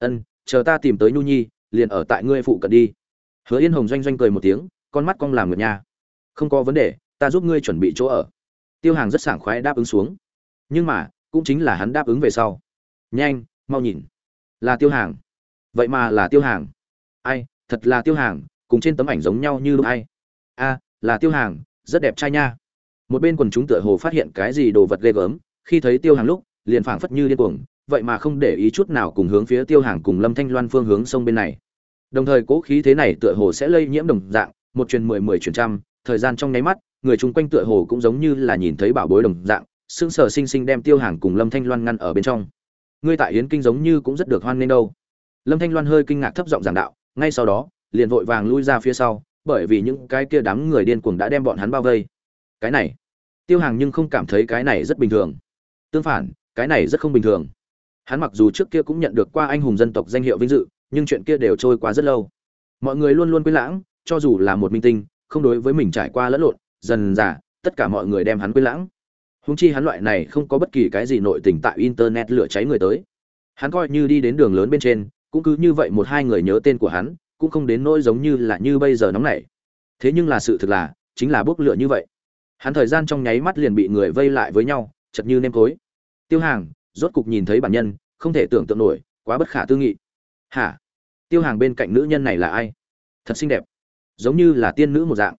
ân, chờ ta tìm tới nhu nhi, liền ở tại ngươi phụ cận đi. Hứa yên hồng doanh doanh cười một tiếng, con mắt cong làm ngược nha. Không có vấn đề, ta giúp ngươi chuẩn bị chỗ ở. Tiêu hàng rất sảng khoái đáp ứng xuống. Nhưng mà, cũng chính là hắn đáp ứng về sau. Nhanh, mau nhìn. Là tiêu hàng. Vậy mà là tiêu hàng. Ai, thật là tiêu hàng, cùng trên tấm ảnh giống nhau như lúc ai a, là tiêu hàng, rất đẹp trai nha. Một bên quần chúng tựa hồ phát hiện cái gì đồ vật ghê gớm, khi thấy tiêu hàng lúc, liền phảng phất như điên cuồng vậy mà không để ý chút nào cùng hướng phía tiêu hàng cùng lâm thanh loan phương hướng sông bên này. Đồng thời cố khí thế này tựa hồ sẽ lây nhiễm đồng dạng, một truyền mười mười truyền trăm, thời gian trong nháy mắt, người chung quanh tựa hồ cũng giống như là nhìn thấy bảo bối đồng dạng, sững sờ sinh sinh đem tiêu hàng cùng lâm thanh loan ngăn ở bên trong. Ngươi tại yến kinh giống như cũng rất được hoan nghênh đâu. Lâm thanh loan hơi kinh ngạc thấp giọng giảng đạo, ngay sau đó, liền vội vàng lui ra phía sau, bởi vì những cái kia đám người điên cuồng đã đem bọn hắn bao vây. Cái này, tiêu hàng nhưng không cảm thấy cái này rất bình thường. Tương phản, cái này rất không bình thường hắn mặc dù trước kia cũng nhận được qua anh hùng dân tộc danh hiệu vinh dự, nhưng chuyện kia đều trôi qua rất lâu. Mọi người luôn luôn quên lãng, cho dù là một minh tinh, không đối với mình trải qua lẫn lộn, dần dà, tất cả mọi người đem hắn quên lãng. Húng chi hắn loại này không có bất kỳ cái gì nội tình tại internet lửa cháy người tới. Hắn coi như đi đến đường lớn bên trên, cũng cứ như vậy một hai người nhớ tên của hắn, cũng không đến nỗi giống như là như bây giờ nóng nảy. Thế nhưng là sự thực là, chính là bốc lửa như vậy. Hắn thời gian trong nháy mắt liền bị người vây lại với nhau, chật như nêm cối. Tiêu hàng rốt cục nhìn thấy bản nhân, không thể tưởng tượng nổi, quá bất khả tư nghị. Hả? Tiêu hàng bên cạnh nữ nhân này là ai? Thật xinh đẹp. Giống như là tiên nữ một dạng.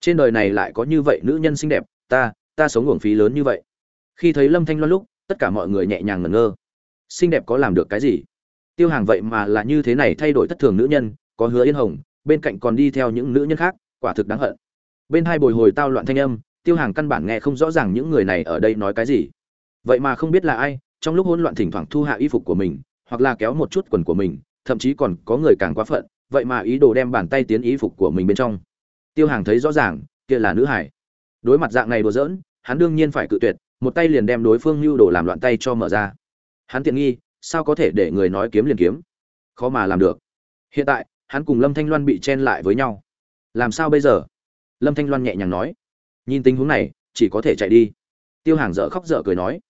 Trên đời này lại có như vậy nữ nhân xinh đẹp, ta ta sống uổng phí lớn như vậy. Khi thấy lâm thanh loan lúc, tất cả mọi người nhẹ nhàng ngẩn ngơ. Xinh đẹp có làm được cái gì? Tiêu hàng vậy mà là như thế này thay đổi thất thường nữ nhân, có hứa yên hồng, bên cạnh còn đi theo những nữ nhân khác, quả thực đáng hận. Bên hai bồi hồi tao loạn thanh âm, tiêu hàng căn bản nghe không rõ ràng những người này ở đây nói cái gì. Vậy mà không biết là ai trong lúc hỗn loạn thỉnh thoảng thu hạ y phục của mình, hoặc là kéo một chút quần của mình, thậm chí còn có người càng quá phận, vậy mà ý đồ đem bàn tay tiến y phục của mình bên trong. Tiêu hàng thấy rõ ràng, kia là nữ hải. Đối mặt dạng này đùa giỡn, hắn đương nhiên phải cự tuyệt, một tay liền đem đối phương lưu đồ làm loạn tay cho mở ra. Hắn tiện nghi, sao có thể để người nói kiếm liền kiếm? Khó mà làm được. Hiện tại, hắn cùng lâm thanh loan bị chen lại với nhau. Làm sao bây giờ? Lâm thanh loan nhẹ nhàng nói. Nhìn tình huống này, chỉ có thể chạy đi. Tiêu hàng dở khóc dở cười nói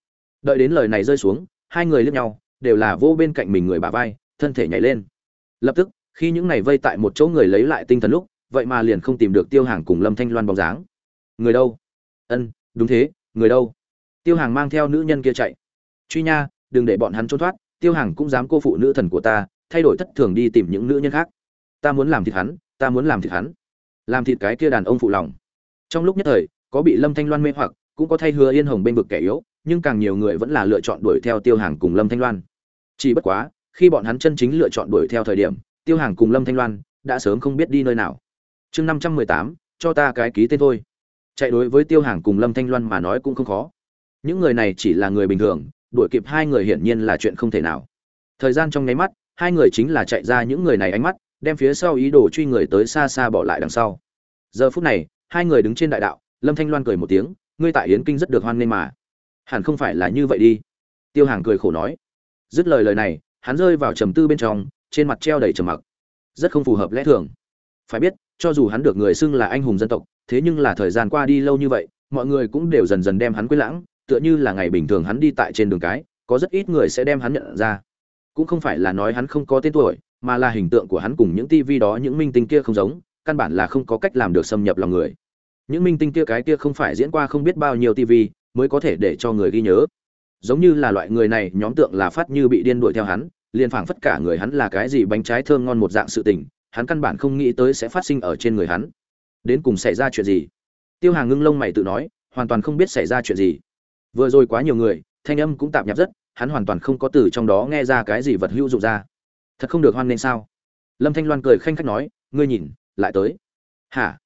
đợi đến lời này rơi xuống, hai người liếc nhau, đều là vô bên cạnh mình người bà vai, thân thể nhảy lên. Lập tức, khi những này vây tại một chỗ người lấy lại tinh thần lúc, vậy mà liền không tìm được tiêu hàng cùng lâm thanh loan bóng dáng. Người đâu? Ân, đúng thế, người đâu? Tiêu hàng mang theo nữ nhân kia chạy. Truy nha, đừng để bọn hắn trốn thoát, tiêu hàng cũng dám cô phụ nữ thần của ta, thay đổi thất thường đi tìm những nữ nhân khác. Ta muốn làm thịt hắn, ta muốn làm thịt hắn. Làm thịt cái kia đàn ông phụ lòng. Trong lúc nhất thời, có bị lâm thanh loan mê hoặc, cũng có thay hứa yên hồng bên vực kẻ yếu nhưng càng nhiều người vẫn là lựa chọn đuổi theo tiêu hàng cùng lâm thanh loan. Chỉ bất quá, khi bọn hắn chân chính lựa chọn đuổi theo thời điểm, tiêu hàng cùng lâm thanh loan đã sớm không biết đi nơi nào. Chương năm trăm mười tám, cho ta cái ký tên thôi. Chạy đối với tiêu hàng cùng lâm thanh loan mà nói cũng không khó. Những người này chỉ là người bình thường, đuổi kịp hai người hiển nhiên là chuyện không thể nào. Thời gian trong nháy mắt, hai người chính là chạy ra những người này ánh mắt, đem phía sau ý đồ truy người tới xa xa bỏ lại đằng sau. Giờ phút này, hai người đứng trên đại đạo, lâm thanh loan cười một tiếng, ngươi tại yến kinh rất được hoan nghênh mà hẳn không phải là như vậy đi. Tiêu hàng cười khổ nói. Dứt lời lời này, hắn rơi vào trầm tư bên trong, trên mặt treo đầy trầm mặc. Rất không phù hợp lẽ thường. Phải biết, cho dù hắn được người xưng là anh hùng dân tộc, thế nhưng là thời gian qua đi lâu như vậy, mọi người cũng đều dần dần đem hắn quên lãng, tựa như là ngày bình thường hắn đi tại trên đường cái, có rất ít người sẽ đem hắn nhận ra. Cũng không phải là nói hắn không có tên tuổi, mà là hình tượng của hắn cùng những tivi đó, những minh tinh kia không giống, căn bản là không có cách làm được xâm nhập lòng người. Những minh tinh kia cái kia không phải diễn qua không biết bao nhiêu tivi mới có thể để cho người ghi nhớ. Giống như là loại người này, nhóm tượng là phát như bị điên đuổi theo hắn, liền phảng phất cả người hắn là cái gì bánh trái thơm ngon một dạng sự tình, hắn căn bản không nghĩ tới sẽ phát sinh ở trên người hắn. Đến cùng xảy ra chuyện gì? Tiêu hàng ngưng lông mày tự nói, hoàn toàn không biết xảy ra chuyện gì. Vừa rồi quá nhiều người, thanh âm cũng tạp nhạp rất, hắn hoàn toàn không có từ trong đó nghe ra cái gì vật hữu dụng ra. Thật không được hoan nên sao? Lâm thanh loan cười khanh khách nói, ngươi nhìn, lại tới. Hả?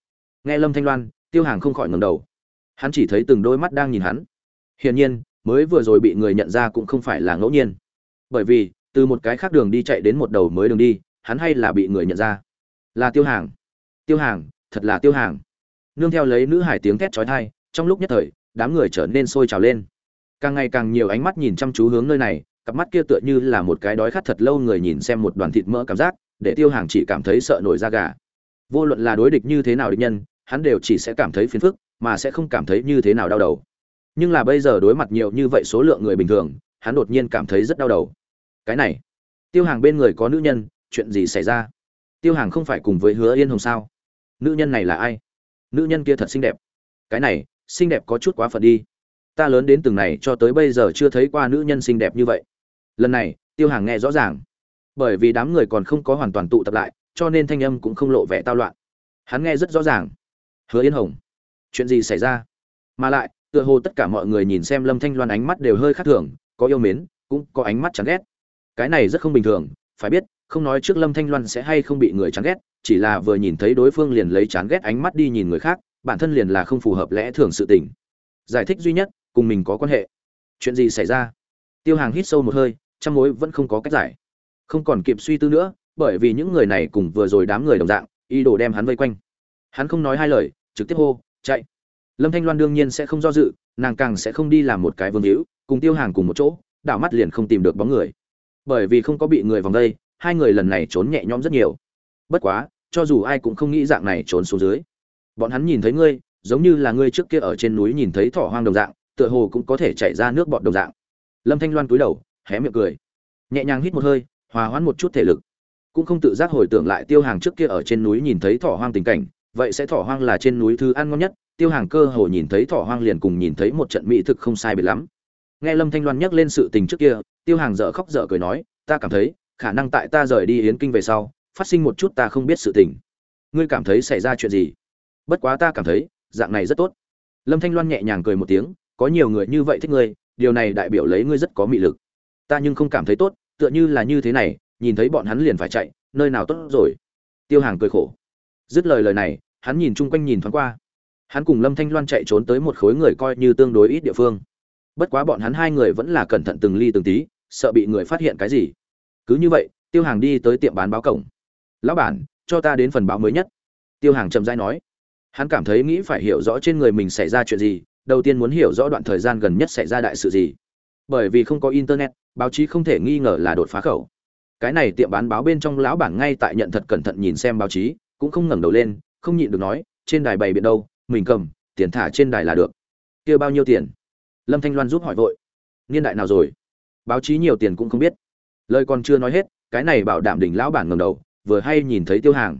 Nghe lâm thanh loan, tiêu hàng không khỏi ngầm đầu hắn chỉ thấy từng đôi mắt đang nhìn hắn. Hiển nhiên, mới vừa rồi bị người nhận ra cũng không phải là ngẫu nhiên. Bởi vì, từ một cái khác đường đi chạy đến một đầu mới đường đi, hắn hay là bị người nhận ra. Là tiêu hàng. Tiêu hàng, thật là tiêu hàng. Nương theo lấy nữ hải tiếng thét trói thai trong lúc nhất thời, đám người trở nên sôi trào lên. Càng ngày càng nhiều ánh mắt nhìn chăm chú hướng nơi này, cặp mắt kia tựa như là một cái đói khát thật lâu người nhìn xem một đoàn thịt mỡ cảm giác, để tiêu hàng chỉ cảm thấy sợ nổi da gà. Vô luận là đối địch như thế nào địch nhân, hắn đều chỉ sẽ cảm thấy phiền phức mà sẽ không cảm thấy như thế nào đau đầu. Nhưng là bây giờ đối mặt nhiều như vậy số lượng người bình thường, hắn đột nhiên cảm thấy rất đau đầu. Cái này, tiêu hàng bên người có nữ nhân, chuyện gì xảy ra? Tiêu hàng không phải cùng với hứa yên hồng sao? Nữ nhân này là ai? Nữ nhân kia thật xinh đẹp. Cái này, xinh đẹp có chút quá phận đi. Ta lớn đến từng này cho tới bây giờ chưa thấy qua nữ nhân xinh đẹp như vậy. Lần này, tiêu hàng nghe rõ ràng. Bởi vì đám người còn không có hoàn toàn tụ tập lại, cho nên thanh âm cũng không lộ vẻ tao loạn. Hắn nghe rất rõ ràng. Hứa yên hồng chuyện gì xảy ra? Mà lại, tựa hồ tất cả mọi người nhìn xem lâm thanh loan ánh mắt đều hơi khác thường, có yêu mến, cũng có ánh mắt chán ghét. Cái này rất không bình thường, phải biết, không nói trước lâm thanh loan sẽ hay không bị người chán ghét, chỉ là vừa nhìn thấy đối phương liền lấy chán ghét ánh mắt đi nhìn người khác, bản thân liền là không phù hợp lẽ thường sự tình. Giải thích duy nhất, cùng mình có quan hệ. Chuyện gì xảy ra? Tiêu hàng hít sâu một hơi, trăm mối vẫn không có cách giải. Không còn kịp suy tư nữa, bởi vì những người này cùng vừa rồi đám người đồng dạng, ý đồ đem hắn vây quanh. Hắn không nói hai lời, trực tiếp hô chạy. Lâm thanh loan đương nhiên sẽ không do dự, nàng càng sẽ không đi làm một cái vương hữu, cùng tiêu hàng cùng một chỗ, đảo mắt liền không tìm được bóng người. Bởi vì không có bị người vòng đây, hai người lần này trốn nhẹ nhõm rất nhiều. Bất quá, cho dù ai cũng không nghĩ dạng này trốn xuống dưới. Bọn hắn nhìn thấy ngươi, giống như là ngươi trước kia ở trên núi nhìn thấy thỏ hoang đồng dạng, tựa hồ cũng có thể chạy ra nước bọt đồng dạng. Lâm thanh loan cúi đầu, hé miệng cười. Nhẹ nhàng hít một hơi, hòa hoãn một chút thể lực. Cũng không tự giác hồi tưởng lại tiêu hàng trước kia ở trên núi nhìn thấy thỏ hoang tình cảnh vậy sẽ thỏ hoang là trên núi thứ ăn ngon nhất. Tiêu hàng cơ hồ nhìn thấy thỏ hoang liền cùng nhìn thấy một trận mỹ thực không sai biệt lắm. Nghe lâm thanh loan nhắc lên sự tình trước kia, tiêu hàng dở khóc dở cười nói, ta cảm thấy, khả năng tại ta rời đi yến kinh về sau, phát sinh một chút ta không biết sự tình. Ngươi cảm thấy xảy ra chuyện gì? Bất quá ta cảm thấy, dạng này rất tốt. Lâm thanh loan nhẹ nhàng cười một tiếng, có nhiều người như vậy thích ngươi, điều này đại biểu lấy ngươi rất có mị lực. Ta nhưng không cảm thấy tốt, tựa như là như thế này, nhìn thấy bọn hắn liền phải chạy, nơi nào tốt rồi? Tiêu hàng cười khổ. Dứt lời lời này hắn nhìn chung quanh nhìn thoáng qua. Hắn cùng lâm thanh loan chạy trốn tới một khối người coi như tương đối ít địa phương. Bất quá bọn hắn hai người vẫn là cẩn thận từng ly từng tí, sợ bị người phát hiện cái gì. Cứ như vậy, tiêu hàng đi tới tiệm bán báo cổng. Lão bản, cho ta đến phần báo mới nhất. Tiêu hàng chậm dai nói. Hắn cảm thấy nghĩ phải hiểu rõ trên người mình xảy ra chuyện gì, đầu tiên muốn hiểu rõ đoạn thời gian gần nhất xảy ra đại sự gì. Bởi vì không có internet, báo chí không thể nghi ngờ là đột phá khẩu. Cái này tiệm bán báo bên trong lão bản ngay tại nhận thật cẩn thận nhìn xem báo chí, cũng không ngẩng đầu lên không nhịn được nói, trên đài bày biện đâu, mình cầm, tiền thả trên đài là được. Kia bao nhiêu tiền? Lâm thanh loan giúp hỏi vội. Niên đại nào rồi? Báo chí nhiều tiền cũng không biết. Lời còn chưa nói hết, cái này bảo đảm đỉnh lão bản ngầm đầu, vừa hay nhìn thấy tiêu hàng.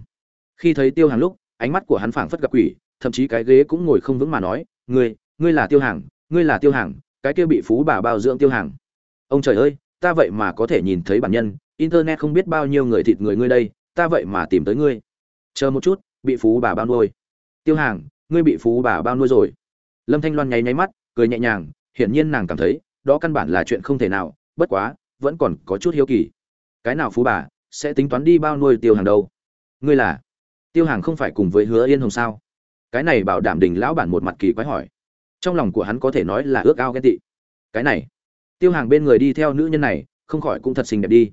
Khi thấy tiêu hàng lúc, ánh mắt của hắn phảng phất gặp quỷ, thậm chí cái ghế cũng ngồi không vững mà nói, ngươi ngươi là tiêu hàng, ngươi là tiêu hàng, cái kia bị phú bà bao dưỡng tiêu hàng. Ông trời ơi, ta vậy mà có thể nhìn thấy bản nhân, internet không biết bao nhiêu người thịt người ngươi đây, ta vậy mà tìm tới ngươi. Chờ một chút bị phú bà bao nuôi. Tiêu hàng, ngươi bị phú bà bao nuôi rồi. Lâm thanh loan nháy nháy mắt, cười nhẹ nhàng, hiển nhiên nàng cảm thấy, đó căn bản là chuyện không thể nào, bất quá, vẫn còn có chút hiếu kỳ. Cái nào phú bà, sẽ tính toán đi bao nuôi tiêu hàng đâu? Ngươi là? Tiêu hàng không phải cùng với hứa yên hồng sao? Cái này bảo đảm đình lão bản một mặt kỳ quái hỏi. Trong lòng của hắn có thể nói là ước ao ghen tị. Cái này. Tiêu hàng bên người đi theo nữ nhân này, không khỏi cũng thật xinh đẹp đi.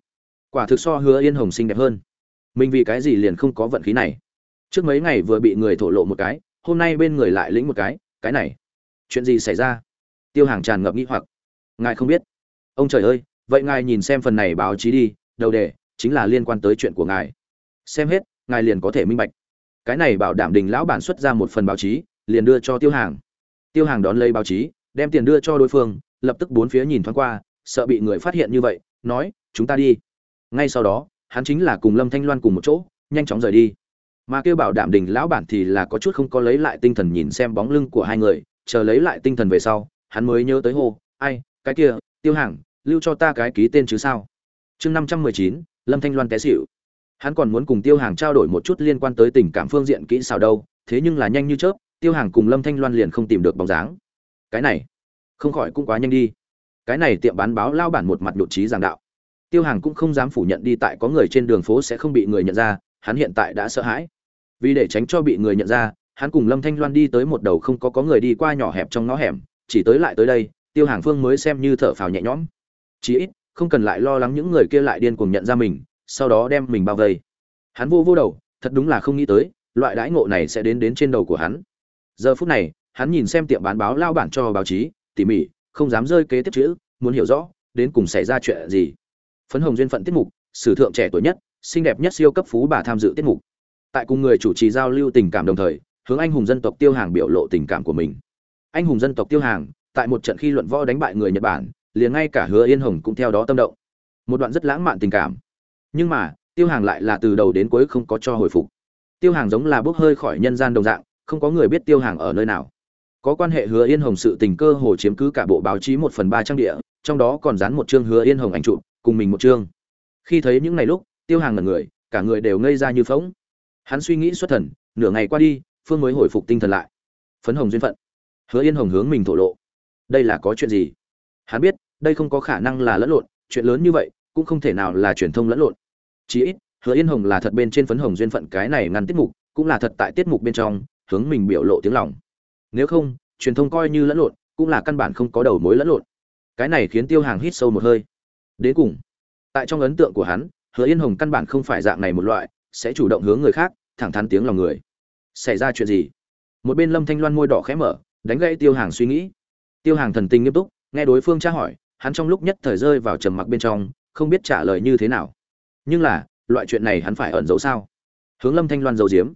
Quả thực so hứa yên hồng xinh đẹp hơn. Mình vì cái gì liền không có vận khí này? Trước mấy ngày vừa bị người thổ lộ một cái, hôm nay bên người lại lĩnh một cái cái này, chuyện gì xảy ra? Tiêu hàng tràn ngập nghĩ hoặc. Ngài không biết. Ông trời ơi, vậy ngài nhìn xem phần này báo chí đi, đầu đề, chính là liên quan tới chuyện của ngài. Xem hết, ngài liền có thể minh bạch. Cái này bảo đảm đình lão bản xuất ra một phần báo chí, liền đưa cho tiêu hàng. Tiêu hàng đón lấy báo chí, đem tiền đưa cho đối phương, lập tức bốn phía nhìn thoáng qua, sợ bị người phát hiện như vậy, nói, chúng ta đi. Ngay sau đó, hắn chính là cùng lâm thanh loan cùng một chỗ, nhanh chóng rời đi mà kêu bảo đảm đình lão bản thì là có chút không có lấy lại tinh thần nhìn xem bóng lưng của hai người, chờ lấy lại tinh thần về sau, hắn mới nhớ tới hô, ai, cái kia, tiêu hàng lưu cho ta cái ký tên chứ sao? Chương năm trăm mười chín, lâm thanh loan té xịu hắn còn muốn cùng tiêu hàng trao đổi một chút liên quan tới tình cảm phương diện kỹ xảo đâu, thế nhưng là nhanh như chớp, tiêu hàng cùng lâm thanh loan liền không tìm được bóng dáng. Cái này, không khỏi cũng quá nhanh đi. Cái này tiệm bán báo lao bản một mặt nhột trí giảng đạo. Tiêu hàng cũng không dám phủ nhận đi tại có người trên đường phố sẽ không bị người nhận ra, hắn hiện tại đã sợ hãi vì để tránh cho bị người nhận ra, hắn cùng lâm thanh loan đi tới một đầu không có có người đi qua nhỏ hẹp trong ngõ hẻm, chỉ tới lại tới đây, tiêu hàng phương mới xem như thở phào nhẹ nhõm. Chí ít, không cần lại lo lắng những người kia lại điên cuồng nhận ra mình, sau đó đem mình bao vây. Hắn vô vô đầu, thật đúng là không nghĩ tới, loại đãi ngộ này sẽ đến đến trên đầu của hắn. Giờ phút này, hắn nhìn xem tiệm bán báo lao bản cho báo chí, tỉ mỉ, không dám rơi kế tiếp chữ, muốn hiểu rõ, đến cùng xảy ra chuyện gì. Phấn hồng duyên phận tiết mục, sử thượng trẻ tuổi nhất, xinh đẹp nhất siêu cấp phú bà tham dự tiết mục tại cùng người chủ trì giao lưu tình cảm đồng thời, hướng anh hùng dân tộc tiêu hàng biểu lộ tình cảm của mình. Anh hùng dân tộc tiêu hàng, tại một trận khi luận võ đánh bại người nhật bản, liền ngay cả hứa yên hồng cũng theo đó tâm động. Một đoạn rất lãng mạn tình cảm. Nhưng mà, tiêu hàng lại là từ đầu đến cuối không có cho hồi phục. Tiêu hàng giống là bốc hơi khỏi nhân gian đồng dạng, không có người biết tiêu hàng ở nơi nào. Có quan hệ hứa yên hồng sự tình cơ hồ chiếm cứ cả bộ báo chí một phần ba trang địa, trong đó còn dán một chương hứa yên hồng ảnh chụp, cùng mình một chương. Khi thấy những ngày lúc, tiêu hàng là người, cả người đều ngây ra như phóng hắn suy nghĩ xuất thần, nửa ngày qua đi, phương mới hồi phục tinh thần lại. Phấn hồng duyên phận. Hứa yên hồng hướng mình thổ lộ. Đây là có chuyện gì? Hắn biết, đây không có khả năng là lẫn lộn, chuyện lớn như vậy, cũng không thể nào là truyền thông lẫn lộn. Chí ít, hứa yên hồng là thật bên trên phấn hồng duyên phận cái này ngăn tiết mục, cũng là thật tại tiết mục bên trong, hướng mình biểu lộ tiếng lòng. Nếu không, truyền thông coi như lẫn lộn, cũng là căn bản không có đầu mối lẫn lộn. Cái này khiến tiêu hàng hít sâu một hơi. Đến cùng, tại trong ấn tượng của hắn, hứa yên hồng căn bản không phải dạng này một loại sẽ chủ động hướng người khác, thẳng thắn tiếng lòng người. Xảy ra chuyện gì? Một bên lâm thanh loan môi đỏ khẽ mở, đánh gãy tiêu hàng suy nghĩ. Tiêu hàng thần tình nghiêm túc, nghe đối phương tra hỏi, hắn trong lúc nhất thời rơi vào trầm mặc bên trong, không biết trả lời như thế nào. Nhưng là, loại chuyện này hắn phải ẩn giấu sao? Hướng lâm thanh loan giấu diếm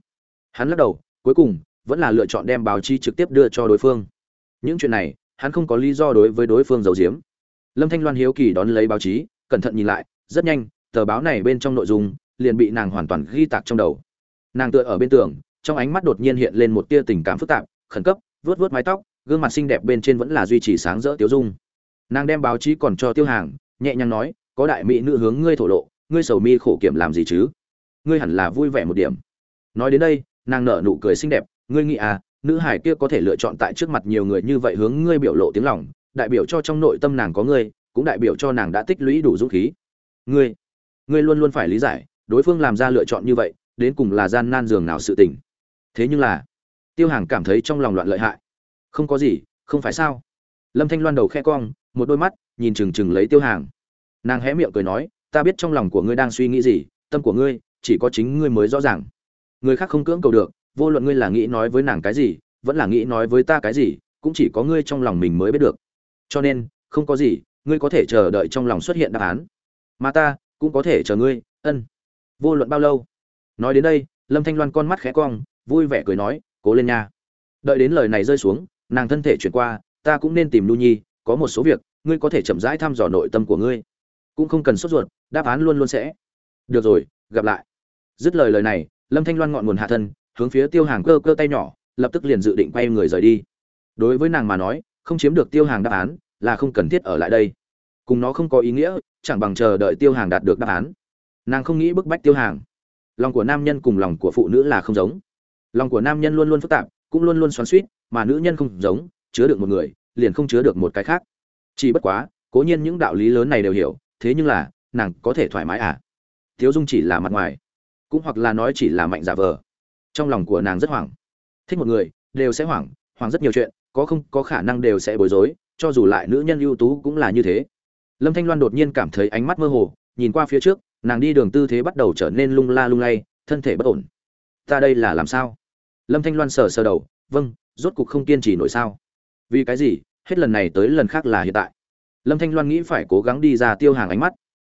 hắn lắc đầu, cuối cùng, vẫn là lựa chọn đem báo chí trực tiếp đưa cho đối phương. Những chuyện này, hắn không có lý do đối với đối phương giấu diếm lâm thanh loan hiếu kỳ đón lấy báo chí, cẩn thận nhìn lại, rất nhanh, tờ báo này bên trong nội dung liền bị nàng hoàn toàn ghi tạc trong đầu. Nàng tựa ở bên tường, trong ánh mắt đột nhiên hiện lên một tia tình cảm phức tạp, khẩn cấp vớt vớt mái tóc, gương mặt xinh đẹp bên trên vẫn là duy trì sáng rỡ tiêu dung. Nàng đem báo chí còn cho tiêu hàng, nhẹ nhàng nói, có đại mỹ nữ hướng ngươi thổ lộ, ngươi sầu mi khổ kiểm làm gì chứ? Ngươi hẳn là vui vẻ một điểm. Nói đến đây, nàng nở nụ cười xinh đẹp, ngươi nghĩ à nữ hải kia có thể lựa chọn tại trước mặt nhiều người như vậy hướng ngươi biểu lộ tiếng lòng, đại biểu cho trong nội tâm nàng có ngươi, cũng đại biểu cho nàng đã tích lũy đủ dũng khí. Ngươi ngươi luôn luôn phải lý giải đối phương làm ra lựa chọn như vậy, đến cùng là gian nan giường nào sự tình. Thế nhưng là, tiêu hàng cảm thấy trong lòng loạn lợi hại. Không có gì, không phải sao? Lâm thanh loan đầu khe cong, một đôi mắt, nhìn chừng chừng lấy tiêu hàng nàng hé miệng cười nói, ta biết trong lòng của ngươi đang suy nghĩ gì, tâm của ngươi, chỉ có chính ngươi mới rõ ràng. Người khác không cưỡng cầu được, vô luận ngươi là nghĩ nói với nàng cái gì, vẫn là nghĩ nói với ta cái gì, cũng chỉ có ngươi trong lòng mình mới biết được. Cho nên, không có gì, ngươi có thể chờ đợi trong lòng xuất hiện đáp án. Mà ta, cũng có thể chờ ngươi, ân vô luận bao lâu? Nói đến đây, lâm thanh loan con mắt khẽ cong, vui vẻ cười nói, cố lên nha. Đợi đến lời này rơi xuống, nàng thân thể chuyển qua, ta cũng nên tìm nu nhi, có một số việc, ngươi có thể chậm rãi thăm dò nội tâm của ngươi. Cũng không cần sốt ruột, đáp án luôn luôn sẽ. Được rồi, gặp lại. Dứt lời lời này, lâm thanh loan ngọn nguồn hạ thân, hướng phía tiêu hàng cơ cơ tay nhỏ, lập tức liền dự định quay người rời đi. Đối với nàng mà nói, không chiếm được tiêu hàng đáp án là không cần thiết ở lại đây. Cùng nó không có ý nghĩa, chẳng bằng chờ đợi tiêu hàng đạt được đáp án nàng không nghĩ bức bách tiêu hàng. Lòng của nam nhân cùng lòng của phụ nữ là không giống. Lòng của nam nhân luôn luôn phức tạp, cũng luôn luôn xoắn suýt mà nữ nhân không giống, chứa được một người, liền không chứa được một cái khác. Chỉ bất quá, cố nhiên những đạo lý lớn này đều hiểu, thế nhưng là, nàng có thể thoải mái à? Thiếu dung chỉ là mặt ngoài, cũng hoặc là nói chỉ là mạnh giả vờ. Trong lòng của nàng rất hoảng. Thích một người, đều sẽ hoảng hoảng rất nhiều chuyện, có không, có khả năng đều sẽ bối rối, cho dù lại nữ nhân ưu tú cũng là như thế. Lâm thanh loan đột nhiên cảm thấy ánh mắt mơ hồ, nhìn qua phía trước nàng đi đường tư thế bắt đầu trở nên lung la lung lay, thân thể bất ổn. Ta đây là làm sao? Lâm thanh loan sờ sờ đầu vâng rốt cục không kiên trì nổi sao? Vì cái gì? Hết lần này tới lần khác là hiện tại. Lâm thanh loan nghĩ phải cố gắng đi ra tiêu hàng ánh mắt.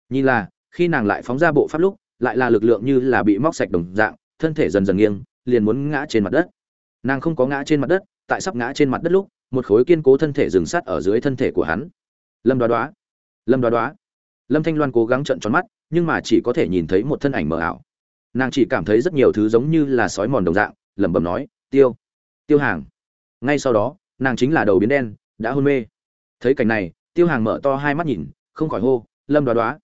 Nhìn là, khi nàng lại phóng ra bộ pháp lúc, lại là lực lượng như là bị móc sạch đồng dạng, thân thể dần dần nghiêng, liền muốn ngã trên mặt đất. Nàng không có ngã trên mặt đất, tại sắp ngã trên mặt đất lúc, một khối kiên cố thân thể dừng sát ở dưới thân thể của hắn. Lâm đoá đoá, lâm đoá đoá. Lâm thanh loan cố gắng trận tròn mắt nhưng mà chỉ có thể nhìn thấy một thân ảnh mờ ảo. Nàng chỉ cảm thấy rất nhiều thứ giống như là sói mòn đồng dạng, lẩm bẩm nói, tiêu tiêu hàng. Ngay sau đó, nàng chính là đầu biến đen, đã hôn mê. Thấy cảnh này, tiêu hàng mở to hai mắt nhìn, không khỏi hô, lâm đoá đoá.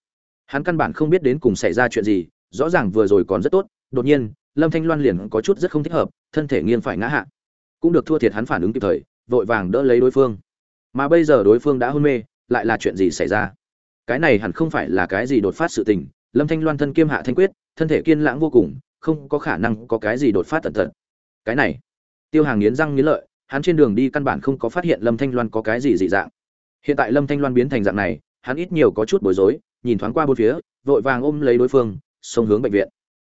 Hắn căn bản không biết đến cùng xảy ra chuyện gì, rõ ràng vừa rồi còn rất tốt, đột nhiên, lâm thanh loan liền có chút rất không thích hợp, thân thể nghiêng phải ngã hạ. Cũng được thua thiệt hắn phản ứng kịp thời, vội vàng đỡ lấy đối phương. Mà bây giờ đối phương đã hôn mê, lại là chuyện gì xảy ra? Cái này hẳn không phải là cái gì đột phát sự tình, lâm thanh loan thân kiêm hạ thanh quyết, thân thể kiên lãng vô cùng, không có khả năng có cái gì đột phát tận tận. Cái này, tiêu hàng nghiến răng nghiến lợi, hắn trên đường đi căn bản không có phát hiện lâm thanh loan có cái gì dị dạng. Hiện tại lâm thanh loan biến thành dạng này, hắn ít nhiều có chút bối rối, nhìn thoáng qua bốn phía, vội vàng ôm lấy đối phương, xông hướng bệnh viện.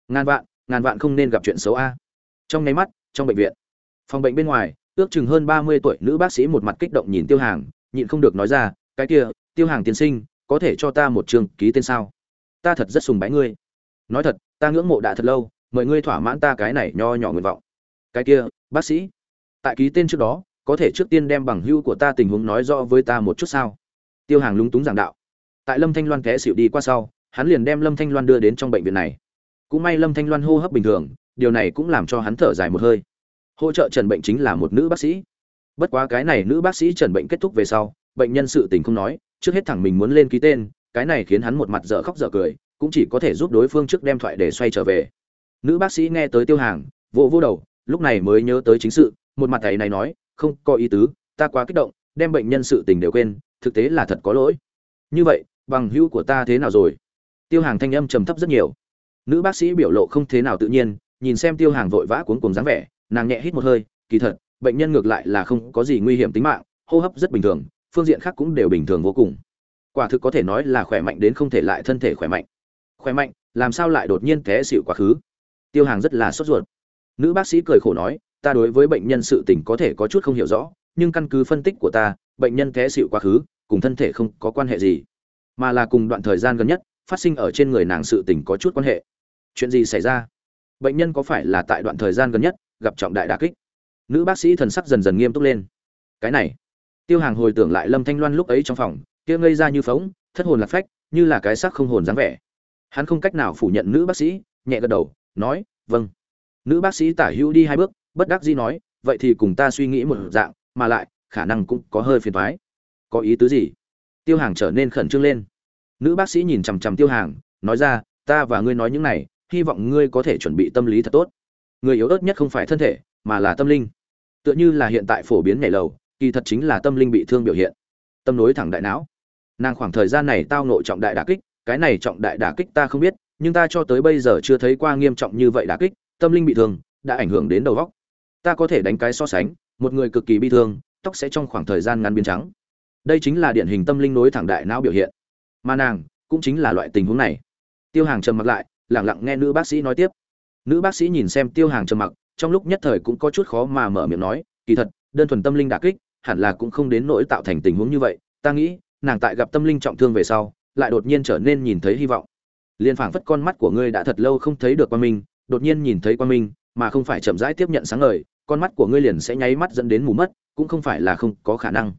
Ngàn vạn ngàn vạn không nên gặp chuyện xấu a. Trong nháy mắt, trong bệnh viện, phòng bệnh bên ngoài, ước chừng hơn ba mươi tuổi nữ bác sĩ một mặt kích động nhìn tiêu hàng, nhịn không được nói ra, cái kia, tiêu hàng tiên sinh có thể cho ta một trường ký tên sao? Ta thật rất sùng bái ngươi. Nói thật, ta ngưỡng mộ đã thật lâu, mời ngươi thỏa mãn ta cái này nho nhỏ nguyện vọng. Cái kia, bác sĩ, tại ký tên trước đó, có thể trước tiên đem bằng hữu của ta tình huống nói rõ với ta một chút sao? Tiêu hàng lúng túng giảng đạo. Tại lâm thanh loan té xịu đi qua sau, hắn liền đem lâm thanh loan đưa đến trong bệnh viện này. Cũng may lâm thanh loan hô hấp bình thường, điều này cũng làm cho hắn thở dài một hơi. Hỗ trợ trần bệnh chính là một nữ bác sĩ. Bất quá cái này nữ bác sĩ trần bệnh kết thúc về sau, bệnh nhân sự tình không nói trước hết thẳng mình muốn lên ký tên, cái này khiến hắn một mặt dở khóc dở cười, cũng chỉ có thể giúp đối phương trước đem thoại để xoay trở về. Nữ bác sĩ nghe tới tiêu hàng, vỗ vỗ đầu, lúc này mới nhớ tới chính sự, một mặt thầy này nói, không có ý tứ, ta quá kích động, đem bệnh nhân sự tình đều quên, thực tế là thật có lỗi. Như vậy, bằng hữu của ta thế nào rồi? Tiêu hàng thanh âm trầm thấp rất nhiều. Nữ bác sĩ biểu lộ không thế nào tự nhiên, nhìn xem tiêu hàng vội vã cuống cuồng dáng vẻ, nàng nhẹ hít một hơi, kỳ thật, bệnh nhân ngược lại là không có gì nguy hiểm tính mạng, hô hấp rất bình thường phương diện khác cũng đều bình thường vô cùng. Quả thực có thể nói là khỏe mạnh đến không thể lại thân thể khỏe mạnh. Khỏe mạnh, làm sao lại đột nhiên té xịu quá khứ? Tiêu hàng rất là sốt ruột. Nữ bác sĩ cười khổ nói, ta đối với bệnh nhân sự tình có thể có chút không hiểu rõ, nhưng căn cứ phân tích của ta, bệnh nhân té xịu quá khứ, cùng thân thể không có quan hệ gì. Mà là cùng đoạn thời gian gần nhất, phát sinh ở trên người nàng sự tình có chút quan hệ. Chuyện gì xảy ra? Bệnh nhân có phải là tại đoạn thời gian gần nhất, gặp trọng đại đà kích? Nữ bác sĩ thần sắc dần dần nghiêm túc lên. Cái này tiêu hàng hồi tưởng lại lâm thanh loan lúc ấy trong phòng, kia ngây ra như phóng, thất hồn lạc phách, như là cái xác không hồn dáng vẻ. Hắn không cách nào phủ nhận nữ bác sĩ, nhẹ gật đầu, nói vâng. Nữ bác sĩ tả hữu đi hai bước, bất đắc dĩ nói, vậy thì cùng ta suy nghĩ một dạng, mà lại, khả năng cũng có hơi phiền thoái có ý tứ gì? Tiêu hàng trở nên khẩn trương lên. Nữ bác sĩ nhìn chằm chằm tiêu hàng, nói ra, ta và ngươi nói những này, hy vọng ngươi có thể chuẩn bị tâm lý thật tốt. Người yếu ớt nhất không phải thân thể, mà là tâm linh. Tựa như là hiện tại phổ biến nhảy lầu kỳ thật chính là tâm linh bị thương biểu hiện. Tâm nối thẳng đại não. Nàng khoảng thời gian này tao nội trọng đại đả kích, cái này trọng đại đả kích ta không biết, nhưng ta cho tới bây giờ chưa thấy qua nghiêm trọng như vậy đả kích, tâm linh bị thương, đã ảnh hưởng đến đầu góc ta có thể đánh cái so sánh, một người cực kỳ bi thương, tóc sẽ trong khoảng thời gian ngắn biến trắng. Đây chính là điển hình tâm linh nối thẳng đại não biểu hiện. Mà nàng, cũng chính là loại tình huống này. Tiêu hàng trầm mặc lại, lẳng lặng nghe nữ bác sĩ nói tiếp. Nữ bác sĩ nhìn xem tiêu hàng trầm mặc, trong lúc nhất thời cũng có chút khó mà mở miệng nói, kỳ thật, đơn thuần tâm linh đả kích hẳn là cũng không đến nỗi tạo thành tình huống như vậy. Ta nghĩ, nàng tại gặp tâm linh trọng thương về sau, lại đột nhiên trở nên nhìn thấy hy vọng. Liên phảng phất con mắt của ngươi đã thật lâu không thấy được quan minh, đột nhiên nhìn thấy quan minh, mà không phải chậm rãi tiếp nhận sáng ngời, con mắt của ngươi liền sẽ nháy mắt dẫn đến mù mất, cũng không phải là không có khả năng.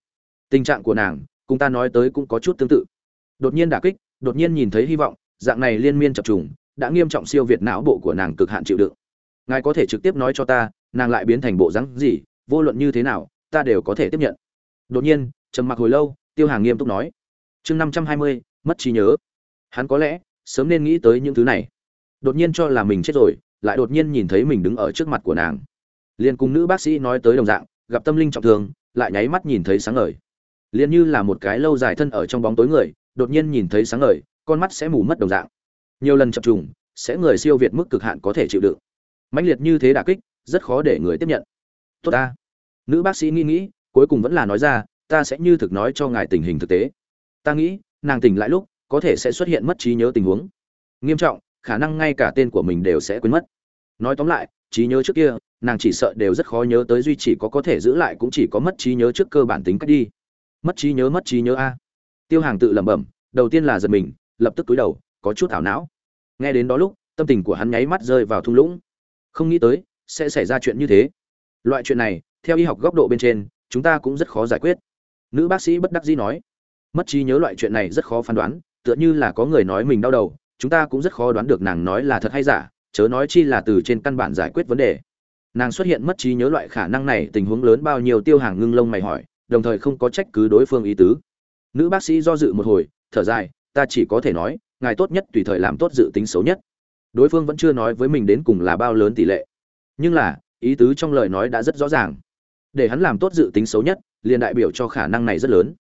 Tình trạng của nàng, cùng ta nói tới cũng có chút tương tự. Đột nhiên đả kích, đột nhiên nhìn thấy hy vọng, dạng này liên miên chập trùng, đã nghiêm trọng siêu việt não bộ của nàng cực hạn chịu đựng. Ngài có thể trực tiếp nói cho ta, nàng lại biến thành bộ rắn gì, vô luận như thế nào ta đều có thể tiếp nhận. Đột nhiên, trầm mặc hồi lâu, tiêu hàng nghiêm túc nói, chương năm trăm hai mươi, mất trí nhớ. Hắn có lẽ sớm nên nghĩ tới những thứ này. Đột nhiên cho là mình chết rồi, lại đột nhiên nhìn thấy mình đứng ở trước mặt của nàng. Liền cùng nữ bác sĩ nói tới đồng dạng, gặp tâm linh trọng thương, lại nháy mắt nhìn thấy sáng ngời. Liền như là một cái lâu dài thân ở trong bóng tối người, đột nhiên nhìn thấy sáng ngời, con mắt sẽ mù mất đồng dạng. Nhiều lần chập trùng, sẽ người siêu việt mức cực hạn có thể chịu đựng. Mãnh liệt như thế đả kích, rất khó để người tiếp nhận. Tốt ta nữ bác sĩ nghĩ nghĩ, cuối cùng vẫn là nói ra, ta sẽ như thực nói cho ngài tình hình thực tế. Ta nghĩ, nàng tỉnh lại lúc, có thể sẽ xuất hiện mất trí nhớ tình huống. Nghiêm trọng, khả năng ngay cả tên của mình đều sẽ quên mất. Nói tóm lại, trí nhớ trước kia, nàng chỉ sợ đều rất khó nhớ tới duy chỉ có có thể giữ lại cũng chỉ có mất trí nhớ trước cơ bản tính cách đi. Mất trí nhớ, mất trí nhớ a. Tiêu hàng tự lẩm bẩm, đầu tiên là giật mình, lập tức túi đầu, có chút thảo não. Nghe đến đó lúc, tâm tình của hắn nháy mắt rơi vào thung lũng. Không nghĩ tới, sẽ xảy ra chuyện như thế. Loại chuyện này theo y học góc độ bên trên, chúng ta cũng rất khó giải quyết. Nữ bác sĩ bất đắc dĩ nói, mất trí nhớ loại chuyện này rất khó phán đoán, tựa như là có người nói mình đau đầu, chúng ta cũng rất khó đoán được nàng nói là thật hay giả, chớ nói chi là từ trên căn bản giải quyết vấn đề. Nàng xuất hiện mất trí nhớ loại khả năng này, tình huống lớn bao nhiêu tiêu hàng ngưng lông mày hỏi, đồng thời không có trách cứ đối phương ý tứ. Nữ bác sĩ do dự một hồi, thở dài, ta chỉ có thể nói, ngài tốt nhất tùy thời làm tốt dự tính xấu nhất. Đối phương vẫn chưa nói với mình đến cùng là bao lớn tỷ lệ. Nhưng là, ý tứ trong lời nói đã rất rõ ràng để hắn làm tốt dự tính xấu nhất, liền đại biểu cho khả năng này rất lớn.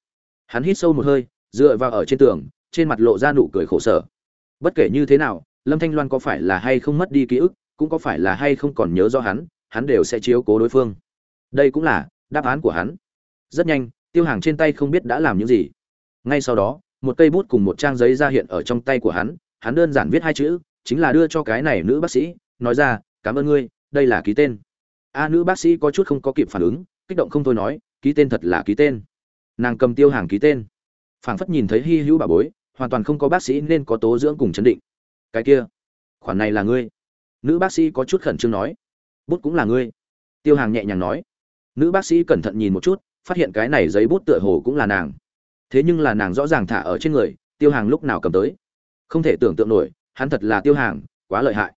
Hắn hít sâu một hơi, dựa vào ở trên tường, trên mặt lộ ra nụ cười khổ sở. Bất kể như thế nào, lâm thanh loan có phải là hay không mất đi ký ức, cũng có phải là hay không còn nhớ do hắn hắn đều sẽ chiếu cố đối phương. Đây cũng là đáp án của hắn. Rất nhanh, tiêu hàng trên tay không biết đã làm những gì. Ngay sau đó, một cây bút cùng một trang giấy ra hiện ở trong tay của hắn hắn đơn giản viết hai chữ, chính là đưa cho cái này nữ bác sĩ, nói ra, cảm ơn ngươi, đây là ký tên a nữ bác sĩ có chút không có kịp phản ứng, kích động không thôi nói, ký tên thật là ký tên. Nàng cầm tiêu hàng ký tên. Phảng phất nhìn thấy hy hữu bà bối, hoàn toàn không có bác sĩ nên có tố dưỡng cùng chấn định. Cái kia, khoản này là ngươi. Nữ bác sĩ có chút khẩn trương nói. Bút cũng là ngươi. Tiêu hàng nhẹ nhàng nói. Nữ bác sĩ cẩn thận nhìn một chút, phát hiện cái này giấy bút tựa hồ cũng là nàng. Thế nhưng là nàng rõ ràng thả ở trên người, tiêu hàng lúc nào cầm tới? Không thể tưởng tượng nổi, hắn thật là tiêu hàng, quá lợi hại.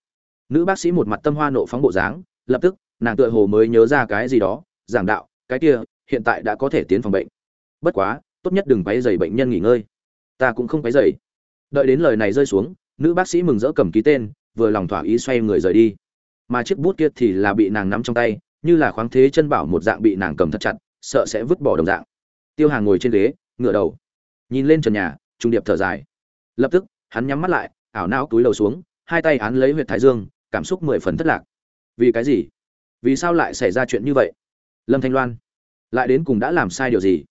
Nữ bác sĩ một mặt tâm hoa nộ phóng bộ dáng, lập tức nàng tựa hồ mới nhớ ra cái gì đó, giảng đạo, cái kia, hiện tại đã có thể tiến phòng bệnh. Bất quá, tốt nhất đừng quấy dày bệnh nhân nghỉ ngơi. Ta cũng không quấy dày đợi đến lời này rơi xuống, nữ bác sĩ mừng rỡ cầm ký tên, vừa lòng thỏa ý xoay người rời đi. Mà chiếc bút kia thì là bị nàng nắm trong tay, như là khoáng thế chân bảo một dạng bị nàng cầm thật chặt, sợ sẽ vứt bỏ đồng dạng. Tiêu hàng ngồi trên ghế, ngửa đầu, nhìn lên trần nhà, trung điệp thở dài. Lập tức, hắn nhắm mắt lại, ảo não túi đầu xuống, hai tay án lấy huyệt thái dương, cảm xúc mười phần thất lạc. Vì cái gì? Vì sao lại xảy ra chuyện như vậy? Lâm thanh loan, lại đến cùng đã làm sai điều gì?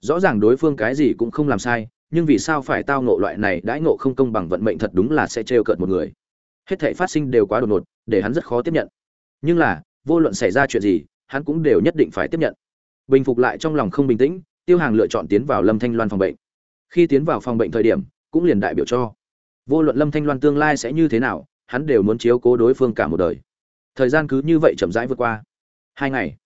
Rõ ràng đối phương cái gì cũng không làm sai, nhưng vì sao phải tao ngộ loại này đãi ngộ không công bằng vận mệnh thật đúng là sẽ trêu cợt một người. Hết thảy phát sinh đều quá đột ngột, để hắn rất khó tiếp nhận. Nhưng là, vô luận xảy ra chuyện gì, hắn cũng đều nhất định phải tiếp nhận. Bình phục lại trong lòng không bình tĩnh, tiêu hàng lựa chọn tiến vào lâm thanh loan phòng bệnh. Khi tiến vào phòng bệnh thời điểm, cũng liền đại biểu cho, vô luận lâm thanh loan tương lai sẽ như thế nào, hắn đều muốn chiếu cố đối phương cả một đời thời gian cứ như vậy chậm rãi vượt qua. Hai ngày,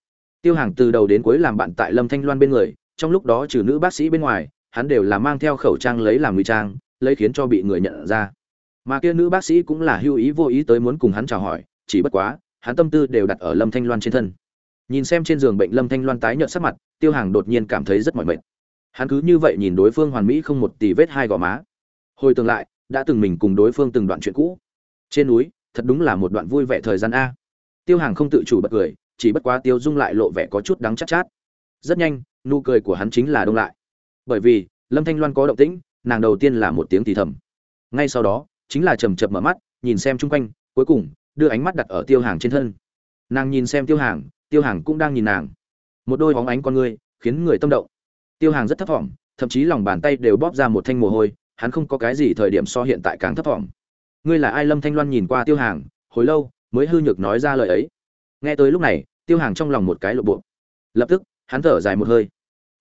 tiêu hàng từ đầu đến cuối làm bạn tại lâm thanh loan bên người, trong lúc đó trừ nữ bác sĩ bên ngoài, hắn đều là mang theo khẩu trang lấy làm ngụy trang, lấy khiến cho bị người nhận ra. Mà kia nữ bác sĩ cũng là hưu ý vô ý tới muốn cùng hắn chào hỏi, chỉ bất quá, hắn tâm tư đều đặt ở lâm thanh loan trên thân. Nhìn xem trên giường bệnh lâm thanh loan tái nhợt sắc mặt, tiêu hàng đột nhiên cảm thấy rất mỏi mệt. Hắn cứ như vậy nhìn đối phương hoàn mỹ không một tì vết hai gò má. Hồi tương lại, đã từng mình cùng đối phương từng đoạn chuyện cũ. Trên núi, thật đúng là một đoạn vui vẻ thời gian a tiêu hàng không tự chủ bật cười, chỉ bất quá tiêu dung lại lộ vẻ có chút đắng chát chát. Rất nhanh, nụ cười của hắn chính là đông lại. Bởi vì, lâm thanh loan có động tĩnh, nàng đầu tiên là một tiếng thì thầm. Ngay sau đó, chính là chầm chập mở mắt, nhìn xem chung quanh, cuối cùng, đưa ánh mắt đặt ở tiêu hàng trên thân. Nàng nhìn xem tiêu hàng tiêu hàng cũng đang nhìn nàng. Một đôi hóng ánh con người, khiến người tâm động. Tiêu hàng rất thấp thỏm, thậm chí lòng bàn tay đều bóp ra một thanh mồ hôi, hắn không có cái gì thời điểm so hiện tại càng thấp thỏm. Ngươi là ai? Lâm thanh loan nhìn qua tiêu hàng, hồi lâu mới hư nhược nói ra lời ấy. Nghe tới lúc này, tiêu hàng trong lòng một cái lộ bộ. Lập tức, hắn thở dài một hơi.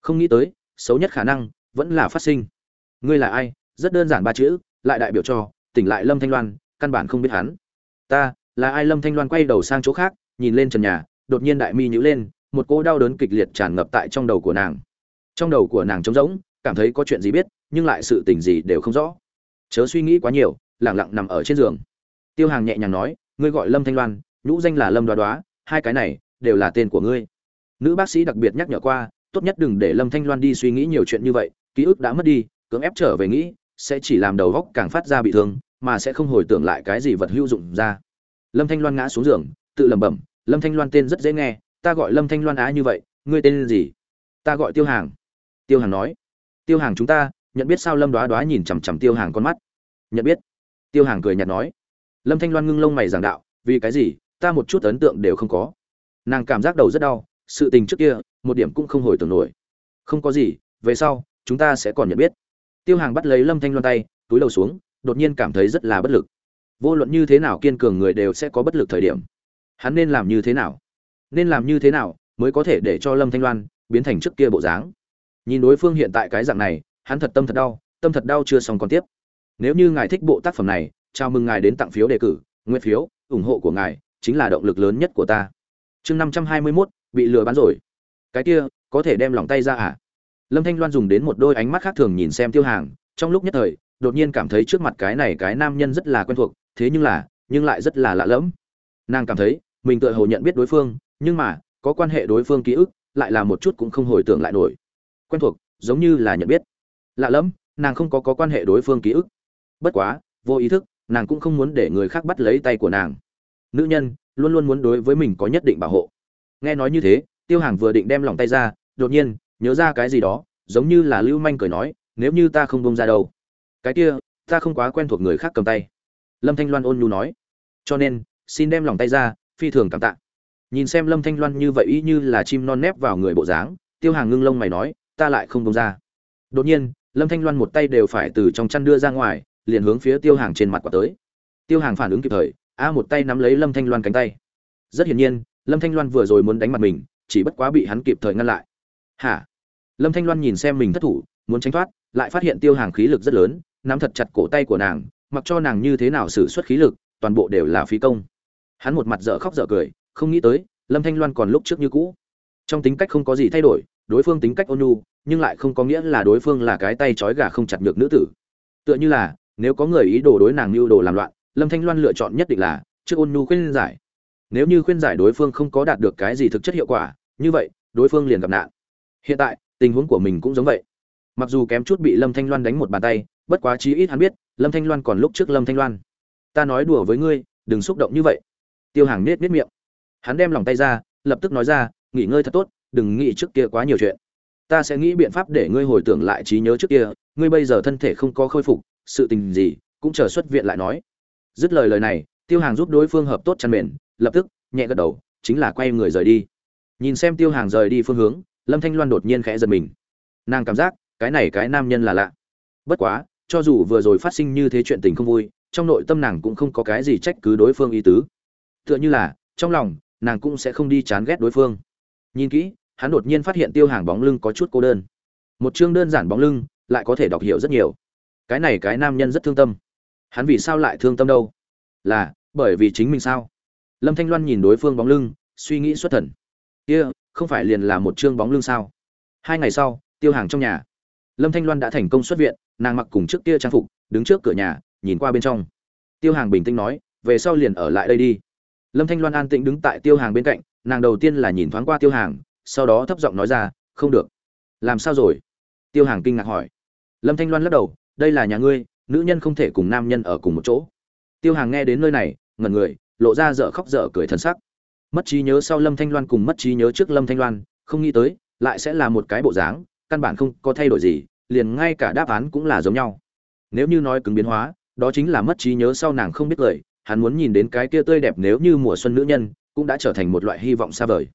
Không nghĩ tới, xấu nhất khả năng vẫn là phát sinh. Ngươi là ai? Rất đơn giản ba chữ, lại đại biểu cho, tỉnh lại lâm thanh loan, căn bản không biết hắn. Ta là ai? Lâm thanh loan quay đầu sang chỗ khác, nhìn lên trần nhà, đột nhiên đại mi nhữ lên, một cỗ đau đớn kịch liệt tràn ngập tại trong đầu của nàng. Trong đầu của nàng trống rỗng, cảm thấy có chuyện gì biết, nhưng lại sự tình gì đều không rõ. Chớ suy nghĩ quá nhiều, lẳng lặng nằm ở trên giường. Tiêu hàng nhẹ nhàng nói ngươi gọi lâm thanh loan, nhũ danh là lâm đoá đoá, hai cái này đều là tên của ngươi. Nữ bác sĩ đặc biệt nhắc nhở qua, tốt nhất đừng để lâm thanh loan đi suy nghĩ nhiều chuyện như vậy, ký ức đã mất đi, cưỡng ép trở về nghĩ, sẽ chỉ làm đầu góc càng phát ra bị thương, mà sẽ không hồi tưởng lại cái gì vật hữu dụng ra. Lâm thanh loan ngã xuống giường, tự lẩm bẩm, lâm thanh loan tên rất dễ nghe, ta gọi lâm thanh loan á như vậy, ngươi tên gì? Ta gọi tiêu hàng. Tiêu hàng nói. Tiêu hàng chúng ta, nhận biết sao lâm đoá đoá nhìn chằm chằm tiêu hàng con mắt? Nhận biết. Tiêu hàng cười nhạt nói lâm thanh loan ngưng lông mày giảng đạo, vì cái gì, ta một chút ấn tượng đều không có. Nàng cảm giác đầu rất đau, sự tình trước kia, một điểm cũng không hồi tưởng nổi. Không có gì, về sau, chúng ta sẽ còn nhận biết. Tiêu hàng bắt lấy lâm thanh loan tay, túi đầu xuống, đột nhiên cảm thấy rất là bất lực. Vô luận như thế nào kiên cường người đều sẽ có bất lực thời điểm. Hắn nên làm như thế nào? Nên làm như thế nào mới có thể để cho lâm thanh loan biến thành trước kia bộ dáng? Nhìn đối phương hiện tại cái dạng này, hắn thật tâm thật đau, tâm thật đau chưa xong còn tiếp. Nếu như ngài thích bộ tác phẩm này chào mừng ngài đến tặng phiếu đề cử, nguyện phiếu, ủng hộ của ngài chính là động lực lớn nhất của ta. Chương năm trăm hai mươi mốt, bị lừa bán rồi. Cái kia, có thể đem lòng tay ra à? Lâm thanh loan dùng đến một đôi ánh mắt khác thường nhìn xem tiêu hàng, trong lúc nhất thời, đột nhiên cảm thấy trước mặt cái này cái nam nhân rất là quen thuộc, thế nhưng là, nhưng lại rất là lạ lẫm. Nàng cảm thấy, mình tự hồ nhận biết đối phương, nhưng mà, có quan hệ đối phương ký ức, lại là một chút cũng không hồi tưởng lại nổi. Quen thuộc, giống như là nhận biết. Lạ lẫm, nàng không có có quan hệ đối phương ký ức. Bất quá, vô ý thức nàng cũng không muốn để người khác bắt lấy tay của nàng. Nữ nhân, luôn luôn muốn đối với mình có nhất định bảo hộ. Nghe nói như thế, tiêu hàng vừa định đem lòng tay ra, đột nhiên, nhớ ra cái gì đó, giống như là lưu manh cười nói, nếu như ta không bông ra đâu, cái kia, ta không quá quen thuộc người khác cầm tay. Lâm thanh loan ôn nhu nói. Cho nên, xin đem lòng tay ra, phi thường cảm tạ. Nhìn xem lâm thanh loan như vậy ý như là chim non nép vào người bộ dáng, tiêu hàng ngưng lông mày nói, ta lại không bông ra. Đột nhiên, lâm thanh loan một tay đều phải từ trong chăn đưa ra ngoài liền hướng phía tiêu hàng trên mặt quả tới. Tiêu hàng phản ứng kịp thời, a một tay nắm lấy lâm thanh loan cánh tay. Rất hiển nhiên, lâm thanh loan vừa rồi muốn đánh mặt mình, chỉ bất quá bị hắn kịp thời ngăn lại. Hả? Lâm thanh loan nhìn xem mình thất thủ, muốn tránh thoát, lại phát hiện tiêu hàng khí lực rất lớn, nắm thật chặt cổ tay của nàng, mặc cho nàng như thế nào xử suất khí lực, toàn bộ đều là phí công. Hắn một mặt dở khóc dở cười, không nghĩ tới, lâm thanh loan còn lúc trước như cũ. Trong tính cách không có gì thay đổi, đối phương tính cách ôn nhu, nhưng lại không có nghĩa là đối phương là cái tay trói gà không chặt được nữ tử. Tựa như là nếu có người ý đồ đối nàng lưu đồ làm loạn, lâm thanh loan lựa chọn nhất định là, trước ôn nhu khuyên giải. Nếu như khuyên giải đối phương không có đạt được cái gì thực chất hiệu quả, như vậy, đối phương liền gặp nạn. Hiện tại, tình huống của mình cũng giống vậy. Mặc dù kém chút bị lâm thanh loan đánh một bàn tay, bất quá chí ít hắn biết, lâm thanh loan còn lúc trước lâm thanh loan. Ta nói đùa với ngươi, đừng xúc động như vậy. Tiêu hàng nết nết miệng. Hắn đem lòng tay ra, lập tức nói ra, nghỉ ngơi thật tốt, đừng nghĩ trước kia quá nhiều chuyện. Ta sẽ nghĩ biện pháp để ngươi hồi tưởng lại trí nhớ trước kia, ngươi bây giờ thân thể không có khôi phục sự tình gì, cũng chờ xuất viện lại nói. Dứt lời lời này, tiêu hàng giúp đối phương hợp tốt chăn mền, lập tức, nhẹ gật đầu, chính là quay người rời đi. Nhìn xem tiêu hàng rời đi phương hướng, lâm thanh loan đột nhiên khẽ giật mình. Nàng cảm giác, cái này cái nam nhân là lạ. Bất quá, cho dù vừa rồi phát sinh như thế chuyện tình không vui, trong nội tâm nàng cũng không có cái gì trách cứ đối phương ý tứ. Tựa như là, trong lòng, nàng cũng sẽ không đi chán ghét đối phương. Nhìn kỹ, hắn đột nhiên phát hiện tiêu hàng bóng lưng có chút cô đơn. Một chương đơn giản bóng lưng, lại có thể đọc hiểu rất nhiều cái này cái nam nhân rất thương tâm. Hắn vì sao lại thương tâm đâu? Là bởi vì chính mình sao? Lâm thanh loan nhìn đối phương bóng lưng suy nghĩ xuất thần. Kia、yeah, không phải liền là một chương bóng lưng sao? Hai ngày sau tiêu hàng trong nhà. Lâm thanh loan đã thành công xuất viện nàng mặc cùng trước kia trang phục đứng trước cửa nhà nhìn qua bên trong. Tiêu hàng bình tĩnh nói về sau liền ở lại đây đi. Lâm thanh loan an tĩnh đứng tại tiêu hàng bên cạnh nàng đầu tiên là nhìn thoáng qua tiêu hàng sau đó thấp giọng nói ra không được. Làm sao rồi? Tiêu hàng kinh ngạc hỏi. Lâm thanh loan lắc đầu đây là nhà ngươi, nữ nhân không thể cùng nam nhân ở cùng một chỗ. Tiêu hàng nghe đến nơi này, ngẩn người, lộ ra dở khóc dở cười thân sắc. Mất trí nhớ sau lâm thanh loan cùng mất trí nhớ trước lâm thanh loan, không nghĩ tới, lại sẽ là một cái bộ dáng, căn bản không có thay đổi gì, liền ngay cả đáp án cũng là giống nhau. Nếu như nói cứng biến hóa, đó chính là mất trí nhớ sau nàng không biết cười hắn muốn nhìn đến cái kia tươi đẹp nếu như mùa xuân nữ nhân, cũng đã trở thành một loại hy vọng xa vời.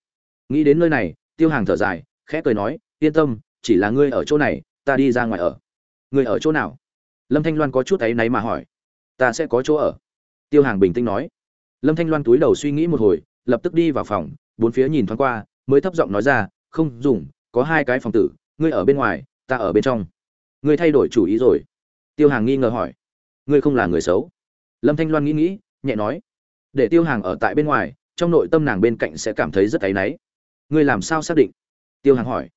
Nghĩ đến nơi này, tiêu hàng thở dài, khẽ cười nói, yên tâm, chỉ là ngươi ở chỗ này, ta đi ra ngoài ở. Người ở chỗ nào? Lâm thanh loan có chút áy náy mà hỏi. Ta sẽ có chỗ ở. Tiêu hàng bình tĩnh nói. Lâm thanh loan túi đầu suy nghĩ một hồi, lập tức đi vào phòng, bốn phía nhìn thoáng qua, mới thấp giọng nói ra, không dùng, có hai cái phòng tử, ngươi ở bên ngoài, ta ở bên trong. Ngươi thay đổi chủ ý rồi. Tiêu hàng nghi ngờ hỏi. Ngươi không là người xấu? Lâm thanh loan nghĩ nghĩ, nhẹ nói. Để tiêu hàng ở tại bên ngoài, trong nội tâm nàng bên cạnh sẽ cảm thấy rất áy náy. Ngươi làm sao xác định? Tiêu hàng hỏi.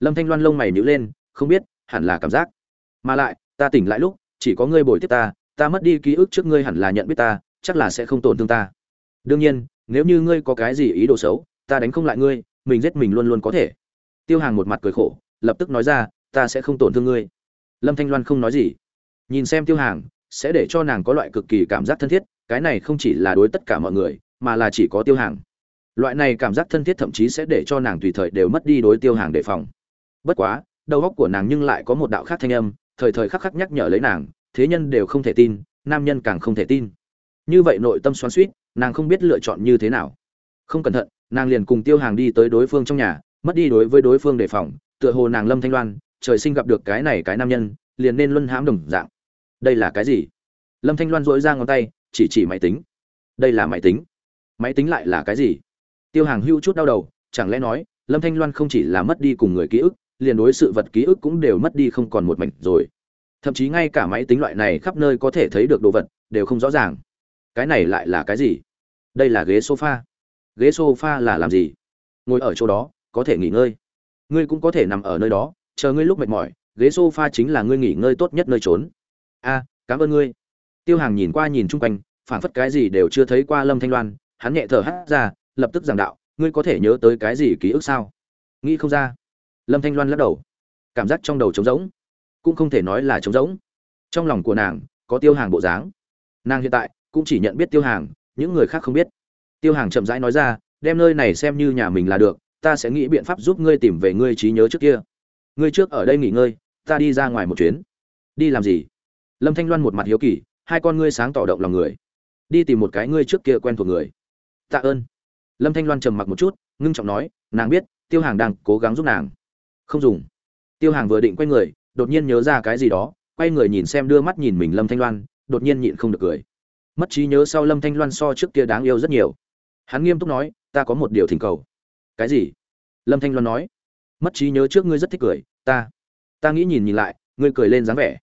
Lâm thanh loan lông mày nhữ lên, không biết, hẳn là cảm giác mà lại, ta tỉnh lại lúc, chỉ có ngươi bồi tiếp ta ta mất đi ký ức trước ngươi hẳn là nhận biết ta, chắc là sẽ không tổn thương ta. Đương nhiên, nếu như ngươi có cái gì ý đồ xấu, ta đánh không lại ngươi, mình giết mình luôn luôn có thể. Tiêu hàng một mặt cười khổ, lập tức nói ra, ta sẽ không tổn thương ngươi. Lâm thanh loan không nói gì. Nhìn xem tiêu hàng, sẽ để cho nàng có loại cực kỳ cảm giác thân thiết, cái này không chỉ là đối tất cả mọi người, mà là chỉ có tiêu hàng. Loại này cảm giác thân thiết thậm chí sẽ để cho nàng tùy thời đều mất đi đối tiêu hàng đề phòng. Bất quá, đầu óc của nàng nhưng lại có một đạo khác thanh âm thời thời khắc khắc nhắc nhở lấy nàng, thế nhân đều không thể tin, nam nhân càng không thể tin. Như vậy nội tâm xoắn suýt nàng không biết lựa chọn như thế nào. Không cẩn thận, nàng liền cùng tiêu hàng đi tới đối phương trong nhà, mất đi đối với đối phương đề phòng, tựa hồ nàng lâm thanh loan, trời sinh gặp được cái này cái nam nhân, liền nên luân hãm đồng dạng. Đây là cái gì? Lâm thanh loan dỗi ra ngón tay, chỉ chỉ máy tính. Đây là máy tính. Máy tính lại là cái gì? Tiêu hàng hưu chút đau đầu, chẳng lẽ nói, lâm thanh loan không chỉ là mất đi cùng người ký ức liền đối sự vật ký ức cũng đều mất đi không còn một mảnh rồi. Thậm chí ngay cả máy tính loại này khắp nơi có thể thấy được đồ vật, đều không rõ ràng. Cái này lại là cái gì? Đây là ghế sofa. Ghế sofa là làm gì? Ngồi ở chỗ đó, có thể nghỉ ngơi. Ngươi cũng có thể nằm ở nơi đó, chờ ngươi lúc mệt mỏi, ghế sofa chính là ngươi nghỉ ngơi tốt nhất nơi trốn. A, cảm ơn ngươi. Tiêu hàng nhìn qua nhìn chung quanh, phảng phất cái gì đều chưa thấy qua lâm thanh loan, hắn nhẹ thở hắt ra, lập tức giảng đạo, ngươi có thể nhớ tới cái gì ký ức sao? Nghĩ không ra lâm thanh loan lắc đầu. Cảm giác trong đầu trống rỗng, cũng không thể nói là trống rỗng. Trong lòng của nàng, có tiêu hàng bộ dáng. Nàng hiện tại, cũng chỉ nhận biết tiêu hàng, những người khác không biết. Tiêu hàng chậm rãi nói ra, đem nơi này xem như nhà mình là được, ta sẽ nghĩ biện pháp giúp ngươi tìm về ngươi trí nhớ trước kia. Ngươi trước ở đây nghỉ ngơi, ta đi ra ngoài một chuyến. Đi làm gì? Lâm thanh loan một mặt hiếu kỳ, hai con ngươi sáng tỏ động lòng người. Đi tìm một cái ngươi trước kia quen thuộc người. Tạ ơn. Lâm thanh loan trầm mặc một chút, ngưng trọng nói, nàng biết, tiêu hàng đang cố gắng giúp nàng không dùng. Tiêu hàng vừa định quay người, đột nhiên nhớ ra cái gì đó, quay người nhìn xem đưa mắt nhìn mình lâm thanh loan, đột nhiên nhịn không được cười. Mất trí nhớ sau lâm thanh loan so trước kia đáng yêu rất nhiều. Hắn nghiêm túc nói, ta có một điều thỉnh cầu. Cái gì? Lâm thanh loan nói. Mất trí nhớ trước ngươi rất thích cười, ta ta nghĩ nhìn nhìn lại, ngươi cười lên dáng vẻ.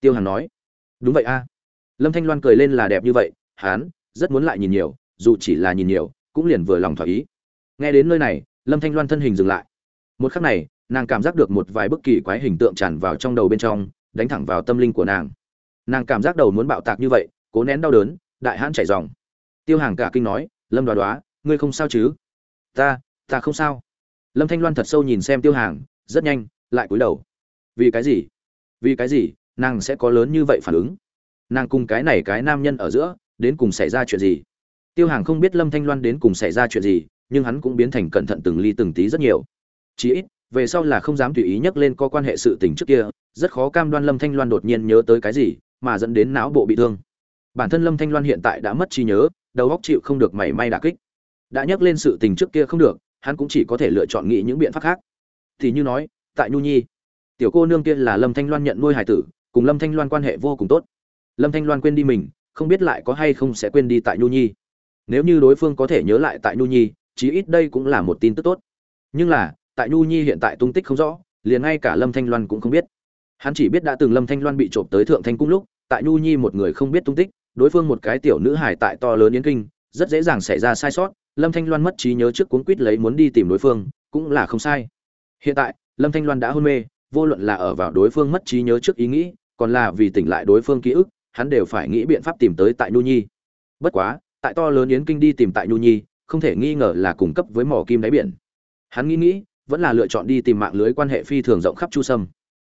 Tiêu hàn nói. Đúng vậy a. Lâm thanh loan cười lên là đẹp như vậy, hắn rất muốn lại nhìn nhiều, dù chỉ là nhìn nhiều, cũng liền vừa lòng thỏa ý. Nghe đến nơi này, lâm thanh loan thân hình dừng lại một khắc này, nàng cảm giác được một vài bức kỳ quái hình tượng tràn vào trong đầu bên trong, đánh thẳng vào tâm linh của nàng. Nàng cảm giác đầu muốn bạo tạc như vậy, cố nén đau đớn, đại hãn chảy ròng tiêu hàng cả kinh nói, lâm đoá đoá, ngươi không sao chứ? Ta ta không sao. Lâm thanh loan thật sâu nhìn xem tiêu hàng, rất nhanh, lại cúi đầu. Vì cái gì? Vì cái gì nàng sẽ có lớn như vậy phản ứng? Nàng cùng cái này cái nam nhân ở giữa, đến cùng xảy ra chuyện gì? Tiêu hàng không biết lâm thanh loan đến cùng xảy ra chuyện gì, nhưng hắn cũng biến thành cẩn thận từng ly từng tí rất nhiều chí ít, về sau là không dám tùy ý nhắc lên có quan hệ sự tình trước kia, rất khó cam đoan lâm thanh loan đột nhiên nhớ tới cái gì, mà dẫn đến não bộ bị thương. Bản thân lâm thanh loan hiện tại đã mất trí nhớ, đầu óc chịu không được mảy may đả kích. Đã nhắc lên sự tình trước kia không được, hắn cũng chỉ có thể lựa chọn nghĩ những biện pháp khác. Thì như nói, tại nhu nhi, tiểu cô nương kia là lâm thanh loan nhận nuôi hải tử, cùng lâm thanh loan quan hệ vô cùng tốt. Lâm thanh loan quên đi mình, không biết lại có hay không sẽ quên đi tại nhu nhi. Nếu như đối phương có thể nhớ lại tại nhu nhi, chí ít đây cũng là một tin tức tốt. Nhưng là tại nhu nhi hiện tại tung tích không rõ, liền ngay cả lâm thanh loan cũng không biết. Hắn chỉ biết đã từng lâm thanh loan bị trộm tới thượng thanh cung lúc, tại nhu nhi một người không biết tung tích, đối phương một cái tiểu nữ hải tại to lớn yến kinh, rất dễ dàng xảy ra sai sót, lâm thanh loan mất trí nhớ trước cuốn quýt lấy muốn đi tìm đối phương, cũng là không sai. Hiện tại, lâm thanh loan đã hôn mê, vô luận là ở vào đối phương mất trí nhớ trước ý nghĩ, còn là vì tỉnh lại đối phương ký ức, hắn đều phải nghĩ biện pháp tìm tới tại nhu nhi. Bất quá, tại to lớn yến kinh đi tìm tại nhu nhi, không thể nghi ngờ là cung cấp với mỏ kim đáy biển. Hắn nghĩ nghĩ vẫn là lựa chọn đi tìm mạng lưới quan hệ phi thường rộng khắp chu sâm.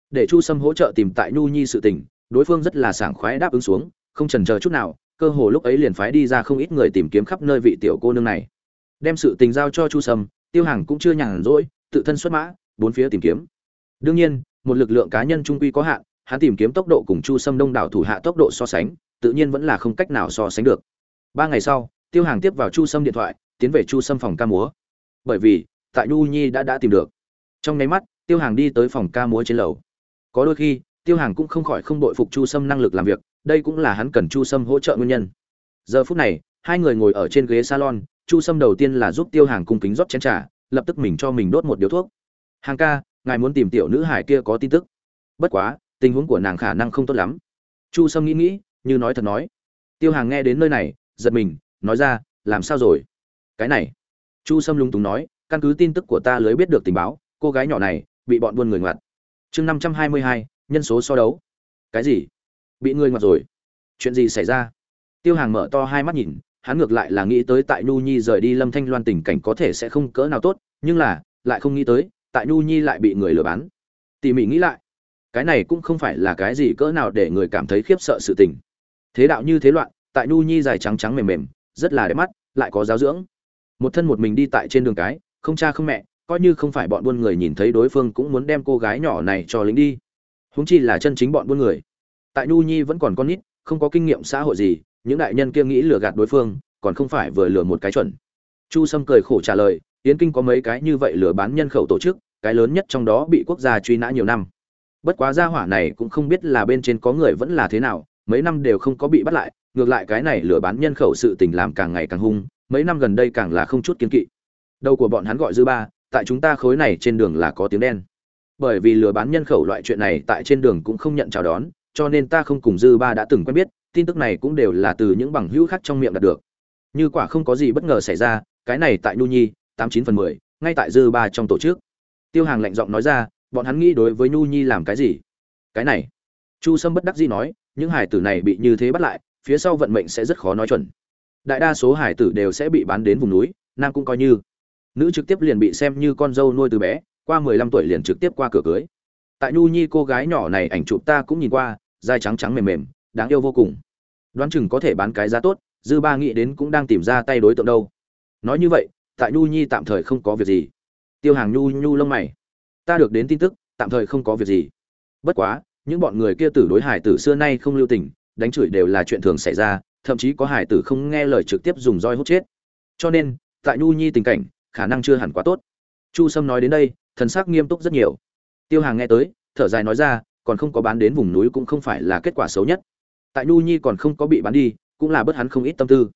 Để chu sâm hỗ trợ tìm tại nhu nhi sự tình, đối phương rất là sảng khoái đáp ứng xuống, không trần chờ chút nào, cơ hồ lúc ấy liền phái đi ra không ít người tìm kiếm khắp nơi vị tiểu cô nương này. Đem sự tình giao cho chu sâm, tiêu hàng cũng chưa nhàn rỗi, tự thân xuất mã, bốn phía tìm kiếm. Đương nhiên, một lực lượng cá nhân trung quy có hạn, hắn tìm kiếm tốc độ cùng chu sâm đông đảo thủ hạ tốc độ so sánh, tự nhiên vẫn là không cách nào so sánh được. Ba ngày sau, tiêu hàng tiếp vào chu sâm điện thoại, tiến về chu sâm phòng ca múa. Bởi vì tại nhu nhi đã đã tìm được. Trong nháy mắt, tiêu hàng đi tới phòng ca múa trên lầu. Có đôi khi, tiêu hàng cũng không khỏi không đội phục chu sâm năng lực làm việc, đây cũng là hắn cần chu sâm hỗ trợ nguyên nhân. Giờ phút này, hai người ngồi ở trên ghế salon, chu sâm đầu tiên là giúp tiêu hàng cung kính rót chén trà, lập tức mình cho mình đốt một điếu thuốc. Hàng ca, ngài muốn tìm tiểu nữ hải kia có tin tức. Bất quá, tình huống của nàng khả năng không tốt lắm. Chu sâm nghĩ nghĩ, như nói thật nói. Tiêu hàng nghe đến nơi này, giật mình, nói ra, làm sao rồi? Cái này. Chu sâm lúng túng nói căn cứ tin tức của ta lưới biết được tình báo, cô gái nhỏ này bị bọn buôn người ngoặt. Chương năm trăm hai mươi hai, nhân số so đấu. Cái gì? Bị người ngoặt rồi. Chuyện gì xảy ra? Tiêu hàng mở to hai mắt nhìn, hắn ngược lại là nghĩ tới tại nhu nhi rời đi lâm thanh loan tình cảnh có thể sẽ không cỡ nào tốt, nhưng là, lại không nghĩ tới, tại nhu nhi lại bị người lừa bán. Tỉ mỉ nghĩ lại, cái này cũng không phải là cái gì cỡ nào để người cảm thấy khiếp sợ sự tình. Thế đạo như thế loạn, tại nhu nhi dài trắng trắng mềm mềm, rất là đẹp mắt, lại có giáo dưỡng. Một thân một mình đi tại trên đường cái không cha không mẹ, coi như không phải bọn buôn người nhìn thấy đối phương cũng muốn đem cô gái nhỏ này cho lính đi. Húng chi là chân chính bọn buôn người. Tại nhu nhi vẫn còn con nít, không có kinh nghiệm xã hội gì, những đại nhân kia nghĩ lừa gạt đối phương, còn không phải vừa lừa một cái chuẩn. Chu sâm cười khổ trả lời, yến kinh có mấy cái như vậy lừa bán nhân khẩu tổ chức, cái lớn nhất trong đó bị quốc gia truy nã nhiều năm. Bất quá gia hỏa này cũng không biết là bên trên có người vẫn là thế nào, mấy năm đều không có bị bắt lại, ngược lại cái này lừa bán nhân khẩu sự tình làm càng ngày càng hung, mấy năm gần đây càng là không chút kiên kỵ đầu của bọn hắn gọi dư ba, tại chúng ta khối này trên đường là có tiếng đen. Bởi vì lừa bán nhân khẩu loại chuyện này tại trên đường cũng không nhận chào đón, cho nên ta không cùng dư ba đã từng quen biết, tin tức này cũng đều là từ những bằng hữu khác trong miệng đạt được. Như quả không có gì bất ngờ xảy ra, cái này tại nhu nhi, tám chín phần mười, ngay tại dư ba trong tổ chức. Tiêu hàng lạnh giọng nói ra, bọn hắn nghĩ đối với nhu nhi làm cái gì? Cái này. Chu sâm bất đắc dĩ nói, những hải tử này bị như thế bắt lại, phía sau vận mệnh sẽ rất khó nói chuẩn. Đại đa số hải tử đều sẽ bị bán đến vùng núi, nam cũng coi như nữ trực tiếp liền bị xem như con dâu nuôi từ bé, qua mười lăm tuổi liền trực tiếp qua cửa cưới. Tại nhu nhi cô gái nhỏ này ảnh chụp ta cũng nhìn qua dai trắng trắng mềm mềm, đáng yêu vô cùng. Đoán chừng có thể bán cái giá tốt, dư ba nghĩ đến cũng đang tìm ra tay đối tượng đâu. Nói như vậy, tại nhu nhi tạm thời không có việc gì. Tiêu hàng nhu nhu lông mày. Ta được đến tin tức, tạm thời không có việc gì. Bất quá, những bọn người kia tử đối hải tử xưa nay không lưu tình, đánh chửi đều là chuyện thường xảy ra, thậm chí có hải tử không nghe lời trực tiếp dùng roi hút chết. Cho nên, tại nhu nhi tình cảnh khả năng chưa hẳn quá tốt. Chu sâm nói đến đây, thần sắc nghiêm túc rất nhiều. Tiêu hàng nghe tới, thở dài nói ra, còn không có bán đến vùng núi cũng không phải là kết quả xấu nhất. Tại nhu nhi còn không có bị bán đi, cũng là bất hắn không ít tâm tư.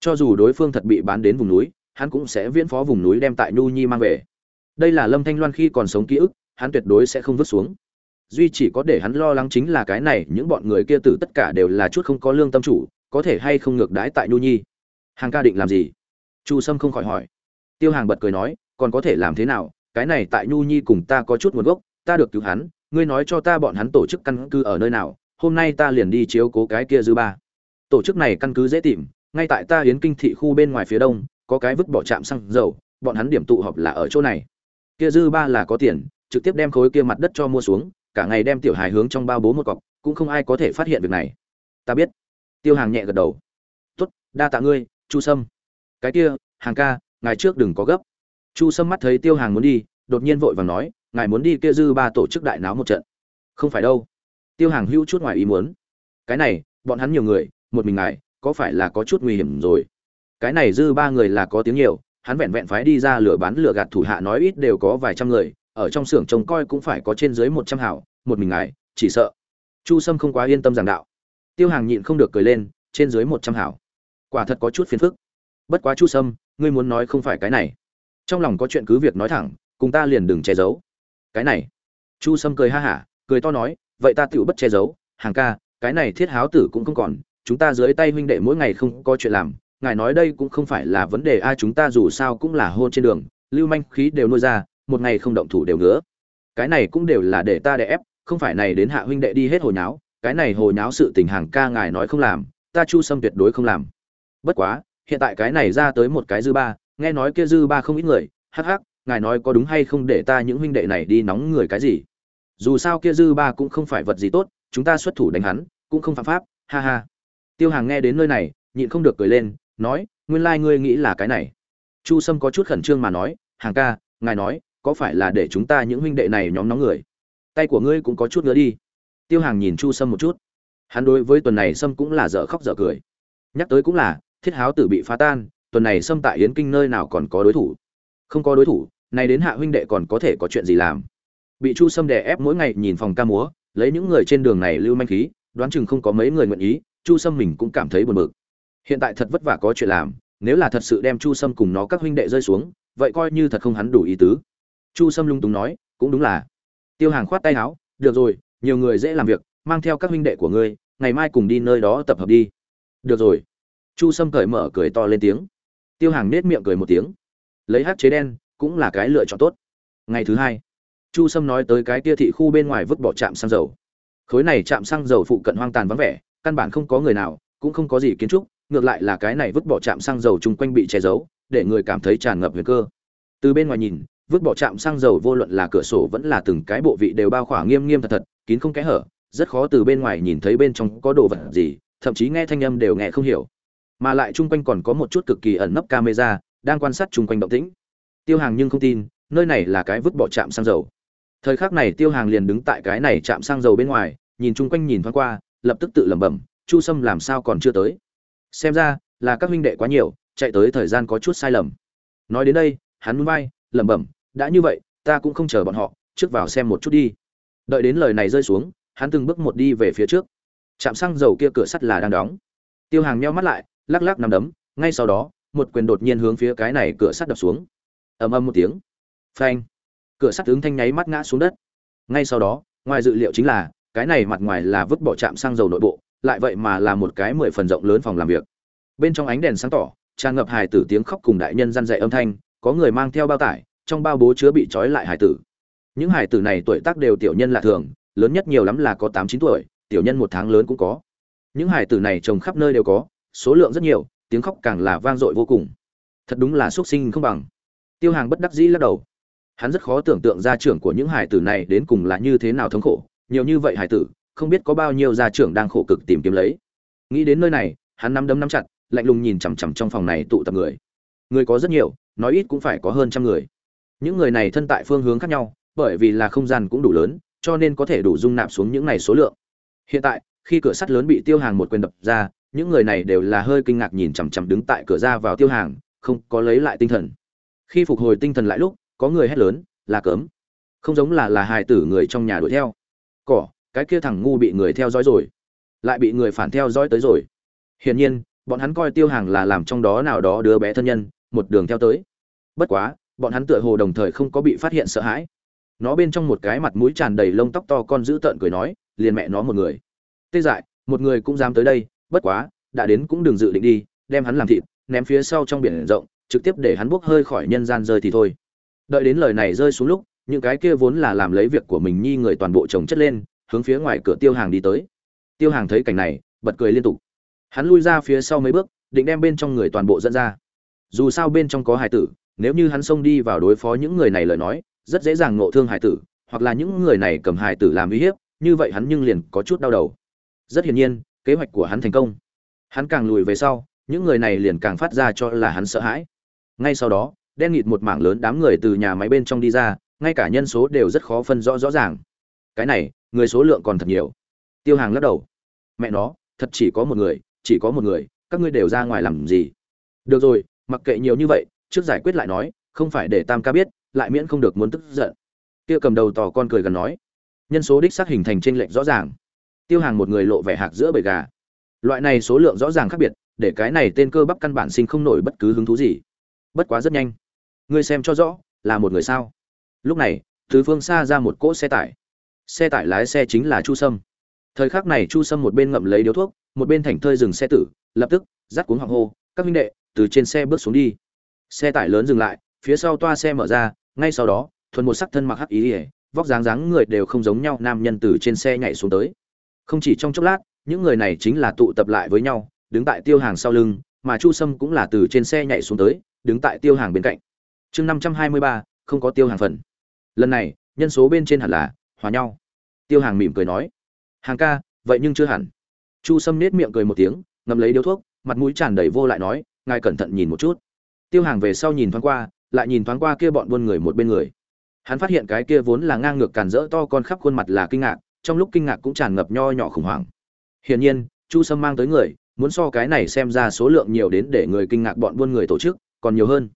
Cho dù đối phương thật bị bán đến vùng núi, hắn cũng sẽ viễn phó vùng núi đem tại nhu nhi mang về. Đây là lâm thanh loan khi còn sống ký ức, hắn tuyệt đối sẽ không vứt xuống. Duy chỉ có để hắn lo lắng chính là cái này, những bọn người kia tử tất cả đều là chút không có lương tâm chủ, có thể hay không ngược đãi tại nhu nhi. Hàng ca định làm gì? Chu sâm không khỏi hỏi tiêu hàng bật cười nói, còn có thể làm thế nào? Cái này tại nhu nhi cùng ta có chút nguồn gốc, ta được cứu hắn, ngươi nói cho ta bọn hắn tổ chức căn cứ ở nơi nào, hôm nay ta liền đi chiếu cố cái kia dư ba. Tổ chức này căn cứ dễ tìm, ngay tại ta hiến kinh thị khu bên ngoài phía đông, có cái vứt bỏ trạm xăng dầu, bọn hắn điểm tụ họp là ở chỗ này. Kia dư ba là có tiền, trực tiếp đem khối kia mặt đất cho mua xuống, cả ngày đem tiểu hài hướng trong bao bố một cọc, cũng không ai có thể phát hiện việc này. Ta biết. Tiêu hàng nhẹ gật đầu. Tốt, đa tạ ngươi, chu sâm. Cái kia, hàng ca ngài trước đừng có gấp. Chu sâm mắt thấy tiêu hàng muốn đi, đột nhiên vội vàng nói, ngài muốn đi kia dư ba tổ chức đại náo một trận. Không phải đâu. Tiêu hàng hữu chút ngoài ý muốn. Cái này, bọn hắn nhiều người, một mình ngài, có phải là có chút nguy hiểm rồi? Cái này dư ba người là có tiếng nhiều, hắn vẹn vẹn phái đi ra lửa bán lửa gạt thủ hạ nói ít đều có vài trăm người, ở trong xưởng trông coi cũng phải có trên dưới một trăm hảo một mình ngài, chỉ sợ. Chu sâm không quá yên tâm giảng đạo. Tiêu hàng nhịn không được cười lên, trên dưới một trăm hảo quả thật có chút phiền phức. Bất quá chu sâm ngươi muốn nói không phải cái này. Trong lòng có chuyện cứ việc nói thẳng, cùng ta liền đừng che giấu. Cái này. Chu sâm cười ha hả, cười to nói, vậy ta tựu bất che giấu, hàng ca, cái này thiết háo tử cũng không còn, chúng ta dưới tay huynh đệ mỗi ngày không có chuyện làm, ngài nói đây cũng không phải là vấn đề ai chúng ta dù sao cũng là hôn trên đường, lưu manh khí đều nuôi ra, một ngày không động thủ đều ngứa. Cái này cũng đều là để ta đè ép, không phải này đến hạ huynh đệ đi hết hồi nháo, cái này hồi nháo sự tình hàng ca ngài nói không làm, ta chu sâm tuyệt đối không làm. Bất quá hiện tại cái này ra tới một cái dư ba, nghe nói kia dư ba không ít người, hắc hắc, ngài nói có đúng hay không để ta những huynh đệ này đi nóng người cái gì? Dù sao kia dư ba cũng không phải vật gì tốt, chúng ta xuất thủ đánh hắn, cũng không phạm pháp, ha ha. Tiêu hàng nghe đến nơi này, nhịn không được cười lên, nói, nguyên lai ngươi nghĩ là cái này. Chu sâm có chút khẩn trương mà nói, hàng ca, ngài nói, có phải là để chúng ta những huynh đệ này nhóm nóng người? Tay của ngươi cũng có chút nữa đi. Tiêu hàng nhìn chu sâm một chút. Hắn đối với tuần này sâm cũng là dở khóc dở cười. Nhắc tới cũng là thiết háo tử bị phá tan, tuần này sâm tại yến kinh nơi nào còn có đối thủ? Không có đối thủ này đến hạ huynh đệ còn có thể có chuyện gì làm? Bị chu sâm đè ép mỗi ngày nhìn phòng ca múa, lấy những người trên đường này lưu manh khí, đoán chừng không có mấy người nguyện ý, chu sâm mình cũng cảm thấy buồn bực. Hiện tại thật vất vả có chuyện làm, nếu là thật sự đem chu sâm cùng nó các huynh đệ rơi xuống, vậy coi như thật không hắn đủ ý tứ. Chu sâm lung túng nói, cũng đúng là. Tiêu hàng khoát tay áo, được rồi, nhiều người dễ làm việc, mang theo các huynh đệ của ngươi, ngày mai cùng đi nơi đó tập hợp đi. Được rồi chu sâm cởi mở cười to lên tiếng. Tiêu hàng nết miệng cười một tiếng. Lấy hát chế đen, cũng là cái lựa chọn tốt. Ngày thứ hai, chu sâm nói tới cái kia thị khu bên ngoài vứt bỏ trạm xăng dầu. Khối này trạm xăng dầu phụ cận hoang tàn vắng vẻ, căn bản không có người nào, cũng không có gì kiến trúc, ngược lại là cái này vứt bỏ trạm xăng dầu chung quanh bị che giấu, để người cảm thấy tràn ngập nguy cơ. Từ bên ngoài nhìn, vứt bỏ trạm xăng dầu vô luận là cửa sổ vẫn là từng cái bộ vị đều bao khỏa nghiêm nghiêm thật thật, kín không kẽ hở, rất khó từ bên ngoài nhìn thấy bên trong có đồ vật gì, thậm chí nghe thanh âm đều nghe không hiểu mà lại chung quanh còn có một chút cực kỳ ẩn nấp camera đang quan sát chung quanh động tĩnh. Tiêu hàng nhưng không tin, nơi này là cái vứt bỏ trạm xăng dầu. Thời khắc này tiêu hàng liền đứng tại cái này trạm xăng dầu bên ngoài, nhìn chung quanh nhìn thoáng qua, lập tức tự lẩm bẩm, chu sâm làm sao còn chưa tới? Xem ra là các huynh đệ quá nhiều, chạy tới thời gian có chút sai lầm. Nói đến đây, hắn núi vai, lẩm bẩm, đã như vậy, ta cũng không chờ bọn họ, trước vào xem một chút đi. Đợi đến lời này rơi xuống, hắn từng bước một đi về phía trước. Trạm xăng dầu kia cửa sắt là đang đóng. Tiêu hàng meo mắt lại lắc lắc nằm đấm, ngay sau đó, một quyền đột nhiên hướng phía cái này cửa sắt đập xuống. Ầm ầm một tiếng. Phanh. Cửa sắt tướng thanh nháy mắt ngã xuống đất. Ngay sau đó, ngoài dự liệu chính là, cái này mặt ngoài là vứt bỏ trạm xăng dầu nội bộ, lại vậy mà là một cái mười phần rộng lớn phòng làm việc. Bên trong ánh đèn sáng tỏ, tràn ngập hài tử tiếng khóc cùng đại nhân răn dạy âm thanh, có người mang theo bao tải, trong bao bố chứa bị trói lại hài tử. Những hài tử này tuổi tác đều tiểu nhân là thường, lớn nhất nhiều lắm là có tám chín tuổi, tiểu nhân một tháng lớn cũng có. Những hài tử này trồng khắp nơi đều có số lượng rất nhiều, tiếng khóc càng là vang dội vô cùng. Thật đúng là xuất sinh không bằng. Tiêu hàng bất đắc dĩ lắc đầu. Hắn rất khó tưởng tượng gia trưởng của những hài tử này đến cùng là như thế nào thống khổ. Nhiều như vậy hài tử, không biết có bao nhiêu gia trưởng đang khổ cực tìm kiếm lấy. Nghĩ đến nơi này, hắn nắm đấm nắm chặt, lạnh lùng nhìn chằm chằm trong phòng này tụ tập người. Người có rất nhiều, nói ít cũng phải có hơn trăm người. Những người này thân tại phương hướng khác nhau, bởi vì là không gian cũng đủ lớn, cho nên có thể đủ dung nạp xuống những này số lượng. Hiện tại, khi cửa sắt lớn bị tiêu hàng một quyền đập ra những người này đều là hơi kinh ngạc nhìn chằm chằm đứng tại cửa ra vào tiêu hàng, không có lấy lại tinh thần. Khi phục hồi tinh thần lại lúc, có người hét lớn, là cấm. Không giống là là hài tử người trong nhà đuổi theo. Cỏ, cái kia thằng ngu bị người theo dõi rồi, lại bị người phản theo dõi tới rồi. Hiển nhiên, bọn hắn coi tiêu hàng là làm trong đó nào đó đứa bé thân nhân, một đường theo tới. Bất quá, bọn hắn tựa hồ đồng thời không có bị phát hiện sợ hãi. Nó bên trong một cái mặt mũi tràn đầy lông tóc to con dữ tợn cười nói, liền mẹ nó một người. Tê dại, một người cũng dám tới đây bất quá, đã đến cũng đừng dự định đi, đem hắn làm thịt, ném phía sau trong biển rộng, trực tiếp để hắn bốc hơi khỏi nhân gian rơi thì thôi. Đợi đến lời này rơi xuống lúc, những cái kia vốn là làm lấy việc của mình nhi người toàn bộ chồng chất lên, hướng phía ngoài cửa tiêu hàng đi tới. Tiêu hàng thấy cảnh này, bật cười liên tục. Hắn lui ra phía sau mấy bước, định đem bên trong người toàn bộ dẫn ra. Dù sao bên trong có hải tử, nếu như hắn xông đi vào đối phó những người này lời nói, rất dễ dàng ngộ thương hải tử, hoặc là những người này cầm hải tử làm uy hiếp, như vậy hắn nhưng liền có chút đau đầu. Rất hiển nhiên kế hoạch của hắn thành công. Hắn càng lùi về sau, những người này liền càng phát ra cho là hắn sợ hãi. Ngay sau đó, đen nghịt một mảng lớn đám người từ nhà máy bên trong đi ra, ngay cả nhân số đều rất khó phân rõ rõ ràng. Cái này, người số lượng còn thật nhiều. Tiêu hàng lắc đầu. Mẹ nó, thật chỉ có một người, chỉ có một người, các ngươi đều ra ngoài làm gì? Được rồi, mặc kệ nhiều như vậy, trước giải quyết lại nói, không phải để tam ca biết, lại miễn không được muốn tức giận. Kia cầm đầu tò con cười gần nói. Nhân số đích xác hình thành trên lệnh rõ ràng tiêu hàng một người lộ vẻ hạc giữa bầy gà. Loại này số lượng rõ ràng khác biệt, để cái này tên cơ bắp căn bản sinh không nổi bất cứ hứng thú gì. Bất quá rất nhanh. Ngươi xem cho rõ, là một người sao? Lúc này, từ phương xa ra một cỗ xe tải. Xe tải lái xe chính là chu sâm. Thời khắc này chu sâm một bên ngậm lấy điếu thuốc, một bên thảnh thơi dừng xe tử, lập tức dắt cuống hoàng hô, các huynh đệ, từ trên xe bước xuống đi. Xe tải lớn dừng lại, phía sau toa xe mở ra, ngay sau đó, thuần một sắc thân mặc hắc ý ỉa vóc dáng dáng người đều không giống nhau, nam nhân từ trên xe nhảy xuống tới không chỉ trong chốc lát, những người này chính là tụ tập lại với nhau, đứng tại tiêu hàng sau lưng, mà chu sâm cũng là từ trên xe nhảy xuống tới, đứng tại tiêu hàng bên cạnh. Chương năm trăm hai mươi ba, không có tiêu hàng phần. Lần này, nhân số bên trên hẳn là, hòa nhau. Tiêu hàng mỉm cười nói, hàng ca, vậy nhưng chưa hẳn. Chu sâm nết miệng cười một tiếng, ngậm lấy điếu thuốc, mặt mũi tràn đầy vô lại nói, ngài cẩn thận nhìn một chút. Tiêu hàng về sau nhìn thoáng qua, lại nhìn thoáng qua kia bọn buôn người một bên người. Hắn phát hiện cái kia vốn là ngang ngược càn rỡ to con khắp khuôn mặt là kinh ngạc trong lúc kinh ngạc cũng tràn ngập nho nhỏ khủng hoảng. Hiển nhiên, chu sâm mang tới người, muốn so cái này xem ra số lượng nhiều đến để người kinh ngạc bọn buôn người tổ chức, còn nhiều hơn.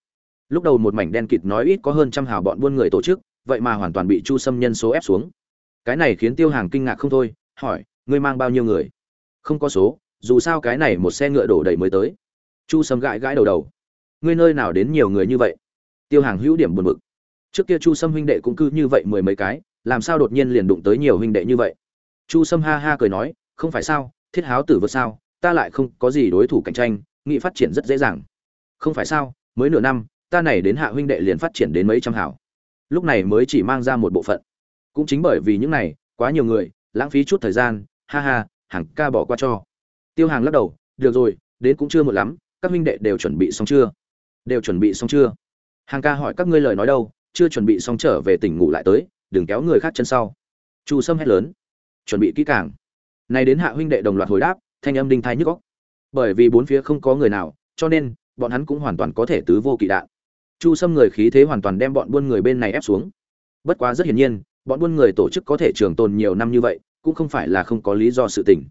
Lúc đầu một mảnh đen kịt nói ít có hơn trăm hào bọn buôn người tổ chức, vậy mà hoàn toàn bị chu sâm nhân số ép xuống. Cái này khiến tiêu hàng kinh ngạc không thôi, hỏi, ngươi mang bao nhiêu người? Không có số, dù sao cái này một xe ngựa đổ đầy mới tới. Chu sâm gãi gãi đầu đầu, ngươi nơi nào đến nhiều người như vậy? Tiêu hàng hữu điểm buồn bực. Trước kia chu sâm huynh đệ cũng cứ như vậy mười mấy cái làm sao đột nhiên liền đụng tới nhiều huynh đệ như vậy? Chu sâm ha ha cười nói, không phải sao, thiết háo tử vượt sao, ta lại không có gì đối thủ cạnh tranh, nghị phát triển rất dễ dàng. Không phải sao, mới nửa năm, ta này đến hạ huynh đệ liền phát triển đến mấy trăm hảo. Lúc này mới chỉ mang ra một bộ phận. Cũng chính bởi vì những này, quá nhiều người, lãng phí chút thời gian, ha ha, hàng ca bỏ qua cho. Tiêu hàng lắc đầu, được rồi, đến cũng chưa một lắm, các huynh đệ đều chuẩn bị xong chưa? Đều chuẩn bị xong chưa? Hàng ca hỏi, các ngươi lời nói đâu? Chưa chuẩn bị xong trở về tỉnh ngủ lại tới đừng kéo người khác chân sau. Chu sâm hét lớn. Chuẩn bị kỹ càng. Này đến hạ huynh đệ đồng loạt hồi đáp, thanh âm đinh thai nhức óc. Bởi vì bốn phía không có người nào, cho nên, bọn hắn cũng hoàn toàn có thể tứ vô kỵ đạn. Chu sâm người khí thế hoàn toàn đem bọn buôn người bên này ép xuống. Bất quá rất hiển nhiên, bọn buôn người tổ chức có thể trường tồn nhiều năm như vậy, cũng không phải là không có lý do sự tình.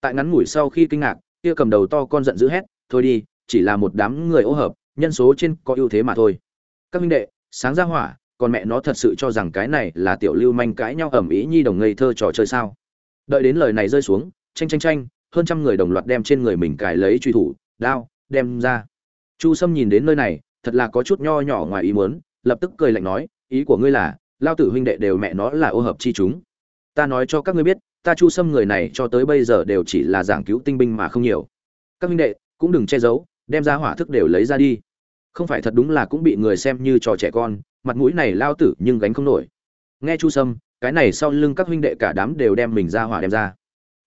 Tại ngắn ngủi sau khi kinh ngạc, kia cầm đầu to con giận dữ hét, thôi đi, chỉ là một đám người ô hợp, nhân số trên có ưu thế mà thôi. Các minh đệ, sáng ra hỏa còn mẹ nó thật sự cho rằng cái này là tiểu lưu manh cãi nhau ẩm ý nhi đồng ngây thơ trò chơi sao? Đợi đến lời này rơi xuống tranh tranh tranh hơn trăm người đồng loạt đem trên người mình cài lấy truy thủ, đao, đem ra. Chu sâm nhìn đến nơi này, thật là có chút nho nhỏ ngoài ý muốn, lập tức cười lạnh nói, ý của ngươi là, lao tử huynh đệ đều mẹ nó là ô hợp chi chúng. Ta nói cho các ngươi biết, ta chu sâm người này cho tới bây giờ đều chỉ là giảng cứu tinh binh mà không nhiều. Các huynh đệ, cũng đừng che giấu, đem ra hỏa thức đều lấy ra đi. Không phải thật đúng là cũng bị người xem như trò trẻ con mặt mũi này lao tử nhưng gánh không nổi. Nghe chu sâm, cái này sau lưng các huynh đệ cả đám đều đem mình ra hỏa đem ra.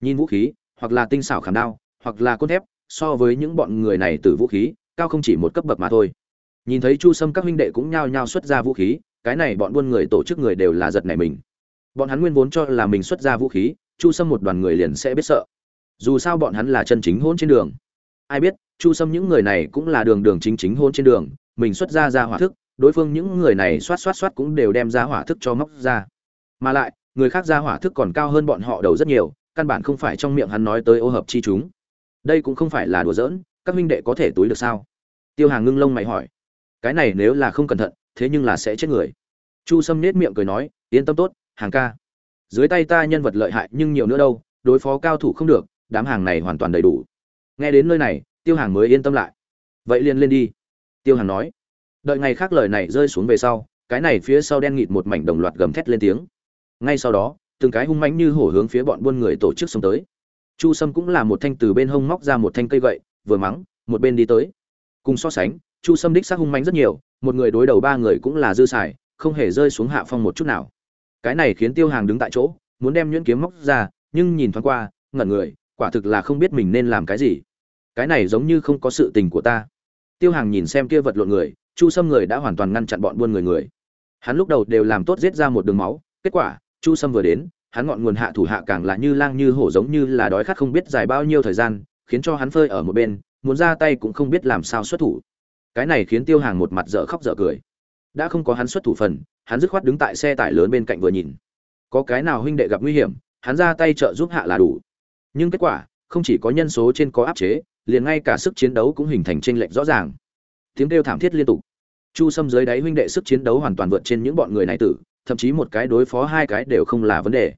Nhìn vũ khí, hoặc là tinh xảo khảm đao, hoặc là cốt thép, so với những bọn người này từ vũ khí, cao không chỉ một cấp bậc mà thôi. Nhìn thấy chu sâm các huynh đệ cũng nhao nhao xuất ra vũ khí, cái này bọn buôn người tổ chức người đều là giật này mình. Bọn hắn nguyên vốn cho là mình xuất ra vũ khí, chu sâm một đoàn người liền sẽ biết sợ. Dù sao bọn hắn là chân chính hôn trên đường. Ai biết, chu sâm những người này cũng là đường đường chính chính hôn trên đường, mình xuất ra ra hỏa thức đối phương những người này xoát xoát xoát cũng đều đem ra hỏa thức cho móc ra. Mà lại, người khác ra hỏa thức còn cao hơn bọn họ đầu rất nhiều, căn bản không phải trong miệng hắn nói tới ô hợp chi chúng. Đây cũng không phải là đùa giỡn, các huynh đệ có thể túi được sao? Tiêu hàng ngưng lông mày hỏi. Cái này nếu là không cẩn thận, thế nhưng là sẽ chết người. Chu sâm nết miệng cười nói, yên tâm tốt, hàng ca. Dưới tay ta nhân vật lợi hại nhưng nhiều nữa đâu, đối phó cao thủ không được, đám hàng này hoàn toàn đầy đủ. Nghe đến nơi này, tiêu hàng mới yên tâm lại. Vậy liền lên đi. Tiêu hàng nói đợi ngày khác lời này rơi xuống về sau, cái này phía sau đen nghịt một mảnh đồng loạt gầm thét lên tiếng. Ngay sau đó, từng cái hung mãnh như hổ hướng phía bọn buôn người tổ chức xông tới. Chu sâm cũng là một thanh từ bên hông móc ra một thanh cây gậy, vừa mắng, một bên đi tới. Cùng so sánh, chu sâm đích xác hung mãnh rất nhiều, một người đối đầu ba người cũng là dư xài, không hề rơi xuống hạ phong một chút nào. Cái này khiến tiêu hàng đứng tại chỗ, muốn đem nhuyễn kiếm móc ra, nhưng nhìn thoáng qua, ngẩn người, quả thực là không biết mình nên làm cái gì. Cái này giống như không có sự tình của ta. Tiêu hàng nhìn xem kia vật lộn người chu sâm người đã hoàn toàn ngăn chặn bọn buôn người người. Hắn lúc đầu đều làm tốt giết ra một đường máu, kết quả, chu sâm vừa đến, hắn ngọn nguồn hạ thủ hạ càng là như lang như hổ giống như là đói khát không biết dài bao nhiêu thời gian, khiến cho hắn phơi ở một bên, muốn ra tay cũng không biết làm sao xuất thủ. Cái này khiến tiêu hàng một mặt dở khóc dở cười. Đã không có hắn xuất thủ phần, hắn dứt khoát đứng tại xe tải lớn bên cạnh vừa nhìn. Có cái nào huynh đệ gặp nguy hiểm, hắn ra tay trợ giúp hạ là đủ. Nhưng kết quả, không chỉ có nhân số trên có áp chế, liền ngay cả sức chiến đấu cũng hình thành tranh lệch rõ ràng tiếng kêu thảm thiết liên tục. Chu sâm dưới đáy huynh đệ sức chiến đấu hoàn toàn vượt trên những bọn người này tử, thậm chí một cái đối phó hai cái đều không là vấn đề.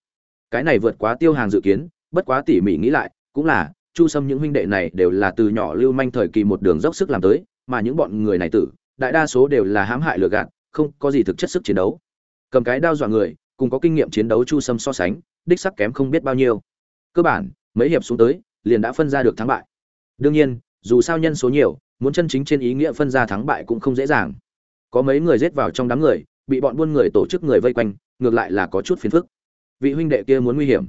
Cái này vượt quá tiêu hàng dự kiến, bất quá tỉ mỉ nghĩ lại, cũng là, chu sâm những huynh đệ này đều là từ nhỏ lưu manh thời kỳ một đường dốc sức làm tới, mà những bọn người này tử, đại đa số đều là hãm hại lừa gạt, không có gì thực chất sức chiến đấu. Cầm cái đao dọa người, cùng có kinh nghiệm chiến đấu chu sâm so sánh, đích sắc kém không biết bao nhiêu. Cơ bản, mấy hiệp xuống tới, liền đã phân ra được thắng bại. Đương nhiên, dù sao nhân số nhiều muốn chân chính trên ý nghĩa phân ra thắng bại cũng không dễ dàng. Có mấy người giết vào trong đám người, bị bọn buôn người tổ chức người vây quanh, ngược lại là có chút phiền phức. Vị huynh đệ kia muốn nguy hiểm.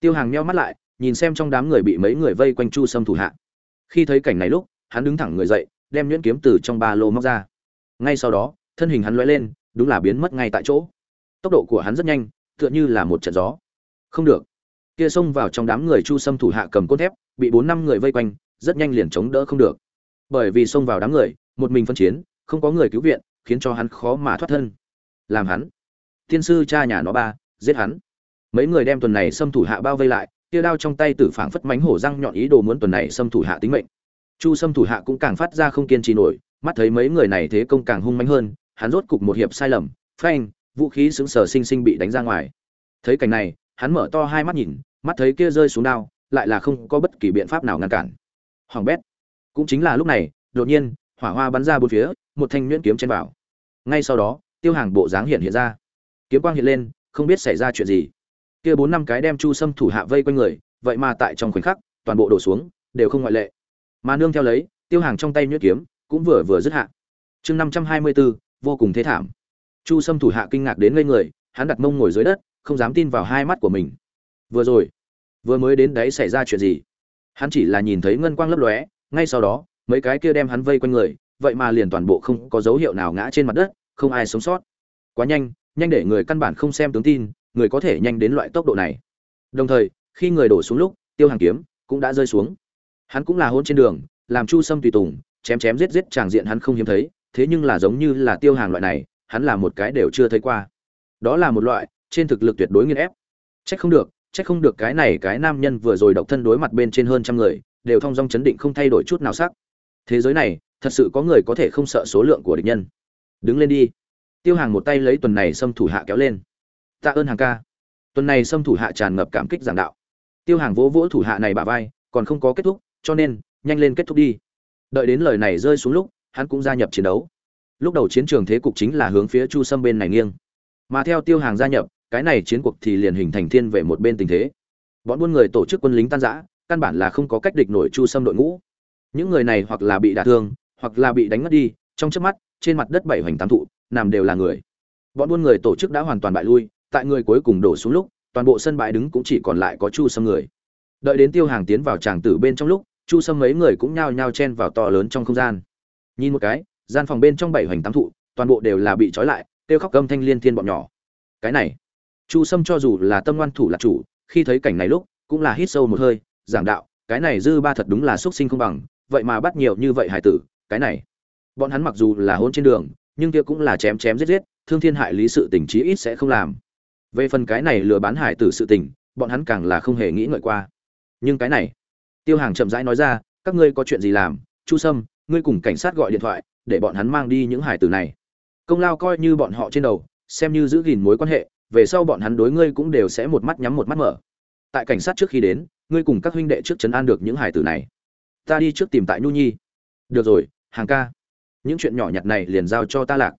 Tiêu hàng meo mắt lại, nhìn xem trong đám người bị mấy người vây quanh chu sâm thủ hạ. Khi thấy cảnh này lúc, hắn đứng thẳng người dậy, đem nhuyễn kiếm từ trong ba lô móc ra. Ngay sau đó, thân hình hắn lóe lên, đúng là biến mất ngay tại chỗ. Tốc độ của hắn rất nhanh, tựa như là một trận gió. Không được. Kia xông vào trong đám người chu sâm thủ hạ cầm cốt thép, bị bốn năm người vây quanh, rất nhanh liền chống đỡ không được bởi vì xông vào đám người, một mình phân chiến, không có người cứu viện, khiến cho hắn khó mà thoát thân. Làm hắn. Tiên sư cha nhà nó ba, giết hắn. Mấy người đem tuần này xâm thủ hạ bao vây lại kia đao trong tay tử phảng phất mánh hổ răng nhọn ý đồ muốn tuần này xâm thủ hạ tính mệnh. Chu xâm thủ hạ cũng càng phát ra không kiên trì nổi, mắt thấy mấy người này thế công càng hung mãnh hơn, hắn rốt cục một hiệp sai lầm, phanh, vũ khí xứng sờ sinh sinh bị đánh ra ngoài. Thấy cảnh này, hắn mở to hai mắt nhìn, mắt thấy kia rơi xuống đao, lại là không có bất kỳ biện pháp nào ngăn cản. Hoàng bét cũng chính là lúc này, đột nhiên, hỏa hoa bắn ra bốn phía, một thanh nhuyễn kiếm chen vào. Ngay sau đó, tiêu hàng bộ dáng hiện hiện ra. Kiếm quang hiện lên, không biết xảy ra chuyện gì. Kia bốn năm cái đem chu sâm thủ hạ vây quanh người, vậy mà tại trong khoảnh khắc, toàn bộ đổ xuống, đều không ngoại lệ. Mà nương theo lấy, tiêu hàng trong tay nhuyễn kiếm, cũng vừa vừa dứt hạ. Chương năm trăm hai mươi bốn vô cùng thế thảm. Chu sâm thủ hạ kinh ngạc đến ngây người, hắn đặt mông ngồi dưới đất, không dám tin vào hai mắt của mình. Vừa rồi, vừa mới đến đấy xảy ra chuyện gì? Hắn chỉ là nhìn thấy ngân quang lấp lóe ngay sau đó, mấy cái kia đem hắn vây quanh người, vậy mà liền toàn bộ không có dấu hiệu nào ngã trên mặt đất, không ai sống sót. Quá nhanh nhanh để người căn bản không xem tướng tin, người có thể nhanh đến loại tốc độ này. Đồng thời, khi người đổ xuống lúc, tiêu hàng kiếm cũng đã rơi xuống. Hắn cũng là hôn trên đường, làm chu sâm tùy tùng, chém chém giết giết tràng diện hắn không hiếm thấy, thế nhưng là giống như là tiêu hàng loại này, hắn là một cái đều chưa thấy qua. Đó là một loại, trên thực lực tuyệt đối nghiên ép. Trách không được trách không được cái này cái nam nhân vừa rồi độc thân đối mặt bên trên hơn trăm người đều thong dong chấn định không thay đổi chút nào sắc. Thế giới này, thật sự có người có thể không sợ số lượng của địch nhân. Đứng lên đi. Tiêu hàng một tay lấy tuần này xâm thủ hạ kéo lên. Tạ ơn hàng ca. Tuần này xâm thủ hạ tràn ngập cảm kích giảng đạo. Tiêu hàng vỗ vỗ thủ hạ này bà vai, còn không có kết thúc, cho nên, nhanh lên kết thúc đi. Đợi đến lời này rơi xuống lúc, hắn cũng gia nhập chiến đấu. Lúc đầu chiến trường thế cục chính là hướng phía chu sâm bên này nghiêng. Mà theo tiêu hàng gia nhập, cái này chiến cuộc thì liền hình thành thiên về một bên tình thế. Bọn buôn người tổ chức quân lính tan giã căn bản là không có cách địch nổi chu sâm đội ngũ. Những người này hoặc là bị đả thương, hoặc là bị đánh ngất đi, trong trước mắt, trên mặt đất bảy hoành tám thụ, nằm đều là người. Bọn buôn người tổ chức đã hoàn toàn bại lui, tại người cuối cùng đổ xuống lúc, toàn bộ sân bãi đứng cũng chỉ còn lại có chu sâm người. Đợi đến tiêu hàng tiến vào tràng tử bên trong lúc, chu sâm mấy người cũng nhao nhao chen vào to lớn trong không gian. Nhìn một cái, gian phòng bên trong bảy hoành tám thụ, toàn bộ đều là bị trói lại, kêu khóc gâm thanh liên thiên bọn nhỏ. Cái này, chu sâm cho dù là tâm ngoan thủ là chủ, khi thấy cảnh này lúc, cũng là hít sâu một hơi giảng đạo, cái này dư ba thật đúng là xuất sinh không bằng, vậy mà bắt nhiều như vậy hải tử, cái này. Bọn hắn mặc dù là hôn trên đường, nhưng kia cũng là chém chém giết giết, thương thiên hại lý sự tình chí ít sẽ không làm. Về phần cái này lừa bán hải tử sự tình, bọn hắn càng là không hề nghĩ ngợi qua. Nhưng cái này, tiêu hàng chậm rãi nói ra, các ngươi có chuyện gì làm? Chu sâm, ngươi cùng cảnh sát gọi điện thoại, để bọn hắn mang đi những hải tử này. Công lao coi như bọn họ trên đầu, xem như giữ gìn mối quan hệ, về sau bọn hắn đối ngươi cũng đều sẽ một mắt nhắm một mắt mở. Tại cảnh sát trước khi đến ngươi cùng các huynh đệ trước chấn an được những hải tử này. Ta đi trước tìm tại nhu nhi. Được rồi, hàng ca. Những chuyện nhỏ nhặt này liền giao cho ta lạc.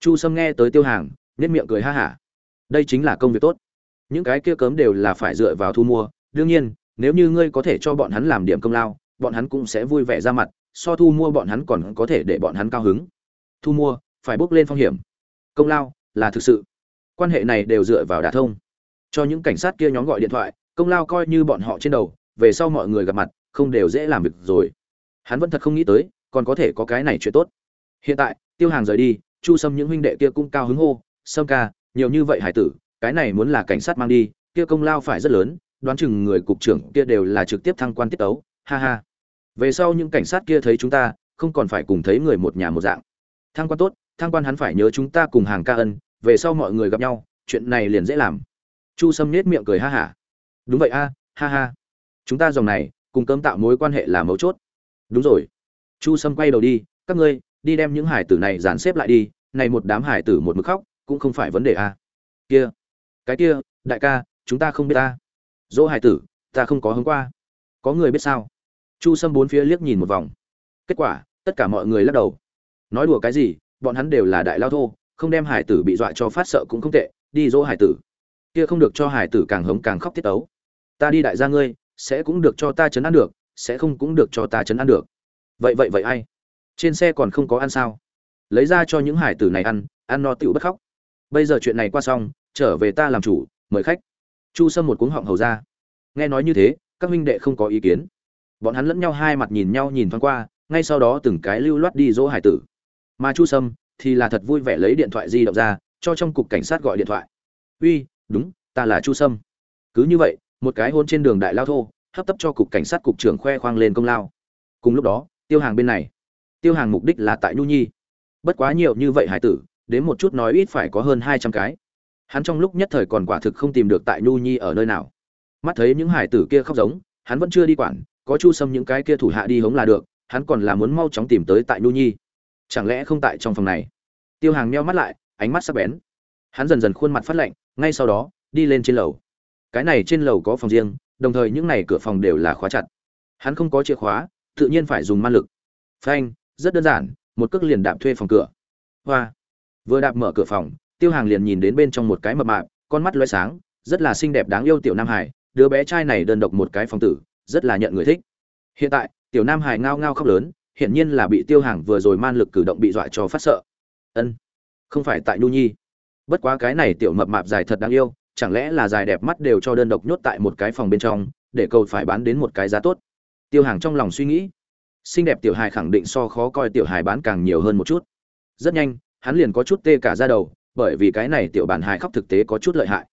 Chu sâm nghe tới tiêu hàng nhất miệng cười ha hả. Đây chính là công việc tốt. Những cái kia cấm đều là phải dựa vào thu mua. Đương nhiên, nếu như ngươi có thể cho bọn hắn làm điểm công lao, bọn hắn cũng sẽ vui vẻ ra mặt, so thu mua bọn hắn còn có thể để bọn hắn cao hứng. Thu mua, phải bước lên phong hiểm. Công lao là thực sự. Quan hệ này đều dựa vào đả thông. Cho những cảnh sát kia nhóm gọi điện thoại công lao coi như bọn họ trên đầu, về sau mọi người gặp mặt, không đều dễ làm việc rồi. Hắn vẫn thật không nghĩ tới, còn có thể có cái này chuyện tốt. Hiện tại, tiêu hàng rời đi, chu sâm những huynh đệ kia cũng cao hứng hô, sâm ca, nhiều như vậy hải tử, cái này muốn là cảnh sát mang đi, kia công lao phải rất lớn, đoán chừng người cục trưởng kia đều là trực tiếp thăng quan tiết tấu, ha ha. Về sau những cảnh sát kia thấy chúng ta, không còn phải cùng thấy người một nhà một dạng. Thăng quan tốt, thăng quan hắn phải nhớ chúng ta cùng hàng ca ân, về sau mọi người gặp nhau, chuyện này liền dễ làm. Chu sâm nết miệng cười ha hả đúng vậy a, ha ha. Chúng ta dòng này, cùng cơm tạo mối quan hệ là mấu chốt. Đúng rồi. Chu sâm quay đầu đi, các ngươi, đi đem những hải tử này dàn xếp lại đi, này một đám hải tử một mực khóc, cũng không phải vấn đề a. Kia, cái kia, đại ca, chúng ta không biết ta. Dỗ hải tử, ta không có hôm qua. Có người biết sao? Chu sâm bốn phía liếc nhìn một vòng. Kết quả, tất cả mọi người lắc đầu. Nói đùa cái gì, bọn hắn đều là đại lao thô, không đem hải tử bị dọa cho phát sợ cũng không tệ, đi dỗ hải tử. Kia không được cho hải tử càng hống càng khóc tiết ấu ta đi đại gia ngươi, sẽ cũng được cho ta chấn ăn được, sẽ không cũng được cho ta chấn ăn được. Vậy vậy vậy ai? Trên xe còn không có ăn sao? Lấy ra cho những hải tử này ăn ăn no tựu bất khóc. Bây giờ chuyện này qua xong, trở về ta làm chủ, mời khách. Chu sâm một cuống họng hầu ra. Nghe nói như thế, các huynh đệ không có ý kiến. Bọn hắn lẫn nhau hai mặt nhìn nhau nhìn thoáng qua, ngay sau đó từng cái lưu loát đi dỗ hải tử. Mà chu sâm thì là thật vui vẻ lấy điện thoại di động ra, cho trong cục cảnh sát gọi điện thoại. Uy, đúng, ta là chu sâm. Cứ như vậy một cái hôn trên đường đại lao thô, hấp tấp cho cục cảnh sát cục trưởng khoe khoang lên công lao. Cùng lúc đó, tiêu hàng bên này. Tiêu hàng mục đích là tại nhu nhi. Bất quá nhiều như vậy hải tử, đến một chút nói ít phải có hơn hai trăm cái. Hắn trong lúc nhất thời còn quả thực không tìm được tại nhu nhi ở nơi nào. Mắt thấy những hải tử kia khóc giống, hắn vẫn chưa đi quản, có chu xâm những cái kia thủ hạ đi hống là được, hắn còn là muốn mau chóng tìm tới tại nhu nhi. Chẳng lẽ không tại trong phòng này? Tiêu hàng meo mắt lại, ánh mắt sắp bén. Hắn dần dần khuôn mặt phát lạnh, ngay sau đó, đi lên trên lầu cái này trên lầu có phòng riêng, đồng thời những này cửa phòng đều là khóa chặt. Hắn không có chìa khóa, tự nhiên phải dùng man lực. Phanh, rất đơn giản, một cước liền đạp thuê phòng cửa. Hoa. Vừa đạp mở cửa phòng, tiêu hàng liền nhìn đến bên trong một cái mập mạp, con mắt loay sáng, rất là xinh đẹp đáng yêu tiểu nam hải, đứa bé trai này đơn độc một cái phòng tử, rất là nhận người thích. Hiện tại, tiểu nam hải ngao ngao khóc lớn, hiển nhiên là bị tiêu hàng vừa rồi man lực cử động bị dọa cho phát sợ. Ân, không phải tại nhu nhi. Bất quá cái này tiểu mập mạp dài thật đáng yêu chẳng lẽ là dài đẹp mắt đều cho đơn độc nhốt tại một cái phòng bên trong, để cầu phải bán đến một cái giá tốt? Tiêu hàng trong lòng suy nghĩ. Xinh đẹp tiểu hài khẳng định so khó coi tiểu hài bán càng nhiều hơn một chút. Rất nhanh, hắn liền có chút tê cả ra đầu, bởi vì cái này tiểu bản hài khóc thực tế có chút lợi hại.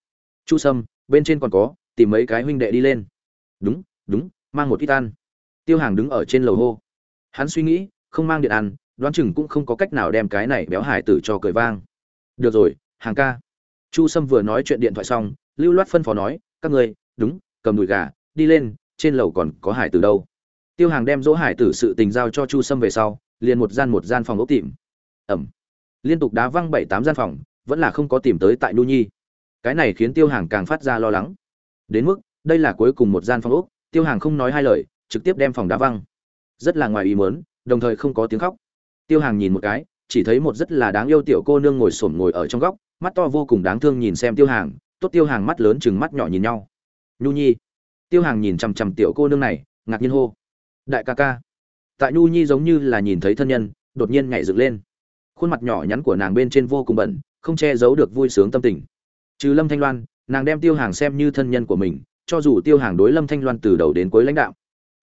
Chu sâm, bên trên còn có, tìm mấy cái huynh đệ đi lên. Đúng đúng, mang một ít ăn. Tiêu hàng đứng ở trên lầu hô. Hắn suy nghĩ, không mang điện ăn, đoán chừng cũng không có cách nào đem cái này béo hải tử cho cười vang. Được rồi, hàng ca chu sâm vừa nói chuyện điện thoại xong lưu loát phân phó nói các người, đúng cầm đùi gà đi lên trên lầu còn có hải tử đâu. Tiêu hàng đem dỗ hải tử sự tình giao cho chu sâm về sau liền một gian một gian phòng ốc tìm. Ẩm. Liên tục đá văng bảy tám gian phòng vẫn là không có tìm tới tại nu nhi. Cái này khiến tiêu hàng càng phát ra lo lắng. Đến mức đây là cuối cùng một gian phòng ốc tiêu hàng không nói hai lời trực tiếp đem phòng đá văng. Rất là ngoài ý muốn đồng thời không có tiếng khóc. Tiêu hàng nhìn một cái chỉ thấy một rất là đáng yêu tiểu cô nương ngồi xổm ngồi ở trong góc, mắt to vô cùng đáng thương nhìn xem tiêu hàng, tốt tiêu hàng mắt lớn chừng mắt nhỏ nhìn nhau. Nhu nhi. Tiêu hàng nhìn chằm chằm tiểu cô nương này, ngạc nhiên hô. Đại ca ca. Tại nhu nhi giống như là nhìn thấy thân nhân, đột nhiên nhảy dựng lên. Khuôn mặt nhỏ nhắn của nàng bên trên vô cùng bẩn, không che giấu được vui sướng tâm tình. Trừ lâm thanh loan, nàng đem tiêu hàng xem như thân nhân của mình, cho dù tiêu hàng đối lâm thanh loan từ đầu đến cuối lãnh đạo.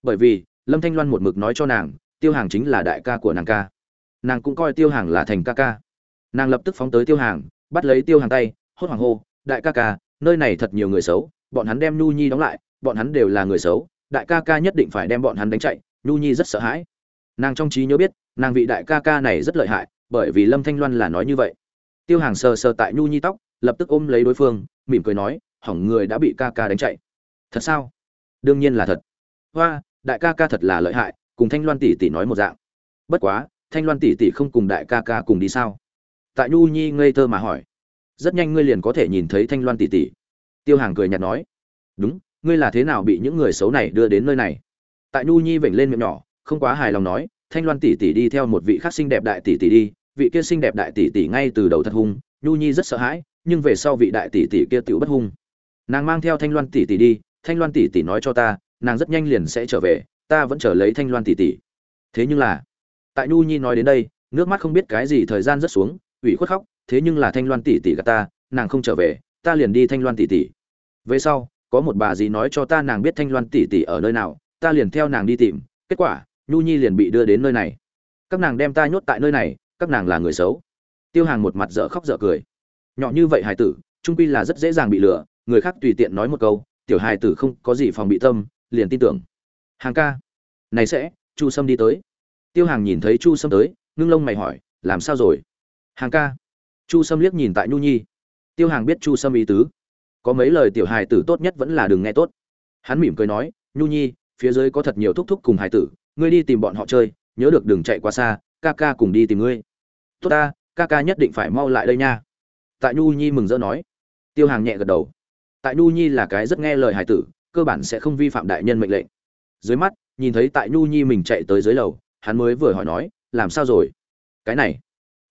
Bởi vì, lâm thanh loan một mực nói cho nàng, tiêu hàng chính là đại ca của nàng ca nàng cũng coi tiêu hàng là thành ca ca. Nàng lập tức phóng tới tiêu hàng, bắt lấy tiêu hàng tay, hốt hoảng hô, đại ca ca, nơi này thật nhiều người xấu, bọn hắn đem nhu nhi đóng lại, bọn hắn đều là người xấu, đại ca ca nhất định phải đem bọn hắn đánh chạy, nhu nhi rất sợ hãi. Nàng trong trí nhớ biết, nàng vị đại ca ca này rất lợi hại, bởi vì lâm thanh loan là nói như vậy. Tiêu hàng sờ sờ tại nhu nhi tóc, lập tức ôm lấy đối phương, mỉm cười nói, hỏng người đã bị ca ca đánh chạy. Thật sao? Đương nhiên là thật. Hoa, đại ca ca thật là lợi hại, cùng thanh loan tỷ tỷ nói một dạng. Bất quá thanh loan tỷ tỷ không cùng đại ca ca cùng đi sao? Tại nhu nhi ngây thơ mà hỏi. Rất nhanh ngươi liền có thể nhìn thấy thanh loan tỷ tỷ. Tiêu hàng cười nhạt nói. Đúng, ngươi là thế nào bị những người xấu này đưa đến nơi này? Tại nhu nhi vểnh lên miệng nhỏ, không quá hài lòng nói, thanh loan tỷ tỷ đi theo một vị khác xinh đẹp đại tỷ tỷ đi, vị kia xinh đẹp đại tỷ tỷ ngay từ đầu thật hung, nhu nhi rất sợ hãi, nhưng về sau vị đại tỷ tỷ kia tiểu bất hung. Nàng mang theo thanh loan tỷ tỷ đi, thanh loan tỷ tỷ nói cho ta, nàng rất nhanh liền sẽ trở về, ta vẫn chờ lấy thanh loan tỷ tỷ. Thế nhưng là tại nhu nhi nói đến đây, nước mắt không biết cái gì thời gian rất xuống, ủy khuất khóc, thế nhưng là thanh loan tỷ tỷ gạt ta, nàng không trở về, ta liền đi thanh loan tỷ tỷ. Về sau, có một bà gì nói cho ta nàng biết thanh loan tỷ tỷ ở nơi nào, ta liền theo nàng đi tìm, kết quả, nhu nhi liền bị đưa đến nơi này. Các nàng đem ta nhốt tại nơi này, các nàng là người xấu. Tiêu hàng một mặt dở khóc dở cười. Nhỏ như vậy Hải tử, trung quy là rất dễ dàng bị lừa, người khác tùy tiện nói một câu, tiểu Hải tử không có gì phòng bị tâm, liền tin tưởng. Hàng ca, này sẽ, chu sâm đi tới tiêu hàng nhìn thấy chu sâm tới, ngưng lông mày hỏi, làm sao rồi? Hàng ca. Chu sâm liếc nhìn tại nhu nhi. Tiêu hàng biết chu sâm ý tứ. Có mấy lời tiểu hài tử tốt nhất vẫn là đừng nghe tốt. Hắn mỉm cười nói, nhu nhi, phía dưới có thật nhiều thúc thúc cùng hài tử, ngươi đi tìm bọn họ chơi, nhớ được đừng chạy quá xa, ca ca cùng đi tìm ngươi. Tốt ta, ca ca nhất định phải mau lại đây nha. Tại nhu nhi mừng rỡ nói. Tiêu hàng nhẹ gật đầu. Tại nhu nhi là cái rất nghe lời hài tử, cơ bản sẽ không vi phạm đại nhân mệnh lệnh. Dưới mắt, nhìn thấy tại nhu nhi mình chạy tới dưới lầu hắn mới vừa hỏi nói, làm sao rồi? Cái này,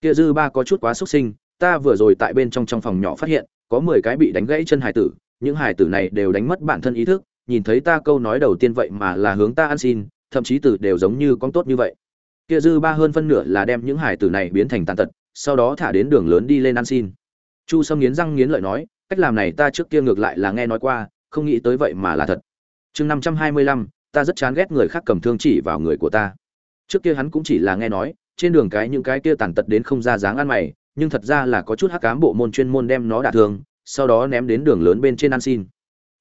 kia dư ba có chút quá xuất sinh, ta vừa rồi tại bên trong trong phòng nhỏ phát hiện, có mười cái bị đánh gãy chân hài tử, những hài tử này đều đánh mất bản thân ý thức, nhìn thấy ta câu nói đầu tiên vậy mà là hướng ta ăn xin, thậm chí từ đều giống như con tốt như vậy. Kia dư ba hơn phân nửa là đem những hài tử này biến thành tàn tật, sau đó thả đến đường lớn đi lên ăn xin. Chu sâm nghiến răng nghiến lợi nói, cách làm này ta trước kia ngược lại là nghe nói qua, không nghĩ tới vậy mà là thật. Chương năm trăm hai mươi lăm, ta rất chán ghét người khác cầm thương chỉ vào người của ta trước kia hắn cũng chỉ là nghe nói, trên đường cái những cái kia tàn tật đến không ra dáng ăn mày, nhưng thật ra là có chút hắc cám bộ môn chuyên môn đem nó đả thương, sau đó ném đến đường lớn bên trên ăn xin.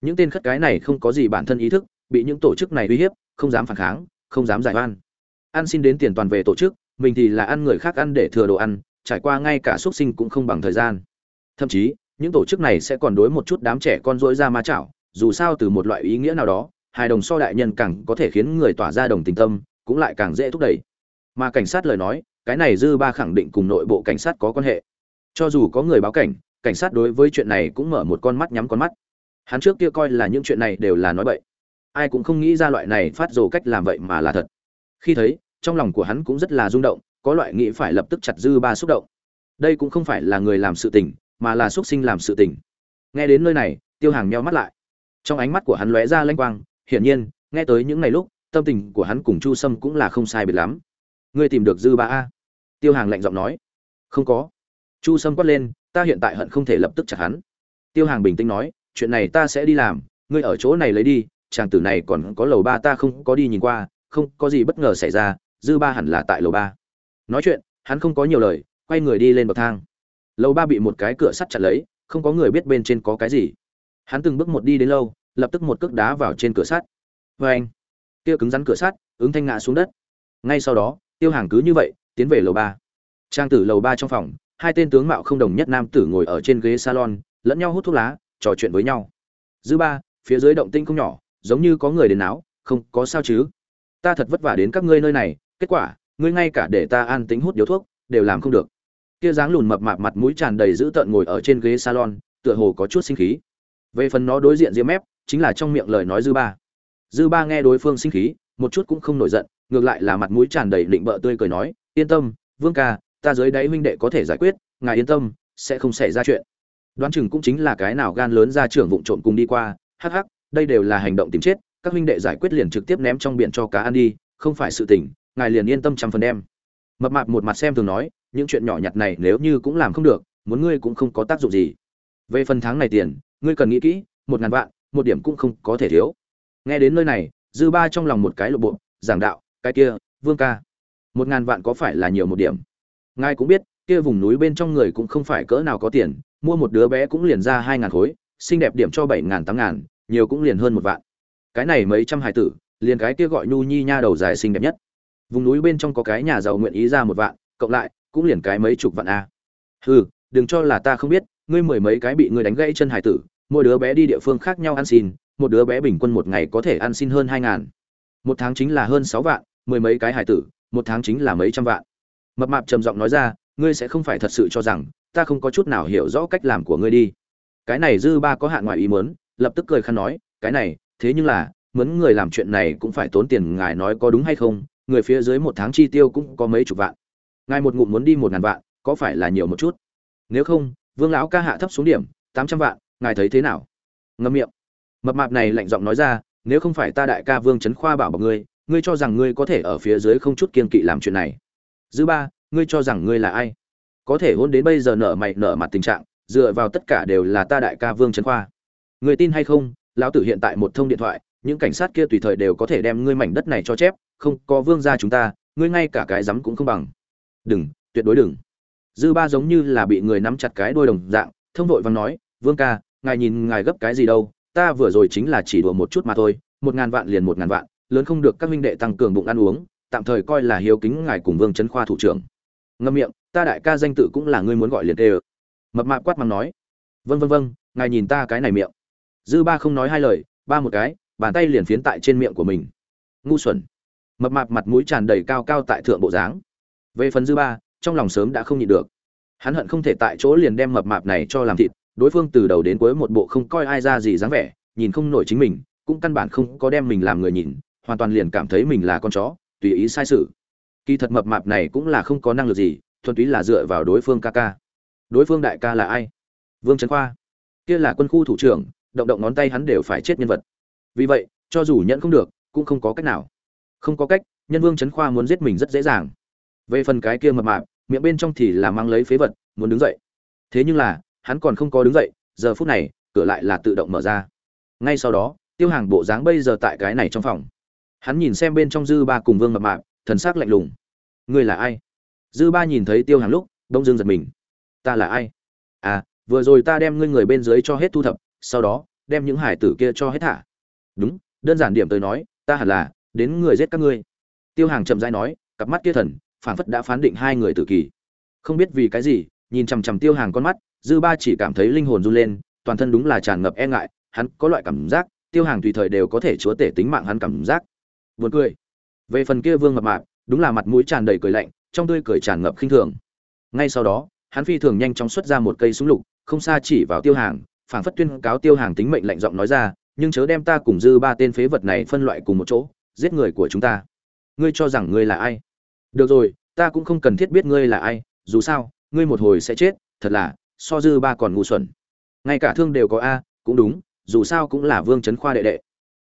Những tên khất cái này không có gì bản thân ý thức, bị những tổ chức này uy hiếp, không dám phản kháng, không dám giải oan. Ăn xin đến tiền toàn về tổ chức, mình thì là ăn người khác ăn để thừa đồ ăn, trải qua ngay cả xuất sinh cũng không bằng thời gian. Thậm chí, những tổ chức này sẽ còn đối một chút đám trẻ con dỗi ra ma chảo, dù sao từ một loại ý nghĩa nào đó, hài đồng so đại nhân càng có thể khiến người tỏa ra đồng tình tâm cũng lại càng dễ thúc đẩy. Mà cảnh sát lời nói, cái này dư ba khẳng định cùng nội bộ cảnh sát có quan hệ. Cho dù có người báo cảnh cảnh sát đối với chuyện này cũng mở một con mắt nhắm con mắt. Hắn trước kia coi là những chuyện này đều là nói bậy. Ai cũng không nghĩ ra loại này phát dồ cách làm vậy mà là thật. Khi thấy, trong lòng của hắn cũng rất là rung động, có loại nghĩ phải lập tức chặt dư ba xúc động. Đây cũng không phải là người làm sự tình, mà là xuất sinh làm sự tình. Nghe đến nơi này, tiêu hàng meo mắt lại. Trong ánh mắt của hắn lóe ra lanh quang, hiển nhiên, nghe tới những ngày lúc tâm tình của hắn cùng chu sâm cũng là không sai biệt lắm. Ngươi tìm được dư ba a? Tiêu hàng lạnh giọng nói. Không có. Chu sâm quát lên, ta hiện tại hận không thể lập tức chặt hắn. Tiêu hàng bình tĩnh nói, chuyện này ta sẽ đi làm, ngươi ở chỗ này lấy đi, chàng tử này còn có lầu ba ta không có đi nhìn qua, không có gì bất ngờ xảy ra, dư ba hẳn là tại lầu ba. Nói chuyện, hắn không có nhiều lời, quay người đi lên bậc thang. Lầu ba bị một cái cửa sắt chặt lấy, không có người biết bên trên có cái gì. Hắn từng bước một đi đến lâu, lập tức một cước đá vào trên cửa sắt. Vê anh kia cứng rắn cửa sắt, ứng thanh ngã xuống đất. Ngay sau đó, tiêu hàng cứ như vậy, tiến về lầu ba. Trang tử lầu ba trong phòng, hai tên tướng mạo không đồng nhất nam tử ngồi ở trên ghế salon, lẫn nhau hút thuốc lá, trò chuyện với nhau. Dư ba, phía dưới động tinh không nhỏ, giống như có người đến náo, không, có sao chứ? Ta thật vất vả đến các ngươi nơi này, kết quả, ngươi ngay cả để ta an tính hút điếu thuốc, đều làm không được. Kia dáng lùn mập mạp mặt mũi tràn đầy dữ tợn ngồi ở trên ghế salon, tựa hồ có chút sinh khí. Về phần nó đối diện diêm mép, chính là trong miệng lời nói dư ba dư ba nghe đối phương sinh khí, một chút cũng không nổi giận, ngược lại là mặt mũi tràn đầy định bợ tươi cười nói, yên tâm, vương ca, ta dưới đáy huynh đệ có thể giải quyết, ngài yên tâm, sẽ không xảy ra chuyện. Đoán chừng cũng chính là cái nào gan lớn ra trưởng vụng trộm cùng đi qua, hắc hắc, đây đều là hành động tìm chết, các huynh đệ giải quyết liền trực tiếp ném trong biển cho cá ăn đi, không phải sự tình, ngài liền yên tâm trăm phần đem. Mập mạp một mặt xem thường nói, những chuyện nhỏ nhặt này nếu như cũng làm không được, muốn ngươi cũng không có tác dụng gì. Về phần tháng này tiền, ngươi cần nghĩ kỹ, một ngàn vạn, một điểm cũng không có thể thiếu nghe đến nơi này, dư ba trong lòng một cái lộ bộ, giảng đạo, cái kia, vương ca, một ngàn vạn có phải là nhiều một điểm? Ngài cũng biết, kia vùng núi bên trong người cũng không phải cỡ nào có tiền, mua một đứa bé cũng liền ra hai ngàn khối, xinh đẹp điểm cho bảy ngàn, tám ngàn, nhiều cũng liền hơn một vạn. Cái này mấy trăm hải tử, liền cái kia gọi nhu nhi nha đầu dài xinh đẹp nhất. Vùng núi bên trong có cái nhà giàu nguyện ý ra một vạn, cộng lại, cũng liền cái mấy chục vạn a. Hừ, đừng cho là ta không biết, ngươi mười mấy cái bị ngươi đánh gãy chân hải tử, mỗi đứa bé đi địa phương khác nhau ăn xin một đứa bé bình quân một ngày có thể ăn xin hơn hai ngàn. Một tháng chính là hơn sáu vạn, mười mấy cái hải tử, một tháng chính là mấy trăm vạn. Mập mạp trầm giọng nói ra, ngươi sẽ không phải thật sự cho rằng, ta không có chút nào hiểu rõ cách làm của ngươi đi. Cái này dư ba có hạn ngoài ý muốn, lập tức cười khăn nói, cái này, thế nhưng là mướn người làm chuyện này cũng phải tốn tiền, ngài nói có đúng hay không? Người phía dưới một tháng chi tiêu cũng có mấy chục vạn. Ngài một ngụm muốn đi một ngàn vạn, có phải là nhiều một chút? Nếu không, vương lão ca hạ thấp xuống điểm, tám trăm vạn, ngài thấy thế nào? Ngâm miệng mập mạp này lạnh giọng nói ra, nếu không phải ta đại ca vương trấn khoa bảo bọc ngươi ngươi cho rằng ngươi có thể ở phía dưới không chút kiên kỵ làm chuyện này. Dư ba, ngươi cho rằng ngươi là ai? Có thể hôn đến bây giờ nở mày nở mặt tình trạng, dựa vào tất cả đều là ta đại ca vương trấn khoa. Người tin hay không, lão tử hiện tại một thông điện thoại, những cảnh sát kia tùy thời đều có thể đem ngươi mảnh đất này cho chép, không có vương gia chúng ta, ngươi ngay cả cái rắm cũng không bằng. Đừng, tuyệt đối đừng. Dư ba giống như là bị người nắm chặt cái đôi đồng dạng, thông vội và nói, vương ca, ngài nhìn ngài gấp cái gì đâu ta vừa rồi chính là chỉ đùa một chút mà thôi, một ngàn vạn liền một ngàn vạn, lớn không được các minh đệ tăng cường bụng ăn uống, tạm thời coi là hiếu kính ngài cùng vương trấn khoa thủ trưởng. Ngâm miệng, ta đại ca danh tự cũng là ngươi muốn gọi liền tê ơ mập mạp quát mắng nói. Vân vân vân ngài nhìn ta cái này miệng. Dư ba không nói hai lời, ba một cái, bàn tay liền phiến tại trên miệng của mình. Ngu xuẩn. Mập mạp mặt mũi tràn đầy cao cao tại thượng bộ dáng. Về phần dư ba, trong lòng sớm đã không nhịn được. Hắn hận không thể tại chỗ liền đem mập mạp này cho làm thịt đối phương từ đầu đến cuối một bộ không coi ai ra gì dáng vẻ, nhìn không nổi chính mình, cũng căn bản không có đem mình làm người nhìn, hoàn toàn liền cảm thấy mình là con chó, tùy ý sai sự. Kỳ thật mập mạp này cũng là không có năng lực gì, thuần túy là dựa vào đối phương ca ca. Đối phương đại ca là ai? Vương trấn khoa. Kia là quân khu thủ trưởng, động động ngón tay hắn đều phải chết nhân vật. Vì vậy, cho dù nhận không được, cũng không có cách nào. Không có cách, nhân vương trấn khoa muốn giết mình rất dễ dàng. Về phần cái kia mập mạp, miệng bên trong thì là mang lấy phế vật, muốn đứng dậy. Thế nhưng là hắn còn không có đứng dậy, giờ phút này, cửa lại là tự động mở ra. Ngay sau đó, tiêu hàng bộ dáng bây giờ tại cái này trong phòng. Hắn nhìn xem bên trong dư ba cùng vương mập mạp, thần sắc lạnh lùng. Ngươi là ai? Dư ba nhìn thấy tiêu hàng lúc, đông dương giật mình. Ta là ai? À vừa rồi ta đem ngươi người bên dưới cho hết thu thập, sau đó, đem những hải tử kia cho hết thả. Đúng, đơn giản điểm tới nói, ta hẳn là, đến người giết các ngươi. Tiêu hàng chậm rãi nói, cặp mắt kia thần, phảng phất đã phán định hai người tử kỳ. Không biết vì cái gì, nhìn chằm chằm tiêu hàng con mắt dư ba chỉ cảm thấy linh hồn run lên, toàn thân đúng là tràn ngập e ngại, hắn có loại cảm giác, tiêu hàng tùy thời đều có thể chúa tể tính mạng hắn cảm giác. Buồn cười. Về phần kia vương mập mạp, đúng là mặt mũi tràn đầy cười lạnh, trong tươi cười tràn ngập khinh thường. Ngay sau đó, hắn phi thường nhanh chóng xuất ra một cây súng lục, không xa chỉ vào tiêu hàng, phảng phất tuyên cáo tiêu hàng tính mệnh lạnh giọng nói ra, nhưng chớ đem ta cùng dư ba tên phế vật này phân loại cùng một chỗ, giết người của chúng ta. Ngươi cho rằng ngươi là ai? Được rồi, ta cũng không cần thiết biết ngươi là ai, dù sao, ngươi một hồi sẽ chết, thật là so dư ba còn ngu xuẩn. Ngay cả thương đều có a, cũng đúng, dù sao cũng là vương trấn khoa đệ đệ.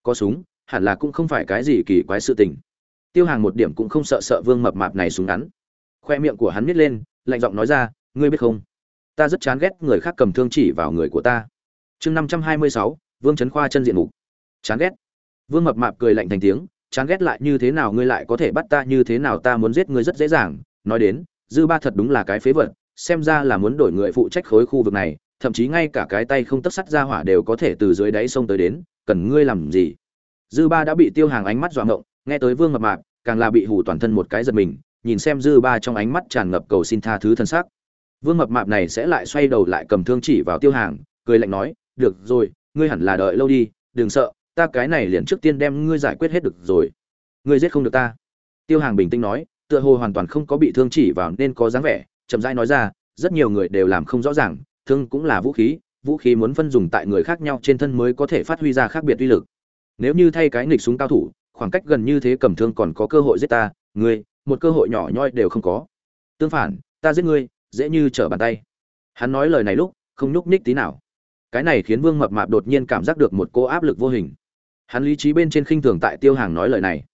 Có súng, hẳn là cũng không phải cái gì kỳ quái sự tình. Tiêu hàng một điểm cũng không sợ sợ vương mập mạp này súng ngắn. Khoe miệng của hắn nít lên, lạnh giọng nói ra, ngươi biết không? Ta rất chán ghét người khác cầm thương chỉ vào người của ta. Chương năm trăm hai mươi sáu, vương trấn khoa chân diện mục. Chán ghét? Vương mập mạp cười lạnh thành tiếng, chán ghét lại như thế nào ngươi lại có thể bắt ta như thế nào ta muốn giết ngươi rất dễ dàng. Nói đến, dư ba thật đúng là cái phế vật xem ra là muốn đổi người phụ trách khối khu vực này, thậm chí ngay cả cái tay không tất sắt ra hỏa đều có thể từ dưới đáy sông tới đến, cần ngươi làm gì? Dư ba đã bị tiêu hàng ánh mắt dọa ngộng, nghe tới vương mập mạp, càng là bị hù toàn thân một cái giật mình, nhìn xem dư ba trong ánh mắt tràn ngập cầu xin tha thứ thân xác. Vương mập mạp này sẽ lại xoay đầu lại cầm thương chỉ vào tiêu hàng, cười lạnh nói, được rồi, ngươi hẳn là đợi lâu đi, đừng sợ, ta cái này liền trước tiên đem ngươi giải quyết hết được rồi. Ngươi giết không được ta. Tiêu hàng bình tĩnh nói, tựa hồ hoàn toàn không có bị thương chỉ vào nên có dáng vẻ chậm rãi nói ra, rất nhiều người đều làm không rõ ràng, thương cũng là vũ khí vũ khí muốn phân dùng tại người khác nhau trên thân mới có thể phát huy ra khác biệt uy lực. Nếu như thay cái nghịch súng cao thủ, khoảng cách gần như thế cầm thương còn có cơ hội giết ta, ngươi, một cơ hội nhỏ nhoi đều không có. Tương phản, ta giết ngươi, dễ như trở bàn tay. Hắn nói lời này lúc, không nhúc nhích tí nào. Cái này khiến vương mập mạp đột nhiên cảm giác được một cô áp lực vô hình. Hắn lý trí bên trên khinh thường tại tiêu hàng nói lời này.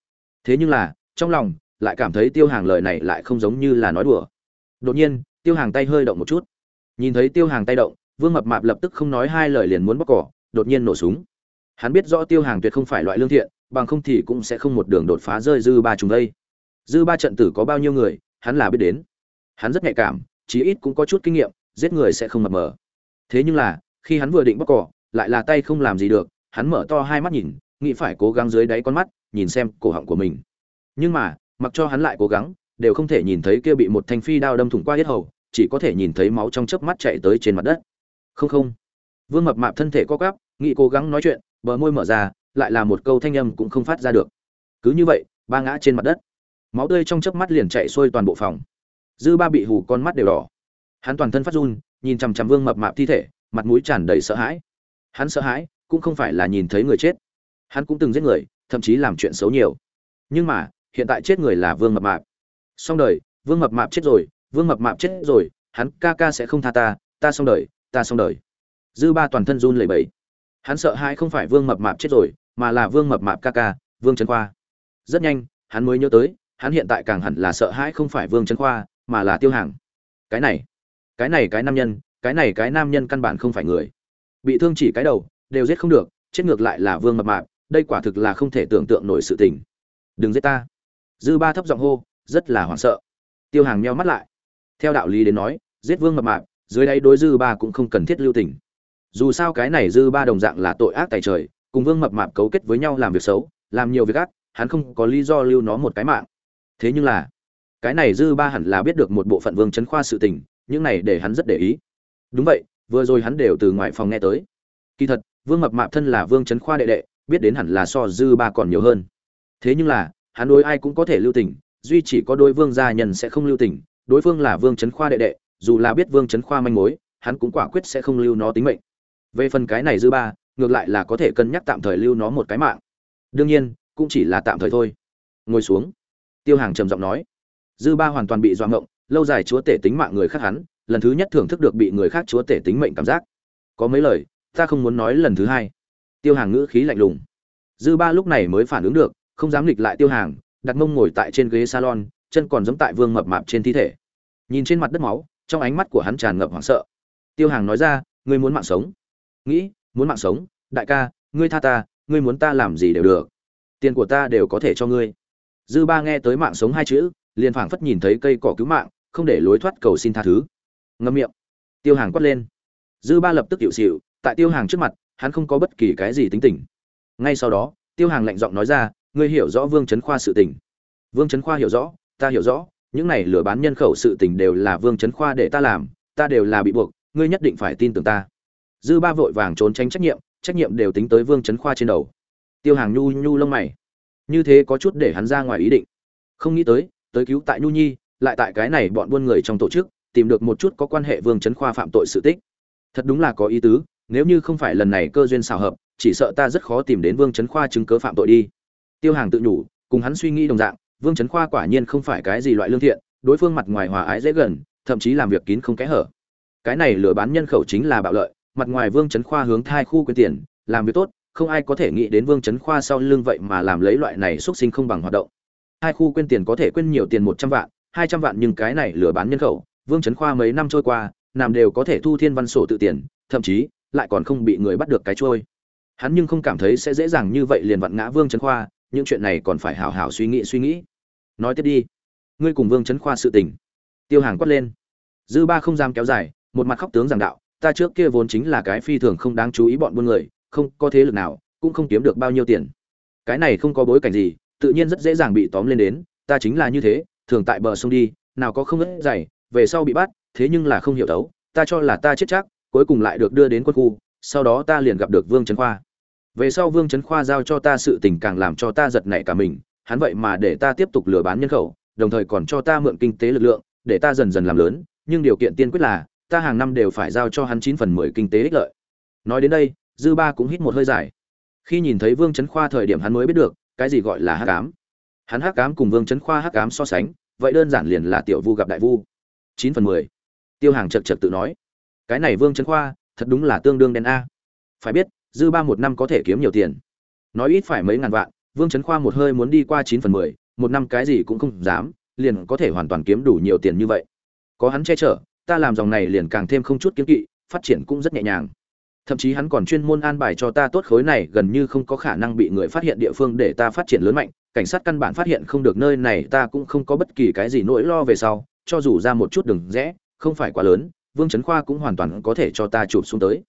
Thế nhưng là, trong lòng, lại cảm thấy tiêu hàng lời này lại không giống như là nói đùa đột nhiên, tiêu hàng tay hơi động một chút. Nhìn thấy tiêu hàng tay động, vương mập mạp lập tức không nói hai lời liền muốn bóc cỏ, đột nhiên nổ súng. Hắn biết rõ tiêu hàng tuyệt không phải loại lương thiện, bằng không thì cũng sẽ không một đường đột phá rơi dư ba trùng đây. Dư ba trận tử có bao nhiêu người, hắn là biết đến. Hắn rất nhạy cảm, chí ít cũng có chút kinh nghiệm, giết người sẽ không mập mờ. Thế nhưng là, khi hắn vừa định bóc cỏ, lại là tay không làm gì được, hắn mở to hai mắt nhìn, nghĩ phải cố gắng dưới đáy con mắt, nhìn xem cổ họng của mình. Nhưng mà, mặc cho hắn lại cố gắng đều không thể nhìn thấy kia bị một thanh phi đao đâm thủng qua hết hầu, chỉ có thể nhìn thấy máu trong chớp mắt chạy tới trên mặt đất. Không không. Vương mập mạp thân thể co quắp nghị cố gắng nói chuyện, bờ môi mở ra, lại là một câu thanh âm cũng không phát ra được. Cứ như vậy, ba ngã trên mặt đất. Máu tươi trong chớp mắt liền chạy xuôi toàn bộ phòng. Dư ba bị hù con mắt đều đỏ. Hắn toàn thân phát run, nhìn chằm chằm vương mập mạp thi thể, mặt mũi tràn đầy sợ hãi. Hắn sợ hãi, cũng không phải là nhìn thấy người chết. Hắn cũng từng giết người, thậm chí làm chuyện xấu nhiều. Nhưng mà, hiện tại chết người là vương mập mạp xong đời, vương mập mạp chết rồi, vương mập mạp chết rồi, hắn ca ca sẽ không tha ta ta xong đời, ta xong đời. Dư ba toàn thân run lẩy bẩy. Hắn sợ hai không phải vương mập mạp chết rồi, mà là vương mập mạp ca ca, vương trấn khoa. Rất nhanh, hắn mới nhớ tới, hắn hiện tại càng hẳn là sợ hãi không phải vương trấn khoa, mà là tiêu hàng. Cái này cái này cái nam nhân, cái này cái nam nhân căn bản không phải người. Bị thương chỉ cái đầu, đều giết không được, chết ngược lại là vương mập mạp, đây quả thực là không thể tưởng tượng nổi sự tình. Đừng giết ta. Dư ba thấp giọng hô rất là hoảng sợ. Tiêu hàng meo mắt lại. Theo đạo lý đến nói, giết vương mập mạp, dưới đáy đối dư ba cũng không cần thiết lưu tình. Dù sao cái này dư ba đồng dạng là tội ác tài trời, cùng vương mập mạp cấu kết với nhau làm việc xấu, làm nhiều việc ác, hắn không có lý do lưu nó một cái mạng. Thế nhưng là, cái này dư ba hẳn là biết được một bộ phận vương chấn khoa sự tình, những này để hắn rất để ý. Đúng vậy, vừa rồi hắn đều từ ngoài phòng nghe tới. Kỳ thật, vương mập mạp thân là vương chấn khoa đệ đệ, biết đến hẳn là so dư ba còn nhiều hơn. Thế nhưng là, hắn đối ai cũng có thể lưu tình duy chỉ có đối vương gia nhân sẽ không lưu tình, đối phương là vương chấn khoa đệ đệ, dù là biết vương chấn khoa manh mối, hắn cũng quả quyết sẽ không lưu nó tính mệnh. Về phần cái này dư ba, ngược lại là có thể cân nhắc tạm thời lưu nó một cái mạng. Đương nhiên, cũng chỉ là tạm thời thôi. Ngồi xuống. Tiêu hàng trầm giọng nói. Dư ba hoàn toàn bị doạ ngộng, lâu dài chúa tể tính mạng người khác hắn, lần thứ nhất thưởng thức được bị người khác chúa tể tính mệnh cảm giác. Có mấy lời, ta không muốn nói lần thứ hai. Tiêu hàng ngữ khí lạnh lùng. Dư ba lúc này mới phản ứng được, không dám nghịch lại tiêu hàng đặt mông ngồi tại trên ghế salon, chân còn giống tại vương mập mạp trên thi thể. Nhìn trên mặt đất máu, trong ánh mắt của hắn tràn ngập hoảng sợ. Tiêu hàng nói ra, ngươi muốn mạng sống? Nghĩ, muốn mạng sống? Đại ca, ngươi tha ta, ngươi muốn ta làm gì đều được. Tiền của ta đều có thể cho ngươi. Dư ba nghe tới mạng sống hai chữ, liền phảng phất nhìn thấy cây cỏ cứu mạng, không để lối thoát cầu xin tha thứ. Ngâm miệng. Tiêu hàng quát lên. Dư ba lập tức hiệu xịu tại tiêu hàng trước mặt, hắn không có bất kỳ cái gì tính tình. Ngay sau đó, tiêu hàng lạnh giọng nói ra ngươi hiểu rõ vương Chấn khoa sự tình. Vương Chấn khoa hiểu rõ, ta hiểu rõ, những này lừa bán nhân khẩu sự tình đều là vương Chấn khoa để ta làm, ta đều là bị buộc, ngươi nhất định phải tin tưởng ta. Dư ba vội vàng trốn tránh trách nhiệm trách nhiệm đều tính tới vương Chấn khoa trên đầu. Tiêu hàng nhu nhu lông mày. Như thế có chút để hắn ra ngoài ý định. Không nghĩ tới tới cứu tại nhu nhi, lại tại cái này bọn buôn người trong tổ chức, tìm được một chút có quan hệ vương Chấn khoa phạm tội sự tích. Thật đúng là có ý tứ, nếu như không phải lần này cơ duyên xào hợp, chỉ sợ ta rất khó tìm đến vương Chấn khoa chứng cứ phạm tội đi tiêu hàng tự nhủ, cùng hắn suy nghĩ đồng dạng, vương trấn khoa quả nhiên không phải cái gì loại lương thiện, đối phương mặt ngoài hòa ái dễ gần, thậm chí làm việc kín không kẽ hở. Cái này lừa bán nhân khẩu chính là bạo lợi, mặt ngoài vương trấn khoa hướng thai khu quyên tiền, làm việc tốt, không ai có thể nghĩ đến vương trấn khoa sau lưng vậy mà làm lấy loại này xuất sinh không bằng hoạt động. Hai khu quyên tiền có thể quyên nhiều tiền một trăm vạn, hai trăm vạn nhưng cái này lừa bán nhân khẩu, vương trấn khoa mấy năm trôi qua làm đều có thể thu thiên văn sổ tự tiền, thậm chí lại còn không bị người bắt được cái trôi. Hắn nhưng không cảm thấy sẽ dễ dàng như vậy liền vặn ngã vương trấn khoa những chuyện này còn phải hảo hảo suy nghĩ suy nghĩ. Nói tiếp đi. Ngươi cùng vương trấn khoa sự tình. Tiêu hàng quát lên. Dư ba không dám kéo dài, một mặt khóc tướng giảng đạo, ta trước kia vốn chính là cái phi thường không đáng chú ý bọn buôn người, không có thế lực nào, cũng không kiếm được bao nhiêu tiền. Cái này không có bối cảnh gì, tự nhiên rất dễ dàng bị tóm lên đến, ta chính là như thế, thường tại bờ sông đi, nào có không ngất dày, về sau bị bắt, thế nhưng là không hiểu đấu ta cho là ta chết chắc, cuối cùng lại được đưa đến quân khu, sau đó ta liền gặp được vương trấn khoa về sau vương trấn khoa giao cho ta sự tình càng làm cho ta giật nảy cả mình, hắn vậy mà để ta tiếp tục lừa bán nhân khẩu, đồng thời còn cho ta mượn kinh tế lực lượng, để ta dần dần làm lớn, nhưng điều kiện tiên quyết là, ta hàng năm đều phải giao cho hắn chín phần mười kinh tế ích lợi. Nói đến đây, dư ba cũng hít một hơi dài. Khi nhìn thấy vương trấn khoa thời điểm hắn mới biết được, cái gì gọi là hắc ám. Hắn hắc ám cùng vương trấn khoa hắc ám so sánh, vậy đơn giản liền là tiểu vu gặp đại vu. Chín phần mười. Tiêu hàng chật chật tự nói. Cái này vương trấn khoa, thật đúng là tương đương đen a. Phải biết dư ba một năm có thể kiếm nhiều tiền. Nói ít phải mấy ngàn vạn, vương trấn khoa một hơi muốn đi qua chín phần mười, một năm cái gì cũng không dám, liền có thể hoàn toàn kiếm đủ nhiều tiền như vậy. Có hắn che chở, ta làm dòng này liền càng thêm không chút kiếm kỵ, phát triển cũng rất nhẹ nhàng. Thậm chí hắn còn chuyên môn an bài cho ta tốt khối này, gần như không có khả năng bị người phát hiện địa phương để ta phát triển lớn mạnh, cảnh sát căn bản phát hiện không được nơi này, ta cũng không có bất kỳ cái gì nỗi lo về sau, cho dù ra một chút đường rẽ, không phải quá lớn, vương trấn khoa cũng hoàn toàn có thể cho ta chụp xuống tới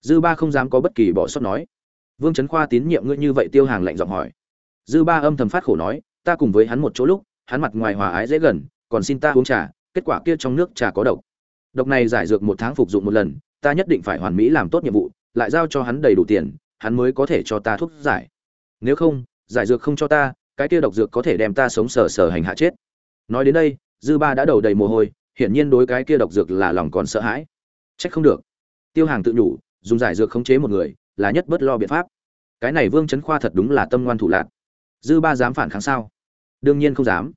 dư ba không dám có bất kỳ bỏ sót nói. Vương trấn khoa tín nhiệm ngươi như vậy tiêu hàng lạnh giọng hỏi. Dư ba âm thầm phát khổ nói, ta cùng với hắn một chỗ lúc, hắn mặt ngoài hòa ái dễ gần, còn xin ta uống trà, kết quả kia trong nước trà có độc. Độc này giải dược một tháng phục dụng một lần, ta nhất định phải hoàn mỹ làm tốt nhiệm vụ, lại giao cho hắn đầy đủ tiền, hắn mới có thể cho ta thuốc giải. Nếu không, giải dược không cho ta, cái kia độc dược có thể đem ta sống sờ sờ hành hạ chết. Nói đến đây, dư ba đã đầu đầy mồ hôi, hiển nhiên đối cái kia độc dược là lòng còn sợ hãi. Trách không được. Tiêu hàng tự nhủ dùng giải dược khống chế một người là nhất bất lo biện pháp. Cái này vương trấn khoa thật đúng là tâm ngoan thủ lạc dư ba dám phản kháng sao? Đương nhiên không dám.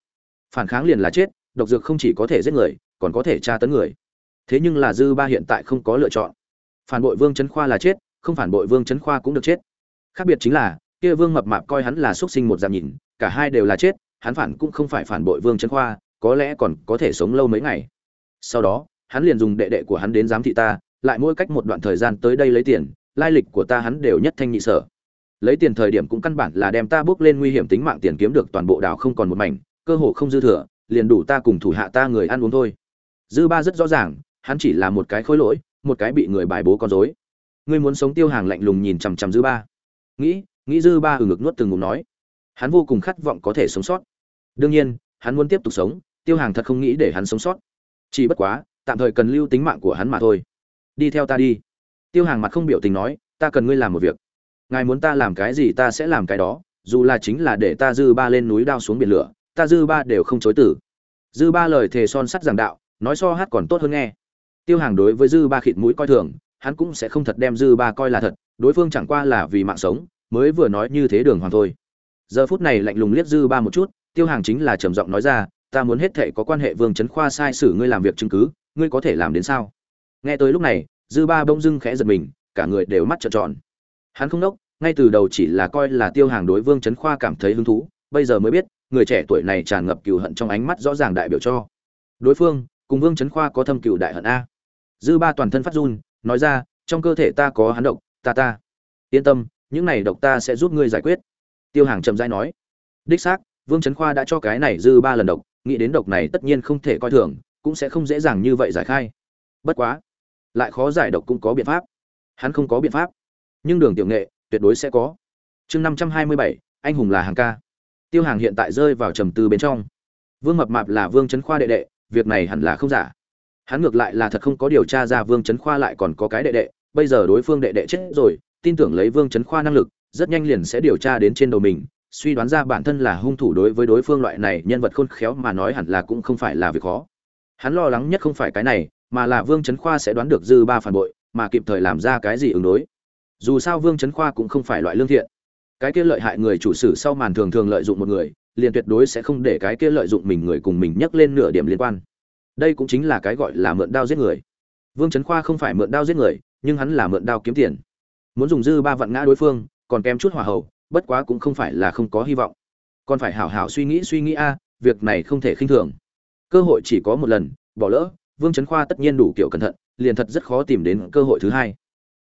Phản kháng liền là chết, độc dược không chỉ có thể giết người, còn có thể tra tấn người. Thế nhưng là dư ba hiện tại không có lựa chọn. Phản bội vương trấn khoa là chết, không phản bội vương trấn khoa cũng được chết. Khác biệt chính là, kia vương mập mạp coi hắn là xuất sinh một dạng nhìn, cả hai đều là chết, hắn phản cũng không phải phản bội vương trấn khoa, có lẽ còn có thể sống lâu mấy ngày. Sau đó, hắn liền dùng đệ đệ của hắn đến giám thị ta lại mỗi cách một đoạn thời gian tới đây lấy tiền, lai lịch của ta hắn đều nhất thanh nhị sở. Lấy tiền thời điểm cũng căn bản là đem ta bước lên nguy hiểm tính mạng tiền kiếm được toàn bộ đảo không còn một mảnh, cơ hồ không dư thừa, liền đủ ta cùng thủ hạ ta người ăn uống thôi. Dư ba rất rõ ràng, hắn chỉ là một cái khối lỗi, một cái bị người bài bố con dối ngươi muốn sống tiêu hàng lạnh lùng nhìn chằm chằm dư ba. Nghĩ nghĩ dư ba ừ ngực nuốt từng ngụm nói. Hắn vô cùng khát vọng có thể sống sót. Đương nhiên, hắn muốn tiếp tục sống, tiêu hàng thật không nghĩ để hắn sống sót. Chỉ bất quá, tạm thời cần lưu tính mạng của hắn mà thôi đi theo ta đi. Tiêu hàng mặt không biểu tình nói, ta cần ngươi làm một việc. Ngài muốn ta làm cái gì ta sẽ làm cái đó, dù là chính là để ta dư ba lên núi đao xuống biển lửa, ta dư ba đều không chối tử dư ba lời thề son sắt giảng đạo, nói so hát còn tốt hơn nghe. Tiêu hàng đối với dư ba khịt mũi coi thường, hắn cũng sẽ không thật đem dư ba coi là thật, đối phương chẳng qua là vì mạng sống, mới vừa nói như thế đường hoàng thôi. Giờ phút này lạnh lùng liếc dư ba một chút, tiêu hàng chính là trầm giọng nói ra, ta muốn hết thệ có quan hệ vương trấn khoa sai sử ngươi làm việc chứng cứ, ngươi có thể làm đến sao? Nghe tới lúc này, dư ba bỗng dưng khẽ giật mình, cả người đều mắt trợn tròn. Hắn không đốc, ngay từ đầu chỉ là coi là tiêu hàng đối vương trấn khoa cảm thấy hứng thú, bây giờ mới biết, người trẻ tuổi này tràn ngập cừu hận trong ánh mắt rõ ràng đại biểu cho. Đối phương, cùng vương trấn khoa có thâm cừu đại hận a. Dư ba toàn thân phát run, nói ra, trong cơ thể ta có hắn độc, ta ta. Yên tâm, những này độc ta sẽ giúp ngươi giải quyết. Tiêu hàng chậm rãi nói. Đích xác, vương trấn khoa đã cho cái này dư ba lần độc, nghĩ đến độc này tất nhiên không thể coi thường, cũng sẽ không dễ dàng như vậy giải khai. Bất quá lại khó giải độc cũng có biện pháp. Hắn không có biện pháp. Nhưng đường tiểu nghệ, tuyệt đối sẽ có. Chương năm trăm hai mươi bảy, anh hùng là hàng ca. Tiêu hàng hiện tại rơi vào trầm tư bên trong. Vương mập mạp là vương trấn khoa đệ đệ, việc này hẳn là không giả. Hắn ngược lại là thật không có điều tra ra vương trấn khoa lại còn có cái đệ đệ, bây giờ đối phương đệ đệ chết rồi, tin tưởng lấy vương trấn khoa năng lực, rất nhanh liền sẽ điều tra đến trên đầu mình, suy đoán ra bản thân là hung thủ đối với đối phương loại này nhân vật khôn khéo mà nói hẳn là cũng không phải là việc khó. Hắn lo lắng nhất không phải cái này mà là vương trấn khoa sẽ đoán được dư ba phản bội, mà kịp thời làm ra cái gì ứng đối. Dù sao vương trấn khoa cũng không phải loại lương thiện. Cái kia lợi hại người chủ sử sau màn thường thường lợi dụng một người, liền tuyệt đối sẽ không để cái kia lợi dụng mình người cùng mình nhắc lên nửa điểm liên quan. Đây cũng chính là cái gọi là mượn đao giết người. Vương trấn khoa không phải mượn đao giết người, nhưng hắn là mượn đao kiếm tiền. Muốn dùng dư ba vạn ngã đối phương, còn kém chút hòa hậu bất quá cũng không phải là không có hy vọng. Còn phải hảo hảo suy nghĩ suy nghĩ a, việc này không thể khinh thường. Cơ hội chỉ có một lần, bỏ lỡ vương trấn khoa tất nhiên đủ kiểu cẩn thận, liền thật rất khó tìm đến cơ hội thứ hai.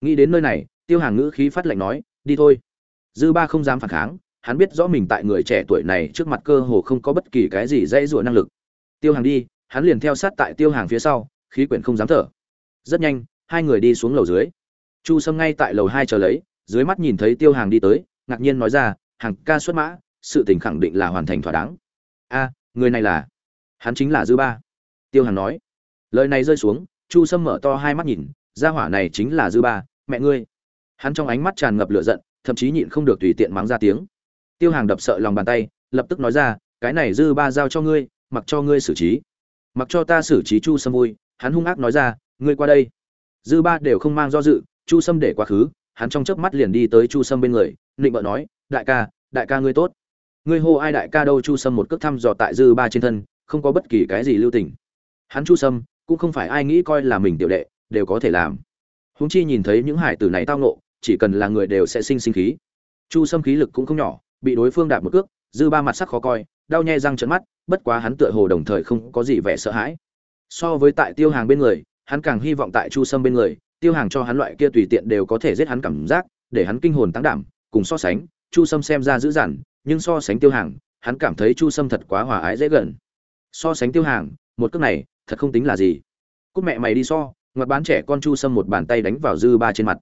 Nghĩ đến nơi này, tiêu hàng ngữ khí phát lệnh nói, đi thôi. Dư ba không dám phản kháng, hắn biết rõ mình tại người trẻ tuổi này trước mặt cơ hồ không có bất kỳ cái gì dễ dụa năng lực. Tiêu hàng đi. Hắn liền theo sát tại tiêu hàng phía sau, khí quyển không dám thở. Rất nhanh, hai người đi xuống lầu dưới. Chu sâm ngay tại lầu hai chờ lấy, dưới mắt nhìn thấy tiêu hàng đi tới, ngạc nhiên nói ra, hàng ca xuất mã, sự tình khẳng định là hoàn thành thỏa đáng. A, người này là? Hắn chính là dư ba. Tiêu hàng nói lời này rơi xuống, chu sâm mở to hai mắt nhìn ra hỏa này chính là dư ba, mẹ ngươi. Hắn trong ánh mắt tràn ngập lửa giận, thậm chí nhịn không được tùy tiện mắng ra tiếng. Tiêu hàng đập sợ lòng bàn tay, lập tức nói ra, cái này dư ba giao cho ngươi, mặc cho ngươi xử trí. Mặc cho ta xử trí chu sâm vui, hắn hung ác nói ra, ngươi qua đây. Dư ba đều không mang do dự, chu sâm để quá khứ, hắn trong chớp mắt liền đi tới chu sâm bên người định bợ nói, đại ca đại ca ngươi tốt. Ngươi hô ai đại ca đâu? Chu sâm một cước thăm dò tại dư ba trên thân, không có bất kỳ cái gì lưu tình. Hắn chu sâm cũng không phải ai nghĩ coi là mình tiểu đệ, đều có thể làm. Húng chi nhìn thấy những hải tử này tao nộ chỉ cần là người đều sẽ sinh sinh khí. Chu sâm khí lực cũng không nhỏ, bị đối phương đạp một cước, dư ba mặt sắc khó coi, đau nhè răng trận mắt, bất quá hắn tựa hồ đồng thời không có gì vẻ sợ hãi. So với tại tiêu hàng bên người, hắn càng hy vọng tại chu sâm bên người, tiêu hàng cho hắn loại kia tùy tiện đều có thể giết hắn cảm giác, để hắn kinh hồn tăng đảm, cùng so sánh, chu sâm xem ra dữ dằn, nhưng so sánh tiêu hàng, hắn cảm thấy chu sâm thật quá hòa ái dễ gần. So sánh tiêu hàng, một cước này thật không tính là gì. Cúc mẹ mày đi so, ngoặt bán trẻ con chu sâm một bàn tay đánh vào dư ba trên mặt.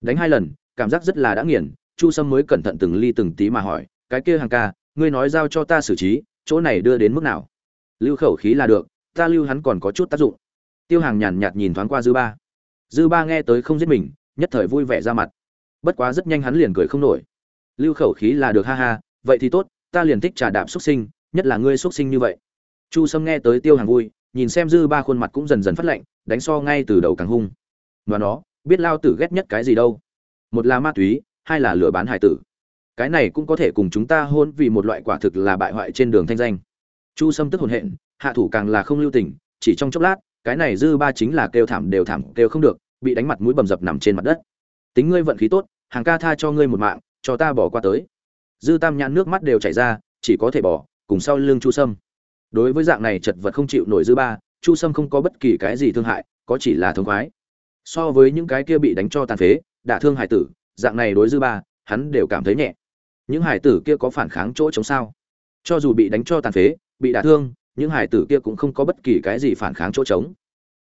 Đánh hai lần, cảm giác rất là đã nghiền, chu sâm mới cẩn thận từng ly từng tí mà hỏi, cái kia hàng ca, ngươi nói giao cho ta xử trí, chỗ này đưa đến mức nào? Lưu khẩu khí là được, ta lưu hắn còn có chút tác dụng. Tiêu hàng nhàn nhạt nhìn thoáng qua dư ba. Dư ba nghe tới không giết mình, nhất thời vui vẻ ra mặt. Bất quá rất nhanh hắn liền cười không nổi. Lưu khẩu khí là được, ha ha, vậy thì tốt, ta liền thích trà đạp xuất sinh, nhất là ngươi xuất sinh như vậy. Chu sâm nghe tới tiêu hàng vui nhìn xem dư ba khuôn mặt cũng dần dần phát lạnh, đánh so ngay từ đầu càng hung. Và nó, biết lao tử ghét nhất cái gì đâu. Một là ma túy, hai là lừa bán hải tử. Cái này cũng có thể cùng chúng ta hôn vì một loại quả thực là bại hoại trên đường thanh danh. Chu sâm tức hồn hện, hạ thủ càng là không lưu tình, chỉ trong chốc lát, cái này dư ba chính là kêu thảm đều thảm, kêu không được, bị đánh mặt mũi bầm dập nằm trên mặt đất. Tính ngươi vận khí tốt, hàng ca tha cho ngươi một mạng, cho ta bỏ qua tới. Dư tam nhãn nước mắt đều chảy ra, chỉ có thể bỏ, cùng sau lưng chu sâm đối với dạng này chật vật không chịu nổi dư ba, chu sâm không có bất kỳ cái gì thương hại, có chỉ là thương khoái. So với những cái kia bị đánh cho tàn phế, đả thương hải tử, dạng này đối dư ba, hắn đều cảm thấy nhẹ. Những hải tử kia có phản kháng chỗ chống sao? Cho dù bị đánh cho tàn phế, bị đả thương, những hải tử kia cũng không có bất kỳ cái gì phản kháng chỗ trống.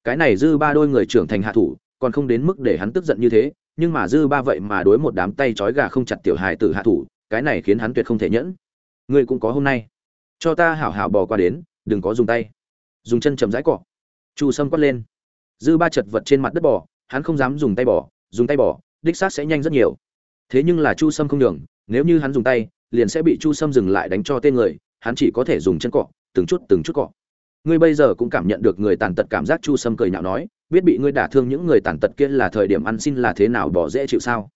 Cái này dư ba đôi người trưởng thành hạ thủ, còn không đến mức để hắn tức giận như thế, nhưng mà dư ba vậy mà đối một đám tay trói gà không chặt tiểu hải tử hạ thủ, cái này khiến hắn tuyệt không thể nhẫn. Ngươi cũng có hôm nay cho ta hảo hảo bò qua đến, đừng có dùng tay. Dùng chân chầm rãi cỏ. chu sâm quát lên. Dư ba chật vật trên mặt đất bò, hắn không dám dùng tay bò, dùng tay bò, đích xác sẽ nhanh rất nhiều. Thế nhưng là chu sâm không đường nếu như hắn dùng tay, liền sẽ bị chu sâm dừng lại đánh cho tên người, hắn chỉ có thể dùng chân cọ, từng chút từng chút cọ. Ngươi bây giờ cũng cảm nhận được người tàn tật cảm giác chu sâm cười nhạo nói, biết bị ngươi đả thương những người tàn tật kia là thời điểm ăn xin là thế nào bỏ dễ chịu sao?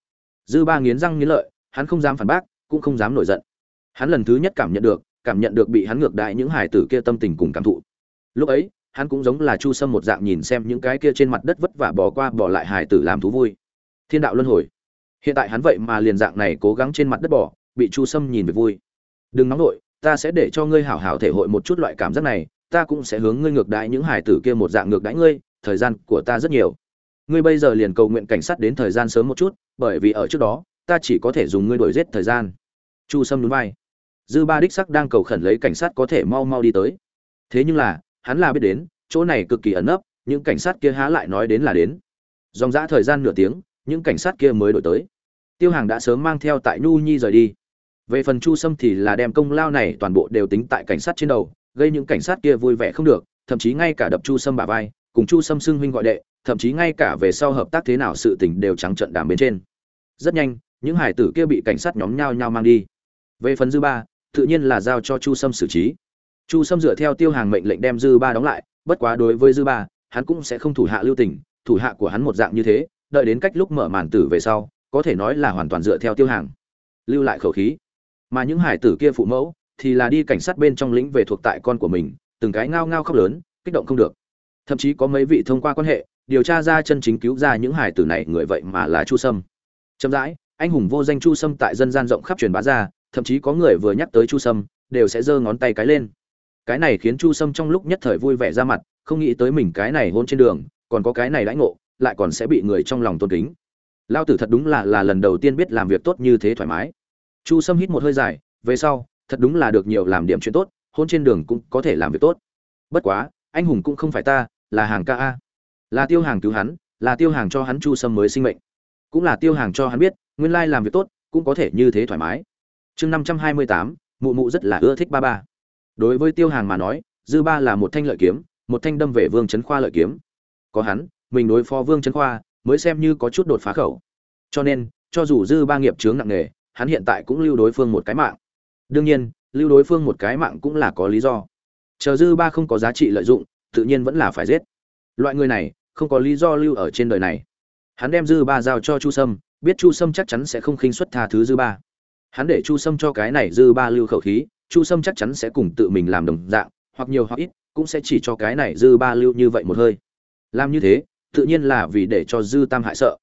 Dư ba nghiến răng nghiến lợi, hắn không dám phản bác, cũng không dám nổi giận. Hắn lần thứ nhất cảm nhận được cảm nhận được bị hắn ngược đại những hải tử kia tâm tình cùng cảm thụ. Lúc ấy, hắn cũng giống là chu sâm một dạng nhìn xem những cái kia trên mặt đất vất vả bỏ qua bỏ lại hải tử làm thú vui. Thiên đạo luân hồi. Hiện tại hắn vậy mà liền dạng này cố gắng trên mặt đất bỏ, bị chu sâm nhìn về vui. Đừng nóng nổi ta sẽ để cho ngươi hảo hảo thể hội một chút loại cảm giác này, ta cũng sẽ hướng ngươi ngược đãi những hải tử kia một dạng ngược đãi ngươi, thời gian của ta rất nhiều. Ngươi bây giờ liền cầu nguyện cảnh sát đến thời gian sớm một chút, bởi vì ở trước đó, ta chỉ có thể dùng ngươi đổi giết thời gian. Chu sâm núi vai dư ba đích sắc đang cầu khẩn lấy cảnh sát có thể mau mau đi tới. Thế nhưng là, hắn là biết đến, chỗ này cực kỳ ẩn nấp, những cảnh sát kia há lại nói đến là đến. Dòng dã thời gian nửa tiếng, những cảnh sát kia mới đổi tới. Tiêu hàng đã sớm mang theo tại nhu nhi rời đi. Về phần chu sâm thì là đem công lao này toàn bộ đều tính tại cảnh sát trên đầu, gây những cảnh sát kia vui vẻ không được, thậm chí ngay cả đập chu sâm bả vai, cùng chu sâm xưng huynh gọi đệ, thậm chí ngay cả về sau hợp tác thế nào sự tình đều trắng trận đàm bên trên. Rất nhanh, những hải tử kia bị cảnh sát nhóm nhau nhau mang đi. Về phần dư ba tự nhiên là giao cho chu sâm xử trí. Chu sâm dựa theo tiêu hàng mệnh lệnh đem dư ba đóng lại, bất quá đối với dư ba, hắn cũng sẽ không thủ hạ lưu tình, thủ hạ của hắn một dạng như thế, đợi đến cách lúc mở màn tử về sau, có thể nói là hoàn toàn dựa theo tiêu hàng. Lưu lại khẩu khí. Mà những hải tử kia phụ mẫu, thì là đi cảnh sát bên trong lĩnh về thuộc tại con của mình, từng cái ngao ngao khóc lớn, kích động không được. Thậm chí có mấy vị thông qua quan hệ, điều tra ra chân chính cứu ra những hải tử này, người vậy mà là chu sâm. Chậm rãi, anh hùng vô danh chu sâm tại dân gian rộng khắp truyền bá ra thậm chí có người vừa nhắc tới chu sâm, đều sẽ giơ ngón tay cái lên. Cái này khiến chu sâm trong lúc nhất thời vui vẻ ra mặt, không nghĩ tới mình cái này hôn trên đường, còn có cái này lãnh ngộ, lại còn sẽ bị người trong lòng tôn kính. Lao tử thật đúng là là lần đầu tiên biết làm việc tốt như thế thoải mái. Chu sâm hít một hơi dài, về sau, thật đúng là được nhiều làm điểm chuyện tốt, hôn trên đường cũng có thể làm việc tốt. Bất quá, anh hùng cũng không phải ta, là hàng ca a. Là tiêu hàng cứu hắn, là tiêu hàng cho hắn chu sâm mới sinh mệnh. Cũng là tiêu hàng cho hắn biết, nguyên lai làm việc tốt, cũng có thể như thế thoải mái chương năm trăm hai mươi tám, mụ mụ rất là ưa thích ba ba. Đối với tiêu hàng mà nói, dư ba là một thanh lợi kiếm, một thanh đâm về vương trấn khoa lợi kiếm. Có hắn, mình đối phó vương trấn khoa mới xem như có chút đột phá khẩu. Cho nên, cho dù dư ba nghiệp chướng nặng nề, hắn hiện tại cũng lưu đối phương một cái mạng. Đương nhiên, lưu đối phương một cái mạng cũng là có lý do. Chờ dư ba không có giá trị lợi dụng, tự nhiên vẫn là phải giết. Loại người này, không có lý do lưu ở trên đời này. Hắn đem dư ba giao cho chu sâm, biết chu sâm chắc chắn sẽ không khinh xuất tha thứ dư ba hắn để chu sâm cho cái này dư ba lưu khẩu khí, chu sâm chắc chắn sẽ cùng tự mình làm đồng dạng, hoặc nhiều hoặc ít, cũng sẽ chỉ cho cái này dư ba lưu như vậy một hơi. Làm như thế, tự nhiên là vì để cho dư tam hại sợ.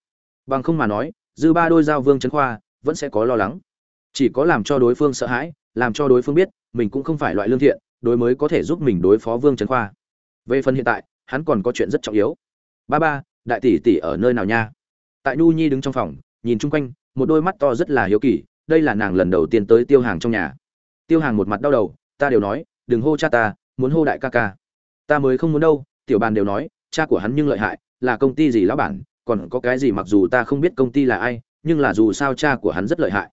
Bằng không mà nói, dư ba đôi giao vương trấn khoa, vẫn sẽ có lo lắng. Chỉ có làm cho đối phương sợ hãi, làm cho đối phương biết, mình cũng không phải loại lương thiện, đối mới có thể giúp mình đối phó vương trấn khoa. Về phần hiện tại, hắn còn có chuyện rất trọng yếu. Ba ba, đại tỷ tỷ ở nơi nào nha? Tại nhu nhi đứng trong phòng, nhìn chung quanh, một đôi mắt to rất là hiếu kỳ đây là nàng lần đầu tiên tới tiêu hàng trong nhà. Tiêu hàng một mặt đau đầu, ta đều nói, đừng hô cha ta, muốn hô đại ca ca. Ta mới không muốn đâu, tiểu bàn đều nói, cha của hắn nhưng lợi hại, là công ty gì lão bản, còn có cái gì mặc dù ta không biết công ty là ai, nhưng là dù sao cha của hắn rất lợi hại.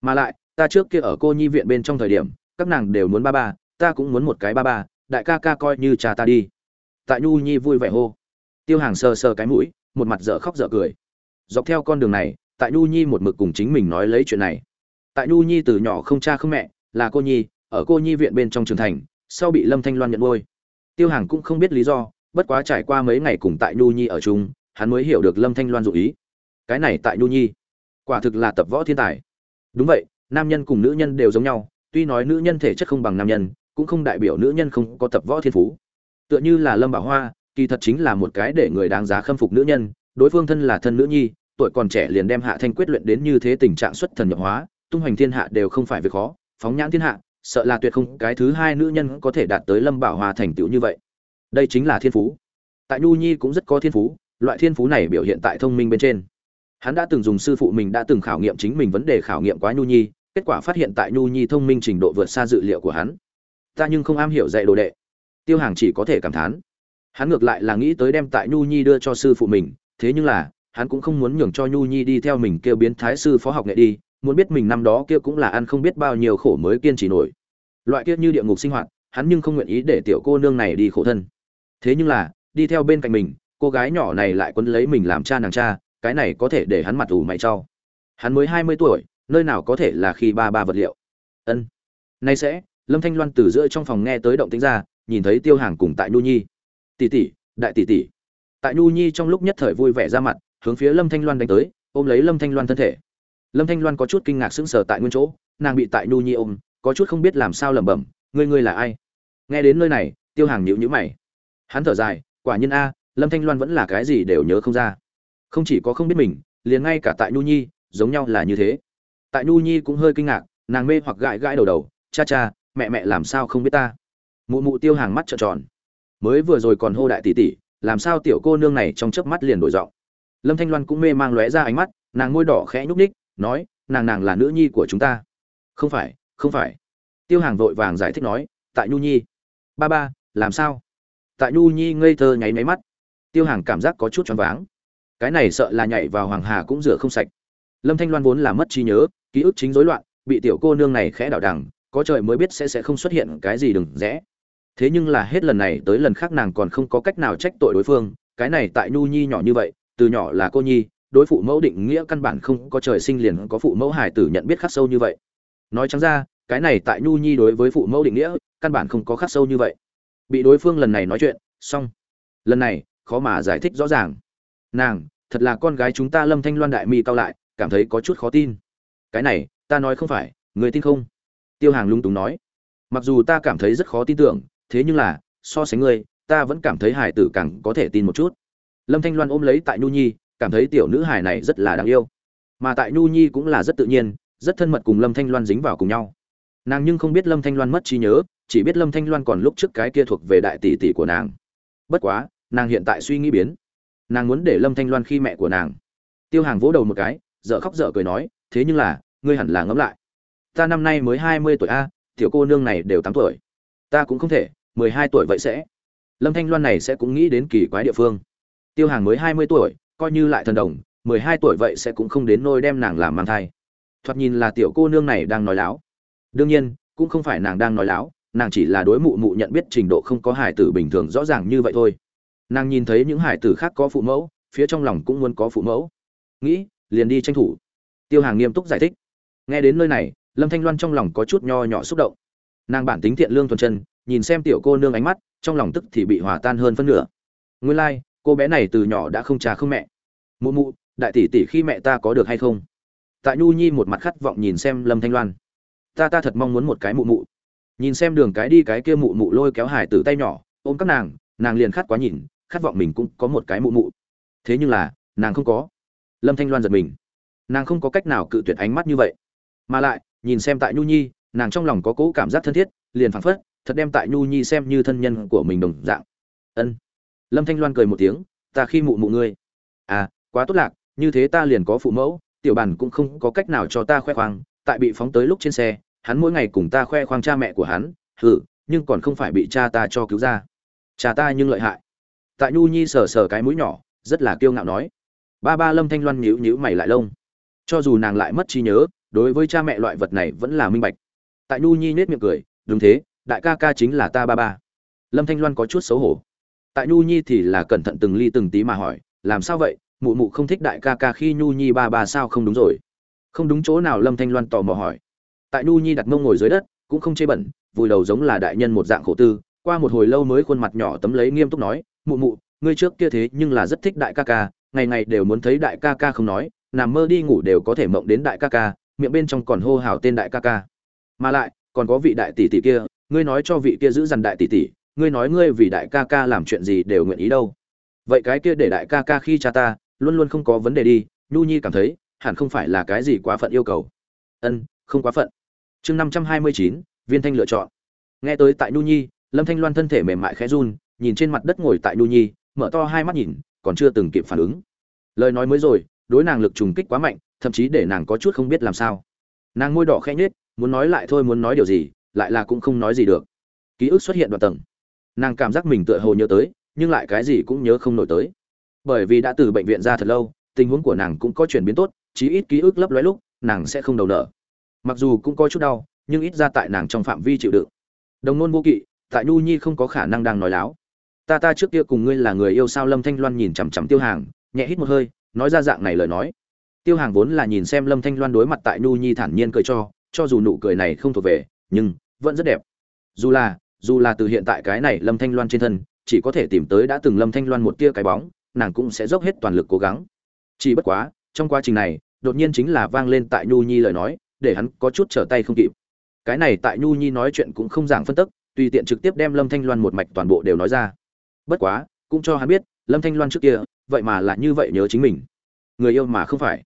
Mà lại, ta trước kia ở cô nhi viện bên trong thời điểm, các nàng đều muốn ba ba, ta cũng muốn một cái ba ba, đại ca ca coi như cha ta đi. Tại nhu nhi vui vẻ hô. Tiêu hàng sờ sờ cái mũi, một mặt dở khóc dở cười. Dọc theo con đường này, tại nhu nhi một mực cùng chính mình nói lấy chuyện này tại nhu nhi từ nhỏ không cha không mẹ, là cô nhi, ở cô nhi viện bên trong trường thành, sau bị lâm thanh loan nhận nuôi. Tiêu hàng cũng không biết lý do, bất quá trải qua mấy ngày cùng tại nhu nhi ở chung, hắn mới hiểu được lâm thanh loan dụ ý. Cái này tại nhu nhi, quả thực là tập võ thiên tài. Đúng vậy, nam nhân cùng nữ nhân đều giống nhau, tuy nói nữ nhân thể chất không bằng nam nhân, cũng không đại biểu nữ nhân không có tập võ thiên phú. Tựa như là lâm bảo hoa, kỳ thật chính là một cái để người đáng giá khâm phục nữ nhân, đối phương thân là thân nữ nhi, tuổi còn trẻ liền đem hạ thanh quyết luyện đến như thế tình trạng xuất thần nhập hóa tung hoành thiên hạ đều không phải việc khó, phóng nhãn thiên hạ, sợ là tuyệt không cái thứ hai nữ nhân có thể đạt tới lâm bảo hòa thành tựu như vậy. Đây chính là thiên phú. Tại nhu nhi cũng rất có thiên phú, loại thiên phú này biểu hiện tại thông minh bên trên. Hắn đã từng dùng sư phụ mình đã từng khảo nghiệm chính mình vấn đề khảo nghiệm quá nhu nhi, kết quả phát hiện tại nhu nhi thông minh trình độ vượt xa dự liệu của hắn. Ta nhưng không am hiểu dạy đồ đệ. Tiêu hàng chỉ có thể cảm thán. Hắn ngược lại là nghĩ tới đem tại nhu nhi đưa cho sư phụ mình, thế nhưng là, hắn cũng không muốn nhường cho nhu nhi đi theo mình kêu biến thái sư phó học nghệ đi muốn biết mình năm đó kia cũng là ăn không biết bao nhiêu khổ mới kiên trì nổi. Loại kia như địa ngục sinh hoạt, hắn nhưng không nguyện ý để tiểu cô nương này đi khổ thân. Thế nhưng là, đi theo bên cạnh mình, cô gái nhỏ này lại quấn lấy mình làm cha nàng cha, cái này có thể để hắn mặt ủ mày cho. Hắn mới hai mươi tuổi, nơi nào có thể là khi ba ba vật liệu? Ân. Nay sẽ, lâm thanh loan từ giữa trong phòng nghe tới động tính ra, nhìn thấy tiêu hàng cùng tại nhu nhi. Tỷ tỷ, đại tỷ tỷ. Tại nhu nhi trong lúc nhất thời vui vẻ ra mặt, hướng phía lâm thanh loan đánh tới, ôm lấy lâm thanh loan thân thể lâm thanh loan có chút kinh ngạc sững sờ tại nguyên chỗ, nàng bị tại nhu nhi ôm, có chút không biết làm sao lẩm bẩm, ngươi ngươi là ai? Nghe đến nơi này, tiêu hàng nhịu nhữ mày. Hắn thở dài, quả nhiên a, lâm thanh loan vẫn là cái gì đều nhớ không ra. Không chỉ có không biết mình, liền ngay cả tại nhu nhi, giống nhau là như thế. Tại nhu nhi cũng hơi kinh ngạc, nàng mê hoặc gãi gãi đầu đầu, cha cha, mẹ mẹ làm sao không biết ta? Mụ mụ tiêu hàng mắt trợn tròn. Mới vừa rồi còn hô đại tỷ tỷ, làm sao tiểu cô nương này trong chớp mắt liền đổi giọng. Lâm thanh loan cũng mê mang lóe ra ánh mắt, nàng ngôi đỏ khẽ nhúc ních nói, nàng nàng là nữ nhi của chúng ta. Không phải không phải. Tiêu hàng vội vàng giải thích nói, tại nhu nhi. Ba ba, làm sao? Tại nhu nhi ngây thơ nháy máy mắt. Tiêu hàng cảm giác có chút choáng váng. Cái này sợ là nhảy vào hoàng hà cũng rửa không sạch. Lâm thanh loan vốn là mất trí nhớ, ký ức chính rối loạn, bị tiểu cô nương này khẽ đảo đằng, có trời mới biết sẽ sẽ không xuất hiện cái gì đừng rẽ. Thế nhưng là hết lần này tới lần khác nàng còn không có cách nào trách tội đối phương, cái này tại nhu nhi nhỏ như vậy, từ nhỏ là cô nhi đối phụ mẫu định nghĩa căn bản không có trời sinh liền có phụ mẫu hài tử nhận biết khắc sâu như vậy. Nói chẳng ra, cái này tại nhu nhi đối với phụ mẫu định nghĩa, căn bản không có khắc sâu như vậy. Bị đối phương lần này nói chuyện, xong. Lần này, khó mà giải thích rõ ràng. Nàng, thật là con gái chúng ta lâm thanh loan đại mi cao lại, cảm thấy có chút khó tin. Cái này, ta nói không phải, người tin không? Tiêu hàng lung túng nói. Mặc dù ta cảm thấy rất khó tin tưởng, thế nhưng là, so sánh ngươi, ta vẫn cảm thấy hải tử càng có thể tin một chút. Lâm thanh loan ôm lấy tại nhu nhi cảm thấy tiểu nữ hài này rất là đáng yêu. Mà tại nhu nhi cũng là rất tự nhiên, rất thân mật cùng lâm thanh loan dính vào cùng nhau. Nàng nhưng không biết lâm thanh loan mất trí nhớ, chỉ biết lâm thanh loan còn lúc trước cái kia thuộc về đại tỷ tỷ của nàng. Bất quá, nàng hiện tại suy nghĩ biến. Nàng muốn để lâm thanh loan khi mẹ của nàng. Tiêu hàng vỗ đầu một cái dợ khóc dở cười nói, thế nhưng là, ngươi hẳn là ngẫm lại. Ta năm nay mới hai mươi tuổi a, tiểu cô nương này đều tám tuổi. Ta cũng không thể, mười hai tuổi vậy sẽ. Lâm thanh loan này sẽ cũng nghĩ đến kỳ quái địa phương. Tiêu hàng mới hai mươi tuổi coi như lại thần đồng mười hai tuổi vậy sẽ cũng không đến nôi đem nàng làm mang thai. Thoạt nhìn là tiểu cô nương này đang nói láo. Đương nhiên cũng không phải nàng đang nói láo nàng chỉ là đối mụ mụ nhận biết trình độ không có hải tử bình thường rõ ràng như vậy thôi. Nàng nhìn thấy những hải tử khác có phụ mẫu phía trong lòng cũng muốn có phụ mẫu. Nghĩ liền đi tranh thủ. Tiêu hàng nghiêm túc giải thích. Nghe đến nơi này lâm thanh loan trong lòng có chút nho nhỏ xúc động. Nàng bản tính thiện lương thuần chân nhìn xem tiểu cô nương ánh mắt trong lòng tức thì bị hòa tan hơn phân nửa. Nguyên lai、like, cô bé này từ nhỏ đã không cha không mẹ mụ mụ, đại tỷ tỷ khi mẹ ta có được hay không? Tại nhu nhi một mặt khát vọng nhìn xem lâm thanh loan. Ta ta thật mong muốn một cái mụ mụ. Nhìn xem đường cái đi cái kia mụ mụ lôi kéo hải từ tay nhỏ, ôm các nàng nàng liền khát quá nhìn, khát vọng mình cũng có một cái mụ mụ. Thế nhưng là, nàng không có. Lâm thanh loan giật mình. Nàng không có cách nào cự tuyệt ánh mắt như vậy. Mà lại, nhìn xem tại nhu nhi, nàng trong lòng có cố cảm giác thân thiết, liền phảng phất, thật đem tại nhu nhi xem như thân nhân của mình đồng dạng. Ân. Lâm thanh loan cười một tiếng, ta khi mụ mụ ngươi. À quá tốt lạc, như thế ta liền có phụ mẫu, tiểu bản cũng không có cách nào cho ta khoe khoang, tại bị phóng tới lúc trên xe, hắn mỗi ngày cùng ta khoe khoang cha mẹ của hắn, hừ, nhưng còn không phải bị cha ta cho cứu ra. Cha ta nhưng lợi hại. Tại nhu nhi sờ sờ cái mũi nhỏ, rất là kiêu ngạo nói. Ba ba lâm thanh loan nhíu nhíu mày lại lông. Cho dù nàng lại mất trí nhớ, đối với cha mẹ loại vật này vẫn là minh bạch. Tại nhu nhi nết miệng cười, đúng thế, đại ca ca chính là ta ba ba. Lâm thanh loan có chút xấu hổ. Tại nhu nhi thì là cẩn thận từng ly từng tí mà hỏi, làm sao vậy mụ mụ không thích đại ca ca khi nhu nhi ba ba sao không đúng rồi. Không đúng chỗ nào lâm thanh loan tò mò hỏi. Tại nhu nhi đặt mông ngồi dưới đất, cũng không chê bẩn, vùi đầu giống là đại nhân một dạng khổ tư, qua một hồi lâu mới khuôn mặt nhỏ tấm lấy nghiêm túc nói, mụ mụ, ngươi trước kia thế nhưng là rất thích đại ca ca, ngày ngày đều muốn thấy đại ca ca không nói, nằm mơ đi ngủ đều có thể mộng đến đại ca ca, miệng bên trong còn hô hào tên đại ca ca. Mà lại, còn có vị đại tỷ tỷ kia, ngươi nói cho vị kia giữ dằn đại tỷ tỷ, ngươi nói ngươi vì đại ca ca làm chuyện gì đều nguyện ý đâu. Vậy cái kia để đại ca ca khi cha ta luôn luôn không có vấn đề đi, nhu nhi cảm thấy, hẳn không phải là cái gì quá phận yêu cầu. Ân, không quá phận. Chương năm trăm hai mươi chín, viên thanh lựa chọn. Nghe tới tại nhu nhi, lâm thanh loan thân thể mềm mại khẽ run, nhìn trên mặt đất ngồi tại nhu nhi, mở to hai mắt nhìn, còn chưa từng kịp phản ứng. Lời nói mới rồi, đối nàng lực trùng kích quá mạnh, thậm chí để nàng có chút không biết làm sao. Nàng môi đỏ khẽ nhếch, muốn nói lại thôi muốn nói điều gì, lại là cũng không nói gì được. Ký ức xuất hiện đoạn tầng. Nàng cảm giác mình tựa hồ nhớ tới, nhưng lại cái gì cũng nhớ không nổi tới bởi vì đã từ bệnh viện ra thật lâu, tình huống của nàng cũng có chuyển biến tốt, chí ít ký ức lấp lóe lúc, nàng sẽ không đầu nợ. Mặc dù cũng có chút đau, nhưng ít ra tại nàng trong phạm vi chịu đựng. Đồng nôn vô kỵ, tại nhu nhi không có khả năng đang nói láo. Ta ta trước kia cùng ngươi là người yêu sao lâm thanh loan nhìn chằm chằm tiêu hàng, nhẹ hít một hơi, nói ra dạng này lời nói. Tiêu hàng vốn là nhìn xem lâm thanh loan đối mặt tại nhu nhi thản nhiên cười cho cho dù nụ cười này không thuộc về, nhưng vẫn rất đẹp. Dù là dù là từ hiện tại cái này lâm thanh loan trên thân, chỉ có thể tìm tới đã từng lâm thanh loan một tia cái bóng nàng cũng sẽ dốc hết toàn lực cố gắng. Chỉ bất quá, trong quá trình này, đột nhiên chính là vang lên tại nhu nhi lời nói, để hắn có chút trở tay không kịp. Cái này tại nhu nhi nói chuyện cũng không giảng phân tức, tùy tiện trực tiếp đem lâm thanh loan một mạch toàn bộ đều nói ra. Bất quá, cũng cho hắn biết, lâm thanh loan trước kia, vậy mà là như vậy nhớ chính mình. Người yêu mà không phải.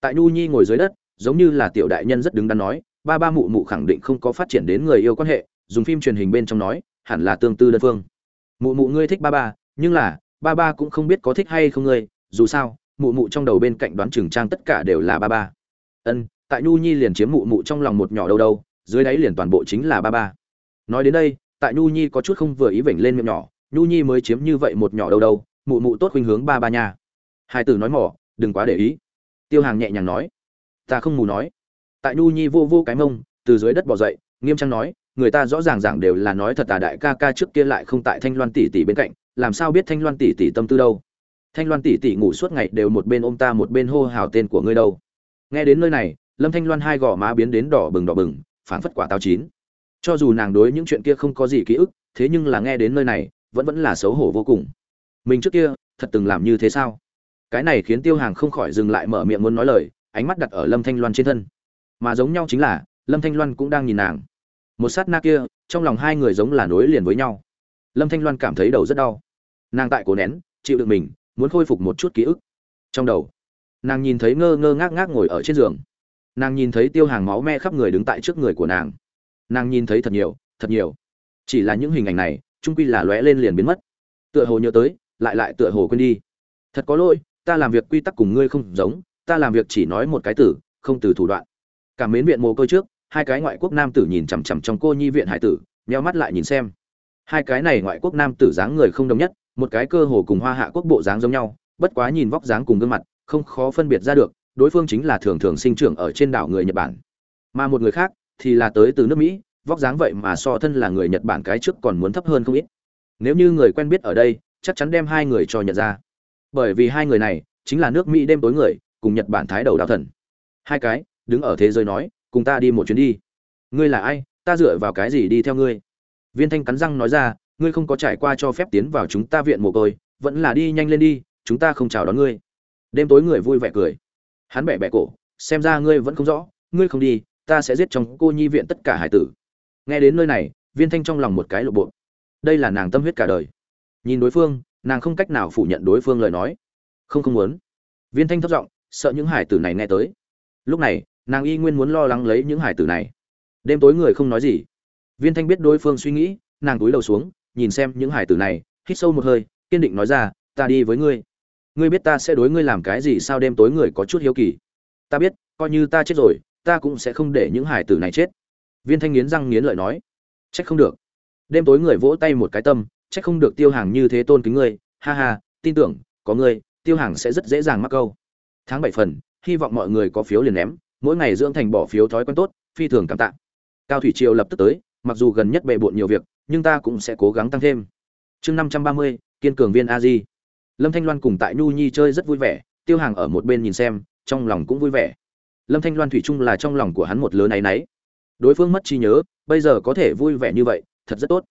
Tại nhu nhi ngồi dưới đất, giống như là tiểu đại nhân rất đứng đắn nói, ba ba mụ mụ khẳng định không có phát triển đến người yêu quan hệ, dùng phim truyền hình bên trong nói, hẳn là tương tư đơn phương. Mụ mụ ngươi thích ba ba, nhưng là ba ba cũng không biết có thích hay không ngươi, dù sao, mụ mụ trong đầu bên cạnh đoán chừng trang tất cả đều là ba ba. Ân, tại nhu nhi liền chiếm mụ mụ trong lòng một nhỏ đâu đâu, dưới đáy liền toàn bộ chính là ba ba. Nói đến đây, tại nhu nhi có chút không vừa ý vểnh lên miệng nhỏ, nhu nhi mới chiếm như vậy một nhỏ đâu đâu, mụ mụ tốt khuynh hướng ba ba nha. Hai tử nói mỏ, đừng quá để ý. Tiêu hàng nhẹ nhàng nói, ta không mù nói. Tại nhu nhi vô vô cái mông, từ dưới đất bỏ dậy, nghiêm trang nói, người ta rõ ràng giảng đều là nói thật à đại ca ca trước kia lại không tại thanh loan tỷ tỷ bên cạnh làm sao biết thanh loan tỷ tỷ tâm tư đâu? Thanh loan tỷ tỷ ngủ suốt ngày đều một bên ôm ta một bên hô hào tên của ngươi đâu. Nghe đến nơi này, lâm thanh loan hai gò má biến đến đỏ bừng đỏ bừng, phảng phất quả táo chín. Cho dù nàng đối những chuyện kia không có gì ký ức, thế nhưng là nghe đến nơi này, vẫn vẫn là xấu hổ vô cùng. Mình trước kia, thật từng làm như thế sao? Cái này khiến tiêu hàng không khỏi dừng lại mở miệng muốn nói lời, ánh mắt đặt ở lâm thanh loan trên thân. Mà giống nhau chính là, lâm thanh loan cũng đang nhìn nàng. Một sát na kia, trong lòng hai người giống là nối liền với nhau. Lâm thanh loan cảm thấy đầu rất đau nàng tại cố nén, chịu đựng mình, muốn khôi phục một chút ký ức. Trong đầu, nàng nhìn thấy ngơ ngơ ngác ngác ngồi ở trên giường. Nàng nhìn thấy tiêu hàng máu me khắp người đứng tại trước người của nàng. Nàng nhìn thấy thật nhiều thật nhiều. Chỉ là những hình ảnh này trung quy là lóe lên liền biến mất. Tựa hồ nhớ tới, lại lại tựa hồ quên đi. Thật có lỗi, ta làm việc quy tắc cùng ngươi không giống, ta làm việc chỉ nói một cái tử không từ thủ đoạn. Cảm mến viện mồ côi trước, hai cái ngoại quốc nam tử nhìn chằm chằm trong cô nhi viện hải tử, nheo mắt lại nhìn xem. Hai cái này ngoại quốc nam tử dáng người không đồng nhất một cái cơ hồ cùng hoa hạ quốc bộ dáng giống nhau, bất quá nhìn vóc dáng cùng gương mặt, không khó phân biệt ra được, đối phương chính là thường thường sinh trưởng ở trên đảo người nhật bản. Mà một người khác thì là tới từ nước mỹ, vóc dáng vậy mà so thân là người nhật bản cái trước còn muốn thấp hơn không ít. Nếu như người quen biết ở đây, chắc chắn đem hai người cho nhận ra. Bởi vì hai người này chính là nước mỹ đêm tối người, cùng nhật bản thái đầu đạo thần. Hai cái đứng ở thế giới nói, cùng ta đi một chuyến đi. Ngươi là ai? Ta dựa vào cái gì đi theo ngươi? Viên thanh cắn răng nói ra ngươi không có trải qua cho phép tiến vào chúng ta viện mồ côi, vẫn là đi nhanh lên đi, chúng ta không chào đón ngươi. Đêm tối người vui vẻ cười. Hắn bẻ bẻ cổ, xem ra ngươi vẫn không rõ, ngươi không đi, ta sẽ giết trong cô nhi viện tất cả hải tử. Nghe đến nơi này, viên thanh trong lòng một cái lộ bộ. Đây là nàng tâm huyết cả đời. Nhìn đối phương, nàng không cách nào phủ nhận đối phương lời nói. Không không muốn. Viên thanh thất giọng, sợ những hải tử này nghe tới. Lúc này, nàng y nguyên muốn lo lắng lấy những hải tử này. Đêm tối người không nói gì. Viên thanh biết đối phương suy nghĩ, nàng túi đầu xuống nhìn xem những hải tử này, hít sâu một hơi, kiên định nói ra, ta đi với ngươi. Ngươi biết ta sẽ đối ngươi làm cái gì sao đêm tối người có chút hiếu kỳ. Ta biết, coi như ta chết rồi, ta cũng sẽ không để những hải tử này chết. Viên thanh nghiến răng nghiến lợi nói, trách không được. Đêm tối người vỗ tay một cái tâm, trách không được tiêu hàng như thế tôn kính ngươi. Ha ha, tin tưởng, có ngươi, tiêu hàng sẽ rất dễ dàng mắc câu. Tháng bảy phần, hy vọng mọi người có phiếu liền ném, mỗi ngày dưỡng thành bỏ phiếu thói quen tốt, phi thường cảm tạ. Cao thủy triều lập tức tới, mặc dù gần nhất bề bộn nhiều việc nhưng ta cũng sẽ cố gắng tăng thêm. Chương năm trăm ba mươi, kiên cường viên a di lâm thanh loan cùng tại nhu nhi chơi rất vui vẻ, tiêu hàng ở một bên nhìn xem, trong lòng cũng vui vẻ. Lâm thanh loan thủy chung là trong lòng của hắn một lớn áy náy. Đối phương mất trí nhớ, bây giờ có thể vui vẻ như vậy, thật rất tốt.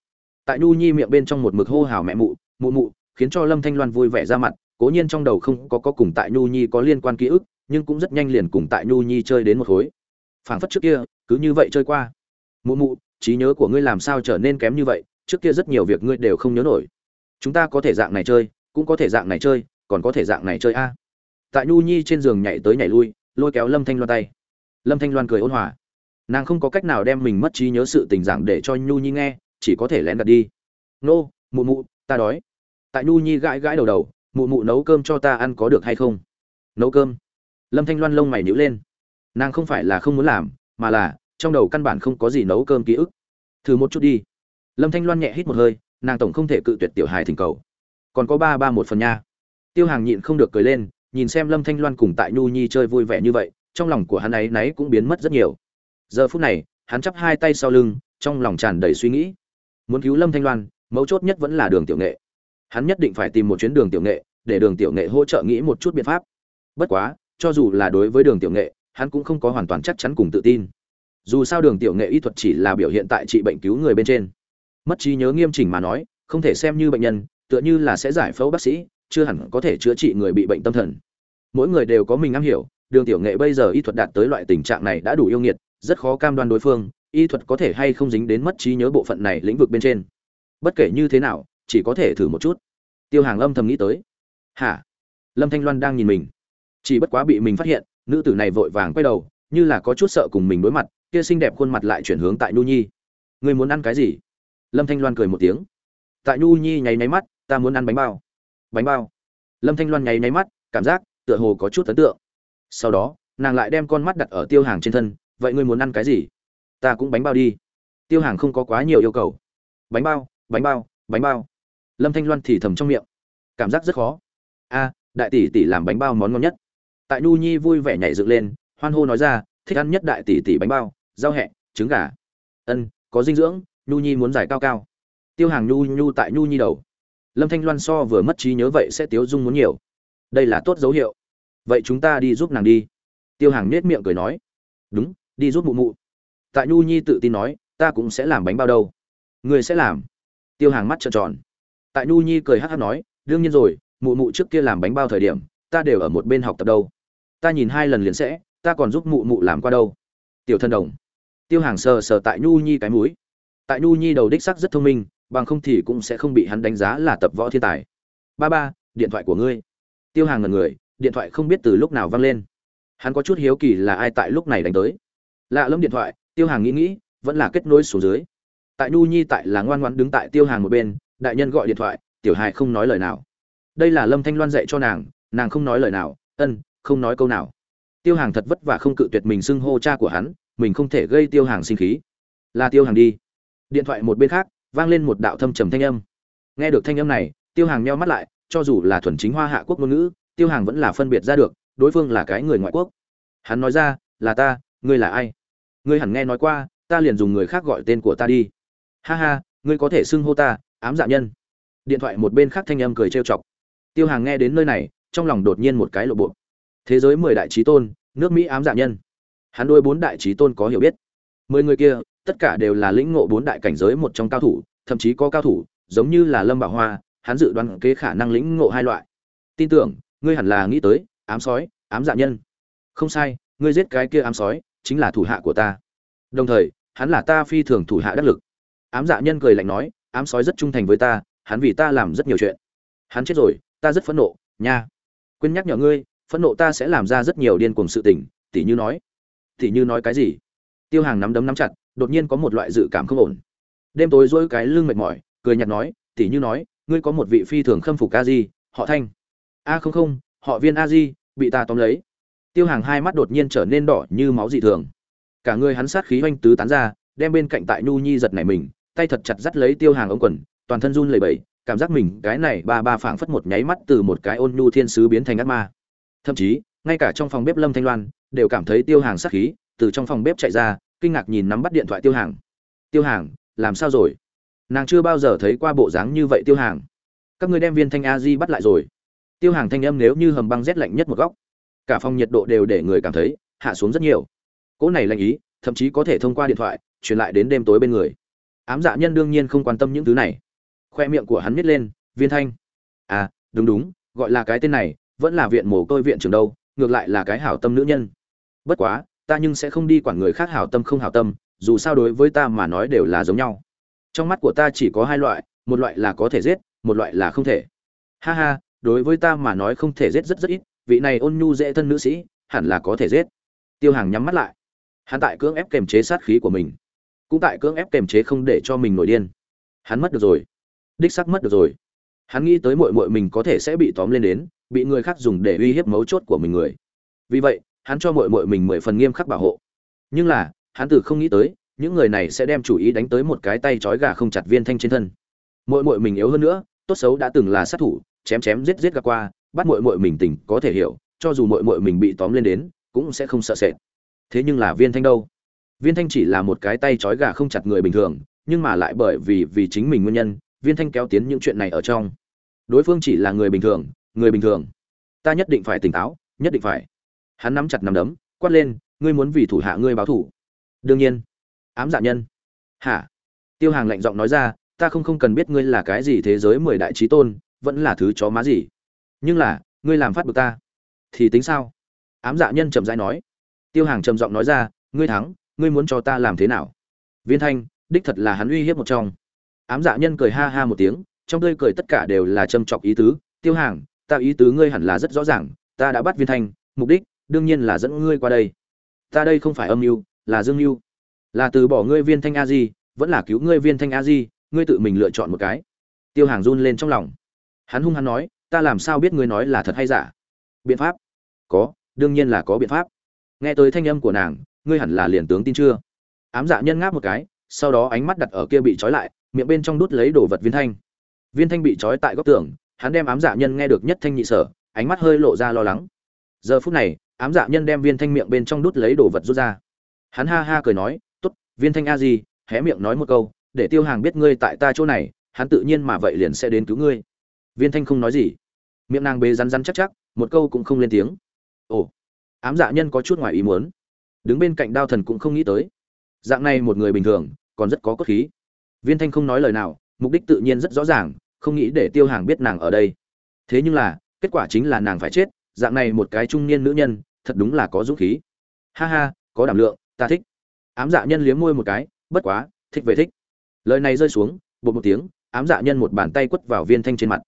Tại nhu nhi miệng bên trong một mực hô hào mẹ mụ mụ mụ, khiến cho lâm thanh loan vui vẻ ra mặt, cố nhiên trong đầu không có có cùng tại nhu nhi có liên quan ký ức, nhưng cũng rất nhanh liền cùng tại nhu nhi chơi đến một khối. Phảng phất trước kia, cứ như vậy chơi qua. Mụ mụ trí nhớ của ngươi làm sao trở nên kém như vậy, trước kia rất nhiều việc ngươi đều không nhớ nổi. Chúng ta có thể dạng này chơi, cũng có thể dạng này chơi, còn có thể dạng này chơi a. Tại nhu nhi trên giường nhảy tới nhảy lui, lôi kéo lâm thanh loan tay. Lâm thanh loan cười ôn hòa. Nàng không có cách nào đem mình mất trí nhớ sự tình giảng để cho nhu nhi nghe, chỉ có thể lén đặt đi. Nô, mụ mụ, ta đói. Tại nhu nhi gãi gãi đầu đầu, mụ mụ nấu cơm cho ta ăn có được hay không? Nấu cơm. Lâm thanh loan lông mày nhíu lên. Nàng không phải là không muốn làm, mà là trong đầu căn bản không có gì nấu cơm ký ức. Thử một chút đi. Lâm thanh loan nhẹ hít một hơi, nàng tổng không thể cự tuyệt tiểu hài thỉnh cầu. Còn có ba ba một phần nha. Tiêu hàng nhịn không được cười lên, nhìn xem lâm thanh loan cùng tại nhu nhi chơi vui vẻ như vậy, trong lòng của hắn ấy náy cũng biến mất rất nhiều. Giờ phút này, hắn chắp hai tay sau lưng, trong lòng tràn đầy suy nghĩ. Muốn cứu lâm thanh loan, mấu chốt nhất vẫn là đường tiểu nghệ. Hắn nhất định phải tìm một chuyến đường tiểu nghệ, để đường tiểu nghệ hỗ trợ nghĩ một chút biện pháp. Bất quá, cho dù là đối với đường tiểu nghệ, hắn cũng không có hoàn toàn chắc chắn cùng tự tin dù sao đường tiểu nghệ y thuật chỉ là biểu hiện tại trị bệnh cứu người bên trên. Mất trí nhớ nghiêm chỉnh mà nói, không thể xem như bệnh nhân, tựa như là sẽ giải phẫu bác sĩ, chưa hẳn có thể chữa trị người bị bệnh tâm thần. Mỗi người đều có mình am hiểu, đường tiểu nghệ bây giờ y thuật đạt tới loại tình trạng này đã đủ yêu nghiệt, rất khó cam đoan đối phương, y thuật có thể hay không dính đến mất trí nhớ bộ phận này lĩnh vực bên trên. Bất kể như thế nào, chỉ có thể thử một chút. Tiêu hàng âm thầm nghĩ tới. Hả? Lâm thanh loan đang nhìn mình. Chỉ bất quá bị mình phát hiện, nữ tử này vội vàng quay đầu, như là có chút sợ cùng mình đối mặt kia xinh đẹp khuôn mặt lại chuyển hướng tại nhu nhi. Người muốn ăn cái gì? Lâm thanh loan cười một tiếng. Tại nhu nhi nháy nháy mắt, ta muốn ăn bánh bao. Bánh bao? Lâm thanh loan nháy nháy mắt, cảm giác tựa hồ có chút ấn tượng. Sau đó, nàng lại đem con mắt đặt ở tiêu hàng trên thân. Vậy ngươi muốn ăn cái gì? Ta cũng bánh bao đi. Tiêu hàng không có quá nhiều yêu cầu. Bánh bao bánh bao bánh bao. Lâm thanh loan thì thầm trong miệng. Cảm giác rất khó. A, đại tỷ tỷ làm bánh bao món ngon nhất. Tại nhu nhi vui vẻ nhảy dựng lên, hoan hô nói ra, thích ăn nhất đại tỷ tỷ bánh bao rau hẹ, trứng gà. Ân, có dinh dưỡng, nhu nhi muốn giải cao cao. Tiêu hàng nhu nhu tại nhu nhi đầu. Lâm thanh loan so vừa mất trí nhớ vậy sẽ tiếu dung muốn nhiều. Đây là tốt dấu hiệu. Vậy chúng ta đi giúp nàng đi. Tiêu hàng nết miệng cười nói. Đúng, đi giúp mụ mụ. Tại nhu nhi tự tin nói, ta cũng sẽ làm bánh bao đâu. Người sẽ làm. Tiêu hàng mắt trợn tròn. Tại nhu nhi cười hát hát nói, đương nhiên rồi, mụ mụ trước kia làm bánh bao thời điểm, ta đều ở một bên học tập đâu. Ta nhìn hai lần liền sẽ, ta còn giúp mụ mụ làm qua đâu. Tiểu thân đồng tiêu hàng sờ sờ tại nhu nhi cái mũi. Tại nhu nhi đầu đích sắc rất thông minh, bằng không thì cũng sẽ không bị hắn đánh giá là tập võ thiên tài. Ba ba, điện thoại của ngươi. Tiêu hàng ngần người, điện thoại không biết từ lúc nào vang lên. Hắn có chút hiếu kỳ là ai tại lúc này đánh tới. Lạ lâm điện thoại, tiêu hàng nghĩ nghĩ, vẫn là kết nối xuống dưới. Tại nhu nhi tại là ngoan ngoan đứng tại tiêu hàng một bên, đại nhân gọi điện thoại, tiểu hài không nói lời nào. Đây là lâm thanh loan dạy cho nàng nàng không nói lời nào, ân, không nói câu nào. Tiêu hàng thật vất vả không cự tuyệt mình xưng hô cha của hắn mình không thể gây tiêu hàng sinh khí. Là tiêu hàng đi. Điện thoại một bên khác, vang lên một đạo thâm trầm thanh âm. Nghe được thanh âm này, tiêu hàng meo mắt lại, cho dù là thuần chính hoa hạ quốc ngôn ngữ, tiêu hàng vẫn là phân biệt ra được, đối phương là cái người ngoại quốc. Hắn nói ra, là ta, ngươi là ai? Ngươi hẳn nghe nói qua, ta liền dùng người khác gọi tên của ta đi. Ha ha, ngươi có thể xưng hô ta, ám dạ nhân. Điện thoại một bên khác thanh âm cười trêu chọc. Tiêu hàng nghe đến nơi này, trong lòng đột nhiên một cái lộ bộ. Thế giới mười đại trí tôn, nước mỹ ám dạ nhân hắn đôi bốn đại trí tôn có hiểu biết. Mười người kia, tất cả đều là lĩnh ngộ bốn đại cảnh giới một trong cao thủ, thậm chí có cao thủ, giống như là lâm bảo hoa, hắn dự đoán kế khả năng lĩnh ngộ hai loại. Tin tưởng, ngươi hẳn là nghĩ tới, ám sói, ám dạ nhân. Không sai, ngươi giết cái kia ám sói, chính là thủ hạ của ta. Đồng thời, hắn là ta phi thường thủ hạ đắc lực. Ám dạ nhân cười lạnh nói, ám sói rất trung thành với ta, hắn vì ta làm rất nhiều chuyện. Hắn chết rồi, ta rất phẫn nộ, nha. Quên nhắc nhở ngươi, phẫn nộ ta sẽ làm ra rất nhiều điên cuồng sự tình, tỉ như nói thì như nói cái gì? Tiêu hàng nắm đấm nắm chặt, đột nhiên có một loại dự cảm không ổn. Đêm tối dỗi cái lưng mệt mỏi, cười nhạt nói tỉ như nói, ngươi có một vị phi thường khâm phục a di, họ thanh. A không không, họ viên a di, bị ta tóm lấy. Tiêu hàng hai mắt đột nhiên trở nên đỏ như máu dị thường. Cả người hắn sát khí oanh tứ tán ra, đem bên cạnh tại nhu nhi giật nảy mình, tay thật chặt dắt lấy tiêu hàng ống quần, toàn thân run lẩy bẩy, cảm giác mình cái này ba ba phảng phất một nháy mắt từ một cái ôn nhu thiên sứ biến thành ác ma. Thậm chí, ngay cả trong phòng bếp lâm thanh loan đều cảm thấy tiêu hàng sắc khí, từ trong phòng bếp chạy ra, kinh ngạc nhìn nắm bắt điện thoại tiêu hàng. Tiêu hàng, làm sao rồi? Nàng chưa bao giờ thấy qua bộ dáng như vậy tiêu hàng. Các người đem viên thanh a di bắt lại rồi. Tiêu hàng thanh âm nếu như hầm băng rét lạnh nhất một góc. Cả phòng nhiệt độ đều để người cảm thấy hạ xuống rất nhiều. Cỗ này lạnh ý, thậm chí có thể thông qua điện thoại, truyền lại đến đêm tối bên người. Ám dạ nhân đương nhiên không quan tâm những thứ này. Khoe miệng của hắn nít lên, viên thanh. À đúng đúng, gọi là cái tên này, vẫn là viện mồ côi viện trường đâu, ngược lại là cái hảo tâm nữ nhân bất quá, ta nhưng sẽ không đi quản người khác hảo tâm không hảo tâm, dù sao đối với ta mà nói đều là giống nhau. Trong mắt của ta chỉ có hai loại, một loại là có thể giết, một loại là không thể. Ha ha, đối với ta mà nói không thể giết rất rất ít, vị này ôn nhu dễ thân nữ sĩ, hẳn là có thể giết. Tiêu hàng nhắm mắt lại. Hắn tại cưỡng ép kềm chế sát khí của mình. Cũng tại cưỡng ép kềm chế không để cho mình nổi điên. Hắn mất được rồi. Đích sắc mất được rồi. Hắn nghĩ tới mội mội mình có thể sẽ bị tóm lên đến, bị người khác dùng để uy hiếp mấu chốt của mình người. Vì vậy hắn cho mội mội mình mười phần nghiêm khắc bảo hộ. Nhưng là, hắn từ không nghĩ tới, những người này sẽ đem chủ ý đánh tới một cái tay trói gà không chặt viên thanh trên thân. Mội mội mình yếu hơn nữa, tốt xấu đã từng là sát thủ, chém chém giết giết gà qua, bắt mội mội mình tỉnh có thể hiểu, cho dù mội mội mình bị tóm lên đến, cũng sẽ không sợ sệt. Thế nhưng là viên thanh đâu? Viên thanh chỉ là một cái tay trói gà không chặt người bình thường, nhưng mà lại bởi vì vì chính mình nguyên nhân, viên thanh kéo tiến những chuyện này ở trong. Đối phương chỉ là người bình thường, người bình thường. Ta nhất định phải tỉnh táo, nhất định phải hắn nắm chặt nắm đấm, quát lên, ngươi muốn vì thủ hạ ngươi báo thủ đương nhiên. Ám dạ nhân. Hả? Tiêu hàng lạnh giọng nói ra, ta không không cần biết ngươi là cái gì thế giới mười đại trí tôn, vẫn là thứ chó má gì. Nhưng là, ngươi làm phát bực ta. Thì tính sao? Ám dạ nhân chậm rãi nói. Tiêu hàng trầm giọng nói ra, ngươi thắng, ngươi muốn cho ta làm thế nào? Viên thanh, đích thật là hắn uy hiếp một trong. Ám dạ nhân cười ha ha một tiếng, trong tươi cười tất cả đều là châm chọc ý tứ. Tiêu hàng, ta ý tứ ngươi hẳn là rất rõ ràng, ta đã bắt viên thanh, mục đích đương nhiên là dẫn ngươi qua đây. Ta đây không phải âm mưu, là dương mưu. Là từ bỏ ngươi viên thanh a di, vẫn là cứu ngươi viên thanh a di, ngươi tự mình lựa chọn một cái. Tiêu hàng run lên trong lòng. Hắn hung hắn nói, ta làm sao biết ngươi nói là thật hay giả? Biện pháp. Có, đương nhiên là có biện pháp. Nghe tới thanh âm của nàng, ngươi hẳn là liền tướng tin chưa? Ám dạ nhân ngáp một cái, sau đó ánh mắt đặt ở kia bị trói lại, miệng bên trong đút lấy đồ vật viên thanh. Viên thanh bị trói tại góc tường, hắn đem ám dạ nhân nghe được nhất thanh nhị sở, ánh mắt hơi lộ ra lo lắng. Giờ phút này ám dạ nhân đem viên thanh miệng bên trong đút lấy đồ vật rút ra. Hắn ha ha cười nói, tốt, viên thanh a gì hé miệng nói một câu, để tiêu hàng biết ngươi tại ta chỗ này, hắn tự nhiên mà vậy liền sẽ đến cứu ngươi. Viên thanh không nói gì. Miệng nàng bế rắn rắn chắc chắc, một câu cũng không lên tiếng. Ồ, ám dạ nhân có chút ngoài ý muốn. Đứng bên cạnh đao thần cũng không nghĩ tới. Dạng này một người bình thường, còn rất có cốt khí. Viên thanh không nói lời nào, mục đích tự nhiên rất rõ ràng, không nghĩ để tiêu hàng biết nàng ở đây. Thế nhưng là, kết quả chính là nàng phải chết dạng này một cái trung niên nữ nhân, thật đúng là có dũng khí. Ha ha, có đảm lượng, ta thích. Ám dạ nhân liếm môi một cái, bất quá, thích về thích. Lời này rơi xuống bột một tiếng, ám dạ nhân một bàn tay quất vào viên thanh trên mặt.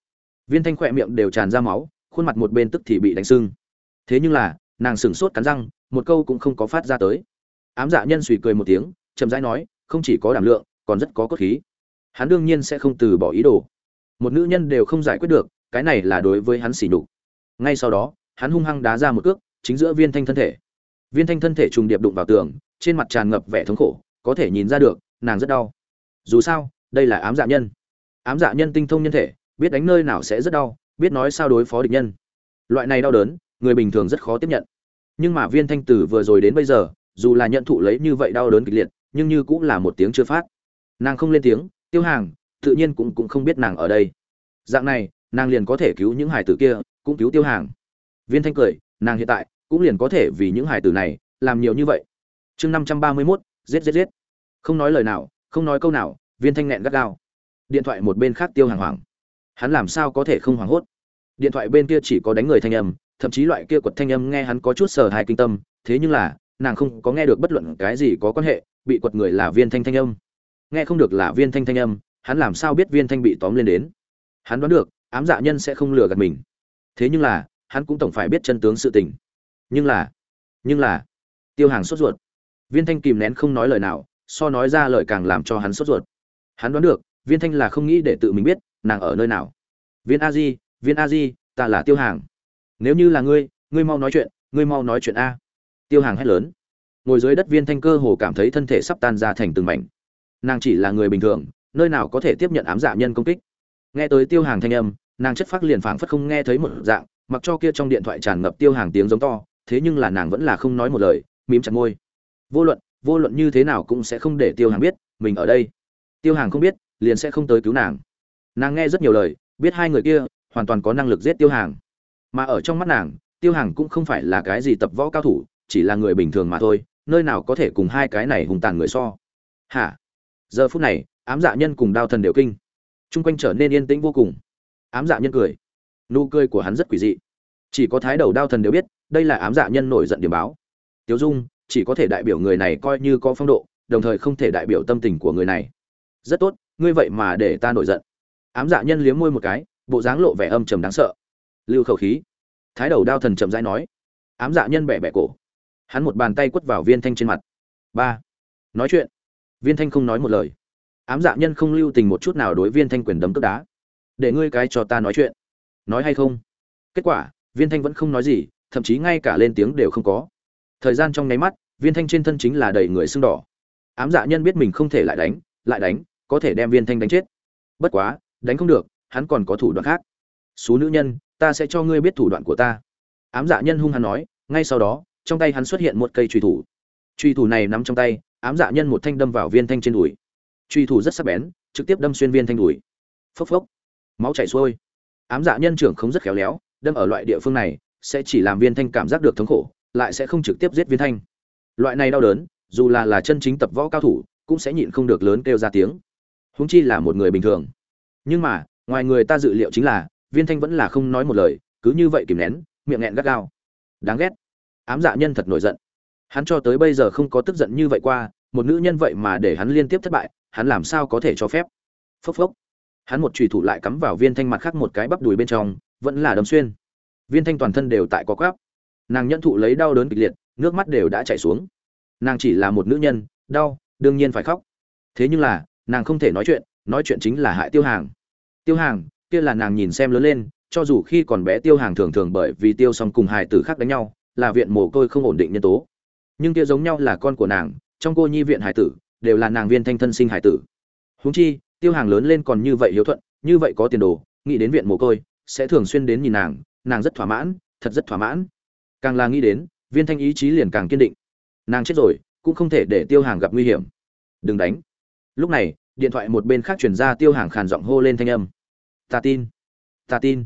Viên thanh khỏe miệng đều tràn ra máu, khuôn mặt một bên tức thì bị đánh sưng. Thế nhưng là, nàng sửng sốt cắn răng, một câu cũng không có phát ra tới. Ám dạ nhân suy cười một tiếng, chậm rãi nói, không chỉ có đảm lượng, còn rất có cốt khí. Hắn đương nhiên sẽ không từ bỏ ý đồ. Một nữ nhân đều không giải quyết được, cái này là đối với hắn xỉ nhục. Ngay sau đó hắn hung hăng đá ra một cước, chính giữa viên thanh thân thể. Viên thanh thân thể trùng điệp đụng vào tường, trên mặt tràn ngập vẻ thống khổ, có thể nhìn ra được, nàng rất đau. Dù sao, đây là ám dạ nhân. Ám dạ nhân tinh thông nhân thể, biết đánh nơi nào sẽ rất đau, biết nói sao đối phó địch nhân. Loại này đau đớn, người bình thường rất khó tiếp nhận. Nhưng mà viên thanh tử vừa rồi đến bây giờ, dù là nhận thụ lấy như vậy đau đớn kịch liệt, nhưng như cũng là một tiếng chưa phát. Nàng không lên tiếng, tiêu hàng, tự nhiên cũng cũng không biết nàng ở đây. Dạng này, nàng liền có thể cứu những hải tử kia, cũng cứu tiêu hàng viên thanh cười, nàng hiện tại cũng liền có thể vì những hải tử này làm nhiều như vậy. Chương năm trăm ba mươi mốt, giết giết giết. Không nói lời nào, không nói câu nào, viên thanh nghẹn gắt gao. Điện thoại một bên khác tiêu hàng hoàng hắn làm sao có thể không hoảng hốt? Điện thoại bên kia chỉ có đánh người thanh âm, thậm chí loại kia quật thanh âm nghe hắn có chút sờ hài kinh tâm, thế nhưng là, nàng không có nghe được bất luận cái gì có quan hệ, bị quật người là viên thanh thanh âm. Nghe không được là viên thanh thanh âm, hắn làm sao biết viên thanh bị tóm lên đến? Hắn đoán được, ám dạ nhân sẽ không lừa gạt mình. Thế nhưng là hắn cũng tổng phải biết chân tướng sự tình. Nhưng là nhưng là, tiêu hàng sốt ruột. Viên thanh kìm nén không nói lời nào, so nói ra lời càng làm cho hắn sốt ruột. Hắn đoán được, viên thanh là không nghĩ để tự mình biết, nàng ở nơi nào. Viên a di, viên a di, ta là tiêu hàng. Nếu như là ngươi ngươi mau nói chuyện, ngươi mau nói chuyện a. Tiêu hàng hét lớn. Ngồi dưới đất viên thanh cơ hồ cảm thấy thân thể sắp tan ra thành từng mảnh. Nàng chỉ là người bình thường, nơi nào có thể tiếp nhận ám dạ nhân công kích. Nghe tới tiêu hàng thanh âm, nàng chất phát liền phảng phất không nghe thấy một dạng mặc cho kia trong điện thoại tràn ngập tiêu hàng tiếng giống to, thế nhưng là nàng vẫn là không nói một lời, mím chặt môi. Vô luận vô luận như thế nào cũng sẽ không để tiêu hàng biết, mình ở đây. Tiêu hàng không biết, liền sẽ không tới cứu nàng. Nàng nghe rất nhiều lời, biết hai người kia hoàn toàn có năng lực giết tiêu hàng. Mà ở trong mắt nàng, tiêu hàng cũng không phải là cái gì tập võ cao thủ, chỉ là người bình thường mà thôi, nơi nào có thể cùng hai cái này hùng tàn người so. Hả? Giờ phút này, ám dạ nhân cùng đao thần đều kinh. T r u n g quanh trở nên yên tĩnh vô cùng. Ám dạ nhân cười nụ cười của hắn rất quỷ dị. Chỉ có thái đầu đao thần đều biết, đây là ám dạ nhân nổi giận điểm báo. Tiếu dung, chỉ có thể đại biểu người này coi như có phong độ, đồng thời không thể đại biểu tâm tình của người này. Rất tốt, ngươi vậy mà để ta nổi giận. Ám dạ nhân liếm môi một cái, bộ dáng lộ vẻ âm trầm đáng sợ. Lưu khẩu khí. Thái đầu đao thần chậm rãi nói. Ám dạ nhân bẻ bẻ cổ. Hắn một bàn tay quất vào viên thanh trên mặt. Ba. Nói chuyện. Viên thanh không nói một lời. Ám dạ nhân không lưu tình một chút nào đối viên thanh quyền đấm tức đá. Để ngươi cái cho ta nói chuyện nói hay không? Kết quả, viên thanh vẫn không nói gì, thậm chí ngay cả lên tiếng đều không có. Thời gian trong nháy mắt, viên thanh trên thân chính là đầy người sưng đỏ. Ám dạ nhân biết mình không thể lại đánh lại đánh, có thể đem viên thanh đánh chết. Bất quá, đánh không được, hắn còn có thủ đoạn khác. Số nữ nhân, ta sẽ cho ngươi biết thủ đoạn của ta. Ám dạ nhân hung hăng nói, ngay sau đó, trong tay hắn xuất hiện một cây truy thủ. Truy thủ này nắm trong tay, ám dạ nhân một thanh đâm vào viên thanh trên đùi. Truy thủ rất sắc bén, trực tiếp đâm xuyên viên thanh đùi. Phốc phốc. Máu chảy xuôi ám dạ nhân trưởng không rất khéo léo, đâm ở loại địa phương này, sẽ chỉ làm viên thanh cảm giác được thống khổ, lại sẽ không trực tiếp giết viên thanh. Loại này đau đớn, dù là là chân chính tập võ cao thủ, cũng sẽ nhịn không được lớn kêu ra tiếng. Huống chi là một người bình thường. Nhưng mà, ngoài người ta dự liệu chính là, viên thanh vẫn là không nói một lời, cứ như vậy kìm nén, miệng nghẹn gắt gao. Đáng ghét. Ám dạ nhân thật nổi giận. Hắn cho tới bây giờ không có tức giận như vậy qua, một nữ nhân vậy mà để hắn liên tiếp thất bại, hắn làm sao có thể cho phép? Phốc phốc hắn một chùy thủ lại cắm vào viên thanh mặt khác một cái bắp đùi bên trong, vẫn là đấm xuyên. Viên thanh toàn thân đều tại có quáp nàng nhận thụ lấy đau đớn kịch liệt, nước mắt đều đã chảy xuống. Nàng chỉ là một nữ nhân, đau, đương nhiên phải khóc. Thế nhưng là, nàng không thể nói chuyện nói chuyện chính là hại tiêu hàng. Tiêu hàng, kia là nàng nhìn xem lớn lên, cho dù khi còn bé tiêu hàng thường thường bởi vì tiêu xong cùng hài tử khác đánh nhau, là viện mồ côi không ổn định nhân tố. Nhưng kia giống nhau là con của nàng, trong cô nhi viện hải tử, đều là nàng viên thanh thân sinh hải tử. Huống chi tiêu hàng lớn lên còn như vậy hiếu thuận, như vậy có tiền đồ, nghĩ đến viện mồ côi, sẽ thường xuyên đến nhìn nàng nàng rất thỏa mãn, thật rất thỏa mãn. Càng là nghĩ đến, viên thanh ý chí liền càng kiên định. Nàng chết rồi, cũng không thể để tiêu hàng gặp nguy hiểm. Đừng đánh. Lúc này, điện thoại một bên khác chuyển ra tiêu hàng khàn giọng hô lên thanh âm. Ta tin ta tin.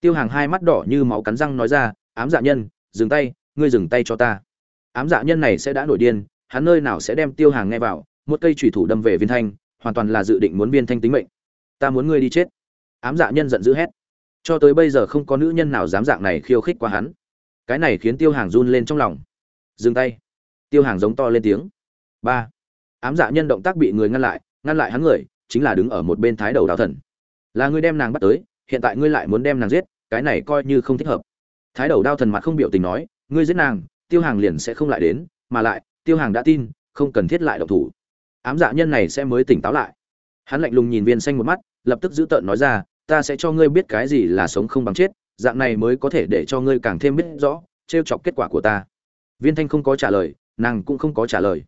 Tiêu hàng hai mắt đỏ như máu cắn răng nói ra, ám dạ nhân, dừng tay, ngươi dừng tay cho ta. Ám dạ nhân này sẽ đã nổi điên, hắn nơi nào sẽ đem tiêu hàng nghe vào, một cây thủy thủ đâm về viên thanh hoàn toàn là dự định muốn viên thanh tính mệnh. Ta muốn ngươi đi chết. Ám dạ nhân giận dữ hét. Cho tới bây giờ không có nữ nhân nào dám dạng này khiêu khích qua hắn. Cái này khiến tiêu hàng run lên trong lòng. Dừng tay. Tiêu hàng giống to lên tiếng. Ba. Ám dạ nhân động tác bị người ngăn lại ngăn lại hắn người, chính là đứng ở một bên thái đầu đào thần. Là ngươi đem nàng bắt tới, hiện tại ngươi lại muốn đem nàng giết, cái này coi như không thích hợp. Thái đầu đao thần mặt không biểu tình nói, ngươi giết nàng, tiêu hàng liền sẽ không lại đến, mà lại, tiêu hàng đã tin, không cần thiết lại độc thủ ám dạ nhân này sẽ mới tỉnh táo lại. Hắn lạnh lùng nhìn viên xanh một mắt, lập tức giữ tợn nói ra, ta sẽ cho ngươi biết cái gì là sống không bằng chết, dạng này mới có thể để cho ngươi càng thêm biết rõ t r e o chọc kết quả của ta. Viên thanh không có trả lời, nàng cũng không có trả lời.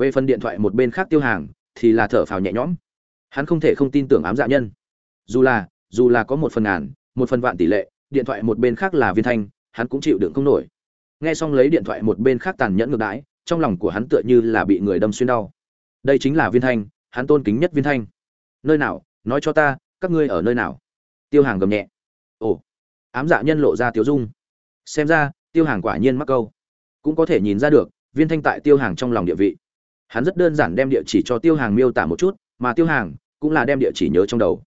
Về phần điện thoại một bên khác tiêu hàng, thì là thở phào nhẹ nhõm. Hắn không thể không tin tưởng ám dạ nhân. Dù là dù là có một phần ngàn, một phần vạn tỷ lệ, điện thoại một bên khác là viên thanh, hắn cũng chịu đựng không nổi. Nghe xong lấy điện thoại một bên khác tàn nhẫn ngược đãi, trong lòng của hắn tựa như là bị người đâm xuyên đau đây chính là viên thanh, hắn tôn kính nhất viên thanh. Nơi nào, nói cho ta, các ngươi ở nơi nào? Tiêu hàng gầm nhẹ. Ồ, ám dạ nhân lộ ra tiêu dung. Xem ra, tiêu hàng quả nhiên mắc câu. Cũng có thể nhìn ra được, viên thanh tại tiêu hàng trong lòng địa vị. Hắn rất đơn giản đem địa chỉ cho tiêu hàng miêu tả một chút, mà tiêu hàng cũng là đem địa chỉ nhớ trong đầu.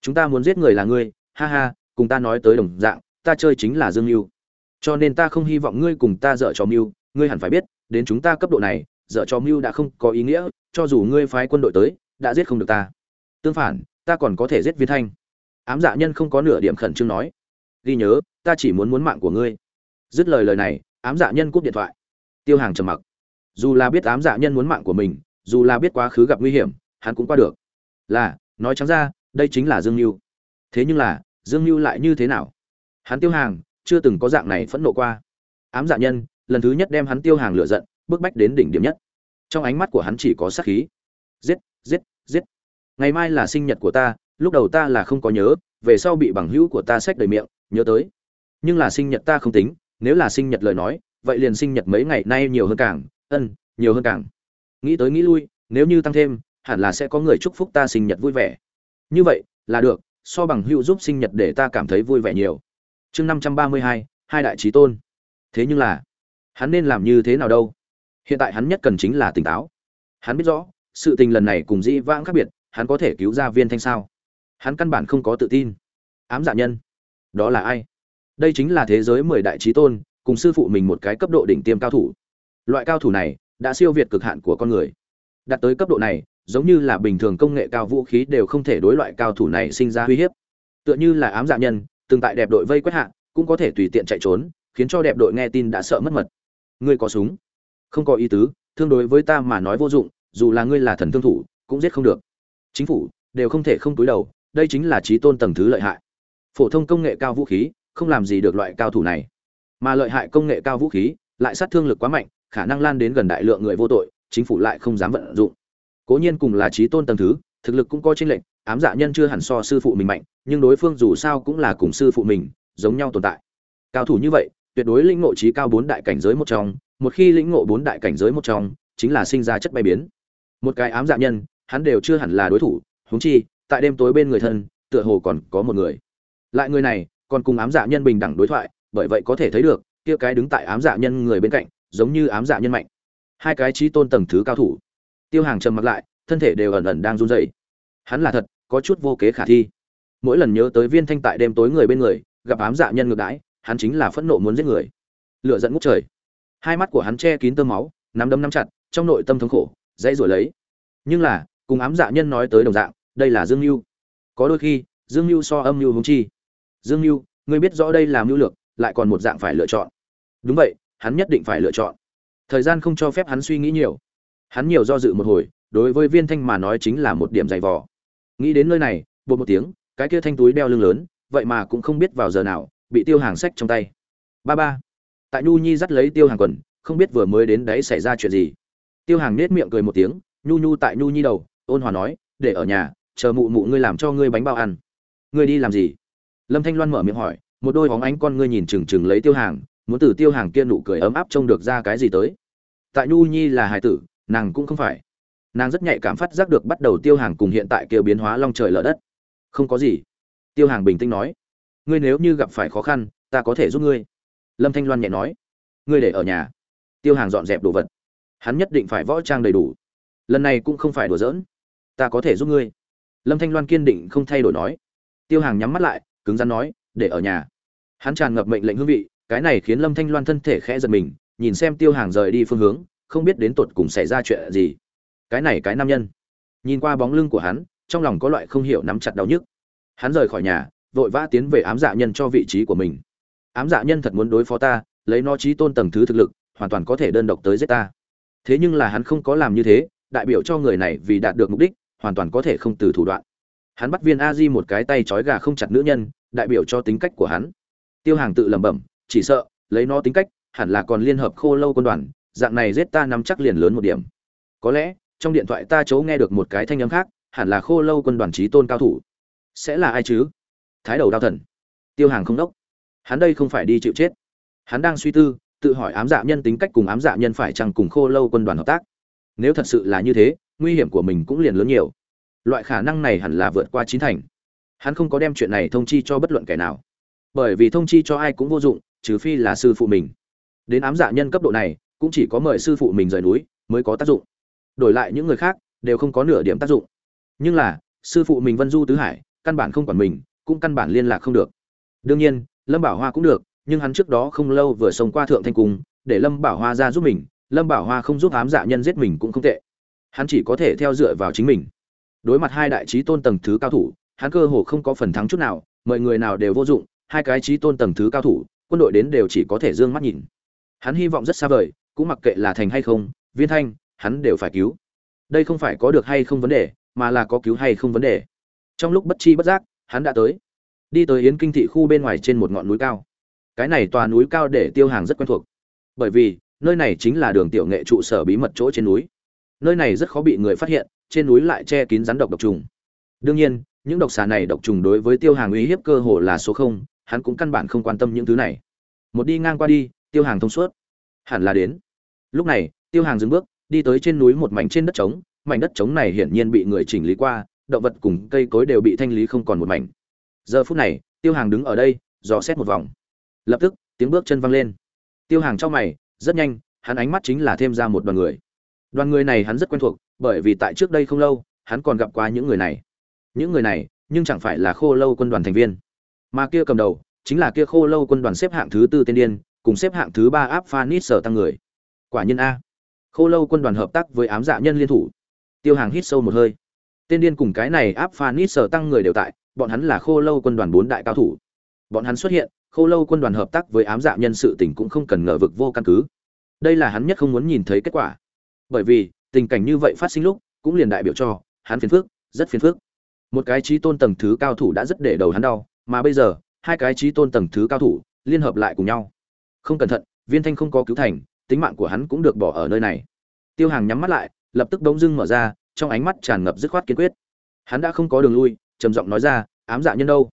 Chúng ta muốn giết người là ngươi, ha ha, cùng ta nói tới đồng dạng, ta chơi chính là dương mưu. Cho nên ta không hy vọng ngươi cùng ta dở trò mưu, ngươi hẳn phải biết, đến chúng ta cấp độ này dở cho mưu đã không có ý nghĩa, cho dù ngươi phái quân đội tới, đã giết không được ta. Tương phản, ta còn có thể giết viên thanh. Ám dạ nhân không có nửa điểm khẩn trương nói. Ghi nhớ, ta chỉ muốn muốn mạng của ngươi. Dứt lời lời này, ám dạ nhân cúp điện thoại. Tiêu hàng trầm mặc. Dù là biết ám dạ nhân muốn mạng của mình, dù là biết quá khứ gặp nguy hiểm, hắn cũng qua được. Là, nói trắng ra, đây chính là dương mưu thế nhưng là, dương mưu lại như thế nào? Hắn tiêu hàng, chưa từng có dạng này phẫn nộ qua. Ám dạ nhân, lần thứ nhất đem hắn tiêu hàng lựa giận bước bách đến đỉnh điểm nhất. Trong ánh mắt của hắn chỉ có sát khí. Giết giết giết. Ngày mai là sinh nhật của ta, lúc đầu ta là không có nhớ, về sau bị bằng hữu của ta xách đầy miệng, nhớ tới. Nhưng là sinh nhật ta không tính, nếu là sinh nhật lời nói, vậy liền sinh nhật mấy ngày nay nhiều hơn càng, ân, nhiều hơn càng. Nghĩ tới nghĩ lui, nếu như tăng thêm, hẳn là sẽ có người chúc phúc ta sinh nhật vui vẻ. Như vậy, là được, so bằng hữu giúp sinh nhật để ta cảm thấy vui vẻ nhiều. Chương năm trăm ba mươi hai hai đại trí tôn. Thế nhưng là, hắn nên làm như thế nào đâu? Hiện tại hắn nhất cần chính là tỉnh táo. Hắn biết rõ, sự tình lần này cùng dĩ vãng khác biệt, hắn có thể cứu ra viên thanh sao? Hắn căn bản không có tự tin. Ám dạ nhân. Đó là ai? Đây chính là thế giới mười đại trí tôn, cùng sư phụ mình một cái cấp độ đỉnh tiêm cao thủ. Loại cao thủ này đã siêu việt cực hạn của con người. Đạt tới cấp độ này, giống như là bình thường công nghệ cao vũ khí đều không thể đối loại cao thủ này sinh ra uy hiếp. Tựa như là ám dạ nhân, từng tại đẹp đội vây quét hạ, cũng có thể tùy tiện chạy trốn, khiến cho đẹp đội nghe tin đã sợ mất mật. Ngươi có súng? Không có ý tứ, thương đối với ta mà nói vô dụng, dù là ngươi là thần thương thủ, cũng giết không được. Chính phủ đều không thể không túi đầu, đây chính là trí tôn tầng thứ lợi hại. Phổ thông công nghệ cao vũ khí, không làm gì được loại cao thủ này. Mà lợi hại công nghệ cao vũ khí, lại sát thương lực quá mạnh, khả năng lan đến gần đại lượng người vô tội, chính phủ lại không dám vận dụng. Cố nhiên cùng là trí tôn tầng thứ, thực lực cũng có chênh lệnh ám dạ nhân chưa hẳn so sư phụ mình mạnh, nhưng đối phương dù sao cũng là cùng sư phụ mình, giống nhau tồn tại. Cao thủ như vậy tuyệt đối lĩnh ngộ trí cao bốn đại cảnh giới một trong, một khi lĩnh ngộ bốn đại cảnh giới một trong, chính là sinh ra chất bay biến. Một cái ám dạ nhân, hắn đều chưa hẳn là đối thủ, huống chi, tại đêm tối bên người thân, tựa hồ còn có một người. Lại người này, còn cùng ám dạ nhân bình đẳng đối thoại, bởi vậy có thể thấy được, kia cái đứng tại ám dạ nhân người bên cạnh, giống như ám dạ nhân mạnh. Hai cái trí tôn tầng thứ cao thủ. Tiêu hàng trầm mặc lại, thân thể đều ẩn ẩn đang run rẩy. Hắn là thật, có chút vô kế khả thi. Mỗi lần nhớ tới viên thanh tại đêm tối người bên người, gặp ám dạ nhân ngược đãi hắn chính là phẫn nộ muốn giết người. Lửa giận ngút trời. Hai mắt của hắn che kín tơ máu, nắm đấm nắm chặt, trong nội tâm thống khổ, dãy rồi lấy. Nhưng là, cùng ám dạ nhân nói tới đồng dạng, đây là dương mưu có đôi khi, dương mưu so âm mưu húng chi. Dương mưu ngươi biết rõ đây là mưu lược, lại còn một dạng phải lựa chọn. Đúng vậy, hắn nhất định phải lựa chọn. Thời gian không cho phép hắn suy nghĩ nhiều. Hắn nhiều do dự một hồi, đối với viên thanh mà nói chính là một điểm dày vò. Nghĩ đến nơi này bột một tiếng, cái kia thanh túi đeo lưng lớn, vậy mà cũng không biết vào giờ nào bị tiêu hàng sách trong tay. Ba ba. Tại nhu nhi dắt lấy tiêu hàng quần, không biết vừa mới đến đấy xảy ra chuyện gì. Tiêu hàng nết miệng cười một tiếng, nhu nhu tại nhu nhi đầu, ôn hòa nói, để ở nhà, chờ mụ mụ ngươi làm cho ngươi bánh bao ăn. Ngươi đi làm gì? Lâm thanh loan mở miệng hỏi, một đôi bóng ánh con ngươi nhìn chừng chừng lấy tiêu hàng, muốn từ tiêu hàng kia nụ cười ấm áp trông được ra cái gì tới. Tại nhu nhi là hài tử, nàng cũng không phải. Nàng rất nhạy cảm phát giác được bắt đầu tiêu hàng cùng hiện tại kêu biến hóa long trời lở đất. Không có gì. Tiêu hàng bình tĩnh nói ngươi nếu như gặp phải khó khăn, ta có thể giúp ngươi. Lâm thanh loan nhẹ nói. Ngươi để ở nhà, tiêu hàng dọn dẹp đồ vật. Hắn nhất định phải võ trang đầy đủ. Lần này cũng không phải đùa giỡn. Ta có thể giúp ngươi. Lâm thanh loan kiên định không thay đổi nói. Tiêu hàng nhắm mắt lại, cứng rắn nói, để ở nhà. Hắn tràn ngập mệnh lệnh hương vị, cái này khiến lâm thanh loan thân thể khẽ giật mình, nhìn xem tiêu hàng rời đi phương hướng, không biết đến tột cùng xảy ra chuyện gì. Cái này cái nam nhân. Nhìn qua bóng lưng của hắn, trong lòng có loại không hiểu nắm chặt đau nhức. Hắn rời khỏi nhà vội vã tiến về ám dạ nhân cho vị trí của mình. Ám dạ nhân thật muốn đối phó ta, lấy nó trí tôn tầng thứ thực lực, hoàn toàn có thể đơn độc tới giết ta. Thế nhưng là hắn không có làm như thế, đại biểu cho người này vì đạt được mục đích, hoàn toàn có thể không từ thủ đoạn. Hắn bắt viên a di một cái tay trói gà không chặt nữ nhân, đại biểu cho tính cách của hắn. Tiêu hàng tự lẩm bẩm, chỉ sợ, lấy nó tính cách, hẳn là còn liên hợp khô lâu quân đoàn, dạng này giết ta nắm chắc liền lớn một điểm. Có lẽ, trong điện thoại ta chấu nghe được một cái thanh âm khác, hẳn là khô lâu quân đoàn trí tôn cao thủ. Sẽ là ai chứ? Thái đầu đao thần. Tiêu hàng không đốc. Hắn đây không phải đi chịu chết. Hắn đang suy tư, tự hỏi ám dạ nhân tính cách cùng ám dạ nhân phải chăng cùng khô lâu quân đoàn hợp tác. Nếu thật sự là như thế, nguy hiểm của mình cũng liền lớn nhiều. Loại khả năng này hẳn là vượt qua chín thành. Hắn không có đem chuyện này thông chi cho bất luận kẻ nào. Bởi vì thông chi cho ai cũng vô dụng, trừ phi là sư phụ mình. Đến ám dạ nhân cấp độ này, cũng chỉ có mời sư phụ mình rời núi mới có tác dụng. Đổi lại những người khác, đều không có nửa điểm tác dụng. Nhưng là, sư phụ mình vân du tứ hải, căn bản không quản mình cũng căn bản liên lạc không được. Đương nhiên, lâm bảo hoa cũng được, nhưng hắn trước đó không lâu vừa sống qua thượng thanh cung, để lâm bảo hoa ra giúp mình, lâm bảo hoa không giúp ám dạ nhân giết mình cũng không tệ. Hắn chỉ có thể theo dựa vào chính mình. Đối mặt hai đại trí tôn tầng thứ cao thủ, hắn cơ hồ không có phần thắng chút nào, mọi người nào đều vô dụng, hai cái trí tôn tầng thứ cao thủ, quân đội đến đều chỉ có thể d ư ơ n g mắt nhìn. Hắn hy vọng rất xa vời, cũng mặc kệ là thành hay không, viên thanh, hắn đều phải cứu. Đây không phải có được hay không vấn đề, mà là có cứu hay không vấn đề. Trong lúc bất chi bất giác hắn đã tới. Đi tới yến kinh thị khu bên ngoài trên một ngọn núi cao. Cái này tòa núi cao để tiêu hàng rất quen thuộc. Bởi vì, nơi này chính là đường tiểu nghệ trụ sở bí mật chỗ trên núi. Nơi này rất khó bị người phát hiện, trên núi lại che kín rắn độc độc trùng. Đương nhiên, những độc xà này độc trùng đối với tiêu hàng uy hiếp cơ hồ là số không, hắn cũng căn bản không quan tâm những thứ này. Một đi ngang qua đi, tiêu hàng thông suốt. Hẳn là đến. Lúc này, tiêu hàng dừng bước, đi tới trên núi một mảnh trên đất trống. Mảnh đất trống này hiển nhiên bị người chỉnh lý qua động vật cùng cây cối đều bị thanh lý không còn một mảnh. Giờ phút này, tiêu hàng đứng ở đây, dò xét một vòng. Lập tức, tiếng bước chân văng lên. Tiêu hàng trong mày, rất nhanh, hắn ánh mắt chính là thêm ra một đoàn người. Đoàn người này hắn rất quen thuộc, bởi vì tại trước đây không lâu, hắn còn gặp qua những người này. Những người này, nhưng chẳng phải là khô lâu quân đoàn thành viên. Mà kia cầm đầu, chính là kia khô lâu quân đoàn xếp hạng thứ tư tiên điên, cùng xếp hạng thứ ba áp phanit sở tăng người. Quả nhiên a. Khô lâu quân đoàn hợp tác với ám dạ nhân liên thủ. Tiêu hàng hít sâu một hơi tên điên cùng cái này áp phanit sở tăng người đều tại, bọn hắn là khô lâu quân đoàn bốn đại cao thủ. Bọn hắn xuất hiện, khô lâu quân đoàn hợp tác với ám dạ nhân sự tình cũng không cần ngờ vực vô căn cứ. Đây là hắn nhất không muốn nhìn thấy kết quả. Bởi vì, tình cảnh như vậy phát sinh lúc, cũng liền đại biểu cho, hắn phiền phức, rất phiền phức. Một cái trí tôn tầng thứ cao thủ đã rất để đầu hắn đau, mà bây giờ, hai cái trí tôn tầng thứ cao thủ, liên hợp lại cùng nhau. Không cẩn thận, viên thanh không có cứu thành, tính mạng của hắn cũng được bỏ ở nơi này. Tiêu hàng nhắm mắt lại, lập tức bỗng dưng mở ra trong ánh mắt tràn ngập dứt khoát kiên quyết. Hắn đã không có đường lui, trầm giọng nói ra, ám dạ nhân đâu?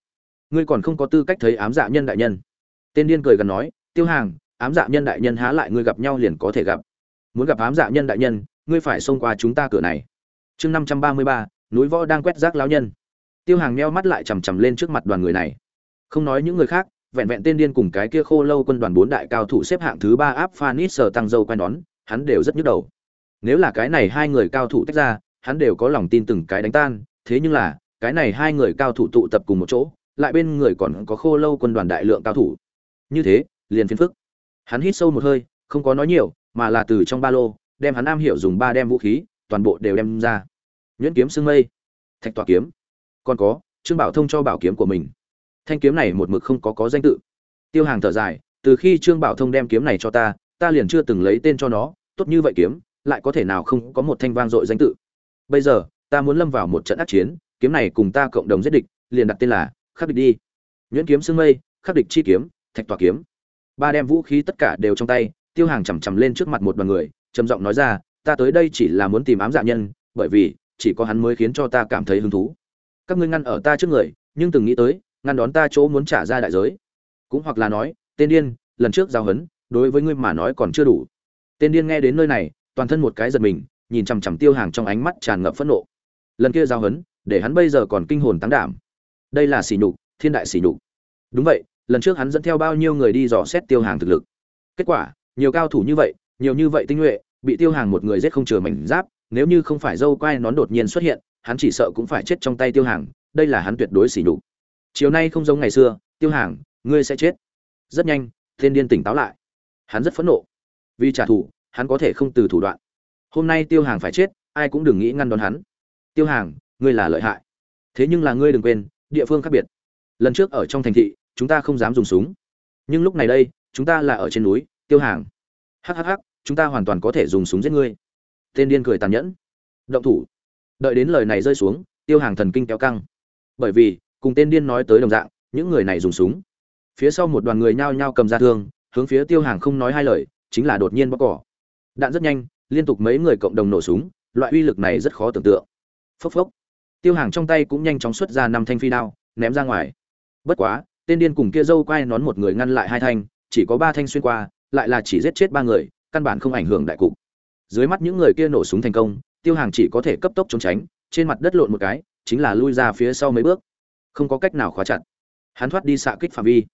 Ngươi còn không có tư cách thấy ám dạ nhân đại nhân. Tên điên cười gần nói, tiêu hàng, ám dạ nhân đại nhân há lại ngươi gặp nhau liền có thể gặp. Muốn gặp ám dạ nhân đại nhân, ngươi phải xông qua chúng ta cửa này. Chương năm trăm ba mươi ba, núi võ đang quét rác lão nhân. Tiêu hàng meo mắt lại chằm chằm lên trước mặt đoàn người này. Không nói những người khác, vẹn vẹn tên điên cùng cái kia khô lâu quân đoàn bốn đại cao thủ xếp hạng thứ ba áp phanit sờ tăng dâu quay nón hắn đều rất nhức đầu. Nếu là cái này hai người cao thủ tách ra hắn đều có lòng tin từng cái đánh tan, thế nhưng là, cái này hai người cao thủ tụ tập cùng một chỗ, lại bên người còn có khô lâu quân đoàn đại lượng cao thủ. Như thế, liền phiền phức. Hắn hít sâu một hơi, không có nói nhiều, mà là từ trong ba lô, đem hắn am hiểu dùng ba đem vũ khí, toàn bộ đều đem ra. Nhuyễn kiếm sương mây, thạch tọa kiếm. Còn có, trương bảo thông cho bảo kiếm của mình. Thanh kiếm này một mực không có có danh tự. Tiêu hàng thở dài, từ khi trương bảo thông đem kiếm này cho ta ta liền chưa từng lấy tên cho nó, tốt như vậy kiếm, lại có thể nào không có một thanh vang dội danh tự bây giờ, ta muốn lâm vào một trận ác chiến, kiếm này cùng ta cộng đồng giết địch, liền đặt tên là khắc địch đi. Nhuyễn kiếm sương mây, khắc địch chi kiếm, thạch tòa kiếm. Ba đem vũ khí tất cả đều trong tay, tiêu hàng chằm chằm lên trước mặt một đoàn người, trầm giọng nói ra, ta tới đây chỉ là muốn tìm ám dạ nhân, bởi vì chỉ có hắn mới khiến cho ta cảm thấy hứng thú. Các ngươi ngăn ở ta trước người, nhưng từng nghĩ tới, ngăn đón ta chỗ muốn trả ra đại giới. Cũng hoặc là nói, tên điên, lần trước giao hấn, đối với ngươi mà nói còn chưa đủ. Tên điên nghe đến nơi này, toàn thân một cái giật mình nhìn chằm chằm tiêu hàng trong ánh mắt tràn ngập phẫn nộ. Lần kia giao hấn, để hắn bây giờ còn kinh hồn tăng đảm. Đây là sỉ nhục, thiên đại sỉ nhục. Đúng vậy, lần trước hắn dẫn theo bao nhiêu người đi dò xét tiêu hàng thực lực. Kết quả, nhiều cao thủ như vậy, nhiều như vậy tinh nhuệ, bị tiêu hàng một người giết không chừa mảnh giáp, nếu như không phải dâu quai nón đột nhiên xuất hiện, hắn chỉ sợ cũng phải chết trong tay tiêu hàng, đây là hắn tuyệt đối sỉ nhục. Chiều nay không giống ngày xưa, tiêu hàng, ngươi sẽ chết. Rất nhanh, thiên điên tỉnh táo lại. Hắn rất phẫn nộ. Vì trả thù, hắn có thể không từ thủ đoạn hôm nay tiêu hàng phải chết, ai cũng đừng nghĩ ngăn đón hắn. Tiêu hàng, ngươi là lợi hại. Thế nhưng là ngươi đừng quên, địa phương khác biệt. Lần trước ở trong thành thị, chúng ta không dám dùng súng. Nhưng lúc này đây, chúng ta là ở trên núi, tiêu hàng. Hhh chúng ta hoàn toàn có thể dùng súng giết ngươi. Tên điên cười tàn nhẫn. Động thủ. Đợi đến lời này rơi xuống, tiêu hàng thần kinh kéo căng. Bởi vì, cùng tên điên nói tới đồng dạng, những người này dùng súng. Phía sau một đoàn người nhao nhao cầm ra thương, hướng phía tiêu hàng không nói hai lời, chính là đột nhiên bóc cỏ. Đạn rất nhanh liên tục mấy người cộng đồng nổ súng, loại uy lực này rất khó tưởng tượng. Phốc phốc. Tiêu hàng trong tay cũng nhanh chóng xuất ra năm thanh phi đao, ném ra ngoài. Bất quá, tên điên cùng kia dâu quay nón một người ngăn lại hai thanh, chỉ có ba thanh xuyên qua, lại là chỉ giết chết ba người, căn bản không ảnh hưởng đại cục. Dưới mắt những người kia nổ súng thành công, tiêu hàng chỉ có thể cấp tốc trốn tránh, trên mặt đất lộn một cái, chính là lui ra phía sau mấy bước. Không có cách nào khóa chặt. Hắn thoát đi xạ kích phạm vi.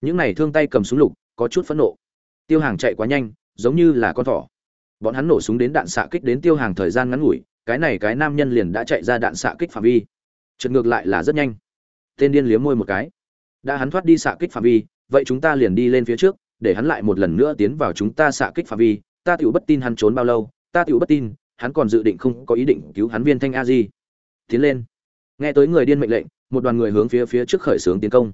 Những này thương tay cầm súng lục, có chút phẫn nộ. Tiêu hàng chạy quá nhanh, giống như là con thỏ bọn hắn nổ súng đến đạn xạ kích đến tiêu hàng thời gian ngắn ngủi, cái này cái nam nhân liền đã chạy ra đạn xạ kích phạm vi. Trượt ngược lại là rất nhanh. Tên điên liếm môi một cái. Đã hắn thoát đi xạ kích phạm vi, vậy chúng ta liền đi lên phía trước, để hắn lại một lần nữa tiến vào chúng ta xạ kích phạm vi. Ta tựu bất tin hắn trốn bao lâu, ta tựu bất tin, hắn còn dự định không có ý định cứu hắn viên thanh a di. Tiến lên. Nghe tới người điên mệnh lệnh, một đoàn người hướng phía phía trước khởi xướng tiến công.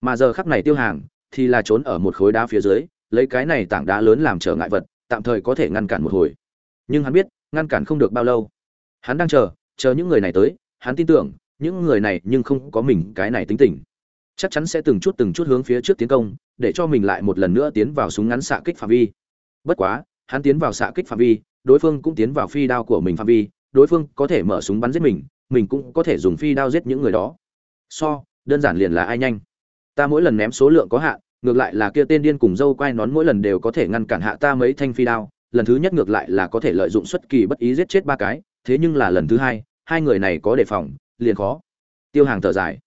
Mà giờ khắc này tiêu hàng, thì là trốn ở một khối đá phía dưới, lấy cái này tảng đá lớn làm trở ngại vật tạm thời có thể ngăn cản một hồi. Nhưng hắn biết, ngăn cản không được bao lâu. Hắn đang chờ chờ những người này tới, hắn tin tưởng, những người này nhưng không có mình cái này tính tình. Chắc chắn sẽ từng chút từng chút hướng phía trước tiến công, để cho mình lại một lần nữa tiến vào súng ngắn xạ kích phạm vi. Bất quá, hắn tiến vào xạ kích phạm vi, đối phương cũng tiến vào phi đao của mình phạm vi, đối phương có thể mở súng bắn giết mình mình cũng có thể dùng phi đao giết những người đó. So, đơn giản liền là ai nhanh. Ta mỗi lần ném số lượng có hạn ngược lại là kia tên điên cùng dâu quai nón mỗi lần đều có thể ngăn cản hạ ta mấy thanh phi đao, lần thứ nhất ngược lại là có thể lợi dụng xuất kỳ bất ý giết chết ba cái, thế nhưng là lần thứ hai hai người này có đề phòng, liền khó. Tiêu hàng thở dài.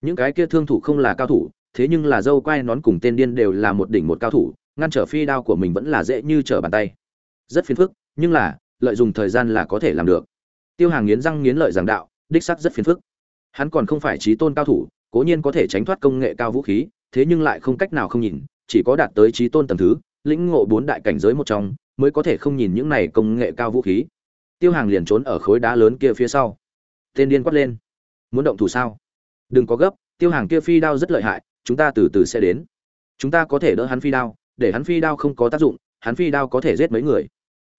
Những cái kia thương thủ không là cao thủ, thế nhưng là dâu quai nón cùng tên điên đều là một đỉnh một cao thủ, ngăn trở phi đao của mình vẫn là dễ như trở bàn tay. Rất phiền phức, nhưng là, lợi dụng thời gian là có thể làm được. Tiêu hàng nghiến răng nghiến lợi giảng đạo, đích sắc rất phiền phức. Hắn còn không phải trí tôn cao thủ, cố nhiên có thể tránh thoát công nghệ cao vũ khí thế nhưng lại không cách nào không nhìn, chỉ có đạt tới trí tôn tầng thứ, lĩnh ngộ bốn đại cảnh giới một trong, mới có thể không nhìn những này công nghệ cao vũ khí. Tiêu hàng liền trốn ở khối đá lớn kia phía sau. Tên điên quát lên. Muốn động thủ sao? Đừng có gấp, tiêu hàng kia phi đao rất lợi hại, chúng ta từ từ sẽ đến. Chúng ta có thể đỡ hắn phi đao, để hắn phi đao không có tác dụng, hắn phi đao có thể giết mấy người.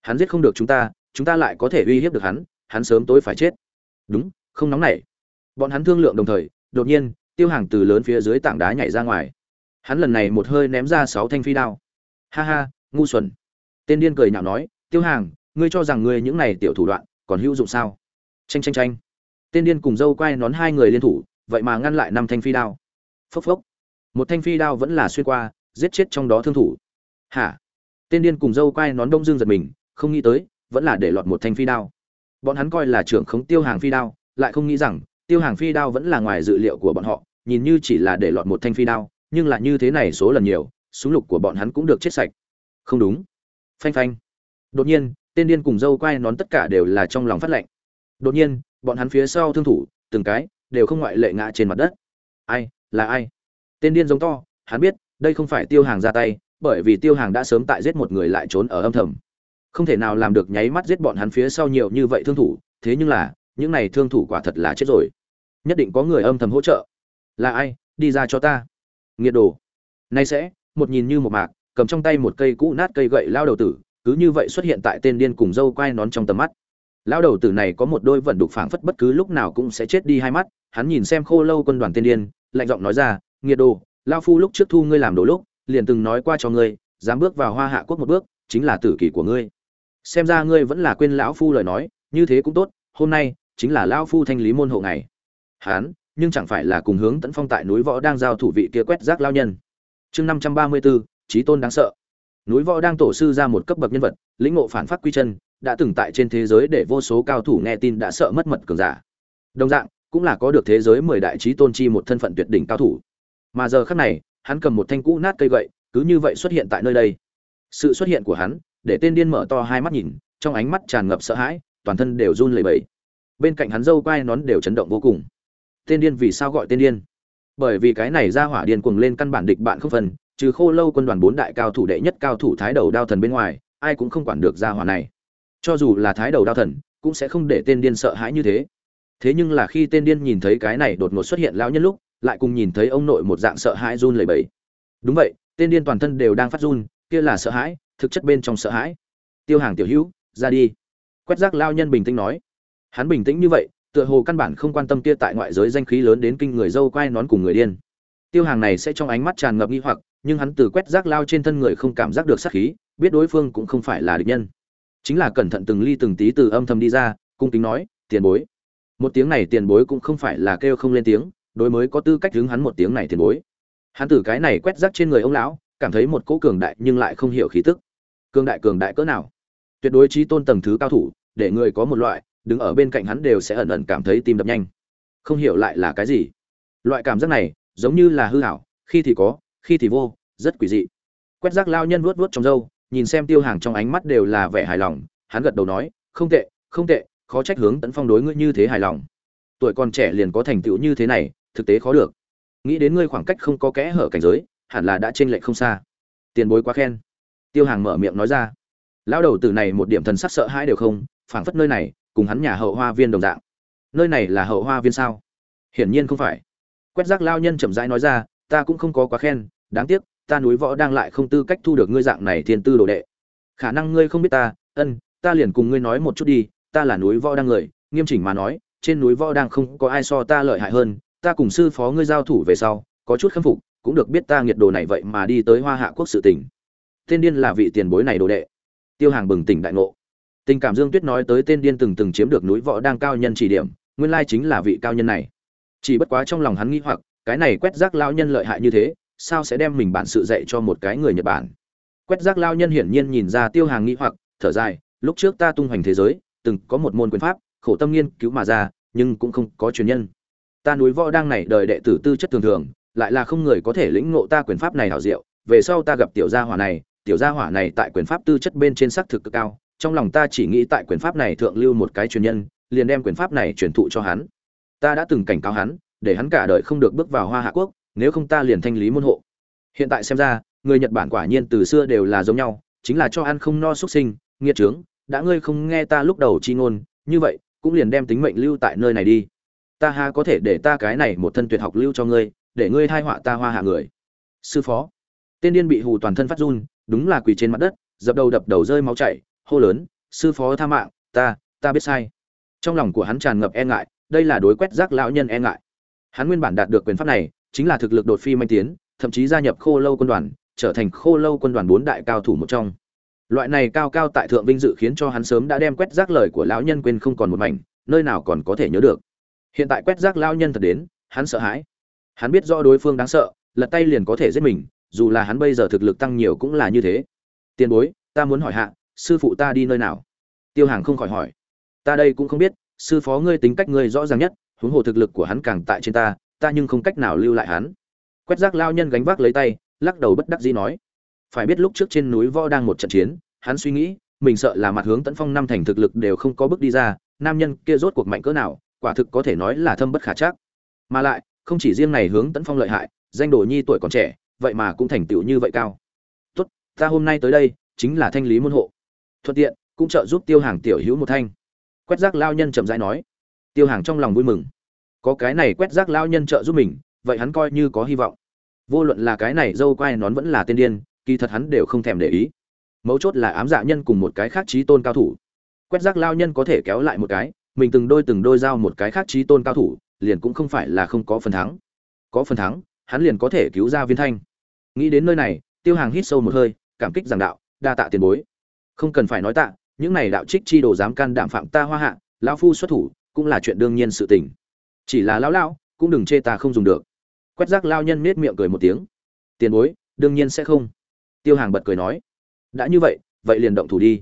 Hắn giết không được chúng ta chúng ta lại có thể uy hiếp được hắn hắn sớm tối phải chết. Đúng, không nóng nảy. Bọn hắn thương lượng đồng thời, đột nhiên tiêu hàng từ lớn phía dưới tảng đá nhảy ra ngoài. Hắn lần này một hơi ném ra sáu thanh phi đao. Ha ha, ngu xuẩn. Tên điên cười nhạo nói, tiêu hàng, ngươi cho rằng ngươi những này tiểu thủ đoạn còn hữu dụng sao? Tranh tranh tranh tên điên cùng dâu quay nón hai người liên thủ, vậy mà ngăn lại năm thanh phi đao. Phốc phốc. Một thanh phi đao vẫn là xuyên qua, giết chết trong đó thương thủ. Hả? Tên điên cùng dâu quay nón đông dương giật mình, không nghĩ tới, vẫn là để lọt một thanh phi đao. Bọn hắn coi là trưởng khống tiêu hàng phi đao, lại không nghĩ rằng tiêu hàng phi đao vẫn là ngoài dự liệu của bọn họ, nhìn như chỉ là để lọt một thanh phi đao, nhưng là như thế này số lần nhiều, súng lục của bọn hắn cũng được chết sạch. Không đúng. Phanh phanh. Đột nhiên, tên điên cùng dâu quay nón tất cả đều là trong lòng phát lệnh. Đột nhiên, bọn hắn phía sau thương thủ, từng cái, đều không ngoại lệ ngã trên mặt đất. Ai, là ai? Tên điên giống to, hắn biết, đây không phải tiêu hàng ra tay, bởi vì tiêu hàng đã sớm tại giết một người lại trốn ở âm thầm. Không thể nào làm được nháy mắt giết bọn hắn phía sau nhiều như vậy thương thủ, thế nhưng là những này thương thủ quả thật là chết rồi. Nhất định có người âm thầm hỗ trợ. Là ai? Đi ra cho ta. Nghiệt đồ. Nay sẽ, một nhìn như một mạc, cầm trong tay một cây cũ nát cây gậy lao đầu tử, cứ như vậy xuất hiện tại tên điên cùng dâu quai nón trong tầm mắt. Lao đầu tử này có một đôi vận đục phảng phất bất cứ lúc nào cũng sẽ chết đi hai mắt, hắn nhìn xem khô lâu quân đoàn tên điên, lạnh giọng nói ra, nghiệt đồ, lao phu lúc trước thu ngươi làm đồ lúc, liền từng nói qua cho ngươi, dám bước vào hoa hạ quốc một bước, chính là tử kỷ của ngươi. Xem ra ngươi vẫn là quên lão phu lời nói, như thế cũng tốt, hôm nay chính là lão phu thanh lý môn hộ ngày. Hán, nhưng chẳng phải là cùng hướng tấn phong tại núi võ đang giao thủ vị kia quét rác lao nhân. Chương năm trăm ba mươi bốn trí tôn đáng sợ. Núi võ đang tổ sư ra một cấp bậc nhân vật, lĩnh ngộ phản phát quy chân, đã từng tại trên thế giới để vô số cao thủ nghe tin đã sợ mất mật cường giả. Đồng dạng, cũng là có được thế giới mười đại trí tôn chi một thân phận tuyệt đỉnh cao thủ. Mà giờ khắc này, hắn cầm một thanh cũ nát cây gậy, cứ như vậy xuất hiện tại nơi đây. Sự xuất hiện của hắn, để tên điên mở to hai mắt nhìn, trong ánh mắt tràn ngập sợ hãi, toàn thân đều run lẩy bẩy bên cạnh hắn dâu quai nón đều chấn động vô cùng. Tên điên vì sao gọi tên điên? Bởi vì cái này ra hỏa điên cuồng lên căn bản địch bạn không phần, trừ khô lâu quân đoàn bốn đại cao thủ đệ nhất cao thủ thái đầu đao thần bên ngoài, ai cũng không quản được ra hỏa này. Cho dù là thái đầu đao thần, cũng sẽ không để tên điên sợ hãi như thế. Thế nhưng là khi tên điên nhìn thấy cái này đột ngột xuất hiện lão nhân lúc, lại cùng nhìn thấy ông nội một dạng sợ hãi run lẩy bẩy. Đúng vậy, tên điên toàn thân đều đang phát run, kia là sợ hãi, thực chất bên trong sợ hãi. Tiêu hàng tiểu hữu, ra đi. Quét rác lao nhân bình tĩnh nói hắn bình tĩnh như vậy, tựa hồ căn bản không quan tâm kia tại ngoại giới danh khí lớn đến kinh người dâu quay nón cùng người điên. Tiêu hàng này sẽ trong ánh mắt tràn ngập nghi hoặc, nhưng hắn từ quét rác lao trên thân người không cảm giác được sát khí, biết đối phương cũng không phải là địch nhân. Chính là cẩn thận từng ly từng tí từ âm thầm đi ra, cung kính nói, tiền bối. Một tiếng này tiền bối cũng không phải là kêu không lên tiếng, đối mới có tư cách hướng hắn một tiếng này tiền bối. Hắn từ cái này quét rác trên người ông lão, cảm thấy một cỗ cường đại nhưng lại không hiểu khí tức. Cường đại cường đại cỡ nào? Tuyệt đối trí tôn tầng thứ cao thủ, để người có một loại đứng ở bên cạnh hắn đều sẽ ẩn ẩn cảm thấy tim đập nhanh. Không hiểu lại là cái gì. Loại cảm giác này, giống như là hư hảo khi thì có, khi thì vô, rất quỷ dị. Quét rác lao nhân vuốt vuốt trong râu, nhìn xem tiêu hàng trong ánh mắt đều là vẻ hài lòng, hắn gật đầu nói, không tệ không tệ, khó trách hướng tấn phong đối ngươi như thế hài lòng. Tuổi còn trẻ liền có thành tựu như thế này, thực tế khó được. Nghĩ đến ngươi khoảng cách không có kẽ hở cảnh giới, hẳn là đã t r ê n lệch không xa. Tiền bối quá khen. Tiêu hàng mở miệng nói ra. Lão đầu tử này một điểm thần sắc sợ hãi đều không, phảng phất nơi này cùng hắn nhà hậu hoa viên đồng dạng. Nơi này là hậu hoa viên sao? Hiển nhiên không phải. Quét rác lao nhân chậm rãi nói ra, ta cũng không có quá khen, đáng tiếc, ta núi võ đang lại không tư cách thu được ngươi dạng này thiên tư đồ đệ. Khả năng ngươi không biết ta, ân, ta liền cùng ngươi nói một chút đi, ta là núi võ đang người, nghiêm chỉnh mà nói, trên núi võ đang không có ai so ta lợi hại hơn, ta cùng sư phó ngươi giao thủ về sau, có chút khâm phục, cũng được biết ta nghiệt đồ này vậy mà đi tới hoa hạ quốc sự tỉnh. Tên điên là vị tiền bối này đồ đệ. Tiêu hàng bừng tỉnh đại ngộ tình cảm dương tuyết nói tới tên điên từng từng chiếm được núi võ đang cao nhân chỉ điểm, nguyên lai chính là vị cao nhân này. Chỉ bất quá trong lòng hắn nghĩ hoặc, cái này quét rác lao nhân lợi hại như thế, sao sẽ đem mình bản sự dạy cho một cái người nhật bản? Quét rác lao nhân hiển nhiên nhìn ra tiêu hàng nghĩ hoặc, thở dài, lúc trước ta tung hoành thế giới, từng có một môn quyền pháp, khổ tâm nghiên cứu mà ra, nhưng cũng không có truyền nhân. Ta núi võ đang này đời đệ tử tư chất thường thường, lại là không người có thể lĩnh ngộ ta quyền pháp này hảo diệu, về sau ta gặp tiểu gia hỏa này, tiểu gia hỏa này tại quyền pháp tư chất bên trên sắc thực cực cao trong lòng ta chỉ nghĩ tại quyền pháp này thượng lưu một cái truyền nhân, liền đem quyền pháp này truyền thụ cho hắn. Ta đã từng cảnh cáo hắn, để hắn cả đời không được bước vào hoa hạ quốc, nếu không ta liền thanh lý môn hộ. Hiện tại xem ra, người nhật bản quả nhiên từ xưa đều là giống nhau, chính là cho ăn không no xuất sinh, nghiệt trướng, đã ngươi không nghe ta lúc đầu chi ngôn, như vậy, cũng liền đem tính mệnh lưu tại nơi này đi. Ta ha có thể để ta cái này một thân tuyệt học lưu cho ngươi, để ngươi thai họa ta hoa hạ người. Sư phó. Tên điên bị hù toàn thân phát run, đúng là quỳ trên mặt đất, dập đầu đập đầu rơi máu chảy hô lớn, sư phó tha mạng, ta ta biết sai. Trong lòng của hắn tràn ngập e ngại, đây là đối quét rác lão nhân e ngại. Hắn nguyên bản đạt được quyền pháp này, chính là thực lực đột phi manh tiến, thậm chí gia nhập khô lâu quân đoàn, trở thành khô lâu quân đoàn bốn đại cao thủ một trong. Loại này cao cao tại thượng vinh dự khiến cho hắn sớm đã đem quét rác lời của lão nhân quên không còn một mảnh, nơi nào còn có thể nhớ được. Hiện tại quét rác lão nhân thật đến, hắn sợ hãi. Hắn biết rõ đối phương đáng sợ, lật tay liền có thể giết mình, dù là hắn bây giờ thực lực tăng nhiều cũng là như thế. Tiền bối, ta muốn hỏi hạ sư phụ ta đi nơi nào? Tiêu hàng không khỏi hỏi. Ta đây cũng không biết, sư phó ngươi tính cách ngươi rõ ràng nhất, huống hồ thực lực của hắn càng tại trên ta ta nhưng không cách nào lưu lại hắn. Quét rác lao nhân gánh vác lấy tay, lắc đầu bất đắc dĩ nói. Phải biết lúc trước trên núi võ đang một trận chiến, hắn suy nghĩ, mình sợ là mặt hướng tấn phong năm thành thực lực đều không có bước đi ra, nam nhân kia rốt cuộc mạnh cỡ nào, quả thực có thể nói là thâm bất khả chắc. Mà lại, không chỉ riêng này hướng tấn phong lợi hại, danh đồ nhi tuổi còn trẻ, vậy mà cũng thành tựu như vậy cao. Tốt, ta hôm nay tới đây, chính là thanh lý môn hộ thuận tiện, cũng trợ giúp tiêu hàng tiểu hữu một thanh. Quét rác lao nhân chậm rãi nói. Tiêu hàng trong lòng vui mừng. Có cái này quét rác lao nhân trợ giúp mình, vậy hắn coi như có hy vọng. Vô luận là cái này dâu quai nón vẫn là tiên điên, kỳ thật hắn đều không thèm để ý. Mấu chốt là ám dạ nhân cùng một cái khác trí tôn cao thủ. Quét rác lao nhân có thể kéo lại một cái, mình từng đôi từng đôi giao một cái khác trí tôn cao thủ, liền cũng không phải là không có phần thắng. Có phần thắng, hắn liền có thể cứu ra viên thanh. Nghĩ đến nơi này, tiêu hàng hít sâu một hơi, cảm kích giảng đạo, đa tạ tiền bối không cần phải nói tạ, những này đạo trích chi đồ dám can đảm phạm ta hoa hạ, lão phu xuất thủ, cũng là chuyện đương nhiên sự tình. Chỉ là lão lão, cũng đừng chê ta không dùng được. Quét rác lao nhân nết miệng cười một tiếng. Tiền bối, đương nhiên sẽ không. Tiêu hàng bật cười nói. Đã như vậy vậy liền động thủ đi.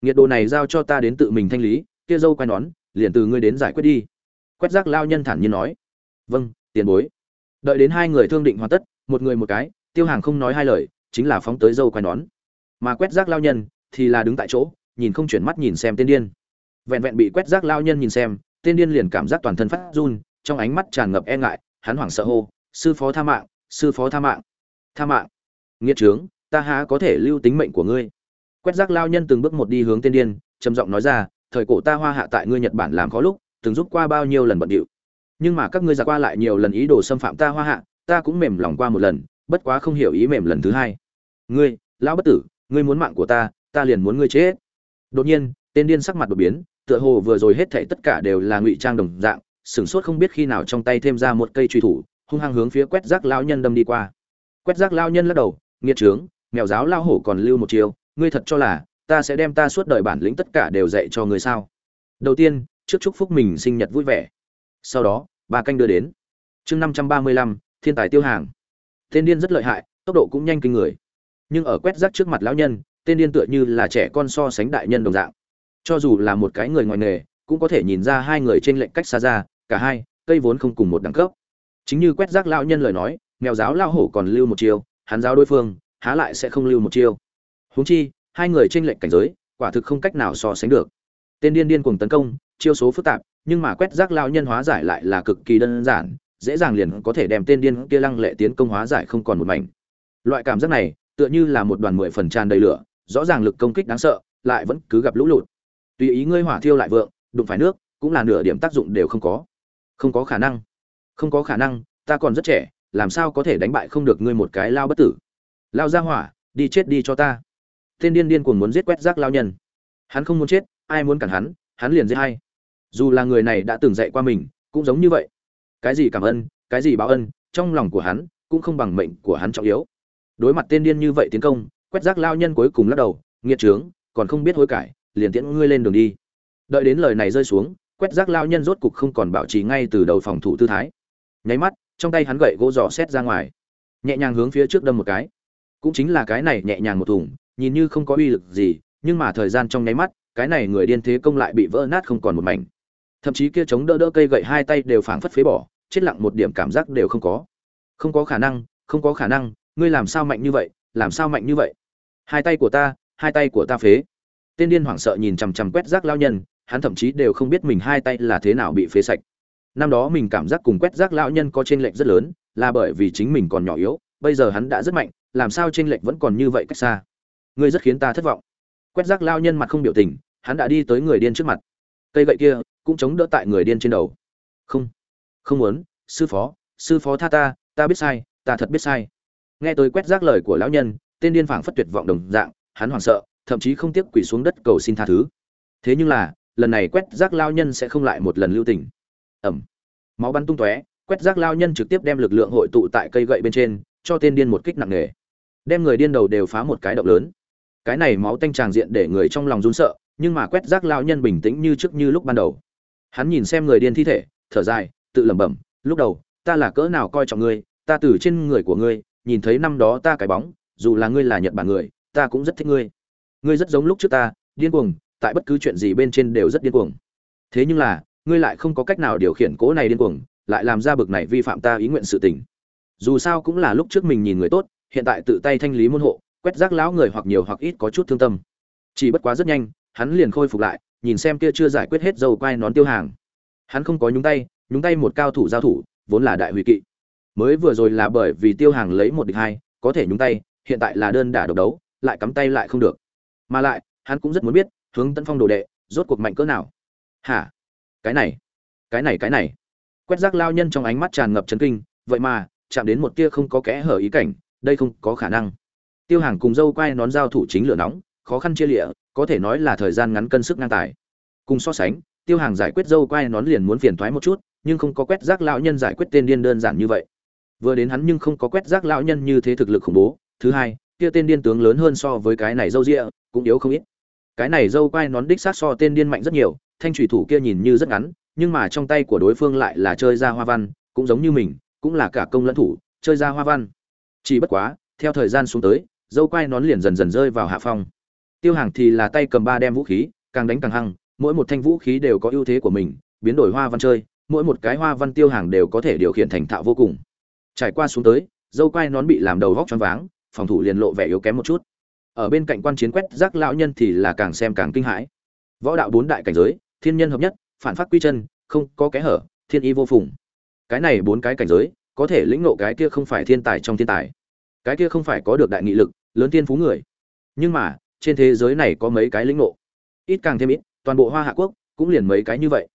Nghiệt đồ này giao cho ta đến tự mình thanh lý, kia dâu quay nón, liền từ ngươi đến giải quyết đi. Quét rác lao nhân thản nhiên nói. Vâng tiền bối. Đợi đến hai người thương định hoàn tất, một người một cái, tiêu hàng không nói hai lời, chính là phóng tới dâu quay nón. Mà quét rác lao nhân thì là đứng tại chỗ, nhìn không chuyển mắt nhìn xem tên điên. Vẹn vẹn bị quét rác lao nhân nhìn xem tên điên liền cảm giác toàn thân phát run, trong ánh mắt tràn ngập e ngại, hắn hoảng sợ hô, sư phó tha mạng, sư phó tha mạng tha mạng. Nghiệt trướng, ta há có thể lưu tính mệnh của ngươi? Quét rác lao nhân từng bước một đi hướng tên điên, trầm giọng nói ra, thời cổ ta hoa hạ tại ngươi nhật bản làm khó lúc, từng giúp qua bao nhiêu lần bận điệu. Nhưng mà các ngươi giặc qua lại nhiều lần ý đồ xâm phạm ta hoa hạ, ta cũng mềm lòng qua một lần, bất quá không hiểu ý mềm lần thứ hai. Ngươi, lão bất tử, ngươi muốn mạng của ta ta liền muốn ngươi chết. Đột nhiên, tên điên sắc mặt đột biến, tựa hồ vừa rồi hết thảy tất cả đều là ngụy trang đồng dạng, sửng sốt không biết khi nào trong tay thêm ra một cây truy thủ, hung hăng hướng phía quét rác lao nhân đâm đi qua. Quét rác lao nhân lắc đầu, nghiệt trướng, mèo giáo lao hổ còn lưu một chiều ngươi thật cho là ta sẽ đem ta suốt đời bản lĩnh tất cả đều dạy cho ngươi sao? Đầu tiên, trước chúc phúc mình sinh nhật vui vẻ. Sau đó, ba canh đưa đến. Chương năm trăm ba mươi lăm, thiên tài tiêu hàng. Tên điên rất lợi hại, tốc độ cũng nhanh kinh người. Nhưng ở quét rác trước mặt lão nhân tên điên tựa như là trẻ con so sánh đại nhân đồng dạng. Cho dù là một cái người ngoài nghề, cũng có thể nhìn ra hai người trên lệnh cách xa ra, cả hai, cây vốn không cùng một đẳng cấp. Chính như quét rác lão nhân lời nói, mèo giáo lao hổ còn lưu một chiêu, hắn giáo đối phương, há lại sẽ không lưu một chiêu. Huống chi, hai người trên lệnh cảnh giới, quả thực không cách nào so sánh được. Tên điên điên cuồng tấn công, chiêu số phức tạp, nhưng mà quét rác lao nhân hóa giải lại là cực kỳ đơn giản, dễ dàng liền có thể đem tên điên kia lăng lệ tiến công hóa giải không còn một mảnh. Loại cảm giác này, tựa như là một đoàn mười phần tràn đầy lửa rõ ràng lực công kích đáng sợ, lại vẫn cứ gặp lũ lụt. Tùy ý ngươi hỏa thiêu lại vượng, đụng phải nước, cũng là nửa điểm tác dụng đều không có. Không có khả năng. Không có khả năng, ta còn rất trẻ, làm sao có thể đánh bại không được ngươi một cái lao bất tử. Lao ra hỏa, đi chết đi cho ta. Tên điên điên cuồng muốn giết quét rác lao nhân. Hắn không muốn chết, ai muốn cản hắn hắn liền giết hay dù là người này đã từng dạy qua mình, cũng giống như vậy. Cái gì cảm ơn, cái gì báo ân, trong lòng của hắn cũng không bằng mệnh của hắn trọng yếu. Đối mặt tên điên như vậy tiến công quét rác lao nhân cuối cùng lắc đầu, nghiệt trướng, còn không biết hối cải, liền tiễn ngươi lên đường đi. Đợi đến lời này rơi xuống, quét rác lao nhân rốt cục không còn bảo trì ngay từ đầu phòng thủ tư thái. Nháy mắt, trong tay hắn gậy gỗ giỏ xét ra ngoài. Nhẹ nhàng hướng phía trước đâm một cái. Cũng chính là cái này nhẹ nhàng một thùng, nhìn như không có uy lực gì, nhưng mà thời gian trong nháy mắt, cái này người điên thế công lại bị vỡ nát không còn một mảnh. Thậm chí kia chống đỡ đỡ cây gậy hai tay đều phảng phất phế bỏ, chết lặng một điểm cảm giác đều không có. Không có khả năng, không có khả năng, ngươi làm sao mạnh như vậy, làm sao mạnh như vậy? Hai tay của ta, hai tay của ta phế. Tên điên hoảng sợ nhìn chằm chằm quét rác lao nhân, hắn thậm chí đều không biết mình hai tay là thế nào bị phế sạch. Năm đó mình cảm giác cùng quét rác lao nhân có t r ê n lệch rất lớn, là bởi vì chính mình còn nhỏ yếu, bây giờ hắn đã rất mạnh, làm sao t r ê n lệch vẫn còn như vậy cách xa? Ngươi rất khiến ta thất vọng. Quét rác lao nhân mặt không biểu tình, hắn đã đi tới người điên trước mặt. Cây gậy kia cũng chống đỡ tại người điên trên đầu. Không không muốn, sư phó sư phó tha ta ta biết sai, ta thật biết sai. Nghe tôi quét rác lời của lão nhân tên điên phảng phất tuyệt vọng đồng dạng hắn hoảng sợ thậm chí không tiếc quỳ xuống đất cầu xin tha thứ. Thế nhưng là lần này quét rác lao nhân sẽ không lại một lần lưu tình. Ầm, máu bắn tung tóe quét rác lao nhân trực tiếp đem lực lượng hội tụ tại cây gậy bên trên cho tên điên một kích nặng nề. Đem người điên đầu đều phá một cái động lớn. Cái này máu tanh tràng diện để người trong lòng run sợ nhưng mà quét rác lao nhân bình tĩnh như trước như lúc ban đầu. Hắn nhìn xem người điên thi thể thở dài tự lẩm bẩm lúc đầu ta là cỡ nào coi trọng ngươi ta từ trên người của ngươi nhìn thấy năm đó ta cái bóng dù là ngươi là nhật bản người, ta cũng rất thích ngươi. Ngươi rất giống lúc trước ta, điên cuồng, tại bất cứ chuyện gì bên trên đều rất điên cuồng. Thế nhưng là, ngươi lại không có cách nào điều khiển cố này điên cuồng, lại làm ra bực này vi phạm ta ý nguyện sự tình. Dù sao cũng là lúc trước mình nhìn người tốt, hiện tại tự tay thanh lý môn hộ, quét rác lão người hoặc nhiều hoặc ít có chút thương tâm. Chỉ bất quá rất nhanh, hắn liền khôi phục lại, nhìn xem kia chưa giải quyết hết dầu quai nón tiêu hàng. Hắn không có nhúng tay nhúng tay một cao thủ giao thủ, vốn là đại hủy kỵ. Mới vừa rồi là bởi vì tiêu hàng lấy một địch hai, có thể nhúng tay hiện tại là đơn đả độc đấu, lại cắm tay lại không được. Mà lại, hắn cũng rất muốn biết, hướng tấn phong đồ đệ, rốt cuộc mạnh cỡ nào. Hả? Cái này cái này cái này. Quét rác lao nhân trong ánh mắt tràn ngập chấn kinh, vậy mà, chạm đến một tia không có kẽ hở ý cảnh, đây không có khả năng. Tiêu hàng cùng dâu quay nón giao thủ chính lửa nóng, khó khăn chia lịa, có thể nói là thời gian ngắn cân sức ngang tài. Cùng so sánh, tiêu hàng giải quyết dâu quay nón liền muốn phiền thoái một chút, nhưng không có quét rác lão nhân giải quyết tên điên đơn giản như vậy. Vừa đến hắn nhưng không có quét rác lão nhân như thế thực lực khủng bố thứ hai, kia tên điên tướng lớn hơn so với cái này dâu rịa cũng yếu không ít. Cái này dâu quai nón đích sát so tên điên mạnh rất nhiều, thanh thủy thủ kia nhìn như rất ngắn, nhưng mà trong tay của đối phương lại là chơi ra hoa văn, cũng giống như mình, cũng là cả công lẫn thủ, chơi ra hoa văn. Chỉ bất quá, theo thời gian xuống tới, dâu quai nón liền dần dần rơi vào hạ phong. Tiêu hàng thì là tay cầm ba đem vũ khí, càng đánh càng hăng, mỗi một thanh vũ khí đều có ưu thế của mình, biến đổi hoa văn chơi, mỗi một cái hoa văn tiêu hàng đều có thể điều khiển thành thạo vô cùng. Trải qua xuống tới, dâu quai nón bị làm đầu vóc choáng váng phòng thủ liền lộ vẻ yếu kém một chút. Ở bên cạnh quan chiến quét rác lão nhân thì là càng xem càng kinh hãi. Võ đạo bốn đại cảnh giới, thiên nhân hợp nhất, phản phát quy chân, không có kẽ hở, thiên y vô phùng. Cái này bốn cái cảnh giới, có thể lĩnh ngộ cái kia không phải thiên tài trong thiên tài. Cái kia không phải có được đại nghị lực, lớn tiên phú người. Nhưng mà, trên thế giới này có mấy cái lĩnh ngộ. Ít càng thêm ít, toàn bộ hoa hạ quốc cũng liền mấy cái như vậy.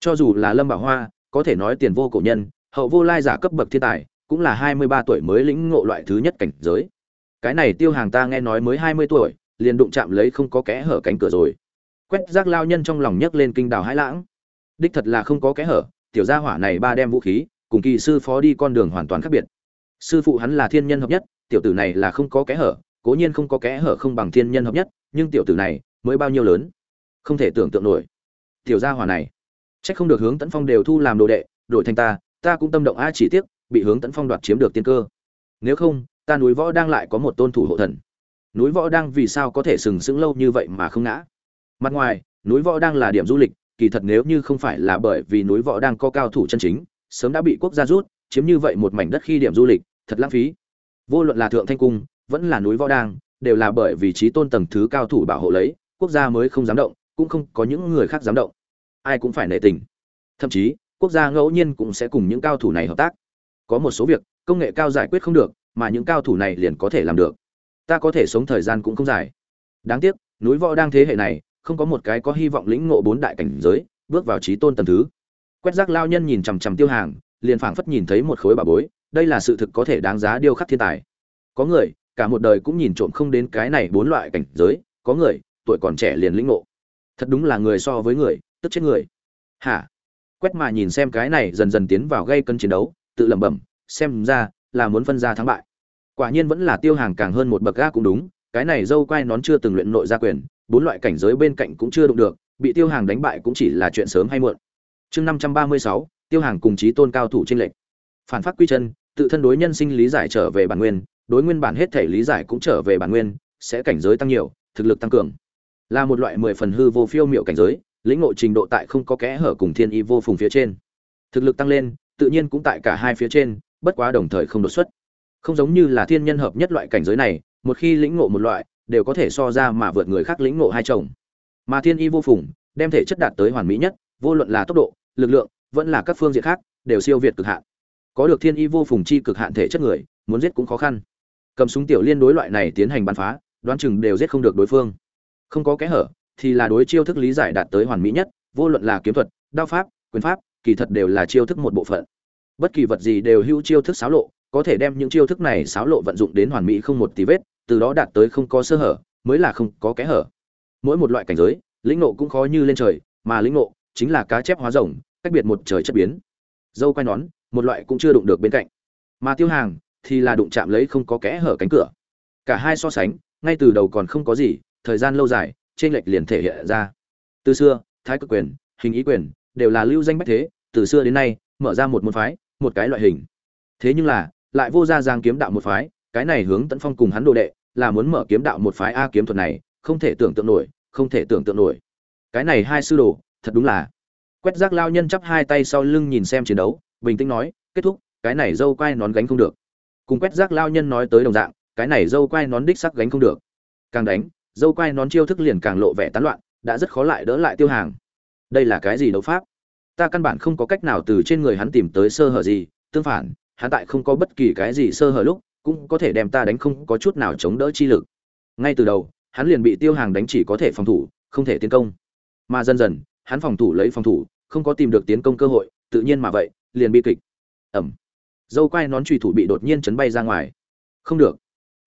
Cho dù là lâm bảo hoa, có thể nói tiền vô cổ nhân, hậu vô lai giả cấp bậc thiên tài, cũng là hai mươi ba tuổi mới lĩnh ngộ loại thứ nhất cảnh giới cái này tiêu hàng ta nghe nói mới hai mươi tuổi, liền đụng chạm lấy không có kẽ hở cánh cửa rồi. Quét rác lao nhân trong lòng nhấc lên kinh đào hãi lãng. Đích thật là không có kẽ hở, tiểu gia hỏa này ba đem vũ khí, cùng kỳ sư phó đi con đường hoàn toàn khác biệt. Sư phụ hắn là thiên nhân hợp nhất, tiểu tử này là không có kẽ hở, cố nhiên không có kẽ hở không bằng thiên nhân hợp nhất, nhưng tiểu tử này mới bao nhiêu lớn? Không thể tưởng tượng nổi. Tiểu gia hỏa này, chắc không được hướng tấn phong đều thu làm đồ đệ, đổi thành ta ta cũng tâm động a chỉ tiếc, bị hướng tấn phong đoạt chiếm được tiên cơ. Nếu không ta núi võ đang lại có một tôn thủ hộ thần. Núi võ đang vì sao có thể sừng sững lâu như vậy mà không ngã? Mặt ngoài, núi võ đang là điểm du lịch, kỳ thật nếu như không phải là bởi vì núi võ đang có cao thủ chân chính, sớm đã bị quốc gia rút, chiếm như vậy một mảnh đất khi điểm du lịch, thật lãng phí. Vô luận là thượng thanh cung, vẫn là núi võ đang, đều là bởi vì trí tôn tầng thứ cao thủ bảo hộ lấy, quốc gia mới không dám động, cũng không có những người khác dám động. Ai cũng phải nể tình. Thậm chí, quốc gia ngẫu nhiên cũng sẽ cùng những cao thủ này hợp tác. Có một số việc, công nghệ cao giải quyết không được mà những cao thủ này liền có thể làm được. Ta có thể sống thời gian cũng không dài. Đáng tiếc, núi võ đang thế hệ này, không có một cái có hy vọng lĩnh ngộ bốn đại cảnh giới, bước vào trí tôn tầng thứ. Quét rác lao nhân nhìn chằm chằm tiêu hàng, liền phảng phất nhìn thấy một khối bà bối, đây là sự thực có thể đáng giá điêu khắc thiên tài. Có người, cả một đời cũng nhìn trộm không đến cái này bốn loại cảnh giới, có người, tuổi còn trẻ liền lĩnh ngộ. Thật đúng là người so với người, tức chết người. Hả? Quét mà nhìn xem cái này dần dần tiến vào gây cân chiến đấu, tự lẩm bẩm, xem ra là muốn phân ra thắng bại. Quả nhiên vẫn là tiêu hàng càng hơn một bậc ga cũng đúng, cái này dâu quai nón chưa từng luyện nội gia quyền, bốn loại cảnh giới bên cạnh cũng chưa đụng được, bị tiêu hàng đánh bại cũng chỉ là chuyện sớm hay muộn. Chương năm trăm ba mươi sáu, tiêu hàng cùng chí tôn cao thủ trên lệnh phản phát quy chân, tự thân đối nhân sinh lý giải trở về bản nguyên, đối nguyên bản hết thể lý giải cũng trở về bản nguyên, sẽ cảnh giới tăng nhiều, thực lực tăng cường. Là một loại mười phần hư vô phiêu miệu cảnh giới, lĩnh ngộ trình độ tại không có kẽ hở cùng thiên y vô phùng phía trên. Thực lực tăng lên, tự nhiên cũng tại cả hai phía trên bất quá đồng thời không đột xuất. Không giống như là thiên nhân hợp nhất loại cảnh giới này, một khi lĩnh ngộ một loại, đều có thể so ra mà vượt người khác lĩnh ngộ hai chồng. Mà thiên y vô phùng, đem thể chất đạt tới hoàn mỹ nhất, vô luận là tốc độ, lực lượng, vẫn là các phương diện khác, đều siêu việt cực hạn. Có được thiên y vô phùng chi cực hạn thể chất người, muốn giết cũng khó khăn. Cầm súng tiểu liên đối loại này tiến hành bắn phá, đoán chừng đều giết không được đối phương. Không có kẽ hở, thì là đối chiêu thức lý giải đạt tới hoàn mỹ nhất, vô luận là kiếm thuật, đao pháp, quyền pháp, kỳ thật đều là chiêu thức một bộ phận bất kỳ vật gì đều hữu chiêu thức xáo lộ, có thể đem những chiêu thức này xáo lộ vận dụng đến hoàn mỹ không một tí vết, từ đó đạt tới không có sơ hở, mới là không có kẽ hở. Mỗi một loại cảnh giới, lĩnh nộ cũng khó như lên trời, mà lĩnh nộ chính là cá chép hóa rồng, cách biệt một trời chất biến. Dâu quay nón, một loại cũng chưa đụng được bên cạnh. Mà tiêu hàng thì là đụng chạm lấy không có kẽ hở cánh cửa. Cả hai so sánh, ngay từ đầu còn không có gì, thời gian lâu dài trên lệch liền thể hiện ra. Từ xưa, thái cực quyền, hình ý quyền đều là lưu danh bách thế, từ xưa đến nay, mở ra một môn phái một cái loại hình. Thế nhưng là, lại vô ra giang kiếm đạo một phái, cái này hướng tấn phong cùng hắn đồ đệ, là muốn mở kiếm đạo một phái a kiếm thuật này, không thể tưởng tượng nổi, không thể tưởng tượng nổi. Cái này hai sư đồ, thật đúng là. Quét rác lao nhân chắp hai tay sau lưng nhìn xem chiến đấu, bình tĩnh nói, kết thúc, cái này dâu quai nón gánh không được. Cùng quét rác lao nhân nói tới đồng dạng, cái này dâu quai nón đích sắc gánh không được. Càng đánh, dâu quai nón chiêu thức liền càng lộ vẻ tán loạn, đã rất khó lại đỡ lại tiêu hàng. Đây là cái gì đấu pháp? Ta căn bản không có cách nào từ trên người hắn tìm tới sơ hở gì, tương phản, hắn tại không có bất kỳ cái gì sơ hở lúc, cũng có thể đem ta đánh không có chút nào chống đỡ chi lực. Ngay từ đầu, hắn liền bị tiêu hàng đánh chỉ có thể phòng thủ, không thể tiến công. Mà dần dần, hắn phòng thủ lấy phòng thủ, không có tìm được tiến công cơ hội, tự nhiên mà vậy, liền bi kịch. Ẩm. Dâu quai nón trùy thủ bị đột nhiên chấn bay ra ngoài. Không được.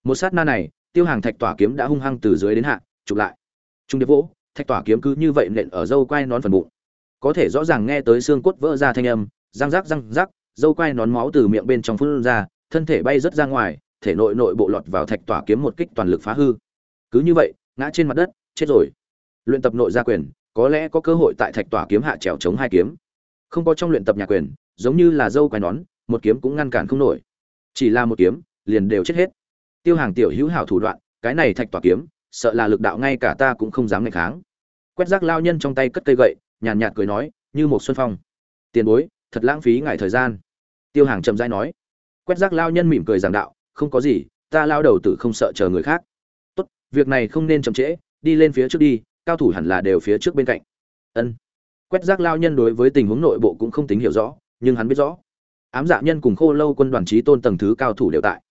Một sát na này, tiêu hàng thạch tỏa kiếm đã hung hăng từ dưới đến hạ, chụp lại. Trung điệp vỗ, thạch tỏa kiếm cứ như vậy nện ở dâu quai nón phần bụng có thể rõ ràng nghe tới xương cốt vỡ ra thanh âm, răng rác răng rác dâu quai nón máu từ miệng bên trong phun ra, thân thể bay rất ra ngoài, thể nội nội bộ lọt vào thạch tỏa kiếm một kích toàn lực phá hư. Cứ như vậy, ngã trên mặt đất, chết rồi. Luyện tập nội gia quyền, có lẽ có cơ hội tại thạch tỏa kiếm hạ trèo chống hai kiếm. Không có trong luyện tập nhà quyền, giống như là dâu quai nón, một kiếm cũng ngăn cản không nổi. Chỉ là một kiếm, liền đều chết hết. Tiêu hàng tiểu hữu hảo thủ đoạn, cái này thạch tỏa kiếm, sợ là lực đạo ngay cả ta cũng không dám ngày kháng. Quét rác lao nhân trong tay cất cây gậy nhàn nhạt cười nói, như một xuân phong. Tiền bối, thật lãng phí ngại thời gian. Tiêu hàng chậm rãi nói. Quét rác lao nhân mỉm cười giảng đạo, không có gì, ta lao đầu tử không sợ chờ người khác. Tốt, việc này không nên chậm trễ, đi lên phía trước đi, cao thủ hẳn là đều phía trước bên cạnh. Ân. Quét rác lao nhân đối với tình huống nội bộ cũng không tính hiểu rõ, nhưng hắn biết rõ. Ám dạ nhân cùng khô lâu quân đoàn trí tôn tầng thứ cao thủ đều tại.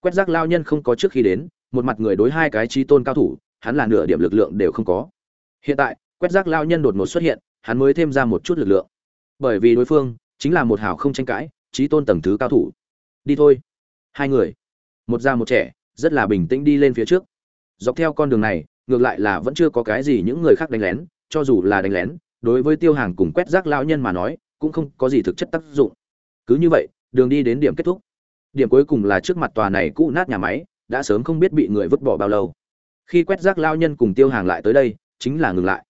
Quét rác lao nhân không có trước khi đến, một mặt người đối hai cái trí tôn cao thủ, hắn là nửa điểm lực lượng đều không có. Hiện tại, quét rác lao nhân đột ngột xuất hiện hắn mới thêm ra một chút lực lượng. Bởi vì đối phương chính là một hào không tranh cãi, trí tôn tầng thứ cao thủ. Đi thôi. Hai người. Một già một trẻ, rất là bình tĩnh đi lên phía trước. Dọc theo con đường này, ngược lại là vẫn chưa có cái gì những người khác đánh lén, cho dù là đánh lén, đối với tiêu hàng cùng quét rác lão nhân mà nói, cũng không có gì thực chất tác dụng. Cứ như vậy, đường đi đến điểm kết thúc. Điểm cuối cùng là trước mặt tòa này cũ nát nhà máy, đã sớm không biết bị người vứt bỏ bao lâu. Khi quét rác lao nhân cùng tiêu hàng lại tới đây, chính là ngừng lại.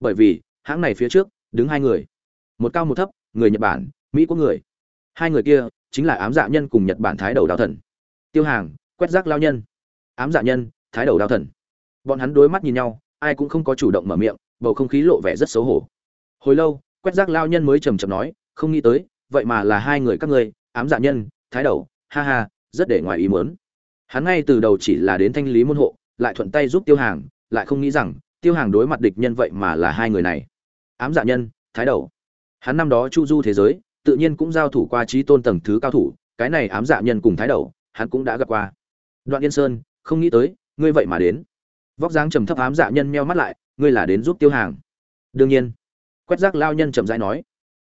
Bởi vì hãng này phía trước, đứng hai người. Một cao một thấp, người nhật bản, mỹ quốc người. Hai người kia chính là ám dạ nhân cùng nhật bản thái đầu đào thần. Tiêu hàng, quét rác lao nhân. Ám dạ nhân, thái đầu đào thần. Bọn hắn đối mắt nhìn nhau, ai cũng không có chủ động mở miệng, bầu không khí lộ vẻ rất xấu hổ. Hồi lâu, quét rác lao nhân mới trầm trầm nói, không nghĩ tới, vậy mà là hai người các ngươi, ám dạ nhân, thái đầu, ha ha, rất để ngoài ý muốn. Hắn ngay từ đầu chỉ là đến thanh lý môn hộ, lại thuận tay giúp tiêu hàng, lại không nghĩ rằng tiêu hàng đối mặt địch nhân vậy mà là hai người này. Ám dạ nhân, thái đầu. Hắn năm đó chu du thế giới, tự nhiên cũng giao thủ qua trí tôn tầng thứ cao thủ, cái này ám dạ nhân cùng thái đầu, hắn cũng đã gặp qua. Đoạn yên sơn, không nghĩ tới, ngươi vậy mà đến. Vóc dáng trầm thấp ám dạ nhân meo mắt lại, ngươi là đến giúp tiêu hàng. Đương nhiên, quét rác lao nhân chậm rãi nói,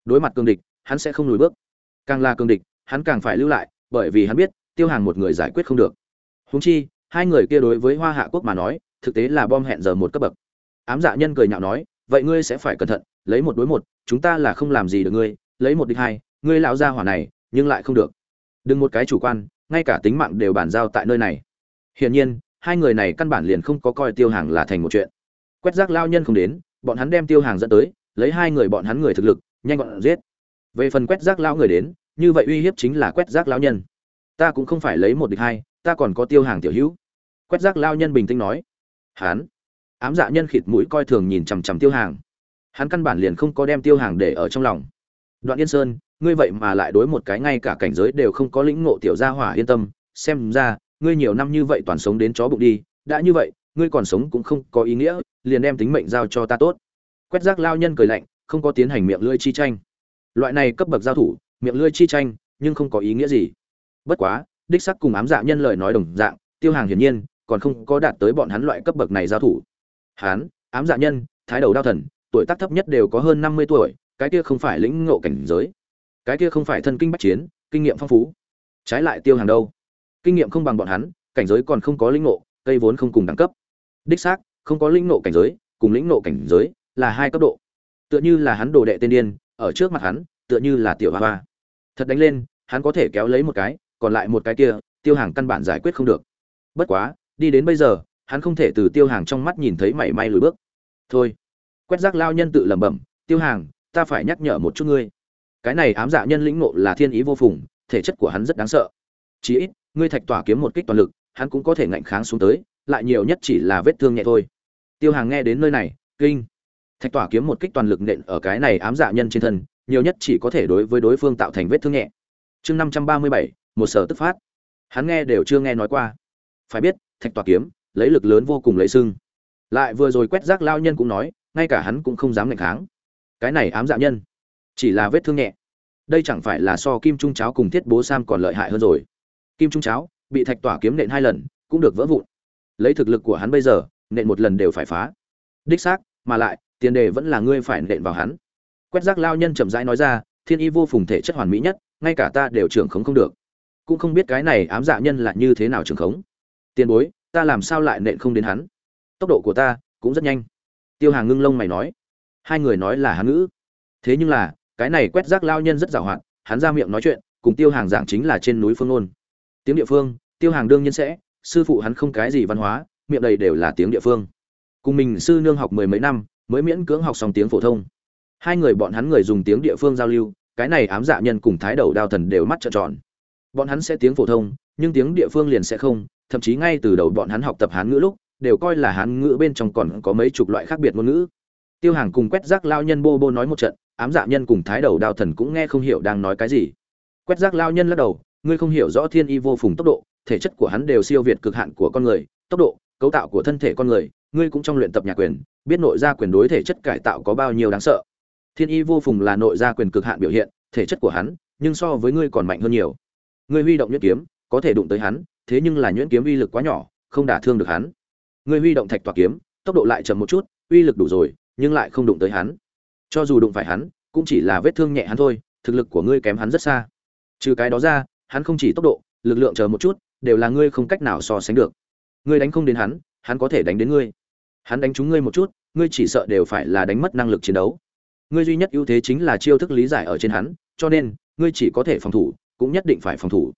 đối mặt cương địch, hắn sẽ không lùi bước. Càng là cương địch, hắn càng phải lưu lại, bởi vì hắn biết, tiêu hàng một người giải quyết không được. Húng chi, hai người kia đối với hoa hạ quốc mà nói thực tế là bom hẹn giờ một cấp bậc. Ám dạ nhân cười nhạo nói, vậy ngươi sẽ phải cẩn thận, lấy một đối một, chúng ta là không làm gì được ngươi, lấy một địch hai, ngươi lão gia hỏa này, nhưng lại không được. Đừng một cái chủ quan, ngay cả tính mạng đều bàn giao tại nơi này. Hiển nhiên, hai người này căn bản liền không có coi tiêu hàng là thành một chuyện. Quét rác lao nhân không đến, bọn hắn đem tiêu hàng dẫn tới, lấy hai người bọn hắn người thực lực, nhanh gọn giết. Về phần quét rác lao người đến, như vậy uy hiếp chính là quét rác lao nhân. Ta cũng không phải lấy một địch hai, ta còn có tiêu hàng tiểu hữu. Quét rác lao nhân bình tĩnh nói hắn. Ám dạ nhân khịt mũi coi thường nhìn chằm chằm tiêu hàng. Hắn căn bản liền không có đem tiêu hàng để ở trong lòng. Đoạn yên sơn, ngươi vậy mà lại đối một cái ngay cả cảnh giới đều không có lĩnh ngộ tiểu gia hỏa yên tâm. Xem ra, ngươi nhiều năm như vậy toàn sống đến chó bụng đi. Đã như vậy, ngươi còn sống cũng không có ý nghĩa, liền đem tính mệnh giao cho ta tốt. Quét rác lao nhân cười lạnh, không có tiến hành miệng lưỡi chi tranh. Loại này cấp bậc giao thủ, miệng lưỡi chi tranh, nhưng không có ý nghĩa gì. Bất quá, đích sắc cùng ám dạ nhân lời nói đồng dạng, tiêu hàng hiển nhiên còn không có đạt tới bọn hắn loại cấp bậc này giao thủ. Hắn ám dạ nhân, thái đầu đao thần, tuổi tác thấp nhất đều có hơn năm mươi tuổi, cái kia không phải lĩnh ngộ cảnh giới. Cái kia không phải thân kinh bách chiến, kinh nghiệm phong phú. Trái lại tiêu hàng đâu? Kinh nghiệm không bằng bọn hắn, cảnh giới còn không có lĩnh ngộ, cây vốn không cùng đẳng cấp. Đích xác, không có lĩnh ngộ cảnh giới, cùng lĩnh ngộ cảnh giới là hai cấp độ. Tựa như là hắn đồ đệ tên điên, ở trước mặt hắn, tựa như là tiểu hoa hoa. Thật đánh lên, hắn có thể kéo lấy một cái, còn lại một cái kia, tiêu hàng căn bản giải quyết không được. Bất quá đi đến bây giờ, hắn không thể từ tiêu hàng trong mắt nhìn thấy mảy may lùi bước. Thôi. Quét rác lao nhân tự lẩm bẩm, tiêu hàng, ta phải nhắc nhở một chút ngươi. Cái này ám dạ nhân lĩnh ngộ là thiên ý vô phùng, thể chất của hắn rất đáng sợ. Chí ít, ngươi thạch tỏa kiếm một kích toàn lực, hắn cũng có thể ngạnh kháng xuống tới, lại nhiều nhất chỉ là vết thương nhẹ thôi. Tiêu hàng nghe đến nơi này, kinh. Thạch tỏa kiếm một kích toàn lực nện ở cái này ám dạ nhân trên thân, nhiều nhất chỉ có thể đối với đối phương tạo thành vết thương nhẹ. Chương năm trăm ba mươi bảy, một sở tức phát. Hắn nghe đều chưa nghe nói qua. Phải biết thạch tọa kiếm, lấy lực lớn vô cùng lấy sưng. Lại vừa rồi quét rác lao nhân cũng nói, ngay cả hắn cũng không dám ngạch kháng. Cái này ám dạ nhân, chỉ là vết thương nhẹ. Đây chẳng phải là so kim trung cháo cùng thiết bố sam còn lợi hại hơn rồi. Kim trung cháo, bị thạch tỏa kiếm nện hai lần, cũng được vỡ vụn. Lấy thực lực của hắn bây giờ, nện một lần đều phải phá. Đích xác, mà lại, tiền đề vẫn là ngươi phải nện vào hắn. Quét rác lao nhân chậm rãi nói ra, thiên y vô phùng thể chất hoàn mỹ nhất, ngay cả ta đều trưởng khống không được. Cũng không biết cái này ám dạ nhân là như thế nào trưởng khống tiền bối, ta làm sao lại nện không đến hắn? Tốc độ của ta cũng rất nhanh. Tiêu hàng ngưng lông mày nói. Hai người nói là hắn ngữ. Thế nhưng là, cái này quét rác lao nhân rất giàu hoạt, hắn ra miệng nói chuyện, cùng tiêu hàng giảng chính là trên núi phương ngôn tiếng địa phương, tiêu hàng đương nhiên sẽ, sư phụ hắn không cái gì văn hóa, miệng đầy đều là tiếng địa phương. Cùng mình sư nương học mười mấy năm, mới miễn cưỡng học xong tiếng phổ thông. Hai người bọn hắn người dùng tiếng địa phương giao lưu, cái này ám dạ nhân cùng thái đầu đao thần đều mắt trợn tròn. Bọn hắn sẽ tiếng phổ thông nhưng tiếng địa phương liền sẽ không, thậm chí ngay từ đầu bọn hắn học tập hán ngữ lúc, đều coi là hán ngữ bên trong còn có mấy chục loại khác biệt ngôn ngữ. Tiêu hàng cùng quét rác lao nhân bô bô nói một trận, ám dạ nhân cùng thái đầu đao thần cũng nghe không hiểu đang nói cái gì. Quét rác lao nhân lắc đầu, ngươi không hiểu rõ thiên y vô phùng tốc độ, thể chất của hắn đều siêu việt cực hạn của con người, tốc độ, cấu tạo của thân thể con người, ngươi cũng trong luyện tập nhà quyền, biết nội gia quyền đối thể chất cải tạo có bao nhiêu đáng sợ. Thiên y vô phùng là nội gia quyền cực hạn biểu hiện, thể chất của hắn, nhưng so với ngươi còn mạnh hơn nhiều. Ngươi huy động nhất kiếm có thể đụng tới hắn, thế nhưng là nhuyễn kiếm uy lực quá nhỏ, không đả thương được hắn. Ngươi huy động thạch tỏa kiếm, tốc độ lại chậm một chút, uy lực đủ rồi, nhưng lại không đụng tới hắn. Cho dù đụng phải hắn, cũng chỉ là vết thương nhẹ hắn thôi, thực lực của ngươi kém hắn rất xa. Trừ cái đó ra, hắn không chỉ tốc độ, lực lượng chờ một chút, đều là ngươi không cách nào so sánh được. Ngươi đánh không đến hắn hắn có thể đánh đến ngươi. Hắn đánh trúng ngươi một chút, ngươi chỉ sợ đều phải là đánh mất năng lực chiến đấu. Ngươi duy nhất ưu thế chính là chiêu thức lý giải ở trên hắn, cho nên, ngươi chỉ có thể phòng thủ, cũng nhất định phải phòng thủ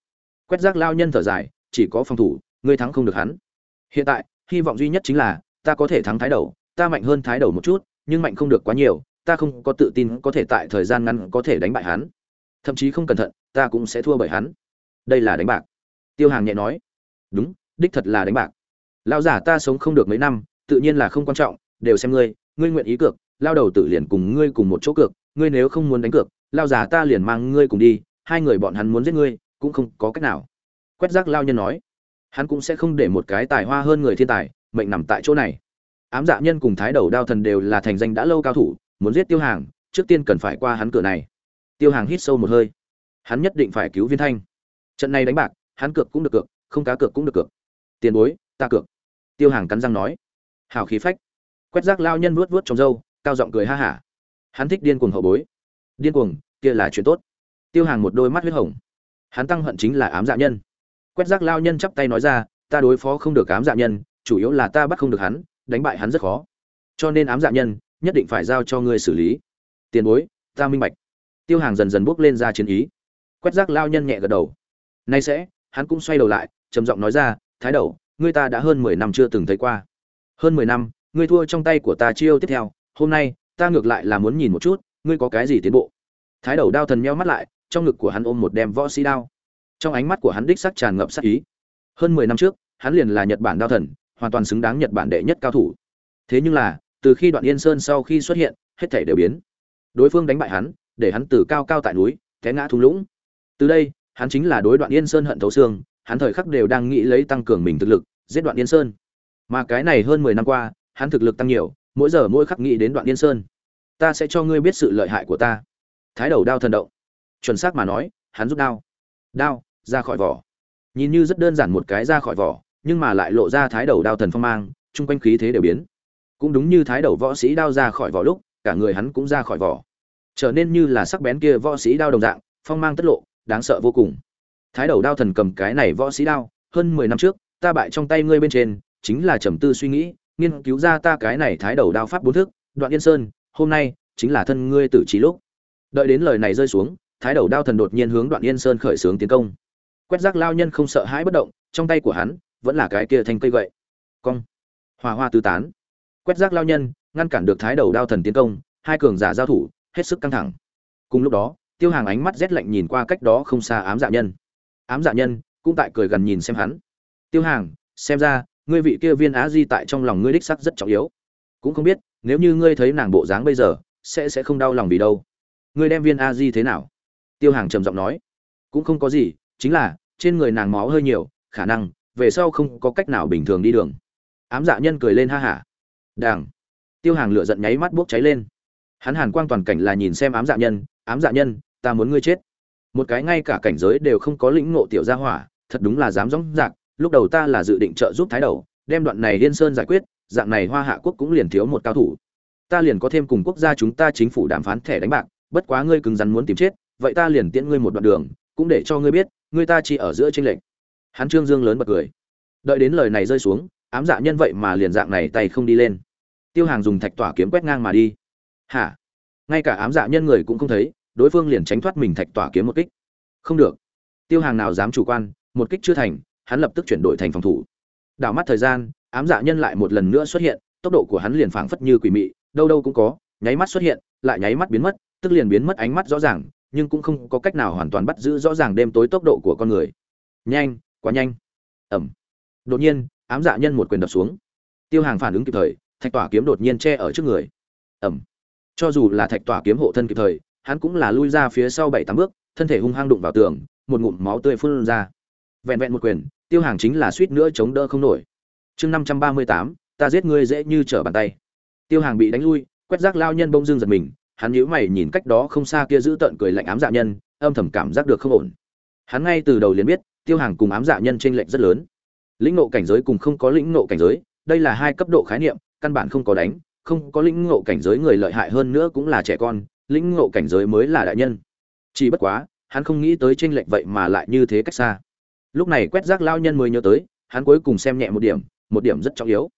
quét rác lao nhân thở dài, chỉ có phòng thủ, ngươi thắng không được hắn. Hiện tại, hy vọng duy nhất chính là, ta có thể thắng thái đầu, ta mạnh hơn thái đầu một chút, nhưng mạnh không được quá nhiều, ta không có tự tin có thể tại thời gian ngắn có thể đánh bại hắn. Thậm chí không cẩn thận, ta cũng sẽ thua bởi hắn. Đây là đánh bạc. Tiêu hàng nhẹ nói. Đúng, đích thật là đánh bạc. Lao giả ta sống không được mấy năm, tự nhiên là không quan trọng, đều xem ngươi ngươi nguyện ý cược, lao đầu tự liền cùng ngươi cùng một chỗ cược, ngươi nếu không muốn đánh cược lao giả ta liền mang ngươi cùng đi, hai người bọn hắn muốn giết ngươi cũng không có cách nào. Quét rác lao nhân nói, hắn cũng sẽ không để một cái tài hoa hơn người thiên tài, mệnh nằm tại chỗ này. Ám dạ nhân cùng thái đầu đao thần đều là thành danh đã lâu cao thủ, muốn giết tiêu hàng, trước tiên cần phải qua hắn cửa này. Tiêu hàng hít sâu một hơi. Hắn nhất định phải cứu viên thanh. Trận này đánh bạc, hắn cược cũng được cược, không cá cược cũng được cược. Tiền bối, ta cược. Tiêu hàng cắn răng nói. Hào khí phách. Quét rác lao nhân vuốt vuốt trong râu, cao giọng cười ha hả. Hắn thích điên cuồng hậu bối. Điên cuồng, kia là chuyện tốt. Tiêu hàng một đôi mắt huyết hồng hắn tăng hận chính là ám dạ nhân. Quét rác lao nhân chắp tay nói ra, ta đối phó không được ám dạ nhân, chủ yếu là ta bắt không được hắn, đánh bại hắn rất khó. Cho nên ám dạ nhân, nhất định phải giao cho ngươi xử lý. Tiền bối, ta minh bạch. Tiêu hàng dần dần bước lên ra chiến ý. Quét rác lao nhân nhẹ gật đầu. Nay sẽ, hắn cũng xoay đầu lại, trầm giọng nói ra, thái đầu, ngươi ta đã hơn mười năm chưa từng thấy qua. Hơn mười năm, ngươi thua trong tay của ta chiêu tiếp theo, hôm nay, ta ngược lại là muốn nhìn một chút, ngươi có cái gì tiến bộ? Thái đầu đao thần meo mắt lại, trong ngực của hắn ôm một đem võ sĩ đao. Trong ánh mắt của hắn đích sắc tràn ngập sắc ý. Hơn mười năm trước, hắn liền là nhật bản đao thần, hoàn toàn xứng đáng nhật bản đệ nhất cao thủ. Thế nhưng là, từ khi đoạn yên sơn sau khi xuất hiện, hết thể đều biến. Đối phương đánh bại hắn, để hắn từ cao cao tại núi, té ngã thung lũng. Từ đây, hắn chính là đối đoạn yên sơn hận thấu xương, hắn thời khắc đều đang nghĩ lấy tăng cường mình thực lực, giết đoạn yên sơn. Mà cái này hơn mười năm qua, hắn thực lực tăng nhiều, mỗi giờ mỗi khắc nghĩ đến đoạn yên sơn. Ta sẽ cho ngươi biết sự lợi hại của ta thái đầu đao thần động. Chuẩn xác mà nói, hắn rút đao. Đao, ra khỏi vỏ. Nhìn như rất đơn giản một cái ra khỏi vỏ, nhưng mà lại lộ ra thái đầu đao thần phong mang, chung quanh khí thế đều biến. Cũng đúng như thái đầu võ sĩ đao ra khỏi vỏ lúc, cả người hắn cũng ra khỏi vỏ. Trở nên như là sắc bén kia võ sĩ đao đồng dạng, phong mang tất lộ, đáng sợ vô cùng. Thái đầu đao thần cầm cái này võ sĩ đao, hơn mười năm trước, ta bại trong tay ngươi bên trên, chính là trầm tư suy nghĩ, nghiên cứu ra ta cái này thái đầu đao pháp bốn thức, đoạn yên sơn, hôm nay chính là thân ngươi tử trí lúc đợi đến lời này rơi xuống, thái đầu đao thần đột nhiên hướng đoạn yên sơn khởi xướng tiến công. Quét rác lao nhân không sợ hãi bất động, trong tay của hắn vẫn là cái kia thanh cây gậy. Cong. Hòa hoa tứ tán. Quét rác lao nhân, ngăn cản được thái đầu đao thần tiến công, hai cường giả giao thủ, hết sức căng thẳng. Cùng lúc đó, tiêu hàng ánh mắt rét lạnh nhìn qua cách đó không xa ám dạ nhân. Ám dạ nhân cũng tại cười gần nhìn xem hắn. Tiêu hàng, xem ra, ngươi vị kia viên á di tại trong lòng ngươi đích sắc rất trọng yếu. Cũng không biết, nếu như ngươi thấy nàng bộ dáng bây giờ, sẽ sẽ không đau lòng vì đâu ngươi đem viên a di thế nào? Tiêu hàng trầm giọng nói. Cũng không có gì, chính là, trên người nàng máu hơi nhiều, khả năng, về sau không có cách nào bình thường đi đường. Ám dạ nhân cười lên ha hả. Đảng tiêu hàng lửa giận nháy mắt bốc cháy lên. Hắn hàn quang toàn cảnh là nhìn xem ám dạ nhân, ám dạ nhân, ta muốn ngươi chết. Một cái ngay cả cảnh giới đều không có lĩnh ngộ tiểu gia hỏa, thật đúng là dám dõng dạc lúc đầu ta là dự định trợ giúp thái đầu, đem đoạn này liên sơn giải quyết, dạng này hoa hạ quốc cũng liền thiếu một cao thủ. Ta liền có thêm cùng quốc gia chúng ta chính phủ đàm phán thẻ đánh bạc bất quá ngươi cứng rắn muốn tìm chết, vậy ta liền tiễn ngươi một đoạn đường, cũng để cho ngươi biết, ngươi ta chỉ ở giữa tranh lệch. Hắn trương dương lớn bật cười. Đợi đến lời này rơi xuống, ám dạ nhân vậy mà liền dạng này tay không đi lên. Tiêu hàng dùng thạch tỏa kiếm quét ngang mà đi. Hả? Ngay cả ám dạ nhân người cũng không thấy, đối phương liền tránh thoát mình thạch tỏa kiếm một kích. Không được. Tiêu hàng nào dám chủ quan, một kích chưa thành, hắn lập tức chuyển đổi thành phòng thủ. Đảo mắt thời gian, ám dạ nhân lại một lần nữa xuất hiện, tốc độ của hắn liền phảng phất như quỷ mị, đâu đâu cũng có, nháy mắt xuất hiện, lại nháy mắt biến mất tức liền biến mất ánh mắt rõ ràng, nhưng cũng không có cách nào hoàn toàn bắt giữ rõ ràng đêm tối tốc độ của con người. Nhanh, quá nhanh. Ẩm đột nhiên, ám dạ nhân một quyền đập xuống. Tiêu hàng phản ứng kịp thời, thạch tỏa kiếm đột nhiên che ở trước người. Ẩm cho dù là thạch tỏa kiếm hộ thân kịp thời, hắn cũng là lui ra phía sau bảy tám bước, thân thể hung hăng đụng vào tường, một ngụm máu tươi phun ra. Vẹn vẹn một quyền, tiêu hàng chính là suýt nữa chống đỡ không nổi. Chương năm trăm ba mươi tám, ta giết ngươi dễ như trở bàn tay. Tiêu hàng bị đánh lui, quét rác lao nhân bông dương giật mình hắn nhíu mày nhìn cách đó không xa kia giữ tận cười lạnh ám dạ nhân, âm thầm cảm giác được không ổn. Hắn ngay từ đầu liền biết, tiêu hàng cùng ám dạ nhân chênh lệch rất lớn. Lĩnh nộ cảnh giới cùng không có lĩnh nộ cảnh giới, đây là hai cấp độ khái niệm, căn bản không có đánh, không có lĩnh ngộ cảnh giới người lợi hại hơn nữa cũng là trẻ con, lĩnh ngộ cảnh giới mới là đại nhân. Chỉ bất quá, hắn không nghĩ tới chênh lệch vậy mà lại như thế cách xa. Lúc này quét rác lao nhân mới nhớ tới, hắn cuối cùng xem nhẹ một điểm một điểm rất trọng yếu.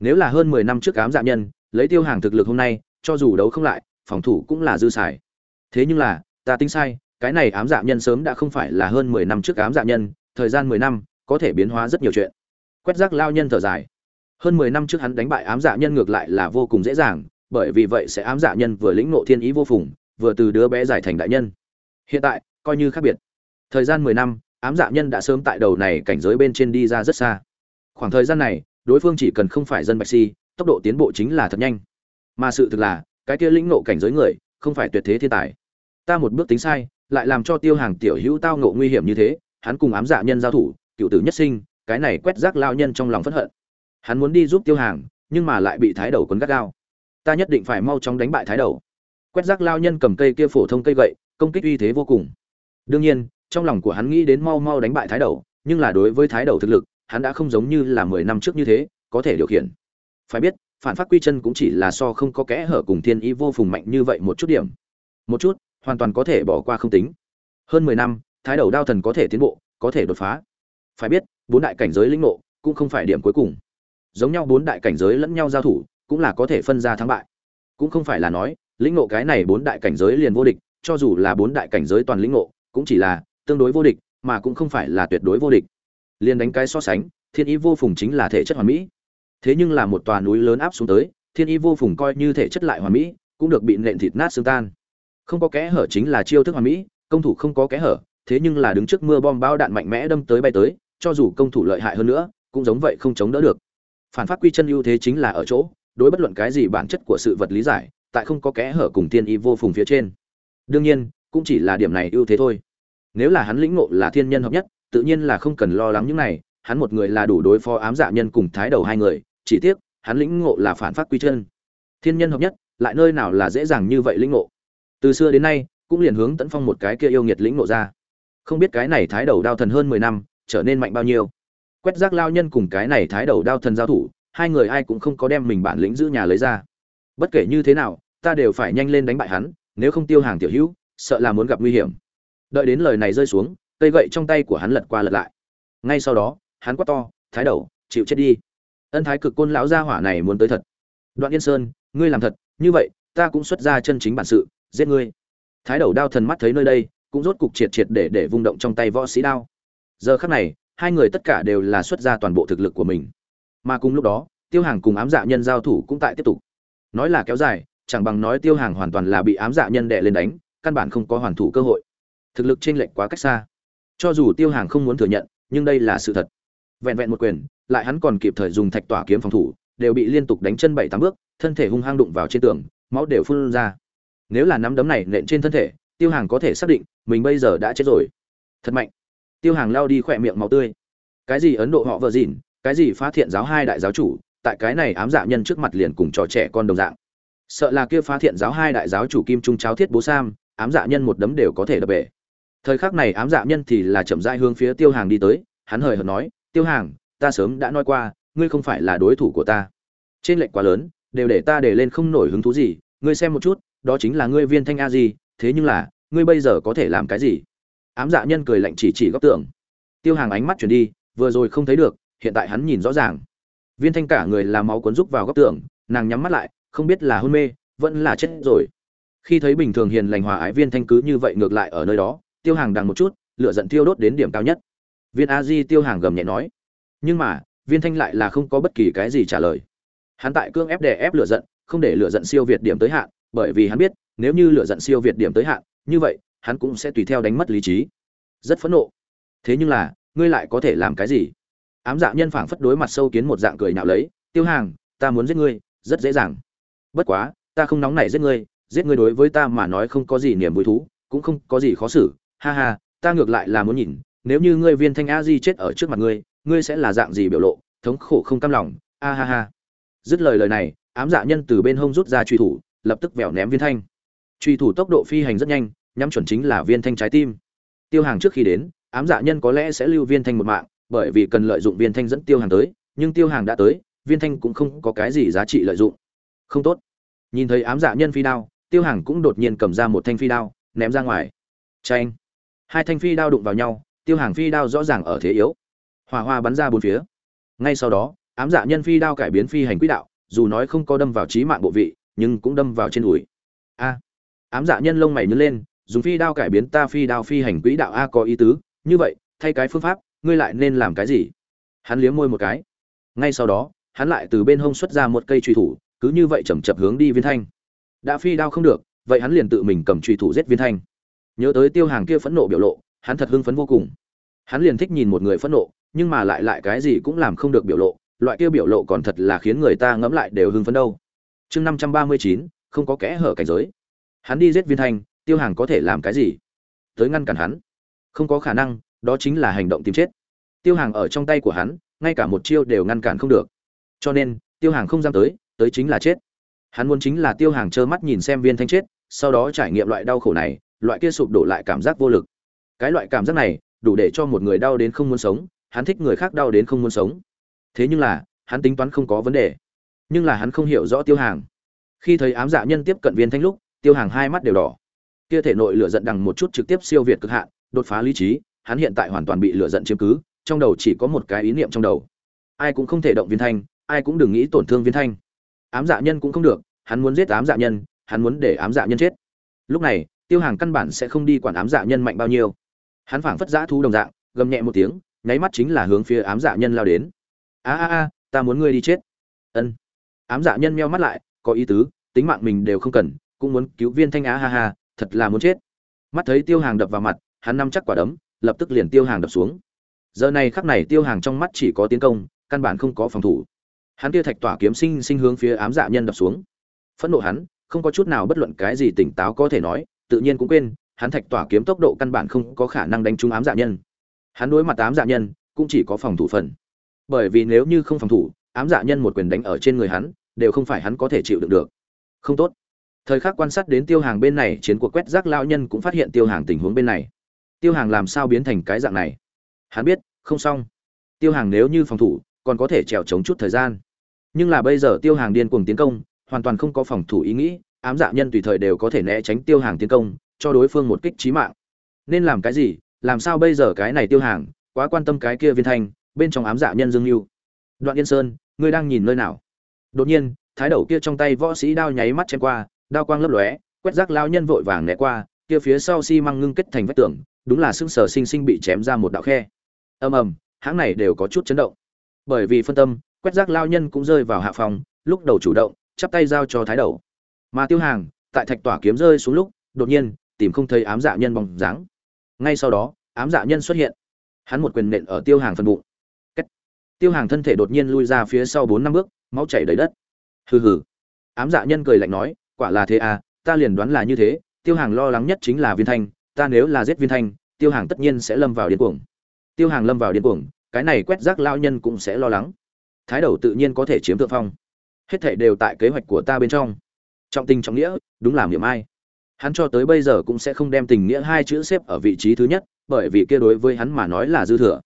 Nếu là hơn mười năm trước ám dạ nhân, lấy tiêu hàng thực lực hôm nay, cho dù đấu không lại phòng thủ cũng là dư xài. Thế nhưng là, ta tính sai, cái này ám dạ nhân sớm đã không phải là hơn mười năm trước ám dạ nhân, thời gian mười năm, có thể biến hóa rất nhiều chuyện. Quét rác lao nhân thở dài. Hơn mười năm trước hắn đánh bại ám dạ nhân ngược lại là vô cùng dễ dàng, bởi vì vậy sẽ ám dạ nhân vừa lĩnh ngộ thiên ý vô phùng, vừa từ đứa bé giải thành đại nhân. Hiện tại, coi như khác biệt. Thời gian mười năm, ám dạ nhân đã sớm tại đầu này cảnh giới bên trên đi ra rất xa. Khoảng thời gian này, đối phương chỉ cần không phải dân bạch si, tốc độ tiến bộ chính là thật nhanh. Mà sự thực là cái kia lĩnh ngộ cảnh giới người, không phải tuyệt thế thiên tài. Ta một bước tính sai, lại làm cho tiêu hàng tiểu hữu tao ngộ nguy hiểm như thế, hắn cùng ám dạ nhân giao thủ, cựu tử nhất sinh, cái này quét rác lao nhân trong lòng phẫn hận. Hắn muốn đi giúp tiêu hàng, nhưng mà lại bị thái đầu quấn gắt gao. Ta nhất định phải mau chóng đánh bại thái đầu. Quét rác lao nhân cầm cây kia phổ thông cây gậy, công kích uy thế vô cùng. Đương nhiên, trong lòng của hắn nghĩ đến mau mau đánh bại thái đầu, nhưng là đối với thái đầu thực lực, hắn đã không giống như là mười năm trước như thế, có thể điều khiển. Phải biết phản phát quy chân cũng chỉ là so không có kẽ hở cùng thiên ý vô phùng mạnh như vậy một chút điểm. Một chút, hoàn toàn có thể bỏ qua không tính. Hơn mười năm, thái đầu đao thần có thể tiến bộ, có thể đột phá. Phải biết, bốn đại cảnh giới lĩnh ngộ cũng không phải điểm cuối cùng. Giống nhau bốn đại cảnh giới lẫn nhau giao thủ cũng là có thể phân ra thắng bại. Cũng không phải là nói, lĩnh ngộ cái này bốn đại cảnh giới liền vô địch, cho dù là bốn đại cảnh giới toàn lĩnh ngộ, cũng chỉ là tương đối vô địch, mà cũng không phải là tuyệt đối vô địch. Liền đánh cái so sánh, thiên ý vô phùng chính là thể chất hoàn mỹ thế nhưng là một tòa núi lớn áp xuống tới, thiên Y vô phùng coi như thể chất lại hoàn mỹ, cũng được bị nện thịt nát xương tan. Không có kẽ hở chính là chiêu thức hoàn mỹ, công thủ không có kẽ hở, thế nhưng là đứng trước mưa bom bao đạn mạnh mẽ đâm tới bay tới, cho dù công thủ lợi hại hơn nữa, cũng giống vậy không chống đỡ được. Phản phát quy chân ưu thế chính là ở chỗ, đối bất luận cái gì bản chất của sự vật lý giải, tại không có kẽ hở cùng thiên Y vô phùng phía trên. Đương nhiên, cũng chỉ là điểm này ưu thế thôi. Nếu là hắn lĩnh ngộ là thiên nhân hợp nhất, tự nhiên là không cần lo lắng những này, hắn một người là đủ đối phó ám dạ nhân cùng thái đầu hai người chỉ tiếc, hắn lĩnh ngộ là phản phát quy chân. Thiên nhân hợp nhất, lại nơi nào là dễ dàng như vậy lĩnh ngộ? Từ xưa đến nay, cũng liền hướng tấn phong một cái kia yêu nghiệt lĩnh ngộ ra. Không biết cái này thái đầu đao thần hơn mười năm, trở nên mạnh bao nhiêu. Quét rác lao nhân cùng cái này thái đầu đao thần giao thủ, hai người ai cũng không có đem mình bản lĩnh giữ nhà lấy ra. Bất kể như thế nào, ta đều phải nhanh lên đánh bại hắn, nếu không tiêu hàng tiểu hữu, sợ là muốn gặp nguy hiểm. Đợi đến lời này rơi xuống, cây gậy trong tay của hắn lật qua lật lại. Ngay sau đó, hắn quát to, thái đầu, chịu chết đi ân thái cực côn lão gia hỏa này muốn tới thật. Đoạn yên sơn, ngươi làm thật, như vậy, ta cũng xuất ra chân chính bản sự, giết ngươi. Thái đầu đao thần mắt thấy nơi đây, cũng rốt cục triệt triệt để để vung động trong tay võ sĩ đao. Giờ khắc này, hai người tất cả đều là xuất ra toàn bộ thực lực của mình. Mà cùng lúc đó, tiêu hàng cùng ám dạ nhân giao thủ cũng tại tiếp tục. Nói là kéo dài, chẳng bằng nói tiêu hàng hoàn toàn là bị ám dạ nhân đệ lên đánh, căn bản không có hoàn thủ cơ hội. Thực lực chênh lệch quá cách xa. Cho dù tiêu hàng không muốn thừa nhận, nhưng đây là sự thật vẹn vẹn một quyền, lại hắn còn kịp thời dùng thạch tỏa kiếm phòng thủ, đều bị liên tục đánh chân bảy tám bước, thân thể hung hăng đụng vào trên tường, máu đều phun ra. Nếu là nắm đấm này nện trên thân thể, tiêu hàng có thể xác định, mình bây giờ đã chết rồi. Thật mạnh. Tiêu hàng lao đi khỏe miệng máu tươi. Cái gì ấn độ họ vợ dịn, cái gì phá thiện giáo hai đại giáo chủ, tại cái này ám dạ nhân trước mặt liền cùng trò trẻ con đồng dạng. Sợ là kia phá thiện giáo hai đại giáo chủ kim trung cháo thiết bố sam, ám dạ nhân một đấm đều có thể đập bể. Thời khắc này ám dạ nhân thì là chậm rãi hướng phía tiêu hàng đi tới, hắn hời hợt nói tiêu hàng, ta sớm đã nói qua, ngươi không phải là đối thủ của ta. Trên lệnh quá lớn, đều để ta để lên không nổi hứng thú gì, ngươi xem một chút, đó chính là ngươi viên thanh a gì thế nhưng là, ngươi bây giờ có thể làm cái gì? Ám dạ nhân cười lạnh chỉ chỉ góc tường. Tiêu hàng ánh mắt chuyển đi, vừa rồi không thấy được, hiện tại hắn nhìn rõ ràng. Viên thanh cả người làm máu cuốn rúc vào góc tường, nàng nhắm mắt lại, không biết là hôn mê, vẫn là chết rồi. Khi thấy bình thường hiền lành hòa ái viên thanh cứ như vậy ngược lại ở nơi đó, tiêu hàng đằng một chút, lửa giận tiêu đốt đến điểm cao nhất viên a di tiêu hàng gầm nhẹ nói. Nhưng mà, viên thanh lại là không có bất kỳ cái gì trả lời. Hắn tại cương ép đè ép lựa giận, không để lựa giận siêu việt điểm tới hạn, bởi vì hắn biết, nếu như lựa giận siêu việt điểm tới hạn, như vậy, hắn cũng sẽ tùy theo đánh mất lý trí. Rất phẫn nộ. Thế nhưng là, ngươi lại có thể làm cái gì? Ám dạ nhân phảng phất đối mặt sâu kiến một dạng cười nhạo lấy, tiêu hàng, ta muốn giết ngươi, rất dễ dàng. Bất quá, ta không nóng nảy giết ngươi giết ngươi đối với ta mà nói không có gì niềm vui thú, cũng không có gì khó xử. Ha ha, ta ngược lại là muốn nhìn nếu như ngươi viên thanh a di chết ở trước mặt ngươi ngươi sẽ là dạng gì biểu lộ? Thống khổ không cam lòng. A ha ha. Dứt lời lời này, ám dạ nhân từ bên hông rút ra truy thủ, lập tức vẻo ném viên thanh. Truy thủ tốc độ phi hành rất nhanh, nhắm chuẩn chính là viên thanh trái tim. Tiêu hàng trước khi đến, ám dạ nhân có lẽ sẽ lưu viên thanh một mạng, bởi vì cần lợi dụng viên thanh dẫn tiêu hàng tới, nhưng tiêu hàng đã tới, viên thanh cũng không có cái gì giá trị lợi dụng. Không tốt. Nhìn thấy ám dạ nhân phi đao, tiêu hàng cũng đột nhiên cầm ra một thanh phi đao, ném ra ngoài. Tranh hai thanh phi đao đụng vào nhau tiêu hàng phi đao rõ ràng ở thế yếu. Hỏa hoa bắn ra bốn phía. Ngay sau đó, ám dạ nhân phi đao cải biến phi hành quỹ đạo, dù nói không có đâm vào trí mạng bộ vị, nhưng cũng đâm vào trên đùi. A. Ám dạ nhân lông mày nhớ lên, dùng phi đao cải biến ta phi đao phi hành quỹ đạo a có ý tứ. Như vậy, thay cái phương pháp, ngươi lại nên làm cái gì? Hắn liếm môi một cái. Ngay sau đó, hắn lại từ bên hông xuất ra một cây truy thủ, cứ như vậy chầm chập hướng đi viên thanh. Đã phi đao không được, vậy hắn liền tự mình cầm truy thủ giết viên thanh. Nhớ tới tiêu hàng kia phẫn nộ biểu lộ hắn thật hưng phấn vô cùng. Hắn liền thích nhìn một người phẫn nộ, nhưng mà lại lại cái gì cũng làm không được biểu lộ, loại kia biểu lộ còn thật là khiến người ta ngẫm lại đều hưng phấn đâu. Chương năm trăm ba mươi chín, không có kẽ hở cảnh giới. Hắn đi giết viên thanh, tiêu hàng có thể làm cái gì? Tới ngăn cản hắn. Không có khả năng, đó chính là hành động tìm chết. Tiêu hàng ở trong tay của hắn, ngay cả một chiêu đều ngăn cản không được. Cho nên, tiêu hàng không dám tới tới chính là chết. Hắn muốn chính là tiêu hàng trơ mắt nhìn xem viên thanh chết, sau đó trải nghiệm loại đau khổ này, loại kia sụp đổ lại cảm giác vô lực cái loại cảm giác này đủ để cho một người đau đến không muốn sống, hắn thích người khác đau đến không muốn sống. Thế nhưng là, hắn tính toán không có vấn đề. Nhưng là hắn không hiểu rõ tiêu hàng. Khi thấy ám dạ nhân tiếp cận viên thanh lúc, tiêu hàng hai mắt đều đỏ. Kia thể nội lửa giận đằng một chút trực tiếp siêu việt cực hạn, đột phá lý trí, hắn hiện tại hoàn toàn bị lửa giận chiếm cứ, trong đầu chỉ có một cái ý niệm trong đầu. Ai cũng không thể động viên thanh, ai cũng đừng nghĩ tổn thương viên thanh. Ám dạ nhân cũng không được, hắn muốn giết ám dạ nhân, hắn muốn để ám dạ nhân chết. Lúc này, tiêu hàng căn bản sẽ không đi quản ám dạ nhân mạnh bao nhiêu hắn phảng phất giã thú đồng dạng, gầm nhẹ một tiếng, nháy mắt chính là hướng phía ám dạ nhân lao đến. A a a, ta muốn ngươi đi chết. Ân. Ám dạ nhân meo mắt lại, có ý tứ, tính mạng mình đều không cần, cũng muốn cứu viên thanh á ha ha, thật là muốn chết. Mắt thấy tiêu hàng đập vào mặt, hắn nắm chắc quả đấm, lập tức liền tiêu hàng đập xuống. Giờ này khắc này tiêu hàng trong mắt chỉ có tiến công, căn bản không có phòng thủ. Hắn kia thạch tỏa kiếm sinh sinh hướng phía ám dạ nhân đập xuống. Phẫn nộ hắn, không có chút nào bất luận cái gì tỉnh táo có thể nói, tự nhiên cũng quên hắn thạch tỏa kiếm tốc độ căn bản không có khả năng đánh trúng ám dạ nhân. Hắn đối mặt ám dạ nhân, cũng chỉ có phòng thủ phần. Bởi vì nếu như không phòng thủ, ám dạ nhân một quyền đánh ở trên người hắn, đều không phải hắn có thể chịu đựng được. Không tốt. Thời khắc quan sát đến tiêu hàng bên này, chiến cuộc quét rác lao nhân cũng phát hiện tiêu hàng tình huống bên này. Tiêu hàng làm sao biến thành cái dạng này? Hắn biết, không xong. Tiêu hàng nếu như phòng thủ, còn có thể trèo chống chút thời gian. Nhưng là bây giờ tiêu hàng điên cuồng tiến công, hoàn toàn không có phòng thủ ý nghĩ, ám dạ nhân tùy thời đều có thể né tránh tiêu hàng tiến công cho đối phương một kích trí mạng. Nên làm cái gì? Làm sao bây giờ cái này tiêu hàng, quá quan tâm cái kia viên thanh, bên trong ám dạ nhân dương lưu đoạn yên sơn, ngươi đang nhìn nơi nào? Đột nhiên, thái đầu kia trong tay võ sĩ đao nháy mắt chém qua, đao quang lấp lóe, quét rác lao nhân vội vàng né qua, kia phía sau xi măng ngưng kết thành vách tường, đúng là xương sở sinh sinh bị chém ra một đạo khe. Ầm ầm, hãng này đều có chút chấn động. Bởi vì phân tâm, quét rác lao nhân cũng rơi vào hạ phòng, lúc đầu chủ động, chắp tay giao cho thái đầu. Mà tiêu hàng, tại thạch tỏa kiếm rơi xuống lúc, đột nhiên tìm không thấy ám dạ nhân bóng dáng. Ngay sau đó, ám dạ nhân xuất hiện. Hắn một quyền nện ở tiêu hàng phần bụng. Cách. tiêu hàng thân thể đột nhiên lui ra phía sau bốn năm bước, máu chảy đầy đất. Hừ hừ. Ám dạ nhân cười lạnh nói, quả là thế à ta liền đoán là như thế, tiêu hàng lo lắng nhất chính là viên thanh, ta nếu là giết viên thanh, tiêu hàng tất nhiên sẽ lâm vào điên cuồng. Tiêu hàng lâm vào điên cuồng, cái này quét rác lao nhân cũng sẽ lo lắng. Thái đầu tự nhiên có thể chiếm thượng phong. Hết thảy đều tại kế hoạch của ta bên trong. Trọng tình trọng nghĩa, đúng là niệm ai hắn cho tới bây giờ cũng sẽ không đem tình nghĩa hai chữ xếp ở vị trí thứ nhất, bởi vì kia đối với hắn mà nói là dư thừa.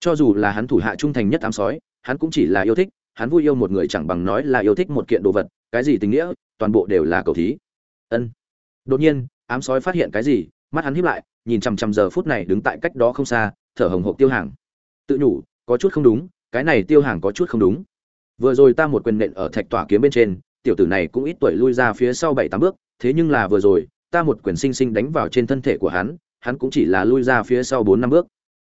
Cho dù là hắn thủ hạ trung thành nhất ám sói, hắn cũng chỉ là yêu thích, hắn vui yêu một người chẳng bằng nói là yêu thích một kiện đồ vật, cái gì tình nghĩa, toàn bộ đều là cầu thí. Ân. Đột nhiên, ám sói phát hiện cái gì, mắt hắn hiếp lại, nhìn chằm chằm giờ phút này đứng tại cách đó không xa, thở hồng hộc tiêu hàng. Tự nhủ, có chút không đúng, cái này tiêu hàng có chút không đúng. Vừa rồi ta một quyền nện ở thạch tỏa kiếm bên trên, tiểu tử này cũng ít tuổi lui ra phía sau bảy tám bước, thế nhưng là vừa rồi ta một quyền sinh sinh đánh vào trên thân thể của hắn hắn cũng chỉ là lui ra phía sau bốn năm bước.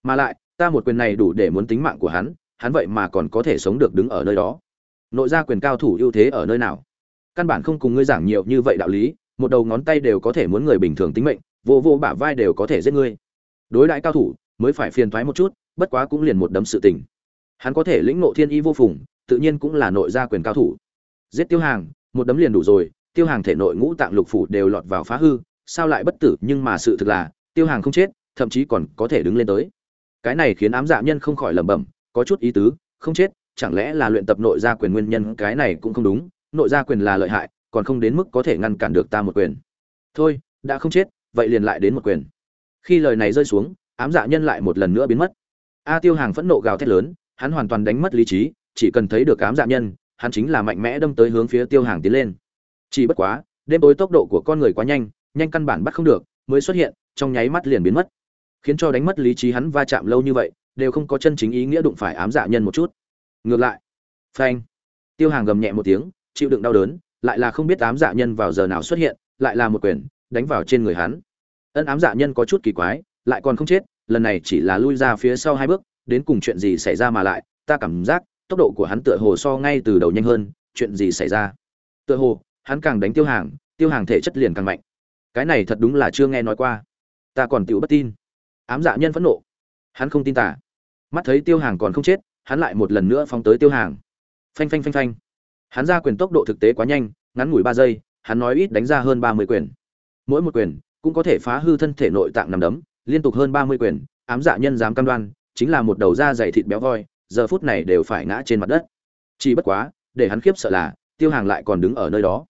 Mà lại, ta một quyền này đủ để muốn tính mạng của hắn hắn vậy mà còn có thể sống được đứng ở nơi đó. Nội gia quyền cao thủ ưu thế ở nơi nào? Căn bản không cùng ngươi giảng nhiều như vậy đạo lý, một đầu ngón tay đều có thể muốn người bình thường tính mệnh, vô vô bả vai đều có thể giết ngươi. Đối đại cao thủ, mới phải phiền toái một chút, bất quá cũng liền một đấm sự tình. Hắn có thể lĩnh ngộ thiên y vô phùng, tự nhiên cũng là nội gia quyền cao thủ. Giết tiêu hàng, một đấm liền đủ rồi tiêu hàng thể nội ngũ tạng lục phủ đều lọt vào phá hư, sao lại bất tử, nhưng mà sự thực là, tiêu hàng không chết, thậm chí còn có thể đứng lên tới. Cái này khiến ám dạ nhân không khỏi lẩm bẩm, có chút ý tứ, không chết, chẳng lẽ là luyện tập nội gia quyền nguyên nhân, cái này cũng không đúng, nội gia quyền là lợi hại, còn không đến mức có thể ngăn cản được ta một quyền. Thôi, đã không chết, vậy liền lại đến một quyền. Khi lời này rơi xuống, ám dạ nhân lại một lần nữa biến mất. A tiêu hàng phẫn nộ gào thét lớn, hắn hoàn toàn đánh mất lý trí, chỉ cần thấy được ám dạ nhân, hắn chính là mạnh mẽ đâm tới hướng phía tiêu hàng tiến lên chỉ bất quá, đêm tối tốc độ của con người quá nhanh nhanh căn bản bắt không được, mới xuất hiện, trong nháy mắt liền biến mất. Khiến cho đánh mất lý trí hắn va chạm lâu như vậy, đều không có chân chính ý nghĩa đụng phải ám dạ nhân một chút. Ngược lại, phanh, tiêu hàng gầm nhẹ một tiếng, chịu đựng đau đớn, lại là không biết ám dạ nhân vào giờ nào xuất hiện, lại là một quyền, đánh vào trên người hắn. Ân ám dạ nhân có chút kỳ quái, lại còn không chết, lần này chỉ là lui ra phía sau hai bước, đến cùng chuyện gì xảy ra mà lại, ta cảm giác, tốc độ của hắn tựa hồ so ngay từ đầu nhanh hơn, chuyện gì xảy ra? Tựa hồ hắn càng đánh tiêu hàng tiêu hàng thể chất liền càng mạnh. Cái này thật đúng là chưa nghe nói qua. Ta còn tiểu bất tin. Ám dạ nhân phẫn nộ. Hắn không tin tả mắt thấy tiêu hàng còn không chết, hắn lại một lần nữa phóng tới tiêu hàng. Phanh phanh phanh phanh. Hắn ra quyền tốc độ thực tế quá nhanh, ngắn ngủi ba giây, hắn nói ít đánh ra hơn ba mươi quyền. Mỗi một quyền cũng có thể phá hư thân thể nội tạng nằm đấm, liên tục hơn ba mươi quyền, ám dạ nhân dám cam đoan, chính là một đầu da dày thịt béo voi, giờ phút này đều phải ngã trên mặt đất. Chỉ bất quá, để hắn khiếp sợ là, tiêu hàng lại còn đứng ở nơi đó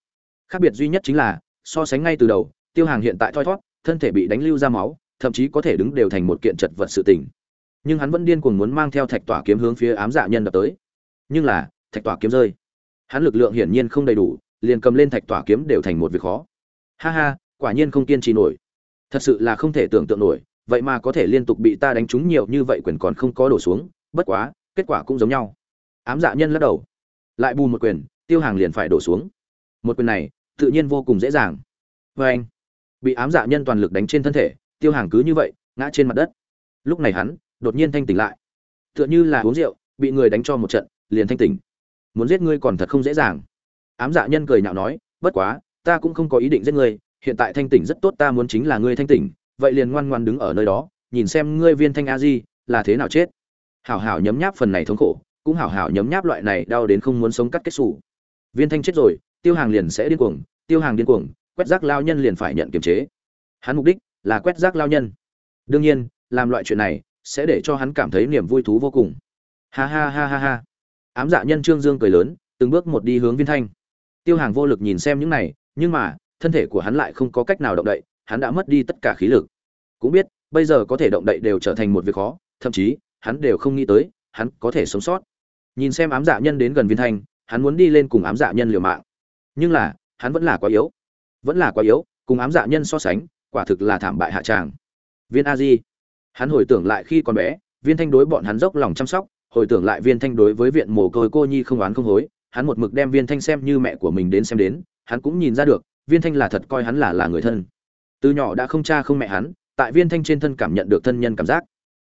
khác biệt duy nhất chính là, so sánh ngay từ đầu, tiêu hàng hiện tại thoi thót, thân thể bị đánh lưu ra máu, thậm chí có thể đứng đều thành một kiện chật vật sự tình. Nhưng hắn vẫn điên cuồng muốn mang theo thạch tỏa kiếm hướng phía ám dạ nhân đập tới. Nhưng là, thạch tỏa kiếm rơi. Hắn lực lượng hiển nhiên không đầy đủ, liền cầm lên thạch tỏa kiếm đều thành một việc khó. Ha ha, quả nhiên không kiên trì nổi. Thật sự là không thể tưởng tượng nổi, vậy mà có thể liên tục bị ta đánh trúng nhiều như vậy quyền còn không có đổ xuống, bất quá, kết quả cũng giống nhau. Ám dạ nhân lắc đầu. Lại bù một quyền, tiêu hàng liền phải đổ xuống. Một quyền này tự nhiên vô cùng dễ dàng. Vê anh, bị ám dạ nhân toàn lực đánh trên thân thể, tiêu hàng cứ như vậy, ngã trên mặt đất. Lúc này hắn, đột nhiên thanh tỉnh lại. Tựa như là uống rượu, bị người đánh cho một trận, liền thanh tỉnh. Muốn giết ngươi còn thật không dễ dàng. Ám dạ nhân cười nhạo nói, bất quá, ta cũng không có ý định giết ngươi, hiện tại thanh tỉnh rất tốt, ta muốn chính là ngươi thanh tỉnh, vậy liền ngoan ngoan đứng ở nơi đó, nhìn xem ngươi viên thanh a di là thế nào chết. Hảo hảo nhấm nháp phần này thống khổ, cũng hảo hảo nhấm nháp loại này đau đến không muốn sống cắt kết xù. Viên thanh chết rồi tiêu hàng liền sẽ điên cuồng, tiêu hàng điên cuồng, quét rác lao nhân liền phải nhận kiềm chế. Hắn mục đích là quét rác lao nhân. Đương nhiên, làm loại chuyện này sẽ để cho hắn cảm thấy niềm vui thú vô cùng. Ha ha ha ha ha. Ám dạ nhân trương dương cười lớn, từng bước một đi hướng viên thanh. Tiêu hàng vô lực nhìn xem những này, nhưng mà, thân thể của hắn lại không có cách nào động đậy, hắn đã mất đi tất cả khí lực. Cũng biết, bây giờ có thể động đậy đều trở thành một việc khó, thậm chí, hắn đều không nghĩ tới, hắn có thể sống sót. Nhìn xem ám dạ nhân đến gần viên thanh, hắn muốn đi lên cùng ám dạ nhân liều mạng nhưng là, hắn vẫn là quá yếu. Vẫn là quá yếu, cùng ám dạ nhân so sánh, quả thực là thảm bại hạ tràng. Viên a di. Hắn hồi tưởng lại khi còn bé, viên thanh đối bọn hắn dốc lòng chăm sóc, hồi tưởng lại viên thanh đối với viện mồ côi cô nhi không oán không hối, hắn một mực đem viên thanh xem như mẹ của mình đến xem đến, hắn cũng nhìn ra được, viên thanh là thật coi hắn là là người thân. Từ nhỏ đã không cha không mẹ hắn, tại viên thanh trên thân cảm nhận được thân nhân cảm giác.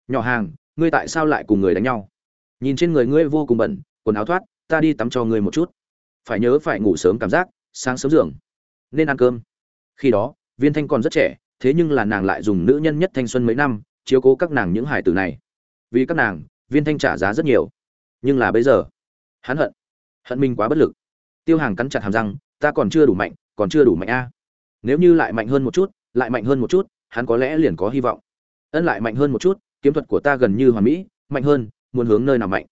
Nhỏ hàng, ngươi tại sao lại cùng người đánh nhau? Nhìn trên người ngươi vô cùng bẩn, quần áo thoát, ta đi tắm cho ngươi một chút phải nhớ phải ngủ sớm cảm giác, sáng sớm giường, nên ăn cơm. Khi đó, viên thanh còn rất trẻ, thế nhưng là nàng lại dùng nữ nhân nhất thanh xuân mấy năm, chiếu cố các nàng những hải tử này. Vì các nàng, viên thanh trả giá rất nhiều. Nhưng là bây giờ, hắn hận hận mình quá bất lực. Tiêu hàng cắn chặt hàm răng, ta còn chưa đủ mạnh, còn chưa đủ mạnh a. Nếu như lại mạnh hơn một chút, lại mạnh hơn một chút, hắn có lẽ liền có hy vọng. Ân lại mạnh hơn một chút, kiếm thuật của ta gần như hoàn mỹ, mạnh hơn, muốn hướng nơi nào mạnh.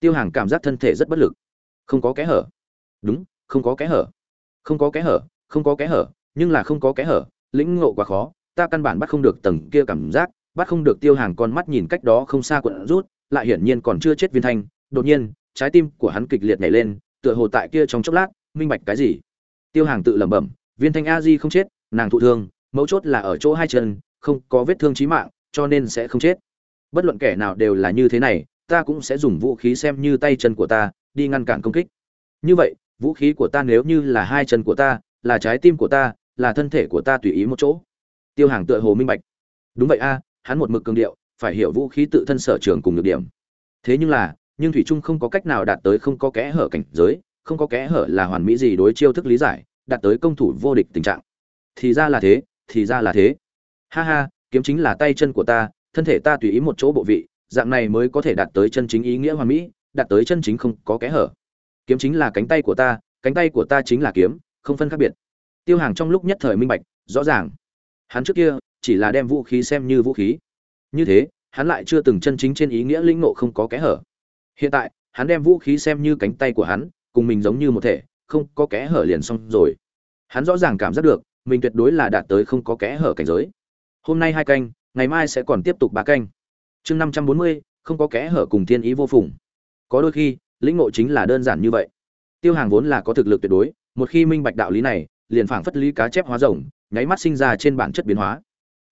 Tiêu hàng cảm giác thân thể rất bất lực, không có kẽ hở đúng, không có kẽ hở. Không có kẽ hở, không có kẽ hở, nhưng là không có kẽ hở, lĩnh ngộ quá khó, ta căn bản bắt không được tầng kia cảm giác, bắt không được tiêu hàng con mắt nhìn cách đó không xa quận rút, lại hiển nhiên còn chưa chết viên thanh. Đột nhiên, trái tim của hắn kịch liệt nhảy lên, tựa hồ tại kia trong chốc lát, minh bạch cái gì? Tiêu hàng tự lẩm bẩm, viên thanh a di không chết, nàng thụ thương, mấu chốt là ở chỗ hai chân, không có vết thương chí mạng, cho nên sẽ không chết. Bất luận kẻ nào đều là như thế này, ta cũng sẽ dùng vũ khí xem như tay chân của ta, đi ngăn cản công kích. Như vậy vũ khí của ta nếu như là hai chân của ta, là trái tim của ta, là thân thể của ta tùy ý một chỗ. Tiêu hàng tựa hồ minh bạch. Đúng vậy a, hắn một mực cường điệu, phải hiểu vũ khí tự thân sở trường cùng được điểm. Thế nhưng là, nhưng thủy trung không có cách nào đạt tới không có kẽ hở cảnh giới, không có kẽ hở là hoàn mỹ gì đối chiêu thức lý giải, đạt tới công thủ vô địch tình trạng. Thì ra là thế, thì ra là thế. Ha ha, kiếm chính là tay chân của ta, thân thể ta tùy ý một chỗ bộ vị, dạng này mới có thể đạt tới chân chính ý nghĩa hoàn mỹ, đạt tới chân chính không có kẽ hở kiếm chính là cánh tay của ta, cánh tay của ta chính là kiếm, không phân khác biệt. Tiêu hàng trong lúc nhất thời minh bạch, rõ ràng. Hắn trước kia chỉ là đem vũ khí xem như vũ khí. Như thế, hắn lại chưa từng chân chính trên ý nghĩa lĩnh ngộ không có kẽ hở. Hiện tại, hắn đem vũ khí xem như cánh tay của hắn, cùng mình giống như một thể, không có kẽ hở liền xong rồi. Hắn rõ ràng cảm giác được, mình tuyệt đối là đạt tới không có kẽ hở cảnh giới. Hôm nay hai canh, ngày mai sẽ còn tiếp tục ba canh. Chương năm trăm bốn mươi, không có kẽ hở cùng thiên ý vô phùng. Có đôi khi lĩnh ngộ chính là đơn giản như vậy. Tiêu hàng vốn là có thực lực tuyệt đối, một khi minh bạch đạo lý này, liền phảng phất lý cá chép hóa rồng, nháy mắt sinh ra trên bản chất biến hóa.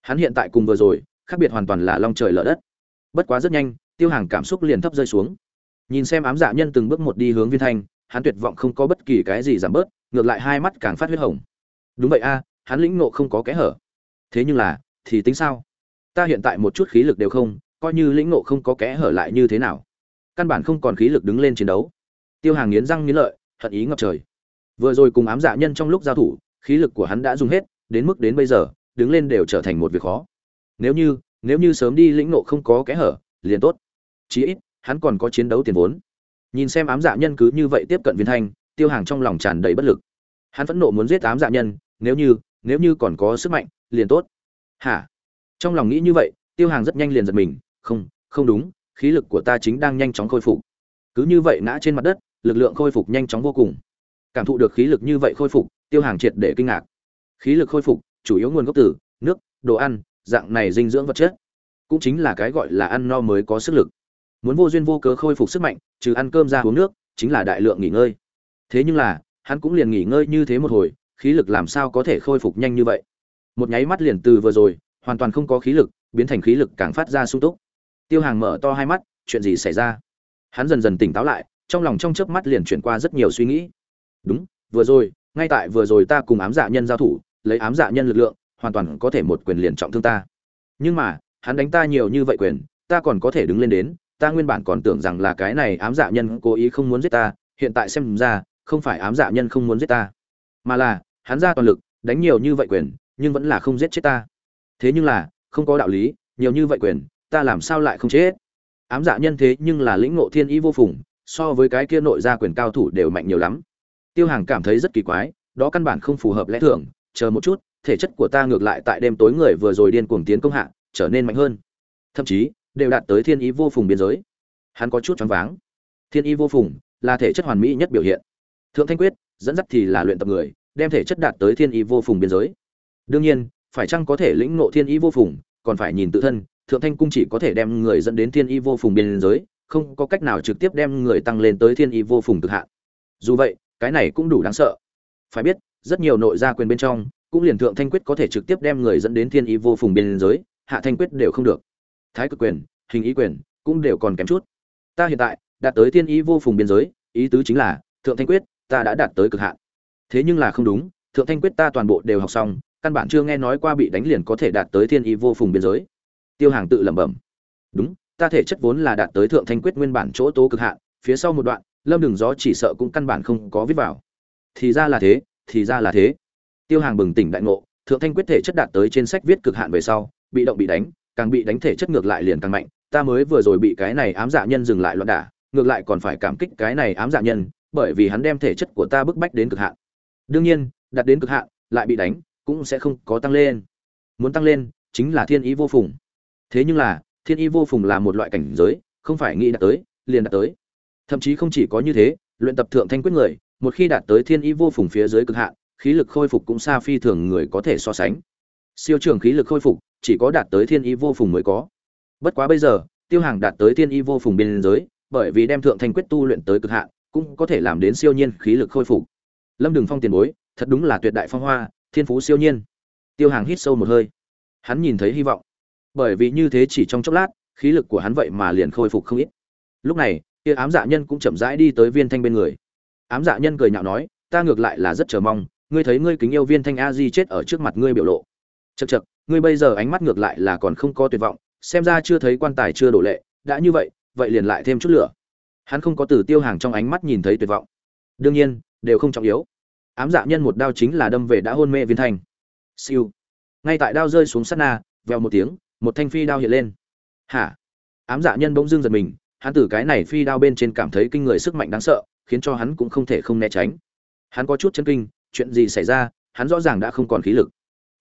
Hắn hiện tại cùng vừa rồi, khác biệt hoàn toàn là long trời lở đất. Bất quá rất nhanh, tiêu hàng cảm xúc liền thấp rơi xuống. Nhìn xem ám dạ nhân từng bước một đi hướng viên thanh, hắn tuyệt vọng không có bất kỳ cái gì giảm bớt, ngược lại hai mắt càng phát huyết hồng. Đúng vậy a, hắn lĩnh ngộ không có kẽ hở. Thế nhưng là, thì tính sao? Ta hiện tại một chút khí lực đều không, coi như lĩnh ngộ không có kẽ hở lại như thế nào? Căn bản không còn khí lực đứng lên chiến đấu. Tiêu hàng nghiến răng nghiến lợi, hận ý ngập trời. Vừa rồi cùng ám dạ nhân trong lúc giao thủ, khí lực của hắn đã dùng hết, đến mức đến bây giờ, đứng lên đều trở thành một việc khó. Nếu như nếu như sớm đi lĩnh ngộ không có kẽ hở, liền tốt. Chí ít, hắn còn có chiến đấu tiền vốn. Nhìn xem ám dạ nhân cứ như vậy tiếp cận viên thanh, tiêu hàng trong lòng tràn đầy bất lực. Hắn phẫn nộ muốn giết ám dạ nhân, nếu như nếu như còn có sức mạnh, liền tốt. Hả? Trong lòng nghĩ như vậy, tiêu hàng rất nhanh liền giật mình, không không đúng khí lực của ta chính đang nhanh chóng khôi phục. Cứ như vậy ngã trên mặt đất, lực lượng khôi phục nhanh chóng vô cùng. Cảm thụ được khí lực như vậy khôi phục, tiêu hàng triệt để kinh ngạc. Khí lực khôi phục, chủ yếu nguồn gốc từ nước, đồ ăn, dạng này dinh dưỡng vật chất. Cũng chính là cái gọi là ăn no mới có sức lực. Muốn vô duyên vô cớ khôi phục sức mạnh, trừ ăn cơm ra uống nước, chính là đại lượng nghỉ ngơi. Thế nhưng là, hắn cũng liền nghỉ ngơi như thế một hồi, khí lực làm sao có thể khôi phục nhanh như vậy? Một nháy mắt liền từ vừa rồi, hoàn toàn không có khí lực, biến thành khí lực càng phát ra sung túc tiêu hàng mở to hai mắt, chuyện gì xảy ra? Hắn dần dần tỉnh táo lại, trong lòng trong chớp mắt liền chuyển qua rất nhiều suy nghĩ. Đúng, vừa rồi, ngay tại vừa rồi ta cùng ám dạ nhân giao thủ, lấy ám dạ nhân lực lượng, hoàn toàn có thể một quyền liền trọng thương ta. Nhưng mà, hắn đánh ta nhiều như vậy quyền, ta còn có thể đứng lên đến, ta nguyên bản còn tưởng rằng là cái này ám dạ nhân cố ý không muốn giết ta, hiện tại xem ra, không phải ám dạ nhân không muốn giết ta. Mà là, hắn ra toàn lực, đánh nhiều như vậy quyền, nhưng vẫn là không giết chết ta. Thế nhưng là, không có đạo lý, nhiều như vậy quyền ta làm sao lại không chết? Ám dạ nhân thế nhưng là lĩnh ngộ thiên ý vô phùng, so với cái kia nội gia quyền cao thủ đều mạnh nhiều lắm. Tiêu hàng cảm thấy rất kỳ quái, đó căn bản không phù hợp lẽ thường, chờ một chút, thể chất của ta ngược lại tại đêm tối người vừa rồi điên cuồng tiến công hạ, trở nên mạnh hơn. Thậm chí, đều đạt tới thiên ý vô phùng biên giới. Hắn có chút choáng váng. Thiên ý vô phùng là thể chất hoàn mỹ nhất biểu hiện. Thượng thanh quyết, dẫn dắt thì là luyện tập người, đem thể chất đạt tới thiên ý vô phùng biên giới. Đương nhiên, phải chăng có thể lĩnh ngộ thiên ý vô phùng, còn phải nhìn tự thân thượng thanh cung chỉ có thể đem người dẫn đến thiên Y vô phùng biên giới, không có cách nào trực tiếp đem người tăng lên tới thiên Y vô phùng cực hạn. Dù vậy, cái này cũng đủ đáng sợ. Phải biết, rất nhiều nội gia quyền bên trong, cũng liền thượng thanh quyết có thể trực tiếp đem người dẫn đến thiên Y vô phùng biên giới, hạ thanh quyết đều không được. Thái cực quyền, hình ý quyền, cũng đều còn kém chút. Ta hiện tại, đạt tới thiên ý vô phùng biên giới, ý tứ chính là, thượng thanh quyết, ta đã đạt tới cực hạn. Thế nhưng là không đúng, thượng thanh quyết ta toàn bộ đều học xong, căn bản chưa nghe nói qua bị đánh liền có thể đạt tới thiên ý vô phùng biên giới tiêu hàng tự lẩm bẩm. Đúng, ta thể chất vốn là đạt tới thượng thanh quyết nguyên bản chỗ tố cực hạn, phía sau một đoạn, lâm đường gió chỉ sợ cũng căn bản không có viết vào. Thì ra là thế, thì ra là thế. Tiêu hàng bừng tỉnh đại ngộ, thượng thanh quyết thể chất đạt tới trên sách viết cực hạn về sau, bị động bị đánh, càng bị đánh thể chất ngược lại liền càng mạnh. Ta mới vừa rồi bị cái này ám dạ nhân dừng lại loạn đả, ngược lại còn phải cảm kích cái này ám dạ nhân, bởi vì hắn đem thể chất của ta bức bách đến cực hạn. Đương nhiên, đạt đến cực hạn, lại bị đánh, cũng sẽ không có tăng lên. Muốn tăng lên, chính là thiên ý vô phùng thế nhưng là, thiên y vô phùng là một loại cảnh giới, không phải nghĩ đạt tới, liền đạt tới. Thậm chí không chỉ có như thế, luyện tập thượng thanh quyết người, một khi đạt tới thiên y vô phùng phía dưới cực hạn, khí lực khôi phục cũng xa phi thường người có thể so sánh. Siêu trường khí lực khôi phục, chỉ có đạt tới thiên y vô phùng mới có. Bất quá bây giờ, tiêu hàng đạt tới thiên y vô phùng biên giới, bởi vì đem thượng thanh quyết tu luyện tới cực hạn, cũng có thể làm đến siêu nhiên khí lực khôi phục. Lâm đường phong tiền bối, thật đúng là tuyệt đại phong hoa, thiên phú siêu nhiên. Tiêu hàng hít sâu một hơi. Hắn nhìn thấy hy vọng bởi vì như thế chỉ trong chốc lát, khí lực của hắn vậy mà liền khôi phục không ít. Lúc này, kia ám dạ nhân cũng chậm rãi đi tới viên thanh bên người. Ám dạ nhân cười nhạo nói, ta ngược lại là rất chờ mong, ngươi thấy ngươi kính yêu viên thanh a di chết ở trước mặt ngươi biểu lộ. Chật chật ngươi bây giờ ánh mắt ngược lại là còn không có tuyệt vọng, xem ra chưa thấy quan tài chưa đổ lệ, đã như vậy vậy liền lại thêm chút lửa. Hắn không có từ tiêu hàng trong ánh mắt nhìn thấy tuyệt vọng. Đương nhiên, đều không trọng yếu. Ám dạ nhân một đao chính là đâm về đã hôn mê viên thanh. Siêu. Ngay tại đao rơi xuống sát na, vèo một tiếng một thanh phi đao hiện lên. Hả? Ám dạ nhân bỗng dưng giật mình, hắn từ cái này phi đao bên trên cảm thấy kinh người sức mạnh đáng sợ, khiến cho hắn cũng không thể không né tránh. Hắn có chút chân kinh, chuyện gì xảy ra, hắn rõ ràng đã không còn khí lực.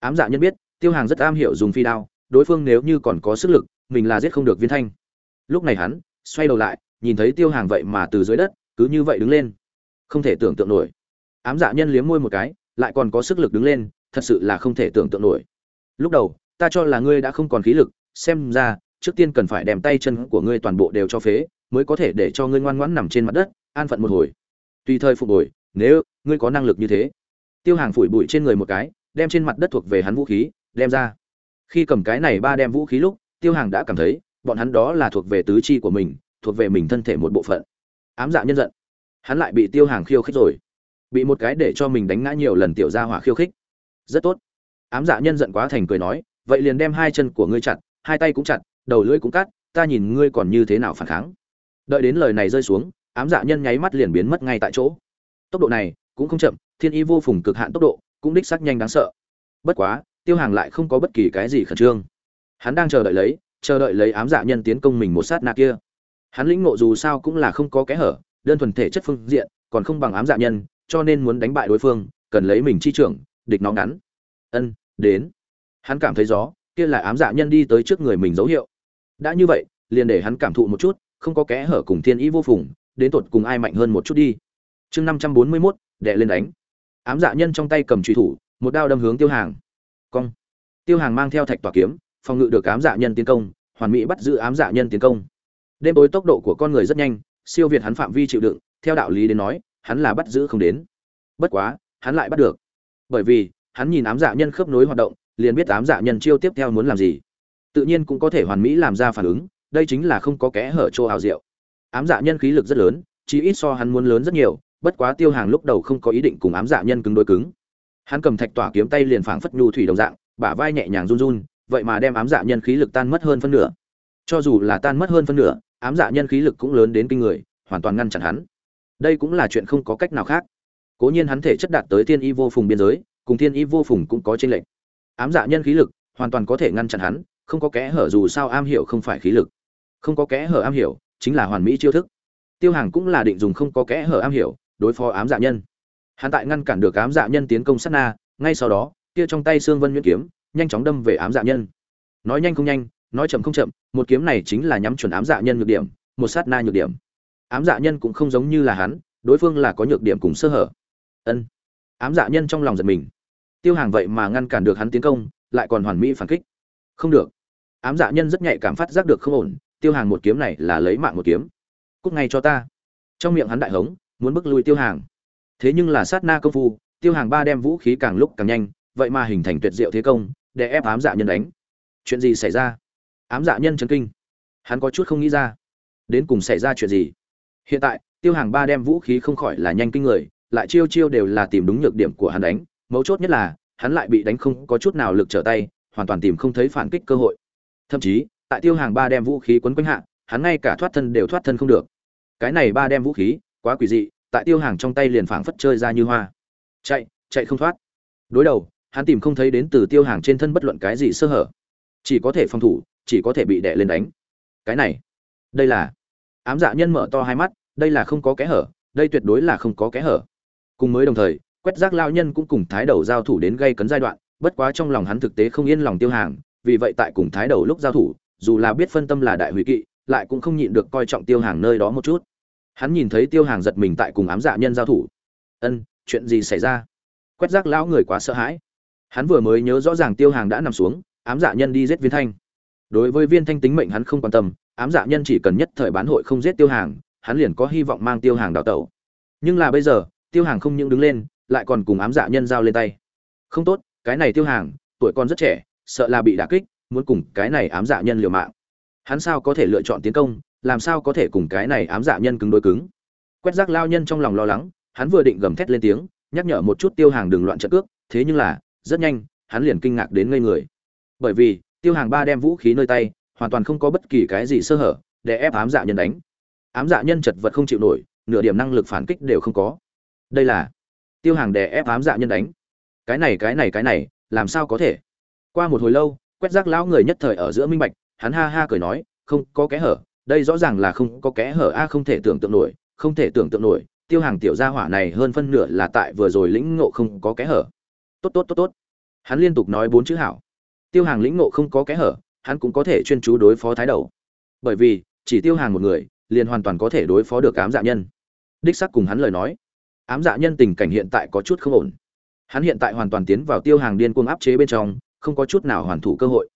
Ám dạ nhân biết, tiêu hàng rất am hiểu dùng phi đao, đối phương nếu như còn có sức lực, mình là giết không được viên thanh. Lúc này hắn, xoay đầu lại, nhìn thấy tiêu hàng vậy mà từ dưới đất, cứ như vậy đứng lên. Không thể tưởng tượng nổi. Ám dạ nhân liếm môi một cái, lại còn có sức lực đứng lên, thật sự là không thể tưởng tượng nổi. Lúc đầu ta cho là ngươi đã không còn khí lực, xem ra, trước tiên cần phải đem tay chân của ngươi toàn bộ đều cho phế, mới có thể để cho ngươi ngoan ngoãn nằm trên mặt đất, an phận một hồi. Tùy thời phục hồi, nếu ngươi có năng lực như thế. Tiêu hàng phủi bụi trên người một cái, đem trên mặt đất thuộc về hắn vũ khí, đem ra. Khi cầm cái này ba đem vũ khí lúc, tiêu hàng đã cảm thấy, bọn hắn đó là thuộc về tứ chi của mình, thuộc về mình thân thể một bộ phận. Ám dạ nhân giận. Hắn lại bị tiêu hàng khiêu khích rồi. Bị một cái để cho mình đánh ngã nhiều lần tiểu gia hỏa khiêu khích. Rất tốt. Ám dạ nhân giận quá thành cười nói vậy liền đem hai chân của ngươi chặt, hai tay cũng chặt, đầu lưỡi cũng cắt, ta nhìn ngươi còn như thế nào phản kháng. Đợi đến lời này rơi xuống, ám dạ nhân nháy mắt liền biến mất ngay tại chỗ. Tốc độ này cũng không chậm, thiên y vô phùng cực hạn tốc độ cũng đích xác nhanh đáng sợ. Bất quá, tiêu hàng lại không có bất kỳ cái gì khẩn trương. Hắn đang chờ đợi lấy, chờ đợi lấy ám dạ nhân tiến công mình một sát na kia. Hắn lĩnh ngộ dù sao cũng là không có kẽ hở, đơn thuần thể chất phương diện, còn không bằng ám dạ nhân, cho nên muốn đánh bại đối phương, cần lấy mình chi trưởng, địch nó ngắn. Ân, đến hắn cảm thấy gió, kia là ám dạ nhân đi tới trước người mình dấu hiệu. Đã như vậy, liền để hắn cảm thụ một chút, không có kẽ hở cùng thiên ý vô phùng, đến tột cùng ai mạnh hơn một chút đi. Chương năm trăm bốn mươi mốt, đệ lên đánh. Ám dạ nhân trong tay cầm truy thủ, một đao đâm hướng tiêu hàng. Cong. Tiêu hàng mang theo thạch tỏa kiếm, phòng ngự được ám dạ nhân tiến công, hoàn mỹ bắt giữ ám dạ nhân tiến công. Đêm tối tốc độ của con người rất nhanh, siêu việt hắn phạm vi chịu đựng, theo đạo lý đến nói, hắn là bắt giữ không đến. Bất quá, hắn lại bắt được. Bởi vì, hắn nhìn ám dạ nhân khớp nối hoạt động liền biết ám dạ nhân chiêu tiếp theo muốn làm gì. Tự nhiên cũng có thể hoàn mỹ làm ra phản ứng, đây chính là không có kẽ hở chỗ hào diệu. Ám dạ nhân khí lực rất lớn chỉ ít so hắn muốn lớn rất nhiều, bất quá tiêu hàng lúc đầu không có ý định cùng ám dạ nhân cứng đối cứng. Hắn cầm thạch tỏa kiếm tay liền phảng phất nhu thủy đồng dạng, bả vai nhẹ nhàng run run, vậy mà đem ám dạ nhân khí lực tan mất hơn phân nửa. Cho dù là tan mất hơn phân nửa, ám dạ nhân khí lực cũng lớn đến kinh người, hoàn toàn ngăn chặn hắn. Đây cũng là chuyện không có cách nào khác. Cố nhiên hắn thể chất đạt tới thiên y vô phùng biên giới, cùng thiên y vô phùng cũng có tranh lệch ám dạ nhân khí lực, hoàn toàn có thể ngăn chặn hắn, không có kẽ hở dù sao am hiểu không phải khí lực. Không có kẽ hở am hiểu, chính là hoàn mỹ chiêu thức. Tiêu hàng cũng là định dùng không có kẽ hở am hiểu, đối phó ám dạ nhân. Hắn tại ngăn cản được ám dạ nhân tiến công sát na, ngay sau đó, kia trong tay xương vân nhuyễn kiếm, nhanh chóng đâm về ám dạ nhân. Nói nhanh không nhanh, nói chậm không chậm, một kiếm này chính là nhắm chuẩn ám dạ nhân nhược điểm, một sát na nhược điểm. Ám dạ nhân cũng không giống như là hắn, đối phương là có nhược điểm cùng sơ hở. Ân. Ám dạ nhân trong lòng giật mình tiêu hàng vậy mà ngăn cản được hắn tiến công, lại còn hoàn mỹ phản kích. Không được. Ám dạ nhân rất nhạy cảm phát giác được không ổn, tiêu hàng một kiếm này là lấy mạng một kiếm. Cúc ngay cho ta. Trong miệng hắn đại hống, muốn bức lui tiêu hàng. Thế nhưng là sát na công phu, tiêu hàng ba đem vũ khí càng lúc càng nhanh, vậy mà hình thành tuyệt diệu thế công, để ép ám dạ nhân đánh. Chuyện gì xảy ra? Ám dạ nhân chấn kinh. Hắn có chút không nghĩ ra. Đến cùng xảy ra chuyện gì? Hiện tại, tiêu hàng ba đem vũ khí không khỏi là nhanh kinh người, lại chiêu chiêu đều là tìm đúng nhược điểm của hắn đánh mấu chốt nhất là, hắn lại bị đánh không có chút nào lực trở tay, hoàn toàn tìm không thấy phản kích cơ hội. Thậm chí, tại tiêu hàng ba đem vũ khí quấn quanh hạ, hắn ngay cả thoát thân đều thoát thân không được. Cái này ba đem vũ khí, quá quỷ dị, tại tiêu hàng trong tay liền phảng phất chơi ra như hoa. Chạy chạy không thoát. Đối đầu, hắn tìm không thấy đến từ tiêu hàng trên thân bất luận cái gì sơ hở. Chỉ có thể phòng thủ, chỉ có thể bị đè lên đánh. Cái này, đây là, ám dạ nhân mở to hai mắt, đây là không có kẽ hở, đây tuyệt đối là không có kẽ hở. Cùng mới đồng thời quét rác lao nhân cũng cùng thái đầu giao thủ đến gây cấn giai đoạn, bất quá trong lòng hắn thực tế không yên lòng tiêu hàng, vì vậy tại cùng thái đầu lúc giao thủ, dù là biết phân tâm là đại hủy kỵ, lại cũng không nhịn được coi trọng tiêu hàng nơi đó một chút. Hắn nhìn thấy tiêu hàng giật mình tại cùng ám dạ nhân giao thủ. Ân, chuyện gì xảy ra? Quét rác lão người quá sợ hãi. Hắn vừa mới nhớ rõ ràng tiêu hàng đã nằm xuống, ám dạ nhân đi giết viên thanh. Đối với viên thanh tính mệnh hắn không quan tâm, ám dạ nhân chỉ cần nhất thời bán hội không giết tiêu hàng, hắn liền có hy vọng mang tiêu hàng đào tẩu. Nhưng là bây giờ, tiêu hàng không những đứng lên lại còn cùng ám dạ nhân giao lên tay. Không tốt, cái này tiêu hàng, tuổi con rất trẻ, sợ là bị đả kích, muốn cùng cái này ám dạ nhân liều mạng. Hắn sao có thể lựa chọn tiến công, làm sao có thể cùng cái này ám dạ nhân cứng đối cứng? Quét rác lao nhân trong lòng lo lắng, hắn vừa định gầm thét lên tiếng, nhắc nhở một chút tiêu hàng đừng loạn trận cước, thế nhưng là, rất nhanh, hắn liền kinh ngạc đến ngây người. Bởi vì, tiêu hàng ba đem vũ khí nơi tay, hoàn toàn không có bất kỳ cái gì sơ hở, để ép ám dạ nhân đánh. Ám dạ nhân chật vật không chịu nổi, nửa điểm năng lực phản kích đều không có. Đây là tiêu hàng đè ép ám dạ nhân đánh. Cái này cái này cái này, làm sao có thể? Qua một hồi lâu, quét rác lão người nhất thời ở giữa minh bạch, hắn ha ha cười nói, không, có kẽ hở, đây rõ ràng là không có kẽ hở a, không thể tưởng tượng nổi, không thể tưởng tượng nổi, tiêu hàng tiểu gia hỏa này hơn phân nửa là tại vừa rồi lĩnh ngộ không có kẽ hở. Tốt tốt tốt tốt. Hắn liên tục nói bốn chữ hảo. Tiêu hàng lĩnh ngộ không có kẽ hở, hắn cũng có thể chuyên chú đối phó thái đầu. Bởi vì, chỉ tiêu hàng một người, liền hoàn toàn có thể đối phó được cám dạ nhân. Đích sắc cùng hắn lời nói ám dạ nhân tình cảnh hiện tại có chút không ổn. Hắn hiện tại hoàn toàn tiến vào tiêu hàng điên cuồng áp chế bên trong, không có chút nào hoàn thủ cơ hội.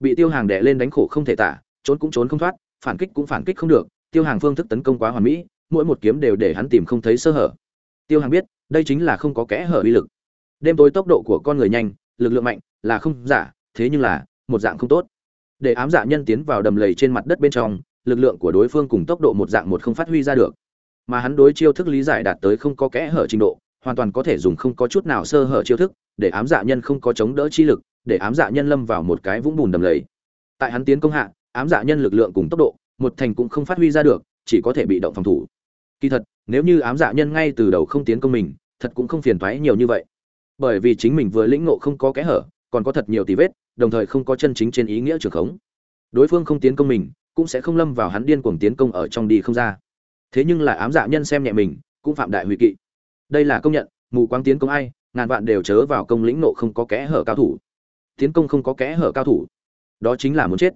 Bị tiêu hàng đè lên đánh khổ không thể tả, trốn cũng trốn không thoát, phản kích cũng phản kích không được, tiêu hàng phương thức tấn công quá hoàn mỹ, mỗi một kiếm đều để hắn tìm không thấy sơ hở. Tiêu hàng biết, đây chính là không có kẽ hở uy lực. Đêm tối tốc độ của con người nhanh, lực lượng mạnh, là không giả, thế nhưng là, một dạng không tốt. Để ám dạ nhân tiến vào đầm lầy trên mặt đất bên trong, lực lượng của đối phương cùng tốc độ một dạng một không phát huy ra được mà hắn đối chiêu thức lý giải đạt tới không có kẽ hở trình độ, hoàn toàn có thể dùng không có chút nào sơ hở chiêu thức, để ám dạ nhân không có chống đỡ chi lực, để ám dạ nhân lâm vào một cái vũng bùn đầm lầy. Tại hắn tiến công hạ, ám dạ nhân lực lượng cùng tốc độ, một thành cũng không phát huy ra được, chỉ có thể bị động phòng thủ. Kỳ thật, nếu như ám dạ nhân ngay từ đầu không tiến công mình, thật cũng không phiền toái nhiều như vậy. Bởi vì chính mình vừa lĩnh ngộ không có kẽ hở, còn có thật nhiều tì vết, đồng thời không có chân chính trên ý nghĩa trường khống. Đối phương không tiến công mình, cũng sẽ không lâm vào hắn điên cuồng tiến công ở trong đi không ra thế nhưng là ám dạ nhân xem nhẹ mình, cũng phạm đại hủy kỵ. Đây là công nhận, mù quáng tiến công ai, ngàn vạn đều chớ vào công lĩnh nộ không có kẽ hở cao thủ. Tiến công không có kẽ hở cao thủ. Đó chính là muốn chết.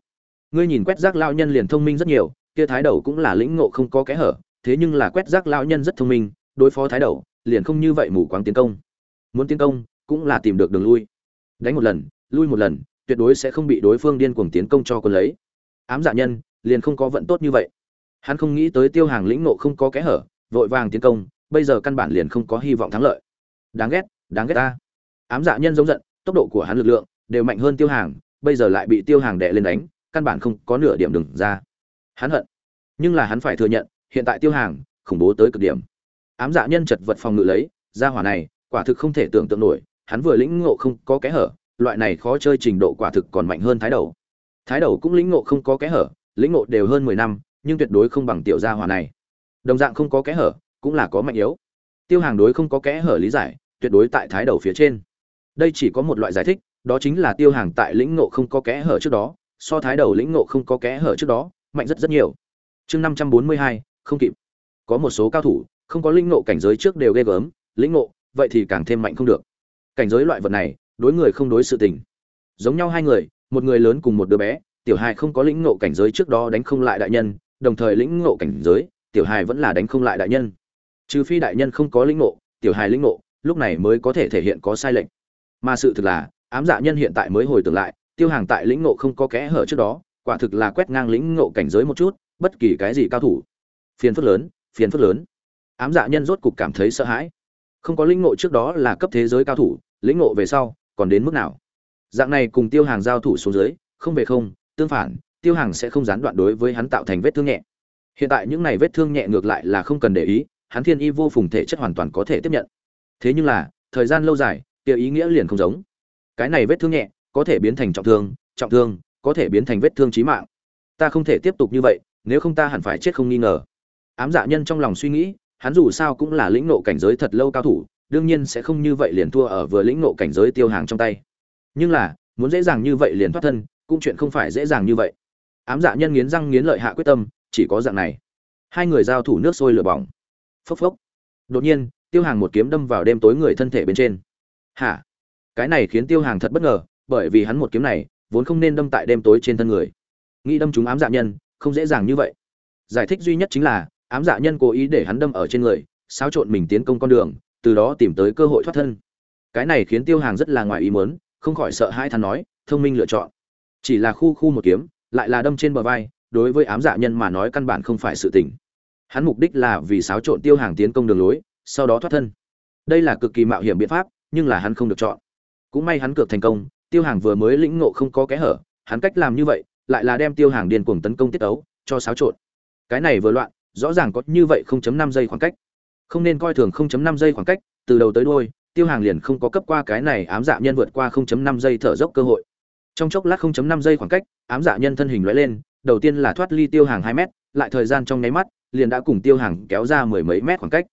Ngươi nhìn quét rác lao nhân liền thông minh rất nhiều, kia thái đầu cũng là lĩnh ngộ không có kẽ hở, thế nhưng là quét rác lao nhân rất thông minh, đối phó thái đầu, liền không như vậy mù quáng tiến công. Muốn tiến công, cũng là tìm được đường lui. Đánh một lần, lui một lần, tuyệt đối sẽ không bị đối phương điên cuồng tiến công cho quân lấy. Ám dạ nhân, liền không có vận tốt như vậy hắn không nghĩ tới tiêu hàng lĩnh nộ không có kẽ hở, vội vàng tiến công, bây giờ căn bản liền không có hy vọng thắng lợi. Đáng ghét đáng ghét ta. Ám dạ nhân giống giận, tốc độ của hắn lực lượng đều mạnh hơn tiêu hàng, bây giờ lại bị tiêu hàng đè lên đánh, căn bản không có nửa điểm đừng ra. Hắn hận. Nhưng là hắn phải thừa nhận, hiện tại tiêu hàng, khủng bố tới cực điểm. Ám dạ nhân chật vật phòng ngự lấy, ra hỏa này, quả thực không thể tưởng tượng nổi, hắn vừa lĩnh ngộ không có kẽ hở, loại này khó chơi trình độ quả thực còn mạnh hơn thái đầu. Thái đầu cũng lĩnh ngộ không có kẽ hở, lĩnh ngộ đều hơn mười năm nhưng tuyệt đối không bằng tiểu gia hỏa này. Đồng dạng không có kẽ hở, cũng là có mạnh yếu. Tiêu hàng đối không có kẽ hở lý giải, tuyệt đối tại thái đầu phía trên. Đây chỉ có một loại giải thích, đó chính là tiêu hàng tại lĩnh ngộ không có kẽ hở trước đó, so thái đầu lĩnh ngộ không có kẽ hở trước đó, mạnh rất rất nhiều. Chương năm trăm bốn mươi hai, không kịp. Có một số cao thủ, không có lĩnh ngộ cảnh giới trước đều ghê gớm, lĩnh ngộ, vậy thì càng thêm mạnh không được. Cảnh giới loại vật này, đối người không đối sự tình. Giống nhau hai người, một người lớn cùng một đứa bé, tiểu hài không có lĩnh ngộ cảnh giới trước đó đánh không lại đại nhân đồng thời lĩnh ngộ cảnh giới, tiểu hài vẫn là đánh không lại đại nhân. Trừ phi đại nhân không có lĩnh ngộ, tiểu hài lĩnh ngộ, lúc này mới có thể thể hiện có sai lệch. Mà sự thực là, ám dạ nhân hiện tại mới hồi tưởng lại, tiêu hàng tại lĩnh ngộ không có kẽ hở trước đó, quả thực là quét ngang lĩnh ngộ cảnh giới một chút, bất kỳ cái gì cao thủ. Phiền phức lớn, phiền phức lớn. Ám dạ nhân rốt cục cảm thấy sợ hãi. Không có lĩnh ngộ trước đó là cấp thế giới cao thủ, lĩnh ngộ về sau, còn đến mức nào? Dạng này cùng tiêu hàng giao thủ xuống dưới, không về không, tương phản tiêu hàng sẽ không gián đoạn đối với hắn tạo thành vết thương nhẹ. Hiện tại những này vết thương nhẹ ngược lại là không cần để ý, hắn thiên y vô phùng thể chất hoàn toàn có thể tiếp nhận. Thế nhưng là, thời gian lâu dài, kia ý nghĩa liền không giống. Cái này vết thương nhẹ, có thể biến thành trọng thương trọng thương, có thể biến thành vết thương chí mạng. Ta không thể tiếp tục như vậy, nếu không ta hẳn phải chết không nghi ngờ. Ám dạ nhân trong lòng suy nghĩ, hắn dù sao cũng là lĩnh nộ cảnh giới thật lâu cao thủ, đương nhiên sẽ không như vậy liền thua ở vừa lĩnh nộ cảnh giới tiêu hàng trong tay. Nhưng là, muốn dễ dàng như vậy liền thoát thân, cũng chuyện không phải dễ dàng như vậy ám dạ nhân nghiến răng nghiến lợi hạ quyết tâm, chỉ có dạng này. Hai người giao thủ nước sôi lửa bỏng. Phốc phốc. Đột nhiên, tiêu hàng một kiếm đâm vào đêm tối người thân thể bên trên. Hả? Cái này khiến tiêu hàng thật bất ngờ, bởi vì hắn một kiếm này, vốn không nên đâm tại đêm tối trên thân người. Nghĩ đâm chúng ám dạ nhân, không dễ dàng như vậy. Giải thích duy nhất chính là, ám dạ nhân cố ý để hắn đâm ở trên người, xáo trộn mình tiến công con đường, từ đó tìm tới cơ hội thoát thân. Cái này khiến tiêu hàng rất là ngoài ý muốn, không khỏi sợ hãi thằng nói, thông minh lựa chọn. Chỉ là khu khu một kiếm lại là đâm trên bờ vai, đối với ám dạ nhân mà nói căn bản không phải sự tình. Hắn mục đích là vì xáo trộn tiêu hàng tiến công đường lối, sau đó thoát thân. Đây là cực kỳ mạo hiểm biện pháp, nhưng là hắn không được chọn. Cũng may hắn cược thành công, tiêu hàng vừa mới lĩnh ngộ không có kẽ hở, hắn cách làm như vậy, lại là đem tiêu hàng điên cuồng tấn công tiết ấu, cho xáo trộn. Cái này vừa loạn, rõ ràng có như vậy 0.5 giây khoảng cách. Không nên coi thường 0.5 giây khoảng cách, từ đầu tới đuôi, tiêu hàng liền không có cấp qua cái này ám dạ nhân vượt qua 0.5 giây thở dốc cơ hội trong chốc lát 0.5 giây khoảng cách, ám dạ nhân thân hình lóe lên, đầu tiên là thoát ly tiêu hàng 2 mét, lại thời gian trong nháy mắt, liền đã cùng tiêu hàng kéo ra mười mấy mét khoảng cách.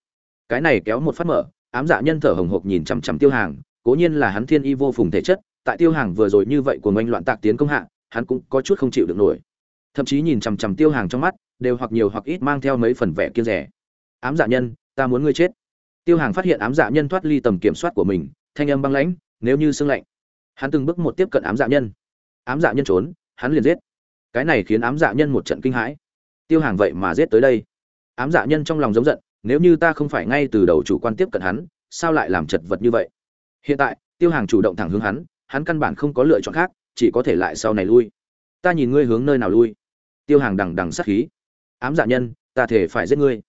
Cái này kéo một phát mở, ám dạ nhân thở hồng hộc nhìn chằm chằm tiêu hàng, cố nhiên là hắn thiên y vô phùng thể chất, tại tiêu hàng vừa rồi như vậy của ngoanh loạn tạc tiến công hạ, hắn cũng có chút không chịu được nổi. Thậm chí nhìn chằm chằm tiêu hàng trong mắt, đều hoặc nhiều hoặc ít mang theo mấy phần vẻ kiêng rẻ. Ám dạ nhân, ta muốn ngươi chết. Tiêu hàng phát hiện ám dạ nhân thoát ly tầm kiểm soát của mình, thanh âm băng lãnh, nếu như sương lạnh hắn từng bước một tiếp cận ám dạ nhân. Ám dạ nhân trốn, hắn liền giết. Cái này khiến ám dạ nhân một trận kinh hãi. Tiêu hàng vậy mà giết tới đây. Ám dạ nhân trong lòng giống giận, nếu như ta không phải ngay từ đầu chủ quan tiếp cận hắn, sao lại làm chật vật như vậy? Hiện tại, tiêu hàng chủ động thẳng hướng hắn hắn căn bản không có lựa chọn khác, chỉ có thể lại sau này lui. Ta nhìn ngươi hướng nơi nào lui. Tiêu hàng đằng đằng sát khí. Ám dạ nhân, ta thể phải giết ngươi.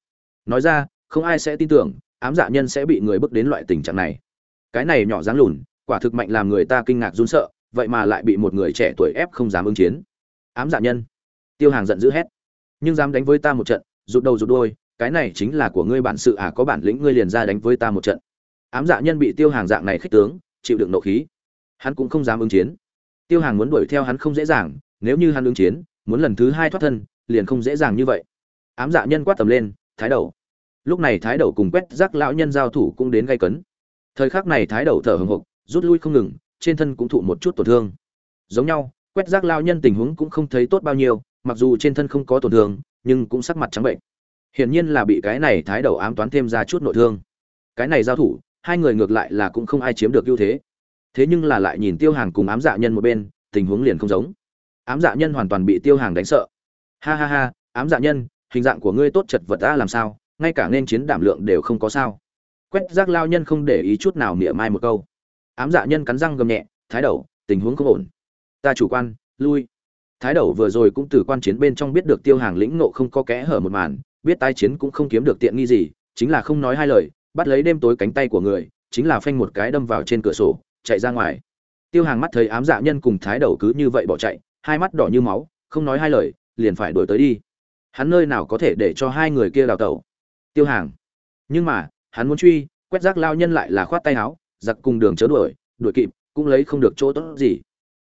Nói ra, không ai sẽ tin tưởng, ám dạ nhân sẽ bị người bước đến loại tình trạng này. Cái này nhỏ dáng lùn quả thực mạnh làm người ta kinh ngạc run sợ, vậy mà lại bị một người trẻ tuổi ép không dám ứng chiến. Ám dạ nhân. Tiêu hàng giận dữ hét. Nhưng dám đánh với ta một trận, rụt đầu rụt đôi cái này chính là của ngươi bản sự à có bản lĩnh ngươi liền ra đánh với ta một trận. Ám dạ nhân bị tiêu hàng dạng này khích tướng, chịu đựng nộ khí. Hắn cũng không dám ứng chiến. Tiêu hàng muốn đuổi theo hắn không dễ dàng, nếu như hắn ứng chiến, muốn lần thứ hai thoát thân, liền không dễ dàng như vậy. Ám dạ nhân quát tầm lên, thái đầu. Lúc này thái đầu cùng quét rác lão nhân giao thủ cũng đến gây cấn. Thời khắc này thái đầu thở hồng hộc rút lui không ngừng, trên thân cũng thụ một chút tổn thương. Giống nhau, quét rác lão nhân tình huống cũng không thấy tốt bao nhiêu, mặc dù trên thân không có tổn thương, nhưng cũng sắc mặt trắng bệnh. Hiển nhiên là bị cái này thái đầu ám toán thêm ra chút nội thương. Cái này giao thủ, hai người ngược lại là cũng không ai chiếm được ưu thế. Thế nhưng là lại nhìn tiêu hàng cùng ám dạ nhân một bên, tình huống liền không giống. Ám dạ nhân hoàn toàn bị tiêu hàng đánh sợ. Ha ha ha, ám dạ nhân, hình dạng của ngươi tốt chật vật ta làm sao? Ngay cả nên chiến đảm lượng đều không có sao. Quét rác lao nhân không để ý chút nào mỉa mai một câu ám dạ nhân cắn răng gầm nhẹ, thái đầu, tình huống không ổn. Ta chủ quan, lui. Thái đầu vừa rồi cũng từ quan chiến bên trong biết được tiêu hàng lĩnh nộ không có kẽ hở một màn, biết tai chiến cũng không kiếm được tiện nghi gì, chính là không nói hai lời, bắt lấy đêm tối cánh tay của người, chính là phanh một cái đâm vào trên cửa sổ, chạy ra ngoài. Tiêu hàng mắt thấy ám dạ nhân cùng thái đầu cứ như vậy bỏ chạy, hai mắt đỏ như máu, không nói hai lời, liền phải đuổi tới đi. Hắn nơi nào có thể để cho hai người kia đào tẩu? Tiêu hàng. Nhưng mà, hắn muốn truy, quét rác lao nhân lại là khoát tay áo giặc cùng đường chớ đuổi đuổi kịp, cũng lấy không được chỗ tốt gì.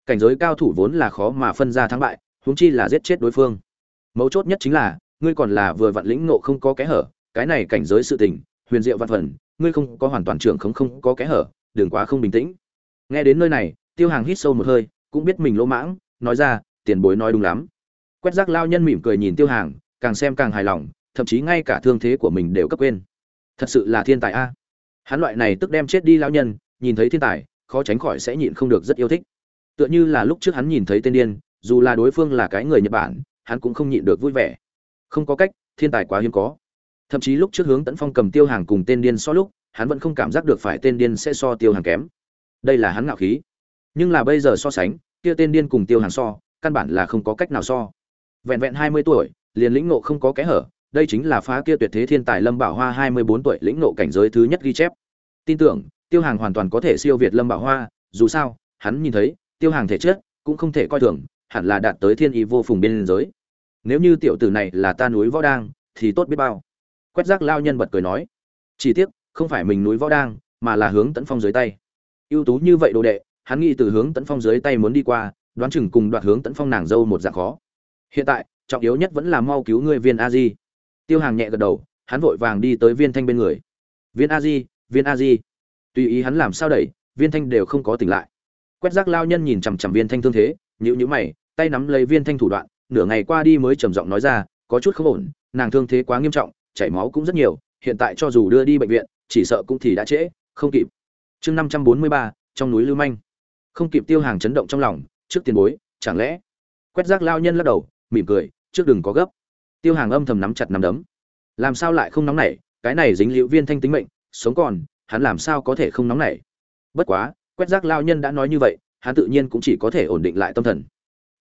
Cảnh giới cao thủ vốn là khó mà phân ra thắng bại, huống chi là giết chết đối phương. Mấu chốt nhất chính là, ngươi còn là vừa vặn lĩnh ngộ không có kẽ hở, cái này cảnh giới sự tình, huyền diệu vạn phần, ngươi không có hoàn toàn trưởng không không có kẽ hở, đừng quá không bình tĩnh. Nghe đến nơi này, tiêu hàng hít sâu một hơi, cũng biết mình lỗ mãng, nói ra, tiền bối nói đúng lắm. Quét rác lao nhân mỉm cười nhìn tiêu hàng, càng xem càng hài lòng, thậm chí ngay cả thương thế của mình đều cấp quên. Thật sự là thiên tài a hắn loại này tức đem chết đi lão nhân, nhìn thấy thiên tài, khó tránh khỏi sẽ nhịn không được rất yêu thích. Tựa như là lúc trước hắn nhìn thấy tên điên, dù là đối phương là cái người nhật bản, hắn cũng không nhịn được vui vẻ. Không có cách, thiên tài quá hiếm có. Thậm chí lúc trước hướng tấn phong cầm tiêu hàng cùng tên điên so lúc, hắn vẫn không cảm giác được phải tên điên sẽ so tiêu hàng kém. Đây là hắn ngạo khí. Nhưng là bây giờ so sánh, kia tên điên cùng tiêu hàng so, căn bản là không có cách nào so. Vẹn vẹn hai mươi tuổi, liền lĩnh ngộ không có kẽ hở đây chính là phá kia tuyệt thế thiên tài lâm bảo hoa hai mươi bốn tuổi lĩnh ngộ cảnh giới thứ nhất ghi chép. Tin tưởng, tiêu hàng hoàn toàn có thể siêu việt lâm bảo hoa, dù sao, hắn nhìn thấy, tiêu hàng thể chất cũng không thể coi thường, hẳn là đạt tới thiên ý vô phùng biên giới. Nếu như tiểu tử này là ta núi võ đang, thì tốt biết bao. Quét rác lao nhân bật cười nói. Chỉ tiếc, không phải mình núi võ đang, mà là hướng tấn phong dưới tay. Ưu tú như vậy đồ đệ, hắn nghĩ từ hướng tấn phong dưới tay muốn đi qua, đoán chừng cùng đoạt hướng tấn phong nàng dâu một dạng khó. Hiện tại, trọng yếu nhất vẫn là mau cứu người viên a di tiêu hàng nhẹ gật đầu, hắn vội vàng đi tới viên thanh bên người. Viên a di, viên a di. Tùy ý hắn làm sao đẩy, viên thanh đều không có tỉnh lại. Quét rác lao nhân nhìn chằm chằm viên thanh thương thế nhữ nhữ mày, tay nắm lấy viên thanh thủ đoạn, nửa ngày qua đi mới trầm giọng nói ra, có chút không ổn, nàng thương thế quá nghiêm trọng, chảy máu cũng rất nhiều, hiện tại cho dù đưa đi bệnh viện, chỉ sợ cũng thì đã trễ, không kịp. Chương năm trăm bốn mươi ba, trong núi lưu manh. Không kịp tiêu hàng chấn động trong lòng, trước tiền bối, chẳng lẽ? Quét rác lao nhân lắc đầu, mỉm cười, trước đừng có gấp tiêu hàng âm thầm nắm chặt nắm đấm. Làm sao lại không nóng nảy? Cái này dính liễu viên thanh tính mệnh, sống còn, hắn làm sao có thể không nóng nảy? Bất quá, quét rác lao nhân đã nói như vậy, hắn tự nhiên cũng chỉ có thể ổn định lại tâm thần.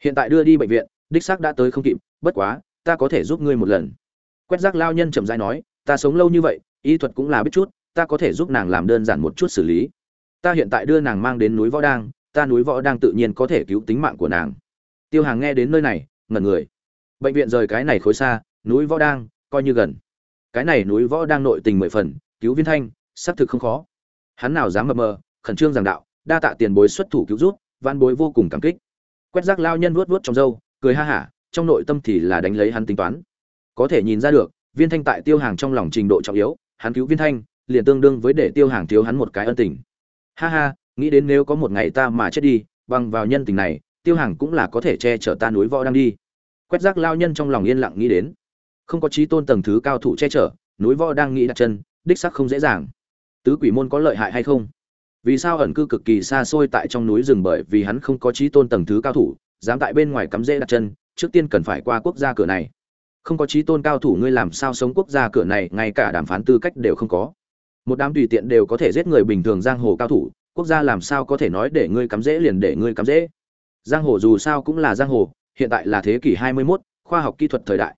Hiện tại đưa đi bệnh viện, đích xác đã tới không kịp, bất quá, ta có thể giúp ngươi một lần. Quét rác lao nhân chậm rãi nói, ta sống lâu như vậy, y thuật cũng là biết chút, ta có thể giúp nàng làm đơn giản một chút xử lý. Ta hiện tại đưa nàng mang đến núi võ đang ta núi võ đang tự nhiên có thể cứu tính mạng của nàng. Tiêu hàng nghe đến nơi này, ngẩn người bệnh viện rời cái này khối xa, núi võ đang, coi như gần. Cái này núi võ đang nội tình mười phần, cứu viên thanh, xác thực không khó. Hắn nào dám mập mờ, khẩn trương giảng đạo, đa tạ tiền bối xuất thủ cứu rút van bối vô cùng cảm kích. Quét rác lao nhân vuốt vuốt trong râu, cười ha hả, trong nội tâm thì là đánh lấy hắn tính toán. Có thể nhìn ra được, viên thanh tại tiêu hàng trong lòng trình độ trọng yếu, hắn cứu viên thanh, liền tương đương với để tiêu hàng thiếu hắn một cái ân tình. Ha ha, nghĩ đến nếu có một ngày ta mà chết đi, bằng vào nhân tình này, tiêu hàng cũng là có thể che chở ta núi võ đang đi quét rác lao nhân trong lòng yên lặng nghĩ đến. Không có trí tôn tầng thứ cao thủ che chở, núi võ đang nghĩ đặt chân, đích sắc không dễ dàng. Tứ quỷ môn có lợi hại hay không? Vì sao ẩn cư cực kỳ xa xôi tại trong núi rừng bởi vì hắn không có trí tôn tầng thứ cao thủ, dám tại bên ngoài cắm dễ đặt chân, trước tiên cần phải qua quốc gia cửa này. Không có trí tôn cao thủ ngươi làm sao sống quốc gia cửa này, ngay cả đàm phán tư cách đều không có. Một đám tùy tiện đều có thể giết người bình thường giang hồ cao thủ, quốc gia làm sao có thể nói để ngươi cắm dễ liền để ngươi cắm dễ? giang hồ dù sao cũng là giang hồ hiện tại là thế kỷ 21, khoa học kỹ thuật thời đại.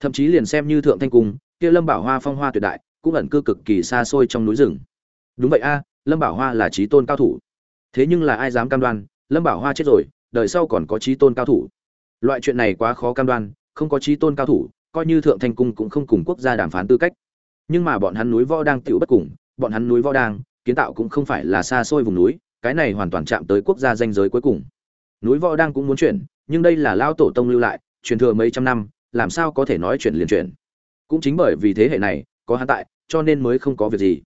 Thậm chí liền xem như thượng thanh cung kia lâm bảo hoa phong hoa tuyệt đại cũng ẩn cư cực kỳ xa xôi trong núi rừng. Đúng vậy a lâm bảo hoa là trí tôn cao thủ. Thế nhưng là ai dám cam đoan lâm bảo hoa chết rồi đời sau còn có trí tôn cao thủ? Loại chuyện này quá khó cam đoan không có trí tôn cao thủ coi như thượng thanh cung cũng không cùng quốc gia đàm phán tư cách. Nhưng mà bọn hắn núi võ đang tiểu bất cùng bọn hắn núi võ đang kiến tạo cũng không phải là xa xôi vùng núi cái này hoàn toàn chạm tới quốc gia danh giới cuối cùng. Núi võ đang cũng muốn chuyển nhưng đây là lao tổ tông lưu lại, truyền thừa mấy trăm năm, làm sao có thể nói chuyện liền chuyển cũng chính bởi vì thế hệ này, có hắn tại, cho nên mới không có việc gì.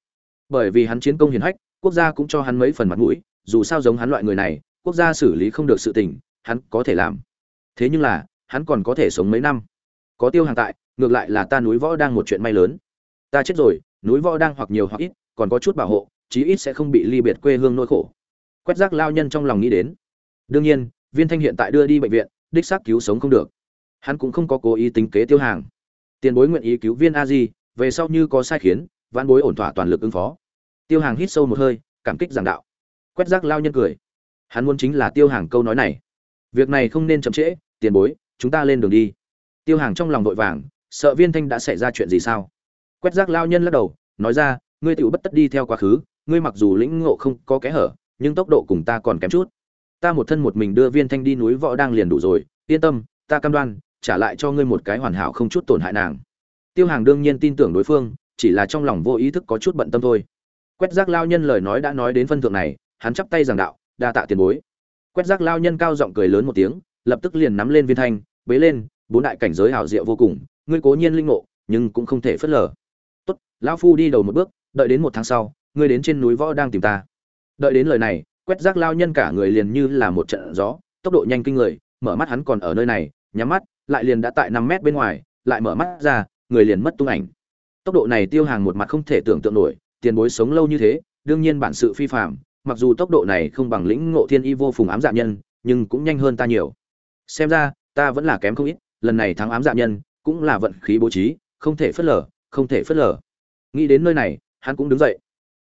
Bởi vì hắn chiến công hiển hách, quốc gia cũng cho hắn mấy phần mặt mũi, dù sao giống hắn loại người này, quốc gia xử lý không được sự tình, hắn có thể làm. Thế nhưng là, hắn còn có thể sống mấy năm. Có tiêu hàng tại, ngược lại là ta núi võ đang một chuyện may lớn. Ta chết rồi, núi võ đang hoặc nhiều hoặc ít, còn có chút bảo hộ, chí ít sẽ không bị ly biệt quê hương nỗi khổ. Quét rác lao nhân trong lòng nghĩ đến. Đương nhiên viên thanh hiện tại đưa đi bệnh viện, đích xác cứu sống không được. Hắn cũng không có cố ý tính kế tiêu hàng. Tiền bối nguyện ý cứu viên a di, về sau như có sai khiến văn bối ổn thỏa toàn lực ứng phó. Tiêu hàng hít sâu một hơi, cảm kích giảng đạo. Quét rác lao nhân cười. Hắn muốn chính là tiêu hàng câu nói này. Việc này không nên chậm trễ, tiền bối, chúng ta lên đường đi. Tiêu hàng trong lòng vội vàng, sợ viên thanh đã xảy ra chuyện gì sao? Quét rác lao nhân lắc đầu, nói ra, ngươi tựu bất tất đi theo quá khứ, ngươi mặc dù lĩnh ngộ không có kẽ hở, nhưng tốc độ cùng ta còn kém chút ta một thân một mình đưa viên thanh đi núi võ đang liền đủ rồi, yên tâm, ta cam đoan, trả lại cho ngươi một cái hoàn hảo không chút tổn hại nàng. Tiêu hàng đương nhiên tin tưởng đối phương, chỉ là trong lòng vô ý thức có chút bận tâm thôi. Quét rác lao nhân lời nói đã nói đến phân thượng này, hắn chắp tay giảng đạo, đa tạ tiền bối. Quét rác lao nhân cao giọng cười lớn một tiếng, lập tức liền nắm lên viên thanh, bế lên, bốn đại cảnh giới hảo diệu vô cùng, ngươi cố nhiên linh ngộ, nhưng cũng không thể phớt lờ. Tốt, lão phu đi đầu một bước, đợi đến một tháng sau, ngươi đến trên núi võ đang tìm ta. Đợi đến lời này quét rác lao nhân cả người liền như là một trận gió, tốc độ nhanh kinh người, mở mắt hắn còn ở nơi này, nhắm mắt, lại liền đã tại năm mét bên ngoài, lại mở mắt ra, người liền mất tung ảnh. Tốc độ này tiêu hàng một mặt không thể tưởng tượng nổi, tiền bối sống lâu như thế, đương nhiên bản sự phi phạm, mặc dù tốc độ này không bằng lĩnh ngộ thiên y vô phùng ám dạ nhân, nhưng cũng nhanh hơn ta nhiều. Xem ra, ta vẫn là kém không ít, lần này thắng ám dạ nhân, cũng là vận khí bố trí, không thể phớt lờ, không thể phớt lờ. Nghĩ đến nơi này, hắn cũng đứng dậy.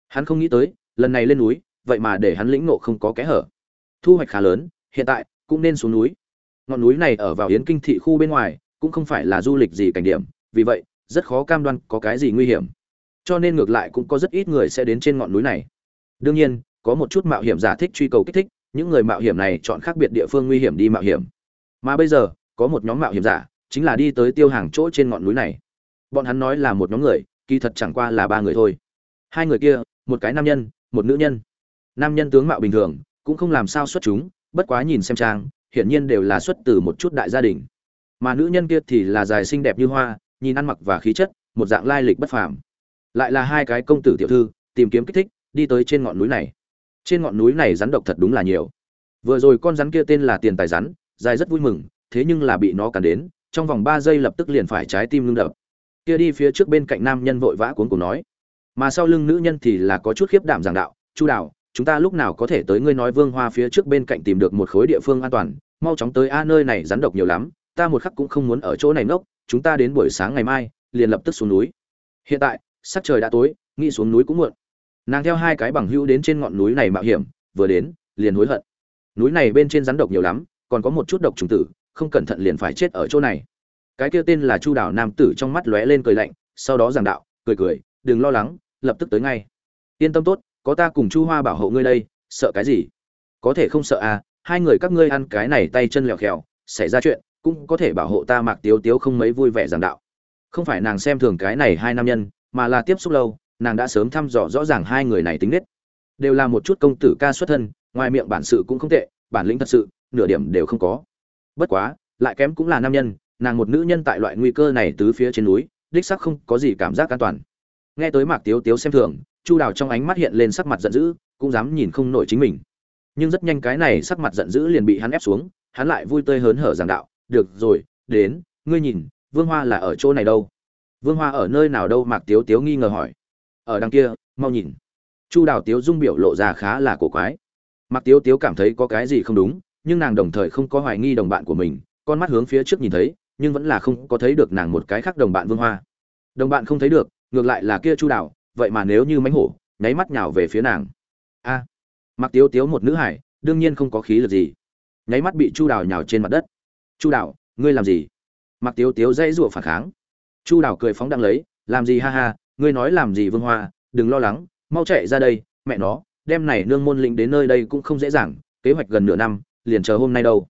Hắn không nghĩ tới, lần này lên núi vậy mà để hắn lĩnh ngộ không có kẽ hở. Thu hoạch khá lớn, hiện tại cũng nên xuống núi. Ngọn núi này ở vào yến kinh thị khu bên ngoài, cũng không phải là du lịch gì cảnh điểm, vì vậy, rất khó cam đoan có cái gì nguy hiểm. Cho nên ngược lại cũng có rất ít người sẽ đến trên ngọn núi này. Đương nhiên, có một chút mạo hiểm giả thích truy cầu kích thích, những người mạo hiểm này chọn khác biệt địa phương nguy hiểm đi mạo hiểm. Mà bây giờ, có một nhóm mạo hiểm giả chính là đi tới tiêu hàng chỗ trên ngọn núi này. Bọn hắn nói là một nhóm người, kỳ thật chẳng qua là ba người thôi. Hai người kia, một cái nam nhân, một nữ nhân nam nhân tướng mạo bình thường, cũng không làm sao xuất chúng, bất quá nhìn xem trang, hiển nhiên đều là xuất từ một chút đại gia đình. Mà nữ nhân kia thì là dài xinh đẹp như hoa, nhìn ăn mặc và khí chất, một dạng lai lịch bất phàm. Lại là hai cái công tử tiểu thư, tìm kiếm kích thích, đi tới trên ngọn núi này. Trên ngọn núi này rắn độc thật đúng là nhiều. Vừa rồi con rắn kia tên là tiền tài rắn, dài rất vui mừng, thế nhưng là bị nó cắn đến, trong vòng ba giây lập tức liền phải trái tim ngưng đập. Kia đi phía trước bên cạnh nam nhân vội vã cuốn cổ nói. Mà sau lưng nữ nhân thì là có chút khiếp đảm giảng đạo, chu đạo chúng ta lúc nào có thể tới ngươi nói vương hoa phía trước bên cạnh tìm được một khối địa phương an toàn, mau chóng tới a, nơi này rắn độc nhiều lắm, ta một khắc cũng không muốn ở chỗ này nốc chúng ta đến buổi sáng ngày mai, liền lập tức xuống núi. Hiện tại, sắc trời đã tối, nghĩ xuống núi cũng muộn. Nàng theo hai cái bằng hữu đến trên ngọn núi này mạo hiểm, vừa đến, liền hối hận. Núi này bên trên rắn độc nhiều lắm, còn có một chút độc trùng tử, không cẩn thận liền phải chết ở chỗ này. Cái kia tên là chu đảo nam tử trong mắt lóe lên cười lạnh, sau đó giảng đạo, cười cười, đừng lo lắng, lập tức tới ngay. Yên tâm tốt có ta cùng chu hoa bảo hộ ngươi đây, sợ cái gì? Có thể không sợ à hai người các ngươi ăn cái này tay chân lèo khèo xảy ra chuyện, cũng có thể bảo hộ ta mạc tiếu tiếu không mấy vui vẻ giảng đạo. Không phải nàng xem thường cái này hai nam nhân, mà là tiếp xúc lâu, nàng đã sớm thăm dò rõ ràng hai người này tính nết. Đều là một chút công tử ca xuất thân, ngoài miệng bản sự cũng không tệ, bản lĩnh thật sự, nửa điểm đều không có. Bất quá, lại kém cũng là nam nhân, nàng một nữ nhân tại loại nguy cơ này tứ phía trên núi, đích sắc không có gì cảm giác an toàn. Nghe tới mạc tiếu tiếu xem thường chu đào trong ánh mắt hiện lên sắc mặt giận dữ, cũng dám nhìn không nổi chính mình. Nhưng rất nhanh cái này sắc mặt giận dữ liền bị hắn ép xuống, hắn lại vui tươi hớn hở giảng đạo, được rồi, đến, ngươi nhìn, vương hoa là ở chỗ này đâu? Vương hoa ở nơi nào đâu, mạc tiếu tiếu nghi ngờ hỏi. Ở đằng kia, mau nhìn. Chu đào tiếu dung biểu lộ ra khá là cổ quái. Mạc tiếu tiếu cảm thấy có cái gì không đúng, nhưng nàng đồng thời không có hoài nghi đồng bạn của mình, con mắt hướng phía trước nhìn thấy, nhưng vẫn là không có thấy được nàng một cái khác đồng bạn vương hoa. Đồng bạn không thấy được, ngược lại là kia chu đào vậy mà nếu như mánh hổ nháy mắt nhào về phía nàng. A. À, mặc tiếu tiếu một nữ hải đương nhiên không có khí lực gì. Nháy mắt bị chu đào nhào trên mặt đất. Chu đào ngươi làm gì? Mặc tiếu tiếu dãy rụa phản kháng. Chu đào cười phóng đang lấy làm gì ha ha ngươi nói làm gì vương hoa đừng lo lắng mau chạy ra đây mẹ nó đem này nương môn lĩnh đến nơi đây cũng không dễ dàng kế hoạch gần nửa năm liền chờ hôm nay đâu.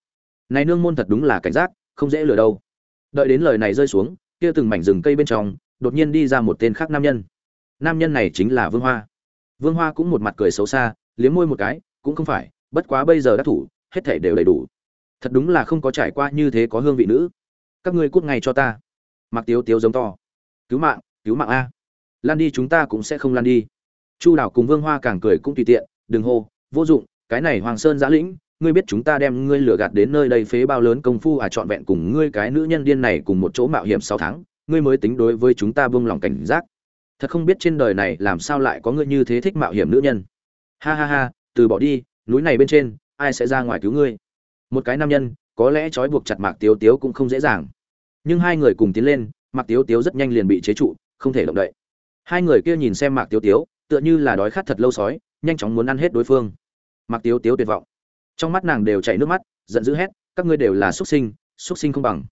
Này nương môn thật đúng là cảnh giác không dễ lừa đâu. Đợi đến lời này rơi xuống kia từng mảnh rừng cây bên trong đột nhiên đi ra một tên khác nam nhân nam nhân này chính là vương hoa. Vương hoa cũng một mặt cười xấu xa, liếm môi một cái, cũng không phải, bất quá bây giờ đã thủ, hết thể đều đầy đủ. Thật đúng là không có trải qua như thế có hương vị nữ. Các ngươi cút ngay cho ta. Mặc tiếu tiếu giống to. Cứu mạng cứu mạng a. Lan đi chúng ta cũng sẽ không lan đi. Chu đảo cùng vương hoa càng cười cũng tùy tiện, đừng hô, vô dụng, cái này hoàng sơn giã lĩnh, ngươi biết chúng ta đem ngươi lừa gạt đến nơi đây phế bao lớn công phu à trọn vẹn cùng ngươi cái nữ nhân điên này cùng một chỗ mạo hiểm sáu tháng, ngươi mới tính đối với chúng ta buông lòng cảnh giác thật không biết trên đời này làm sao lại có ngươi như thế thích mạo hiểm nữ nhân. Ha ha ha, từ bỏ đi, núi này bên trên, ai sẽ ra ngoài cứu ngươi? Một cái nam nhân, có lẽ trói buộc chặt mạc tiếu tiếu cũng không dễ dàng. Nhưng hai người cùng tiến lên, mạc tiếu tiếu rất nhanh liền bị chế trụ, không thể động đậy. Hai người kia nhìn xem mạc tiếu tiếu, tựa như là đói khát thật lâu sói, nhanh chóng muốn ăn hết đối phương. Mạc tiếu tiếu tuyệt vọng. Trong mắt nàng đều chảy nước mắt, giận dữ hét, các ngươi đều là xuất sinh xuất sinh không bằng.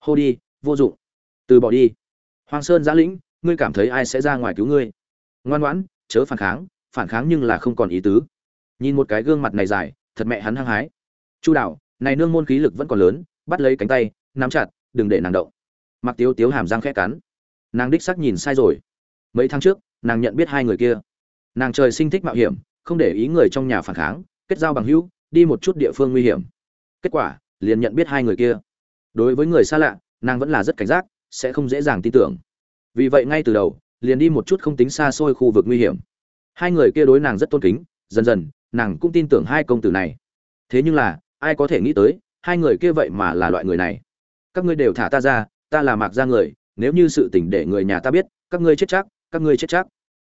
Hô đi, vô dụng. Từ bỏ đi. Hoàng sơn giã lĩnh ngươi cảm thấy ai sẽ ra ngoài cứu ngươi? Ngoan ngoãn, chớ phản kháng phản kháng nhưng là không còn ý tứ. Nhìn một cái gương mặt này dài, thật mẹ hắn hăng hái. Chu đạo này nương môn khí lực vẫn còn lớn, bắt lấy cánh tay, nắm chặt, đừng để nàng động. Mặc tiếu tiếu hàm răng khẽ cắn. Nàng đích sắc nhìn sai rồi. Mấy tháng trước, nàng nhận biết hai người kia. Nàng trời sinh thích mạo hiểm, không để ý người trong nhà phản kháng, kết giao bằng hữu, đi một chút địa phương nguy hiểm. Kết quả, liền nhận biết hai người kia. Đối với người xa lạ, nàng vẫn là rất cảnh giác, sẽ không dễ dàng tin tưởng vì vậy ngay từ đầu, liền đi một chút không tính xa xôi khu vực nguy hiểm. Hai người kia đối nàng rất tôn kính, dần dần, nàng cũng tin tưởng hai công tử này. Thế nhưng là, ai có thể nghĩ tới, hai người kia vậy mà là loại người này. Các ngươi đều thả ta ra, ta là mạc gia người, nếu như sự tình để người nhà ta biết, các ngươi chết chắc, các ngươi chết chắc.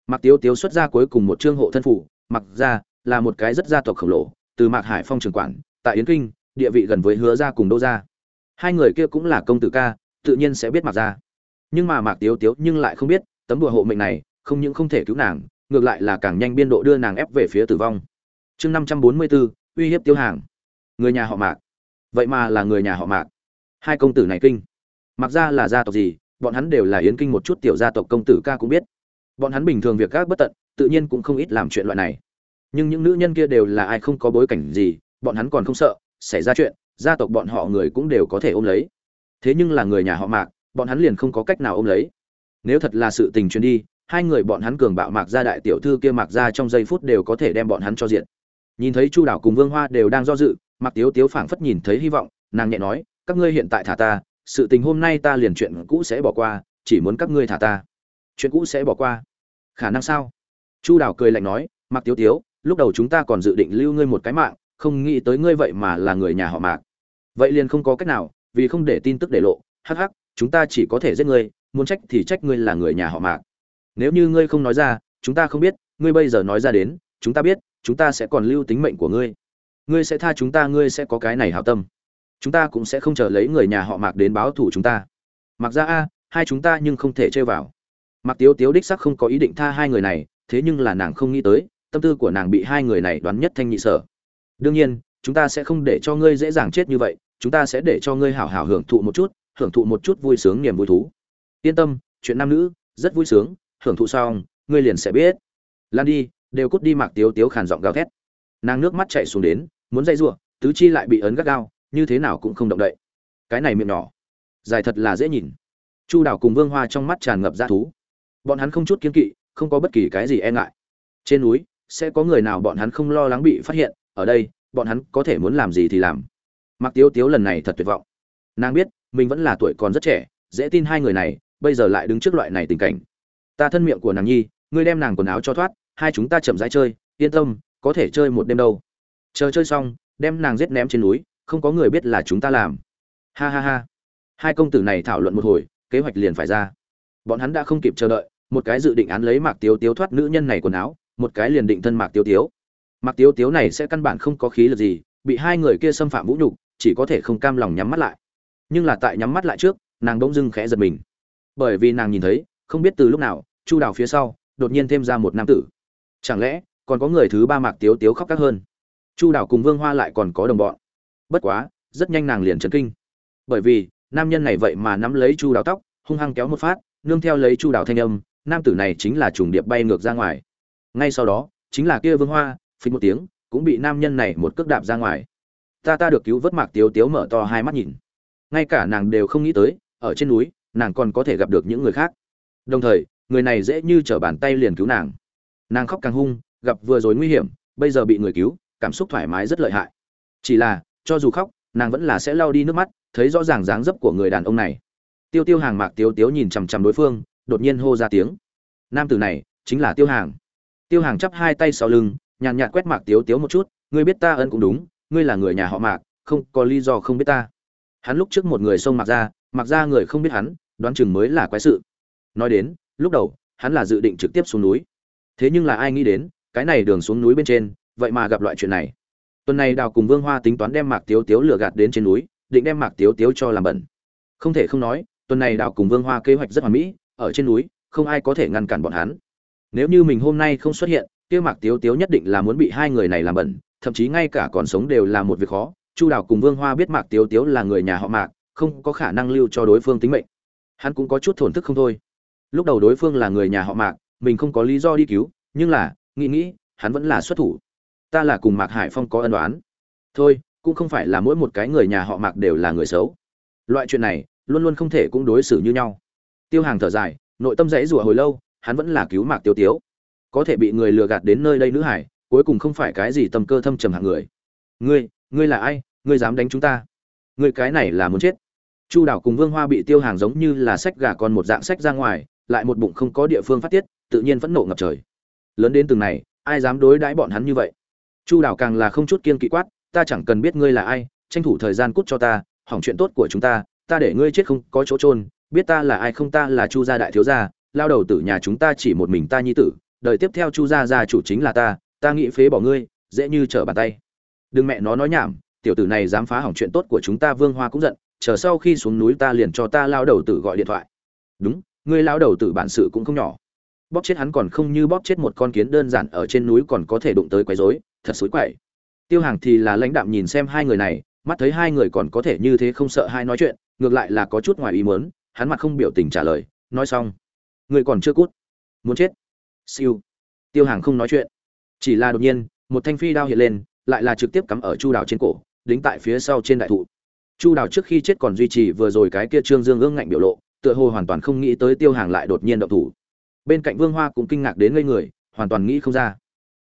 Mạc tiếu tiếu xuất ra cuối cùng một trương hộ thân phủ mặc gia là một cái rất gia tộc khổng lồ, từ mạc hải phong trường quản, tại yến kinh, địa vị gần với hứa gia cùng đô gia. Hai người kia cũng là công tử ca, tự nhiên sẽ biết mạc gia nhưng mà mạc tiếu tiếu nhưng lại không biết, tấm đùa hộ mệnh này, không những không thể cứu nàng, ngược lại là càng nhanh biên độ đưa nàng ép về phía tử vong. Chương năm trăm bốn mươi bốn, uy hiếp tiêu hàng. Người nhà họ mạc. Vậy mà là người nhà họ mạc. Hai công tử này kinh. Mặc ra là gia tộc gì, bọn hắn đều là yến kinh một chút tiểu gia tộc công tử ca cũng biết. Bọn hắn bình thường việc các bất tận, tự nhiên cũng không ít làm chuyện loại này. Nhưng những nữ nhân kia đều là ai không có bối cảnh gì, bọn hắn còn không sợ, xảy ra chuyện, gia tộc bọn họ người cũng đều có thể ôm lấy. Thế nhưng là người nhà họ mạc bọn hắn liền không có cách nào ôm lấy. Nếu thật là sự tình truyền đi, hai người bọn hắn cường bạo mạc gia đại tiểu thư kia mạc gia trong giây phút đều có thể đem bọn hắn cho diện nhìn thấy chu đảo cùng vương hoa đều đang do dự, mạc tiếu tiếu phảng phất nhìn thấy hy vọng, nàng nhẹ nói, các ngươi hiện tại thả ta, sự tình hôm nay ta liền chuyện cũ sẽ bỏ qua, chỉ muốn các ngươi thả ta. Chuyện cũ sẽ bỏ qua? Khả năng sao? Chu đảo cười lạnh nói mặc tiếu tiếu, lúc đầu chúng ta còn dự định lưu ngươi một cái mạng, không nghĩ tới ngươi vậy mà là người nhà họ mạc. Vậy liền không có cách nào, vì không để tin tức để lộ, hắc hắc chúng ta chỉ có thể giết ngươi, muốn trách thì trách ngươi là người nhà họ mạc. Nếu như ngươi không nói ra, chúng ta không biết, ngươi bây giờ nói ra đến, chúng ta biết, chúng ta sẽ còn lưu tính mệnh của ngươi. Ngươi sẽ tha chúng ta, ngươi sẽ có cái này hảo tâm. Chúng ta cũng sẽ không chờ lấy người nhà họ mạc đến báo thủ chúng ta. Mặc ra a, hai chúng ta nhưng không thể chơi vào. Mặc tiếu tiếu đích sắc không có ý định tha hai người này, thế nhưng là nàng không nghĩ tới, tâm tư của nàng bị hai người này đoán nhất thanh nhị sở. Đương nhiên, chúng ta sẽ không để cho ngươi dễ dàng chết như vậy, chúng ta sẽ để cho ngươi hảo hảo hưởng thụ một chút hưởng thụ một chút vui sướng niềm vui thú. Yên tâm, chuyện nam nữ, rất vui sướng, hưởng thụ xong, ngươi liền sẽ biết. Lan đi, đều cút đi mặc tiếu tiếu khàn giọng gào thét. Nàng nước mắt chạy xuống đến, muốn dây giụa tứ chi lại bị ấn gắt gao, như thế nào cũng không động đậy. Cái này miệng nhỏ, dài thật là dễ nhìn. Chu đảo cùng vương hoa trong mắt tràn ngập ra thú. Bọn hắn không chút kiên kỵ, không có bất kỳ cái gì e ngại. Trên núi, sẽ có người nào bọn hắn không lo lắng bị phát hiện, ở đây, bọn hắn có thể muốn làm gì thì làm. Mặc tiếu tiếu lần này thật tuyệt vọng. Nàng biết mình vẫn là tuổi còn rất trẻ, dễ tin hai người này, bây giờ lại đứng trước loại này tình cảnh. Ta thân miệng của nàng nhi, ngươi đem nàng quần áo cho thoát, hai chúng ta chậm rãi chơi, yên tâm, có thể chơi một đêm đâu. Chờ chơi xong, đem nàng giết ném trên núi, không có người biết là chúng ta làm. Ha ha ha. Hai công tử này thảo luận một hồi, kế hoạch liền phải ra. Bọn hắn đã không kịp chờ đợi, một cái dự định án lấy mạc tiếu tiếu thoát nữ nhân này quần áo, một cái liền định thân mạc tiếu tiếu. Mạc tiếu tiếu này sẽ căn bản không có khí lực gì, bị hai người kia xâm phạm vũ nhục, chỉ có thể không cam lòng nhắm mắt lại nhưng là tại nhắm mắt lại trước, nàng bỗng dưng khẽ giật mình. Bởi vì nàng nhìn thấy, không biết từ lúc nào, chu đào phía sau, đột nhiên thêm ra một nam tử. Chẳng lẽ, còn có người thứ ba mạc tiếu tiếu khóc các hơn? Chu đào cùng vương hoa lại còn có đồng bọn. Bất quá, rất nhanh nàng liền chấn kinh. Bởi vì, nam nhân này vậy mà nắm lấy chu đào tóc, hung hăng kéo một phát, nương theo lấy chu đào thanh âm, nam tử này chính là trùng điệp bay ngược ra ngoài. Ngay sau đó, chính là kia vương hoa, phình một tiếng, cũng bị nam nhân này một cước đạp ra ngoài. Ta ta được cứu vớt mạc tiếu tiếu mở to hai mắt nhìn ngay cả nàng đều không nghĩ tới, ở trên núi, nàng còn có thể gặp được những người khác. Đồng thời, người này dễ như trở bàn tay liền cứu nàng. Nàng khóc càng hung, gặp vừa rồi nguy hiểm, bây giờ bị người cứu, cảm xúc thoải mái rất lợi hại. Chỉ là, cho dù khóc, nàng vẫn là sẽ lau đi nước mắt, thấy rõ ràng dáng dấp của người đàn ông này. Tiêu tiêu hàng mạc tiếu tiếu nhìn chằm chằm đối phương, đột nhiên hô ra tiếng. Nam tử này, chính là tiêu hàng. Tiêu hàng chắp hai tay sau lưng, nhàn nhạt quét mạc tiếu tiếu một chút, ngươi biết ta ân cũng đúng, ngươi là người nhà họ mạc, không có lý do không biết ta hắn lúc trước một người xông mặc ra mặc ra người không biết hắn, đoán chừng mới là quái sự. Nói đến, lúc đầu, hắn là dự định trực tiếp xuống núi. Thế nhưng là ai nghĩ đến, cái này đường xuống núi bên trên, vậy mà gặp loại chuyện này. Tuần này đào cùng vương hoa tính toán đem mạc tiếu tiếu lừa gạt đến trên núi, định đem mạc tiếu tiếu cho làm bẩn. Không thể không nói, tuần này đào cùng vương hoa kế hoạch rất hoàn mỹ, ở trên núi, không ai có thể ngăn cản bọn hắn. Nếu như mình hôm nay không xuất hiện, kia mạc tiếu tiếu nhất định là muốn bị hai người này làm bẩn, thậm chí ngay cả còn sống đều là một việc khó chu đào cùng vương hoa biết mạc tiếu tiếu là người nhà họ mạc, không có khả năng lưu cho đối phương tính mệnh. Hắn cũng có chút thổn thức không thôi. Lúc đầu đối phương là người nhà họ mạc, mình không có lý do đi cứu, nhưng là, nghĩ nghĩ, hắn vẫn là xuất thủ. Ta là cùng mạc hải phong có ân đoán thôi, cũng không phải là mỗi một cái người nhà họ mạc đều là người xấu. Loại chuyện này, luôn luôn không thể cũng đối xử như nhau. Tiêu hàng thở dài, nội tâm dãy rủa hồi lâu, hắn vẫn là cứu mạc tiêu tiếu. Có thể bị người lừa gạt đến nơi đây nữ hải, cuối cùng không phải cái gì tâm cơ thâm trầm hạng người. Ngươi ngươi là ai? Ngươi dám đánh chúng ta. Ngươi cái này là muốn chết. Chu đảo cùng vương hoa bị tiêu hàng giống như là sách gà con một dạng sách ra ngoài, lại một bụng không có địa phương phát tiết, tự nhiên vẫn nộ ngập trời. Lớn đến từng này, ai dám đối đãi bọn hắn như vậy? Chu đảo càng là không chút kiên kỵ quát, ta chẳng cần biết ngươi là ai, tranh thủ thời gian cút cho ta, hỏng chuyện tốt của chúng ta ta để ngươi chết không có chỗ trôn biết ta là ai không ta là chu gia đại thiếu gia, lao đầu tử nhà chúng ta chỉ một mình ta nhi tử, đời tiếp theo chu gia gia chủ chính là ta ta nghĩ phế bỏ ngươi, dễ như trở bàn tay. Đừng mẹ nó nói nhảm tiểu tử này dám phá hỏng chuyện tốt của chúng ta, vương hoa cũng giận, chờ sau khi xuống núi ta liền cho ta lao đầu tử gọi điện thoại. Đúng, ngươi lao đầu tử bản sự cũng không nhỏ. Bóp chết hắn còn không như bóp chết một con kiến đơn giản ở trên núi còn có thể đụng tới quấy rối, thật xối quậy. Tiêu hàng thì là lãnh đạm nhìn xem hai người này, mắt thấy hai người còn có thể như thế không sợ hai nói chuyện, ngược lại là có chút ngoài ý muốn, hắn mặt không biểu tình trả lời, nói xong. Người còn chưa cút. Muốn chết. Siêu. Tiêu hàng không nói chuyện. Chỉ là đột nhiên, một thanh phi đao hiện lên, lại là trực tiếp cắm ở chu đào trên cổ đính tại phía sau trên đại thụ. Chu đào trước khi chết còn duy trì vừa rồi cái kia trương dương ương ngạnh biểu lộ, tựa hồ hoàn toàn không nghĩ tới tiêu hàng lại đột nhiên động thủ. Bên cạnh vương hoa cũng kinh ngạc đến ngây người, hoàn toàn nghĩ không ra.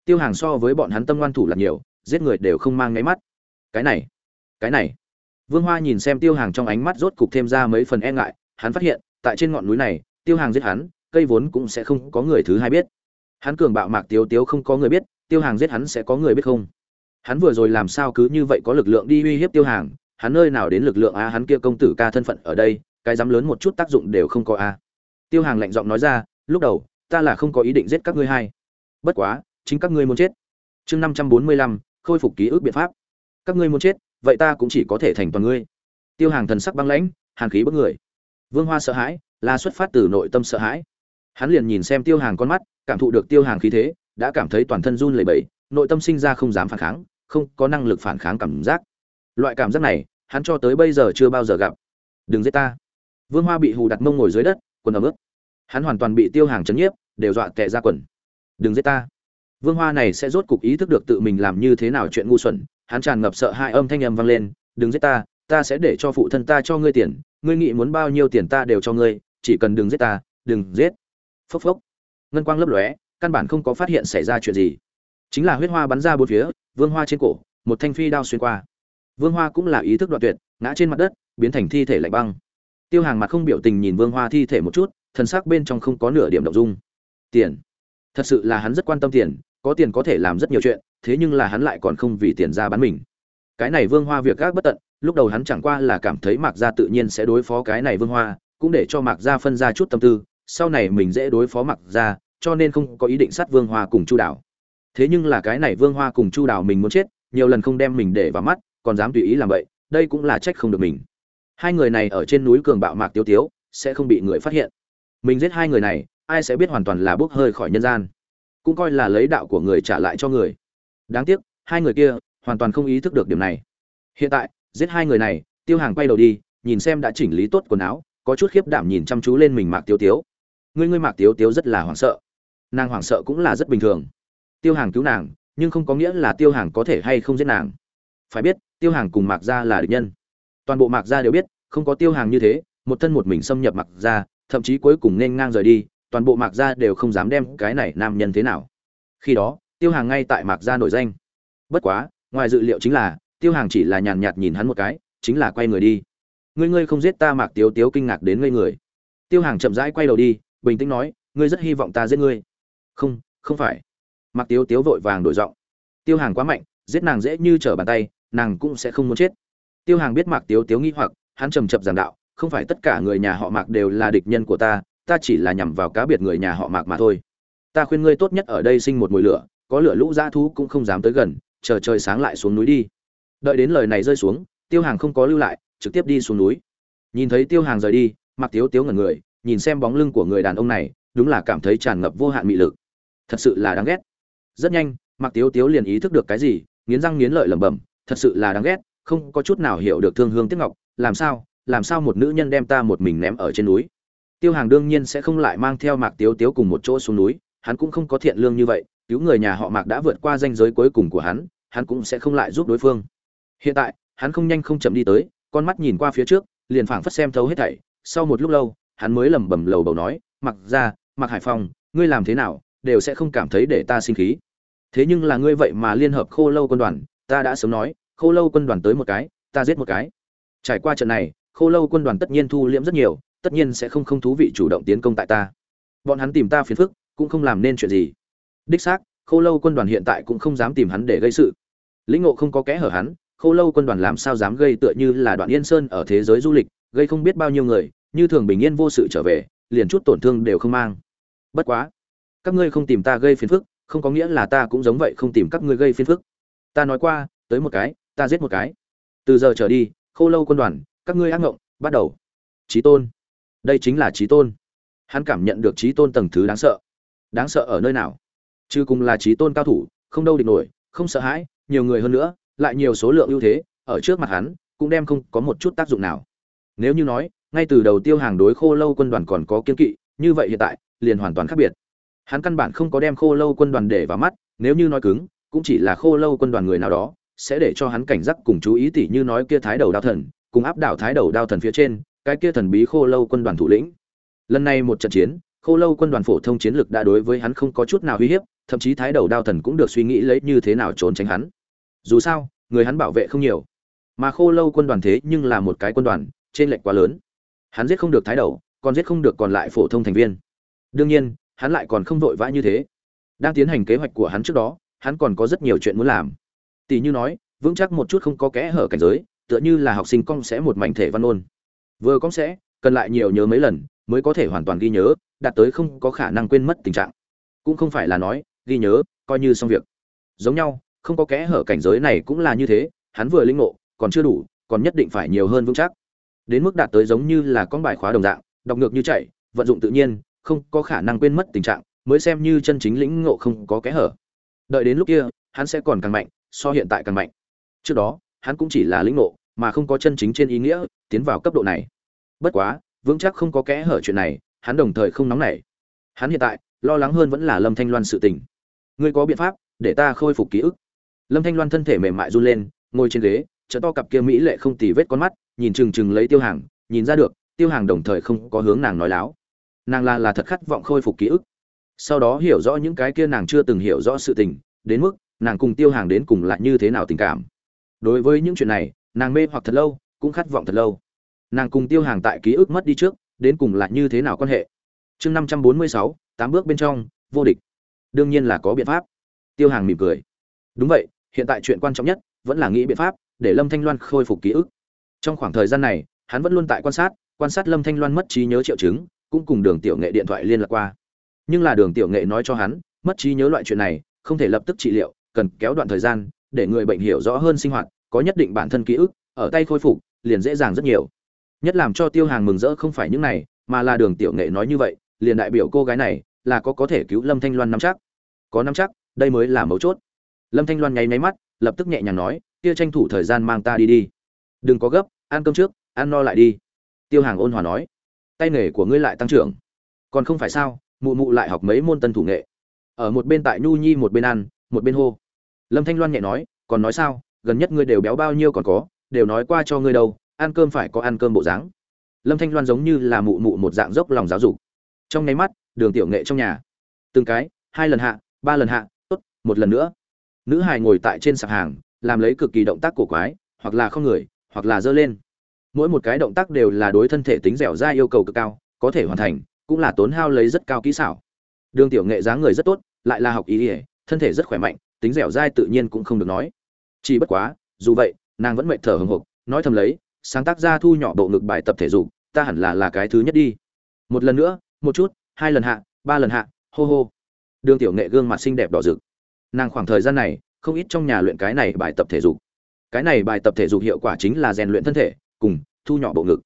Tiêu hàng so với bọn hắn tâm ngoan thủ là nhiều, giết người đều không mang ngáy mắt. Cái này cái này. Vương hoa nhìn xem tiêu hàng trong ánh mắt rốt cục thêm ra mấy phần e ngại, hắn phát hiện, tại trên ngọn núi này, tiêu hàng giết hắn, cây vốn cũng sẽ không có người thứ hai biết. Hắn cường bạo mạc tiếu tiếu không có người biết, tiêu hàng giết hắn sẽ có người biết không? Hắn vừa rồi làm sao cứ như vậy có lực lượng đi uy hiếp tiêu hàng, hắn nơi nào đến lực lượng a, hắn kia công tử ca thân phận ở đây, cái dám lớn một chút tác dụng đều không có a. Tiêu hàng lạnh giọng nói ra, lúc đầu, ta là không có ý định giết các ngươi hai. Bất quá, chính các ngươi muốn chết. Chương năm trăm bốn mươi lăm, khôi phục ký ức biện pháp. Các ngươi muốn chết, vậy ta cũng chỉ có thể thành toàn ngươi. Tiêu hàng thần sắc băng lãnh hàn khí bức người. Vương hoa sợ hãi là xuất phát từ nội tâm sợ hãi. Hắn liền nhìn xem tiêu hàng con mắt, cảm thụ được tiêu hàng khí thế, đã cảm thấy toàn thân run lẩy bẩy, nội tâm sinh ra không dám phản kháng không có năng lực phản kháng cảm giác. Loại cảm giác này, hắn cho tới bây giờ chưa bao giờ gặp. Đừng giết ta. Vương hoa bị hù đặt mông ngồi dưới đất, quần ấm ướt. Hắn hoàn toàn bị tiêu hàng chấn nhiếp, đều dọa tệ ra quần. Đừng giết ta. Vương hoa này sẽ rốt cục ý thức được tự mình làm như thế nào chuyện ngu xuẩn, hắn tràn ngập sợ hai âm thanh âm vang lên, đừng giết ta ta sẽ để cho phụ thân ta cho ngươi tiền, ngươi nghĩ muốn bao nhiêu tiền ta đều cho ngươi, chỉ cần đừng giết ta, đừng giết. Phốc phốc. Ngân quang lấp lóe, căn bản không có phát hiện xảy ra chuyện gì. Chính là huyết hoa bắn ra bốn phía vương hoa trên cổ, một thanh phi đao xuyên qua. Vương hoa cũng là ý thức đoạn tuyệt, ngã trên mặt đất, biến thành thi thể lạnh băng. Tiêu hàng mặt không biểu tình nhìn vương hoa thi thể một chút, thần sắc bên trong không có nửa điểm động dung. Tiền. Thật sự là hắn rất quan tâm tiền, có tiền có thể làm rất nhiều chuyện, thế nhưng là hắn lại còn không vì tiền ra bán mình. Cái này vương hoa việc gác bất tận, lúc đầu hắn chẳng qua là cảm thấy mạc gia tự nhiên sẽ đối phó cái này vương hoa, cũng để cho mạc gia phân ra chút tâm tư, sau này mình dễ đối phó mạc gia, cho nên không có ý định sát vương hoa cùng chu đảo thế nhưng là cái này vương hoa cùng chu đào mình muốn chết, nhiều lần không đem mình để vào mắt, còn dám tùy ý làm vậy, đây cũng là trách không được mình. Hai người này ở trên núi cường bạo mạc tiêu tiếu, sẽ không bị người phát hiện. Mình giết hai người này, ai sẽ biết hoàn toàn là bốc hơi khỏi nhân gian. Cũng coi là lấy đạo của người trả lại cho người. Đáng tiếc, hai người kia hoàn toàn không ý thức được điểm này. Hiện tại, giết hai người này, tiêu hàng quay đầu đi, nhìn xem đã chỉnh lý tốt quần áo, có chút khiếp đảm nhìn chăm chú lên mình mạc tiêu tiếu. Ngươi ngươi mạc tiêu tiếu rất là hoảng sợ. Nàng hoảng sợ cũng là rất bình thường tiêu hàng cứu nàng, nhưng không có nghĩa là tiêu hàng có thể hay không giết nàng. Phải biết, tiêu hàng cùng mạc gia là địch nhân. Toàn bộ mạc gia đều biết, không có tiêu hàng như thế, một thân một mình xâm nhập mạc gia, thậm chí cuối cùng nên ngang rời đi, toàn bộ mạc gia đều không dám đem cái này nam nhân thế nào. Khi đó, tiêu hàng ngay tại mạc gia nổi danh. Bất quá, ngoài dự liệu chính là, tiêu hàng chỉ là nhàn nhạt nhìn hắn một cái, chính là quay người đi. Ngươi ngươi không giết ta, mạc tiếu tiếu kinh ngạc đến ngây người. Tiêu hàng chậm rãi quay đầu đi, bình tĩnh nói, ngươi rất hy vọng ta giết ngươi. Không không phải mạc tiếu tiếu vội vàng đổi giọng. Tiêu hàng quá mạnh, giết nàng dễ như trở bàn tay, nàng cũng sẽ không muốn chết. Tiêu hàng biết mạc tiếu tiếu nghĩ hoặc, hắn trầm chập giảng đạo, không phải tất cả người nhà họ mạc đều là địch nhân của ta ta chỉ là nhằm vào cá biệt người nhà họ mạc mà thôi. Ta khuyên ngươi tốt nhất ở đây sinh một mùi lửa, có lửa lũ dã thú cũng không dám tới gần, chờ trời sáng lại xuống núi đi. Đợi đến lời này rơi xuống, tiêu hàng không có lưu lại, trực tiếp đi xuống núi. Nhìn thấy tiêu hàng rời đi mặc tiếu tiếu ngẩn người, nhìn xem bóng lưng của người đàn ông này, đúng là cảm thấy tràn ngập vô hạn mị lực. Thật sự là đáng ghét rất nhanh mặc tiếu tiếu liền ý thức được cái gì, nghiến răng nghiến lợi lẩm bẩm, thật sự là đáng ghét, không có chút nào hiểu được thương hương tiếc ngọc, làm sao làm sao một nữ nhân đem ta một mình ném ở trên núi. Tiêu hàng đương nhiên sẽ không lại mang theo mạc tiếu tiếu cùng một chỗ xuống núi, hắn cũng không có thiện lương như vậy, cứu người nhà họ mạc đã vượt qua danh giới cuối cùng của hắn hắn cũng sẽ không lại giúp đối phương. Hiện tại, hắn không nhanh không chậm đi tới, con mắt nhìn qua phía trước, liền phảng phất xem thấu hết thảy, sau một lúc lâu, hắn mới lẩm bẩm lầu bầu nói mặc ra mặc hải phong ngươi làm thế nào đều sẽ không cảm thấy để ta sinh khí. Thế nhưng là ngươi vậy mà liên hợp khô lâu quân đoàn, ta đã sớm nói, khô lâu quân đoàn tới một cái, ta giết một cái. Trải qua trận này, khô lâu quân đoàn tất nhiên thu liễm rất nhiều, tất nhiên sẽ không không thú vị chủ động tiến công tại ta. Bọn hắn tìm ta phiền phức, cũng không làm nên chuyện gì. Đích xác, khô lâu quân đoàn hiện tại cũng không dám tìm hắn để gây sự. Lĩnh ngộ không có kẽ hở hắn, khô lâu quân đoàn làm sao dám gây tựa như là đoạn yên sơn ở thế giới du lịch, gây không biết bao nhiêu người, như thường bình yên vô sự trở về, liền chút tổn thương đều không mang. Bất quá các ngươi không tìm ta gây phiền phức, không có nghĩa là ta cũng giống vậy không tìm các ngươi gây phiền phức. Ta nói qua, tới một cái, ta giết một cái. Từ giờ trở đi, khô lâu quân đoàn, các ngươi ác ngộng, bắt đầu. Trí tôn. Đây chính là trí tôn. Hắn cảm nhận được trí tôn tầng thứ đáng sợ. Đáng sợ ở nơi nào? Chứ cùng là trí tôn cao thủ, không đâu địch nổi, không sợ hãi, nhiều người hơn nữa, lại nhiều số lượng ưu thế, ở trước mặt hắn, cũng đem không có một chút tác dụng nào. Nếu như nói, ngay từ đầu tiêu hàng đối khô lâu quân đoàn còn có kiên kỵ, như vậy hiện tại, liền hoàn toàn khác biệt hắn căn bản không có đem khô lâu quân đoàn để vào mắt, nếu như nói cứng, cũng chỉ là khô lâu quân đoàn người nào đó, sẽ để cho hắn cảnh giác cùng chú ý tỉ như nói kia thái đầu đao thần, cùng áp đảo thái đầu đao thần phía trên, cái kia thần bí khô lâu quân đoàn thủ lĩnh. Lần này một trận chiến, khô lâu quân đoàn phổ thông chiến lực đã đối với hắn không có chút nào uy hiếp, thậm chí thái đầu đao thần cũng được suy nghĩ lấy như thế nào trốn tránh hắn. Dù sao, người hắn bảo vệ không nhiều. Mà khô lâu quân đoàn thế nhưng là một cái quân đoàn, trên lệnh quá lớn. Hắn giết không được thái đầu, còn giết không được còn lại phổ thông thành viên. Đương nhiên hắn lại còn không vội vã như thế. Đang tiến hành kế hoạch của hắn trước đó, hắn còn có rất nhiều chuyện muốn làm. Tỷ như nói, vững chắc một chút không có kẽ hở cảnh giới, tựa như là học sinh cong sẽ một mảnh thể văn ôn. Vừa cong sẽ, cần lại nhiều nhớ mấy lần, mới có thể hoàn toàn ghi nhớ, đạt tới không có khả năng quên mất tình trạng. Cũng không phải là nói, ghi nhớ, coi như xong việc. Giống nhau, không có kẽ hở cảnh giới này cũng là như thế, hắn vừa linh ngộ, còn chưa đủ, còn nhất định phải nhiều hơn vững chắc. Đến mức đạt tới giống như là con bài khóa đồng dạng, đọc ngược như chạy, vận dụng tự nhiên không có khả năng quên mất tình trạng, mới xem như chân chính lĩnh ngộ không có kẽ hở. Đợi đến lúc kia, hắn sẽ còn càng mạnh, so hiện tại càng mạnh. Trước đó, hắn cũng chỉ là lĩnh ngộ, mà không có chân chính trên ý nghĩa, tiến vào cấp độ này. Bất quá, vững chắc không có kẽ hở chuyện này, hắn đồng thời không nóng nảy. Hắn hiện tại, lo lắng hơn vẫn là lâm thanh loan sự tình. Ngươi có biện pháp, để ta khôi phục ký ức. Lâm thanh loan thân thể mềm mại run lên, ngồi trên ghế chợ to cặp kia mỹ lệ không tì vết con mắt, nhìn chừng chừng lấy tiêu hàng, nhìn ra được, tiêu hàng đồng thời không có hướng nàng nói láo nàng là là thật khát vọng khôi phục ký ức. Sau đó hiểu rõ những cái kia nàng chưa từng hiểu rõ sự tình, đến mức nàng cùng tiêu hàng đến cùng lại như thế nào tình cảm. Đối với những chuyện này, nàng mê hoặc thật lâu, cũng khát vọng thật lâu. Nàng cùng tiêu hàng tại ký ức mất đi trước, đến cùng lại như thế nào quan hệ? Chương năm trăm bốn mươi sáu, tám bước bên trong, vô địch. Đương nhiên là có biện pháp. Tiêu hàng mỉm cười. Đúng vậy, hiện tại chuyện quan trọng nhất vẫn là nghĩ biện pháp để lâm thanh loan khôi phục ký ức. Trong khoảng thời gian này, hắn vẫn luôn tại quan sát quan sát lâm thanh loan mất trí nhớ triệu chứng cũng cùng đường tiểu nghệ điện thoại liên lạc qua. Nhưng là đường tiểu nghệ nói cho hắn, mất trí nhớ loại chuyện này, không thể lập tức trị liệu, cần kéo đoạn thời gian, để người bệnh hiểu rõ hơn sinh hoạt, có nhất định bản thân ký ức, ở tay khôi phục, liền dễ dàng rất nhiều. Nhất làm cho tiêu hàng mừng rỡ không phải những này, mà là đường tiểu nghệ nói như vậy, liền đại biểu cô gái này, là có có thể cứu lâm thanh loan nắm chắc. Có nắm chắc, đây mới là mấu chốt. Lâm thanh loan nháy máy mắt, lập tức nhẹ nhàng nói, kia tranh thủ thời gian mang ta đi đi. Đừng có gấp, ăn cơm trước, ăn no lại đi. Tiêu hàng ôn hòa nói tay nghề của ngươi lại tăng trưởng. Còn không phải sao, mụ mụ lại học mấy môn tân thủ nghệ. Ở một bên tại nhu nhi, một bên ăn, một bên hô. Lâm thanh loan nhẹ nói, còn nói sao, gần nhất ngươi đều béo bao nhiêu còn có, đều nói qua cho ngươi đâu, ăn cơm phải có ăn cơm bộ dáng. Lâm thanh loan giống như là mụ mụ một dạng dốc lòng giáo dục. Trong nháy mắt, đường tiểu nghệ trong nhà. Từng cái, hai lần hạ, ba lần hạ, tốt, một lần nữa. Nữ hài ngồi tại trên sạp hàng, làm lấy cực kỳ động tác cổ quái, hoặc là không người, hoặc là giơ lên mỗi một cái động tác đều là đối thân thể tính dẻo dai yêu cầu cực cao, có thể hoàn thành, cũng là tốn hao lấy rất cao kỹ xảo. Đường tiểu nghệ dáng người rất tốt, lại là học ý ỉa thân thể rất khỏe mạnh, tính dẻo dai tự nhiên cũng không được nói. Chỉ bất quá, dù vậy, nàng vẫn mệt thở hừng hực nói thầm lấy, sáng tác ra thu nhỏ bộ ngực bài tập thể dục, ta hẳn là là cái thứ nhất đi. Một lần nữa, một chút, hai lần hạ, ba lần hạ, hô hô. Đường tiểu nghệ gương mặt xinh đẹp đỏ rực. Nàng khoảng thời gian này, không ít trong nhà luyện cái này bài tập thể dục. Cái này bài tập thể dục hiệu quả chính là rèn luyện thân thể cùng thu nhỏ bộ ngực.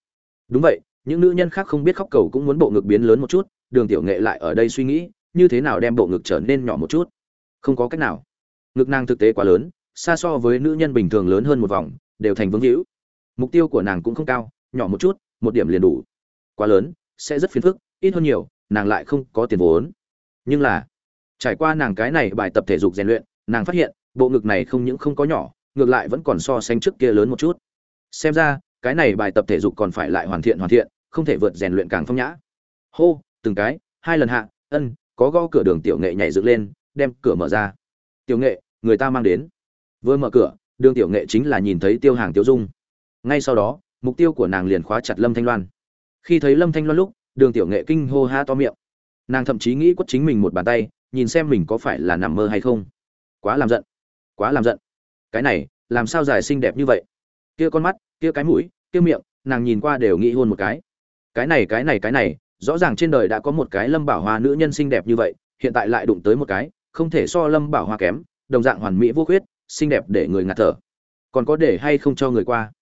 Đúng vậy, những nữ nhân khác không biết khóc cầu cũng muốn bộ ngực biến lớn một chút, đường tiểu nghệ lại ở đây suy nghĩ, như thế nào đem bộ ngực trở nên nhỏ một chút. Không có cách nào. Ngực nàng thực tế quá lớn, xa so với nữ nhân bình thường lớn hơn một vòng, đều thành vướng hữu. Mục tiêu của nàng cũng không cao, nhỏ một chút, một điểm liền đủ. Quá lớn, sẽ rất phiền phức, ít hơn nhiều, nàng lại không có tiền vốn. Nhưng là, trải qua nàng cái này bài tập thể dục rèn luyện, nàng phát hiện, bộ ngực này không những không có nhỏ, ngược lại vẫn còn so sánh trước kia lớn một chút. Xem ra cái này bài tập thể dục còn phải lại hoàn thiện hoàn thiện, không thể vượt rèn luyện càng phong nhã. Hô, từng cái, hai lần hạ, ân, có gõ cửa đường tiểu nghệ nhảy dựng lên, đem cửa mở ra. Tiểu nghệ, người ta mang đến. Vừa mở cửa, đường tiểu nghệ chính là nhìn thấy tiêu hàng tiêu dung. Ngay sau đó, mục tiêu của nàng liền khóa chặt lâm thanh loan. Khi thấy lâm thanh loan lúc, đường tiểu nghệ kinh hô ha to miệng. Nàng thậm chí nghĩ quất chính mình một bàn tay, nhìn xem mình có phải là nằm mơ hay không. Quá làm giận, quá làm giận. Cái này, làm sao dài xinh đẹp như vậy? Kia con mắt kia cái mũi, kia miệng, nàng nhìn qua đều nghĩ hôn một cái. Cái này cái này cái này, rõ ràng trên đời đã có một cái lâm bảo hoa nữ nhân xinh đẹp như vậy, hiện tại lại đụng tới một cái, không thể so lâm bảo hoa kém, đồng dạng hoàn mỹ vô khuyết, xinh đẹp để người ngạt thở. Còn có để hay không cho người qua?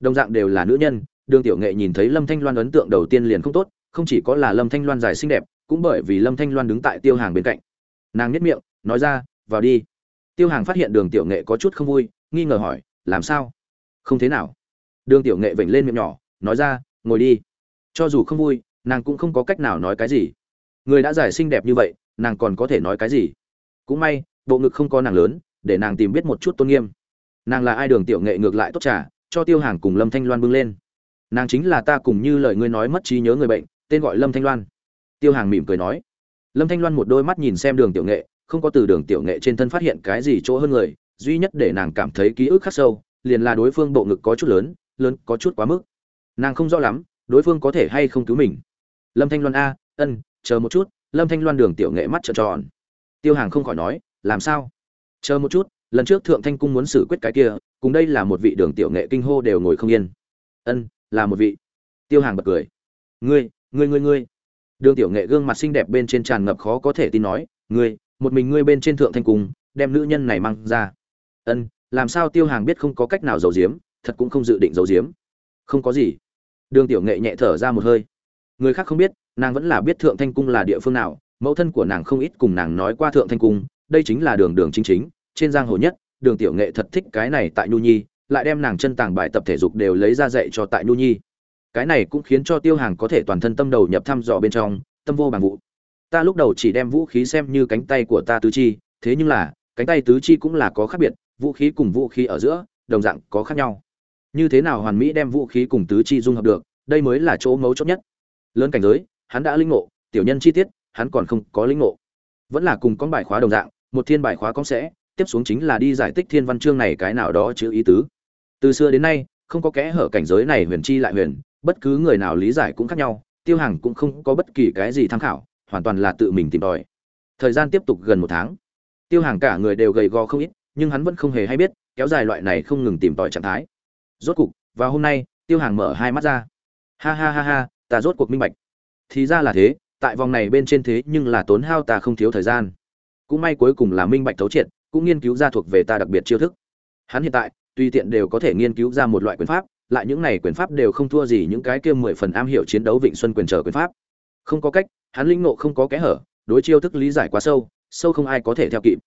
Đồng dạng đều là nữ nhân, đường tiểu nghệ nhìn thấy lâm thanh loan ấn tượng đầu tiên liền không tốt, không chỉ có là lâm thanh loan dài xinh đẹp, cũng bởi vì lâm thanh loan đứng tại tiêu hàng bên cạnh. Nàng nhất miệng, nói ra, vào đi. Tiêu hàng phát hiện đường tiểu nghệ có chút không vui, nghi ngờ hỏi, làm sao? Không thế nào đường tiểu nghệ vểnh lên miệng nhỏ, nói ra, ngồi đi. Cho dù không vui, nàng cũng không có cách nào nói cái gì. Người đã giải xinh đẹp như vậy, nàng còn có thể nói cái gì? Cũng may, bộ ngực không có nàng lớn, để nàng tìm biết một chút tôn nghiêm. Nàng là ai đường tiểu nghệ ngược lại tốt trả cho tiêu hàng cùng lâm thanh loan bưng lên. Nàng chính là ta cùng như lời ngươi nói mất trí nhớ người bệnh, tên gọi lâm thanh loan. Tiêu hàng mỉm cười nói. Lâm thanh loan một đôi mắt nhìn xem đường tiểu nghệ, không có từ đường tiểu nghệ trên thân phát hiện cái gì chỗ hơn người, duy nhất để nàng cảm thấy ký ức khắc sâu, liền là đối phương bộ ngực có chút lớn lớn, có chút quá mức. Nàng không rõ lắm, đối phương có thể hay không cứu mình. Lâm thanh loan a, ân, chờ một chút, lâm thanh loan đường tiểu nghệ mắt trợn tròn. Tiêu hàng không khỏi nói, làm sao? Chờ một chút, lần trước thượng thanh cung muốn xử quyết cái kia, cùng đây là một vị đường tiểu nghệ kinh hô đều ngồi không yên. Ân, là một vị. Tiêu hàng bật cười. Ngươi ngươi ngươi ngươi. Đường tiểu nghệ gương mặt xinh đẹp bên trên tràn ngập khó có thể tin nói, ngươi, một mình ngươi bên trên thượng thanh cung, đem nữ nhân này mang ra. Ân, làm sao tiêu hàng biết không có cách nào giấu giếm thật cũng không dự định giấu giếm. Không có gì. Đường tiểu nghệ nhẹ thở ra một hơi. Người khác không biết, nàng vẫn là biết thượng thanh cung là địa phương nào, mẫu thân của nàng không ít cùng nàng nói qua thượng thanh cung, đây chính là đường đường chính chính, trên giang hồ nhất, đường tiểu nghệ thật thích cái này tại nhu nhi, lại đem nàng chân tàng bài tập thể dục đều lấy ra dạy cho tại nhu nhi. Cái này cũng khiến cho tiêu hàng có thể toàn thân tâm đầu nhập thăm dò bên trong, tâm vô bằng vụ. Ta lúc đầu chỉ đem vũ khí xem như cánh tay của ta tứ chi, thế nhưng là, cánh tay tứ chi cũng là có khác biệt, vũ khí cùng vũ khí ở giữa, đồng dạng có khác nhau như thế nào hoàn mỹ đem vũ khí cùng tứ chi dung hợp được, đây mới là chỗ mấu chốt nhất. Lớn cảnh giới, hắn đã linh ngộ, tiểu nhân chi tiết, hắn còn không có linh ngộ. Vẫn là cùng con bài khóa đồng dạng, một thiên bài khóa con sẽ, tiếp xuống chính là đi giải tích thiên văn chương này cái nào đó chữ ý tứ. Từ xưa đến nay, không có kẽ hở cảnh giới này huyền chi lại huyền, bất cứ người nào lý giải cũng khác nhau, tiêu hàng cũng không có bất kỳ cái gì tham khảo, hoàn toàn là tự mình tìm tòi. Thời gian tiếp tục gần một tháng. Tiêu hàng cả người đều gầy gò không ít, nhưng hắn vẫn không hề hay biết, kéo dài loại này không ngừng tìm tòi trạng thái rốt cục và hôm nay, tiêu hàng mở hai mắt ra. Ha ha ha ha, ta rốt cuộc minh bạch. Thì ra là thế, tại vòng này bên trên thế nhưng là tốn hao ta không thiếu thời gian. Cũng may cuối cùng là minh bạch thấu triệt, cũng nghiên cứu ra thuộc về ta đặc biệt chiêu thức. Hắn hiện tại, tùy tiện đều có thể nghiên cứu ra một loại quyền pháp, lại những này quyền pháp đều không thua gì những cái kia mười phần am hiểu chiến đấu vịnh xuân quyền trở quyền pháp. Không có cách, hắn linh ngộ không có kẽ hở, đối chiêu thức lý giải quá sâu sâu không ai có thể theo kịp.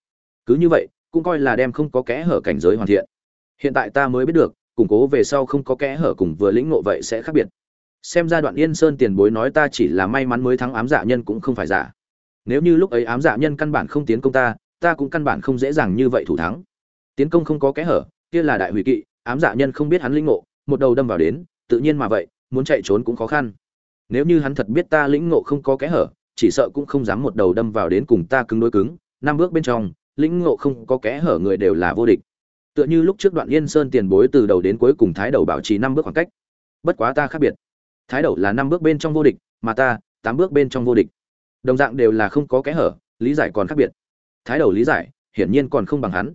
Cứ như vậy, cũng coi là đem không có kẽ hở cảnh giới hoàn thiện. Hiện tại ta mới biết được củng cố về sau không có kẽ hở cùng vừa lĩnh ngộ vậy sẽ khác biệt. Xem ra đoạn yên sơn tiền bối nói ta chỉ là may mắn mới thắng ám dạ nhân cũng không phải giả. Nếu như lúc ấy ám dạ nhân căn bản không tiến công ta ta cũng căn bản không dễ dàng như vậy thủ thắng. Tiến công không có kẽ hở, kia là đại hủy kỵ, ám dạ nhân không biết hắn lĩnh ngộ, một đầu đâm vào đến, tự nhiên mà vậy, muốn chạy trốn cũng khó khăn. Nếu như hắn thật biết ta lĩnh ngộ không có kẽ hở, chỉ sợ cũng không dám một đầu đâm vào đến cùng ta cứng đối cứng, năm bước bên trong, lĩnh ngộ không có kẽ hở người đều là vô địch tựa như lúc trước đoạn yên sơn tiền bối từ đầu đến cuối cùng thái đầu bảo trì năm bước khoảng cách. Bất quá ta khác biệt. Thái đầu là năm bước bên trong vô địch, mà ta, tám bước bên trong vô địch. Đồng dạng đều là không có kẽ hở, lý giải còn khác biệt. Thái đầu lý giải, hiển nhiên còn không bằng hắn.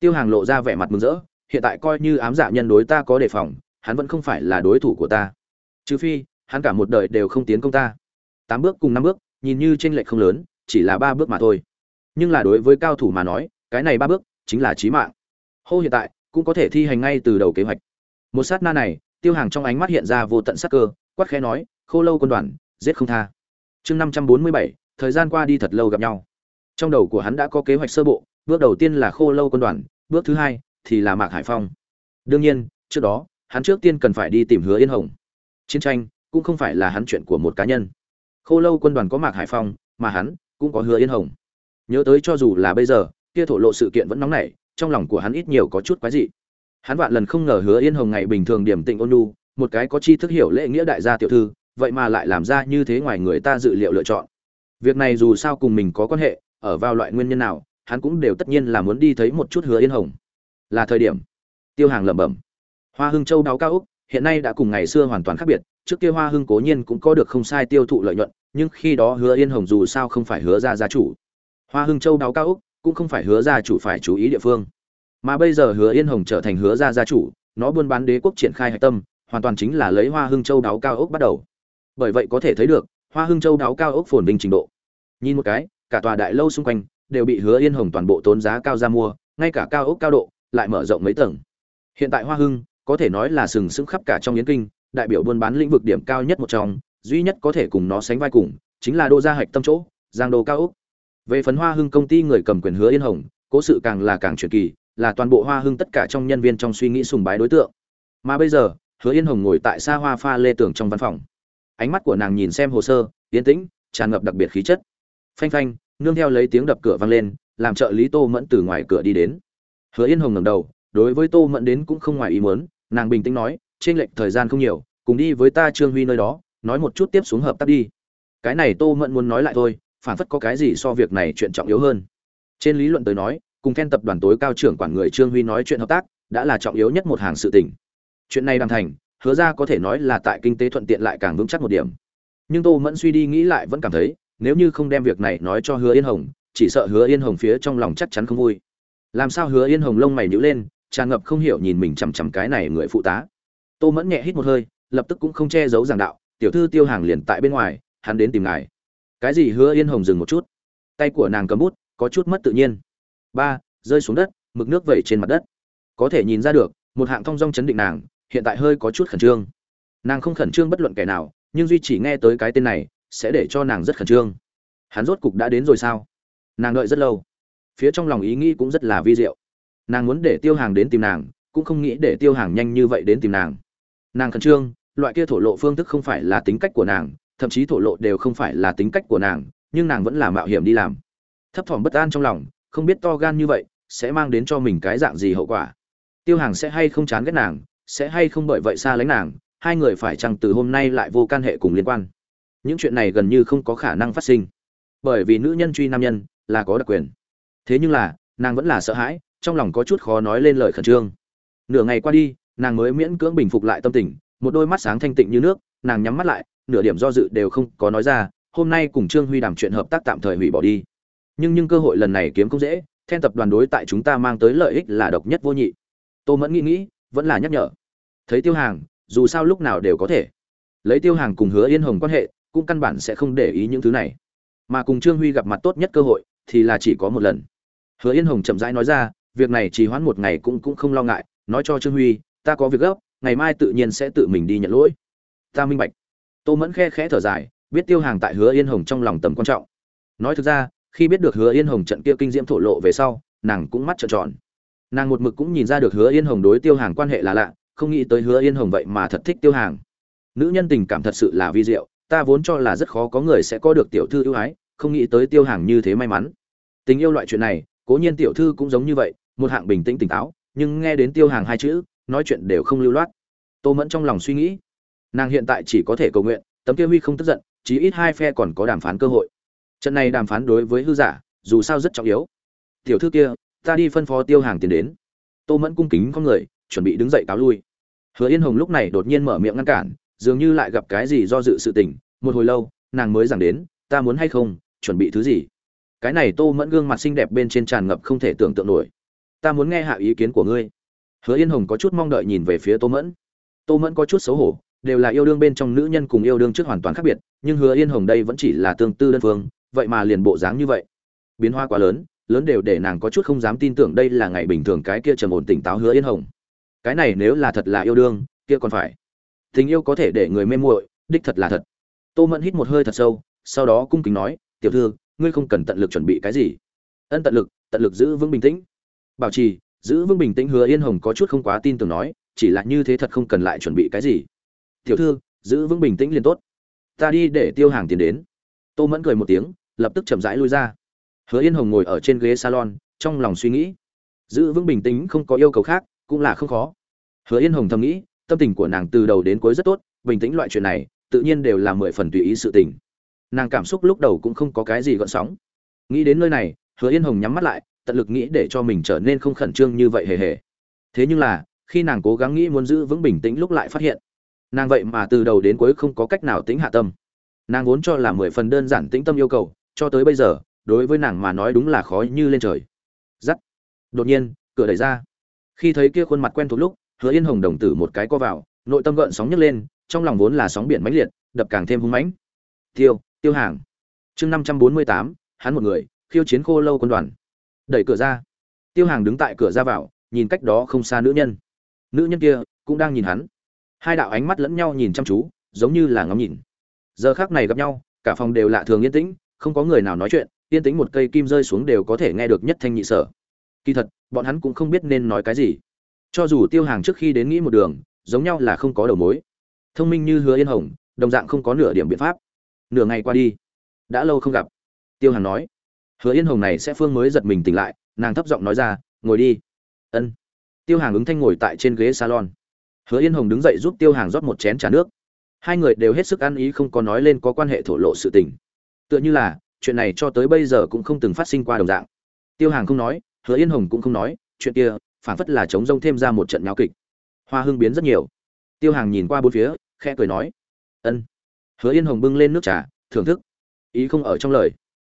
Tiêu hàng lộ ra vẻ mặt mừng rỡ, hiện tại coi như ám dạ nhân đối ta có đề phòng, hắn vẫn không phải là đối thủ của ta. Trừ phi, hắn cả một đời đều không tiến công ta. Tám bước cùng năm bước, nhìn như tranh lệch không lớn, chỉ là ba bước mà thôi. Nhưng là đối với cao thủ mà nói, cái này ba bước, chính là chí mạng hô hiện tại, cũng có thể thi hành ngay từ đầu kế hoạch. Một sát na này, tiêu hàng trong ánh mắt hiện ra vô tận sắc cơ, quát khẽ nói, khô lâu quân đoàn, giết không tha. Chương năm trăm bốn mươi bảy, thời gian qua đi thật lâu gặp nhau. Trong đầu của hắn đã có kế hoạch sơ bộ, bước đầu tiên là khô lâu quân đoàn, bước thứ hai thì là mạc hải phong. Đương nhiên, trước đó, hắn trước tiên cần phải đi tìm hứa yên hồng. Chiến tranh cũng không phải là hắn chuyện của một cá nhân. Khô lâu quân đoàn có mạc hải phong, mà hắn cũng có hứa yên hồng. Nhớ tới cho dù là bây giờ, kia thổ lộ sự kiện vẫn nóng nảy trong lòng của hắn ít nhiều có chút quái dị. Hắn vạn lần không ngờ hứa yên hồng ngày bình thường điểm tĩnh ôn nhu, một cái có chi thức hiểu lễ nghĩa đại gia tiểu thư, vậy mà lại làm ra như thế ngoài người ta dự liệu lựa chọn. Việc này dù sao cùng mình có quan hệ, ở vào loại nguyên nhân nào, hắn cũng đều tất nhiên là muốn đi thấy một chút hứa yên hồng. Là thời điểm. Tiêu hàng lẩm bẩm. Hoa hưng châu đáo cao úc, hiện nay đã cùng ngày xưa hoàn toàn khác biệt, trước kia hoa hưng cố nhiên cũng có được không sai tiêu thụ lợi nhuận, nhưng khi đó hứa yên hồng dù sao không phải hứa ra gia chủ. Hoa hưng châu đáo cao úc cũng không phải hứa gia chủ phải chú ý địa phương. Mà bây giờ hứa yên hồng trở thành hứa gia gia chủ, nó buôn bán đế quốc triển khai hạch tâm, hoàn toàn chính là lấy hoa hưng châu đáo cao ốc bắt đầu. Bởi vậy có thể thấy được, hoa hưng châu đáo cao ốc phồn vinh trình độ. Nhìn một cái, cả tòa đại lâu xung quanh đều bị hứa yên hồng toàn bộ tốn giá cao ra mua, ngay cả cao ốc cao độ lại mở rộng mấy tầng. Hiện tại hoa hưng có thể nói là sừng sững khắp cả trong yến kinh, đại biểu buôn bán lĩnh vực điểm cao nhất một trong, duy nhất có thể cùng nó sánh vai cùng, chính là đô gia hạch tâm chỗ, giang đô cao ốc về phần hoa hưng công ty người cầm quyền hứa yên hồng, cố sự càng là càng truyền kỳ, là toàn bộ hoa hưng tất cả trong nhân viên trong suy nghĩ sùng bái đối tượng. Mà bây giờ, hứa yên hồng ngồi tại xa hoa pha lê tường trong văn phòng. Ánh mắt của nàng nhìn xem hồ sơ, yên tĩnh, tràn ngập đặc biệt khí chất. Phanh phanh, nương theo lấy tiếng đập cửa vang lên, làm trợ lý tô mẫn từ ngoài cửa đi đến. Hứa yên hồng ngẩng đầu, đối với tô mẫn đến cũng không ngoài ý muốn, nàng bình tĩnh nói trên lệch thời gian không nhiều, cùng đi với ta trương huy nơi đó, nói một chút tiếp xuống hợp tác đi. Cái này tô mẫn muốn nói lại thôi phản phất có cái gì so việc này chuyện trọng yếu hơn. Trên lý luận tới nói, cùng Ken tập đoàn tối cao trưởng quản người trương huy nói chuyện hợp tác, đã là trọng yếu nhất một hàng sự tình. Chuyện này đàm thành, hứa ra có thể nói là tại kinh tế thuận tiện lại càng vững chắc một điểm. Nhưng tô mẫn suy đi nghĩ lại vẫn cảm thấy, nếu như không đem việc này nói cho hứa yên hồng, chỉ sợ hứa yên hồng phía trong lòng chắc chắn không vui. Làm sao hứa yên hồng lông mày nhữ lên, tràn ngập không hiểu nhìn mình chằm chằm cái này người phụ tá. Tô mẫn nhẹ hít một hơi, lập tức cũng không che giấu giảng đạo, tiểu thư tiêu hàng liền tại bên ngoài, hắn đến tìm ngài cái gì hứa yên hồng dừng một chút. Tay của nàng cầm bút, có chút mất tự nhiên. Ba, rơi xuống đất, mực nước vẩy trên mặt đất. Có thể nhìn ra được, một hạng thong dong chấn định nàng, hiện tại hơi có chút khẩn trương. Nàng không khẩn trương bất luận kẻ nào, nhưng duy chỉ nghe tới cái tên này, sẽ để cho nàng rất khẩn trương. Hắn rốt cục đã đến rồi sao? Nàng đợi rất lâu. Phía trong lòng ý nghĩ cũng rất là vi diệu. Nàng muốn để tiêu hàng đến tìm nàng, cũng không nghĩ để tiêu hàng nhanh như vậy đến tìm nàng. Nàng khẩn trương, loại kia thổ lộ phương thức không phải là tính cách của nàng thậm chí thổ lộ đều không phải là tính cách của nàng, nhưng nàng vẫn là mạo hiểm đi làm. Thấp thỏm bất an trong lòng, không biết to gan như vậy, sẽ mang đến cho mình cái dạng gì hậu quả. Tiêu hàng sẽ hay không chán ghét nàng, sẽ hay không bởi vậy xa lánh nàng, hai người phải chăng từ hôm nay lại vô can hệ cùng liên quan. Những chuyện này gần như không có khả năng phát sinh. Bởi vì nữ nhân truy nam nhân là có đặc quyền. Thế nhưng là, nàng vẫn là sợ hãi, trong lòng có chút khó nói lên lời khẩn trương. Nửa ngày qua đi, nàng mới miễn cưỡng bình phục lại tâm tình, một đôi mắt sáng thanh tịnh như nước, nàng nhắm mắt lại nửa điểm do dự đều không có nói ra, hôm nay cùng trương huy đàm chuyện hợp tác tạm thời hủy bỏ đi. Nhưng nhưng cơ hội lần này kiếm không dễ, then tập đoàn đối tại chúng ta mang tới lợi ích là độc nhất vô nhị. Tô mẫn nghĩ nghĩ, vẫn là nhắc nhở. Thấy tiêu hàng, dù sao lúc nào đều có thể. Lấy tiêu hàng cùng hứa yên hồng quan hệ, cũng căn bản sẽ không để ý những thứ này. Mà cùng trương huy gặp mặt tốt nhất cơ hội, thì là chỉ có một lần. Hứa yên hồng chậm rãi nói ra, việc này chỉ hoãn một ngày cũng cũng không lo ngại, nói cho trương huy, ta có việc gấp, ngày mai tự nhiên sẽ tự mình đi nhận lỗi. Ta minh bạch tô mẫn khe khẽ thở dài, biết tiêu hàng tại hứa yên hồng trong lòng tầm quan trọng. Nói thực ra, khi biết được hứa yên hồng trận kia kinh diễm thổ lộ về sau, nàng cũng mắt trợn tròn. Nàng một mực cũng nhìn ra được hứa yên hồng đối tiêu hàng quan hệ là lạ, không nghĩ tới hứa yên hồng vậy mà thật thích tiêu hàng. Nữ nhân tình cảm thật sự là vi diệu, ta vốn cho là rất khó có người sẽ có được tiểu thư ưu ái, không nghĩ tới tiêu hàng như thế may mắn. Tình yêu loại chuyện này, cố nhiên tiểu thư cũng giống như vậy, một hạng bình tĩnh tỉnh táo, nhưng nghe đến tiêu hàng hai chữ, nói chuyện đều không lưu loát. Tô mẫn trong lòng suy nghĩ nàng hiện tại chỉ có thể cầu nguyện, tấm kia huy không tức giận, chí ít hai phe còn có đàm phán cơ hội. Trận này đàm phán đối với hư giả, dù sao rất trọng yếu. Tiểu thư kia, ta đi phân phó tiêu hàng tiền đến. Tô mẫn cung kính con người, chuẩn bị đứng dậy cáo lui. Hứa yên hồng lúc này đột nhiên mở miệng ngăn cản, dường như lại gặp cái gì do dự sự tình. Một hồi lâu, nàng mới giảng đến, ta muốn hay không, chuẩn bị thứ gì? Cái này tô mẫn gương mặt xinh đẹp bên trên tràn ngập không thể tưởng tượng nổi. Ta muốn nghe hạ ý kiến của ngươi. Hứa yên hồng có chút mong đợi nhìn về phía tô mẫn. Tô mẫn có chút xấu hổ đều là yêu đương bên trong nữ nhân cùng yêu đương trước hoàn toàn khác biệt, nhưng hứa yên hồng đây vẫn chỉ là tương tư đơn phương, vậy mà liền bộ dáng như vậy. Biến hoa quá lớn lớn đều để nàng có chút không dám tin tưởng đây là ngày bình thường cái kia trầm ổn tỉnh táo hứa yên hồng. Cái này nếu là thật là yêu đương, kia còn phải. Tình yêu có thể để người mê muội, đích thật là thật. Tô mẫn hít một hơi thật sâu, sau đó cung kính nói, tiểu thư, ngươi không cần tận lực chuẩn bị cái gì. Ân tận lực tận lực giữ vững bình tĩnh. Bảo trì, giữ vững bình tĩnh hứa yên hồng có chút không quá tin tưởng nói, chỉ là như thế thật không cần lại chuẩn bị cái gì tiểu thư, giữ vững bình tĩnh liền tốt. Ta đi để tiêu hàng tiền đến. Tô mẫn cười một tiếng, lập tức chậm rãi lui ra. Hứa yên hồng ngồi ở trên ghế salon, trong lòng suy nghĩ. Giữ vững bình tĩnh không có yêu cầu khác, cũng là không khó. Hứa yên hồng thầm nghĩ, tâm tình của nàng từ đầu đến cuối rất tốt, bình tĩnh loại chuyện này, tự nhiên đều là mười phần tùy ý sự tình. Nàng cảm xúc lúc đầu cũng không có cái gì gợn sóng. Nghĩ đến nơi này, hứa yên hồng nhắm mắt lại, tận lực nghĩ để cho mình trở nên không khẩn trương như vậy hề hề. Thế nhưng là, khi nàng cố gắng nghĩ muốn giữ vững bình tĩnh lúc lại phát hiện nàng vậy mà từ đầu đến cuối không có cách nào tính hạ tâm. Nàng vốn cho là mười phần đơn giản tĩnh tâm yêu cầu, cho tới bây giờ, đối với nàng mà nói đúng là khó như lên trời. Giắt. Đột nhiên, cửa đẩy ra. Khi thấy kia khuôn mặt quen thuộc lúc, hứa yên hồng đồng tử một cái co vào, nội tâm gợn sóng nhấc lên, trong lòng vốn là sóng biển mãnh liệt, đập càng thêm hung mãnh. Tiêu tiêu hàng. Chương năm trăm bốn mươi tám, hắn một người, khiêu chiến khô lâu quân đoàn. Đẩy cửa ra. Tiêu hàng đứng tại cửa ra vào, nhìn cách đó không xa nữ nhân. Nữ nhân kia cũng đang nhìn hắn hai đạo ánh mắt lẫn nhau nhìn chăm chú, giống như là ngắm nhìn. Giờ khác này gặp nhau, cả phòng đều lạ thường yên tĩnh, không có người nào nói chuyện, yên tĩnh một cây kim rơi xuống đều có thể nghe được nhất thanh nhị sở. Kỳ thật, bọn hắn cũng không biết nên nói cái gì. Cho dù tiêu hàng trước khi đến nghĩ một đường, giống nhau là không có đầu mối. Thông minh như hứa yên hồng, đồng dạng không có nửa điểm biện pháp. Nửa ngày qua đi, đã lâu không gặp. Tiêu hàng nói, hứa yên hồng này sẽ phương mới giật mình tỉnh lại. Nàng thấp giọng nói ra, ngồi đi. Ân. Tiêu hàng ứng thanh ngồi tại trên ghế salon hứa yên hồng đứng dậy giúp tiêu hàng rót một chén trà nước. Hai người đều hết sức ăn ý không có nói lên có quan hệ thổ lộ sự tình. Tựa như là, chuyện này cho tới bây giờ cũng không từng phát sinh qua đồng dạng. Tiêu hàng không nói, hứa yên hồng cũng không nói, chuyện kia phản phất là chống rông thêm ra một trận nháo kịch. Hoa hương biến rất nhiều. Tiêu hàng nhìn qua bốn phía, khẽ cười nói, ân. Hứa yên hồng bưng lên nước trà, thưởng thức. Ý không ở trong lời.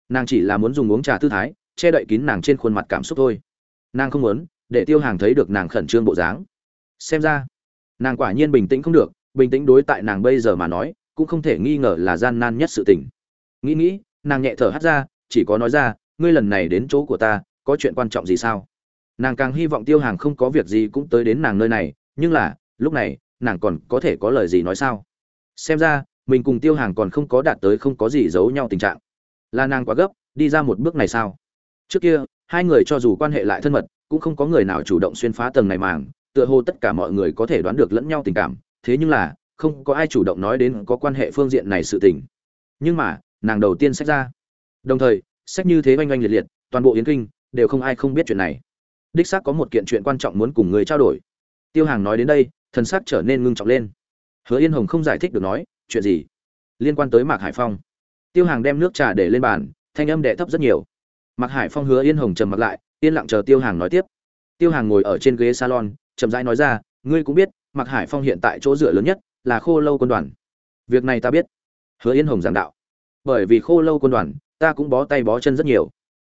Nàng chỉ là muốn dùng uống trà tư thái, che đậy kín nàng trên khuôn mặt cảm xúc thôi. Nàng không muốn để tiêu hàng thấy được nàng khẩn trương bộ dáng. Xem ra nàng quả nhiên bình tĩnh không được, bình tĩnh đối tại nàng bây giờ mà nói, cũng không thể nghi ngờ là gian nan nhất sự tình. Nghĩ nghĩ, nàng nhẹ thở hắt ra, chỉ có nói ra, ngươi lần này đến chỗ của ta, có chuyện quan trọng gì sao? Nàng càng hy vọng tiêu hàng không có việc gì cũng tới đến nàng nơi này, nhưng là, lúc này, nàng còn có thể có lời gì nói sao? Xem ra, mình cùng tiêu hàng còn không có đạt tới không có gì giấu nhau tình trạng. Là nàng quá gấp, đi ra một bước này sao? Trước kia, hai người cho dù quan hệ lại thân mật, cũng không có người nào chủ động xuyên phá tầng này màng tựa hồ tất cả mọi người có thể đoán được lẫn nhau tình cảm, thế nhưng là, không có ai chủ động nói đến có quan hệ phương diện này sự tình. Nhưng mà, nàng đầu tiên sách ra. Đồng thời sách như thế oanh oanh liệt liệt, toàn bộ yến kinh, đều không ai không biết chuyện này. Đích xác có một kiện chuyện quan trọng muốn cùng người trao đổi. Tiêu hàng nói đến đây, thần sắc trở nên ngưng trọng lên. Hứa yên hồng không giải thích được nói, chuyện gì? Liên quan tới mạc hải phong. Tiêu hàng đem nước trà để lên bàn, thanh âm đệ thấp rất nhiều. Mạc hải phong hứa yên hồng trầm mặt lại, yên lặng chờ tiêu hàng nói tiếp. Tiêu hàng ngồi ở trên ghế salon chậm rãi nói ra, ngươi cũng biết, mạc hải phong hiện tại chỗ dựa lớn nhất là khô lâu quân đoàn. Việc này ta biết. Hứa yên hồng giảng đạo. Bởi vì khô lâu quân đoàn, ta cũng bó tay bó chân rất nhiều.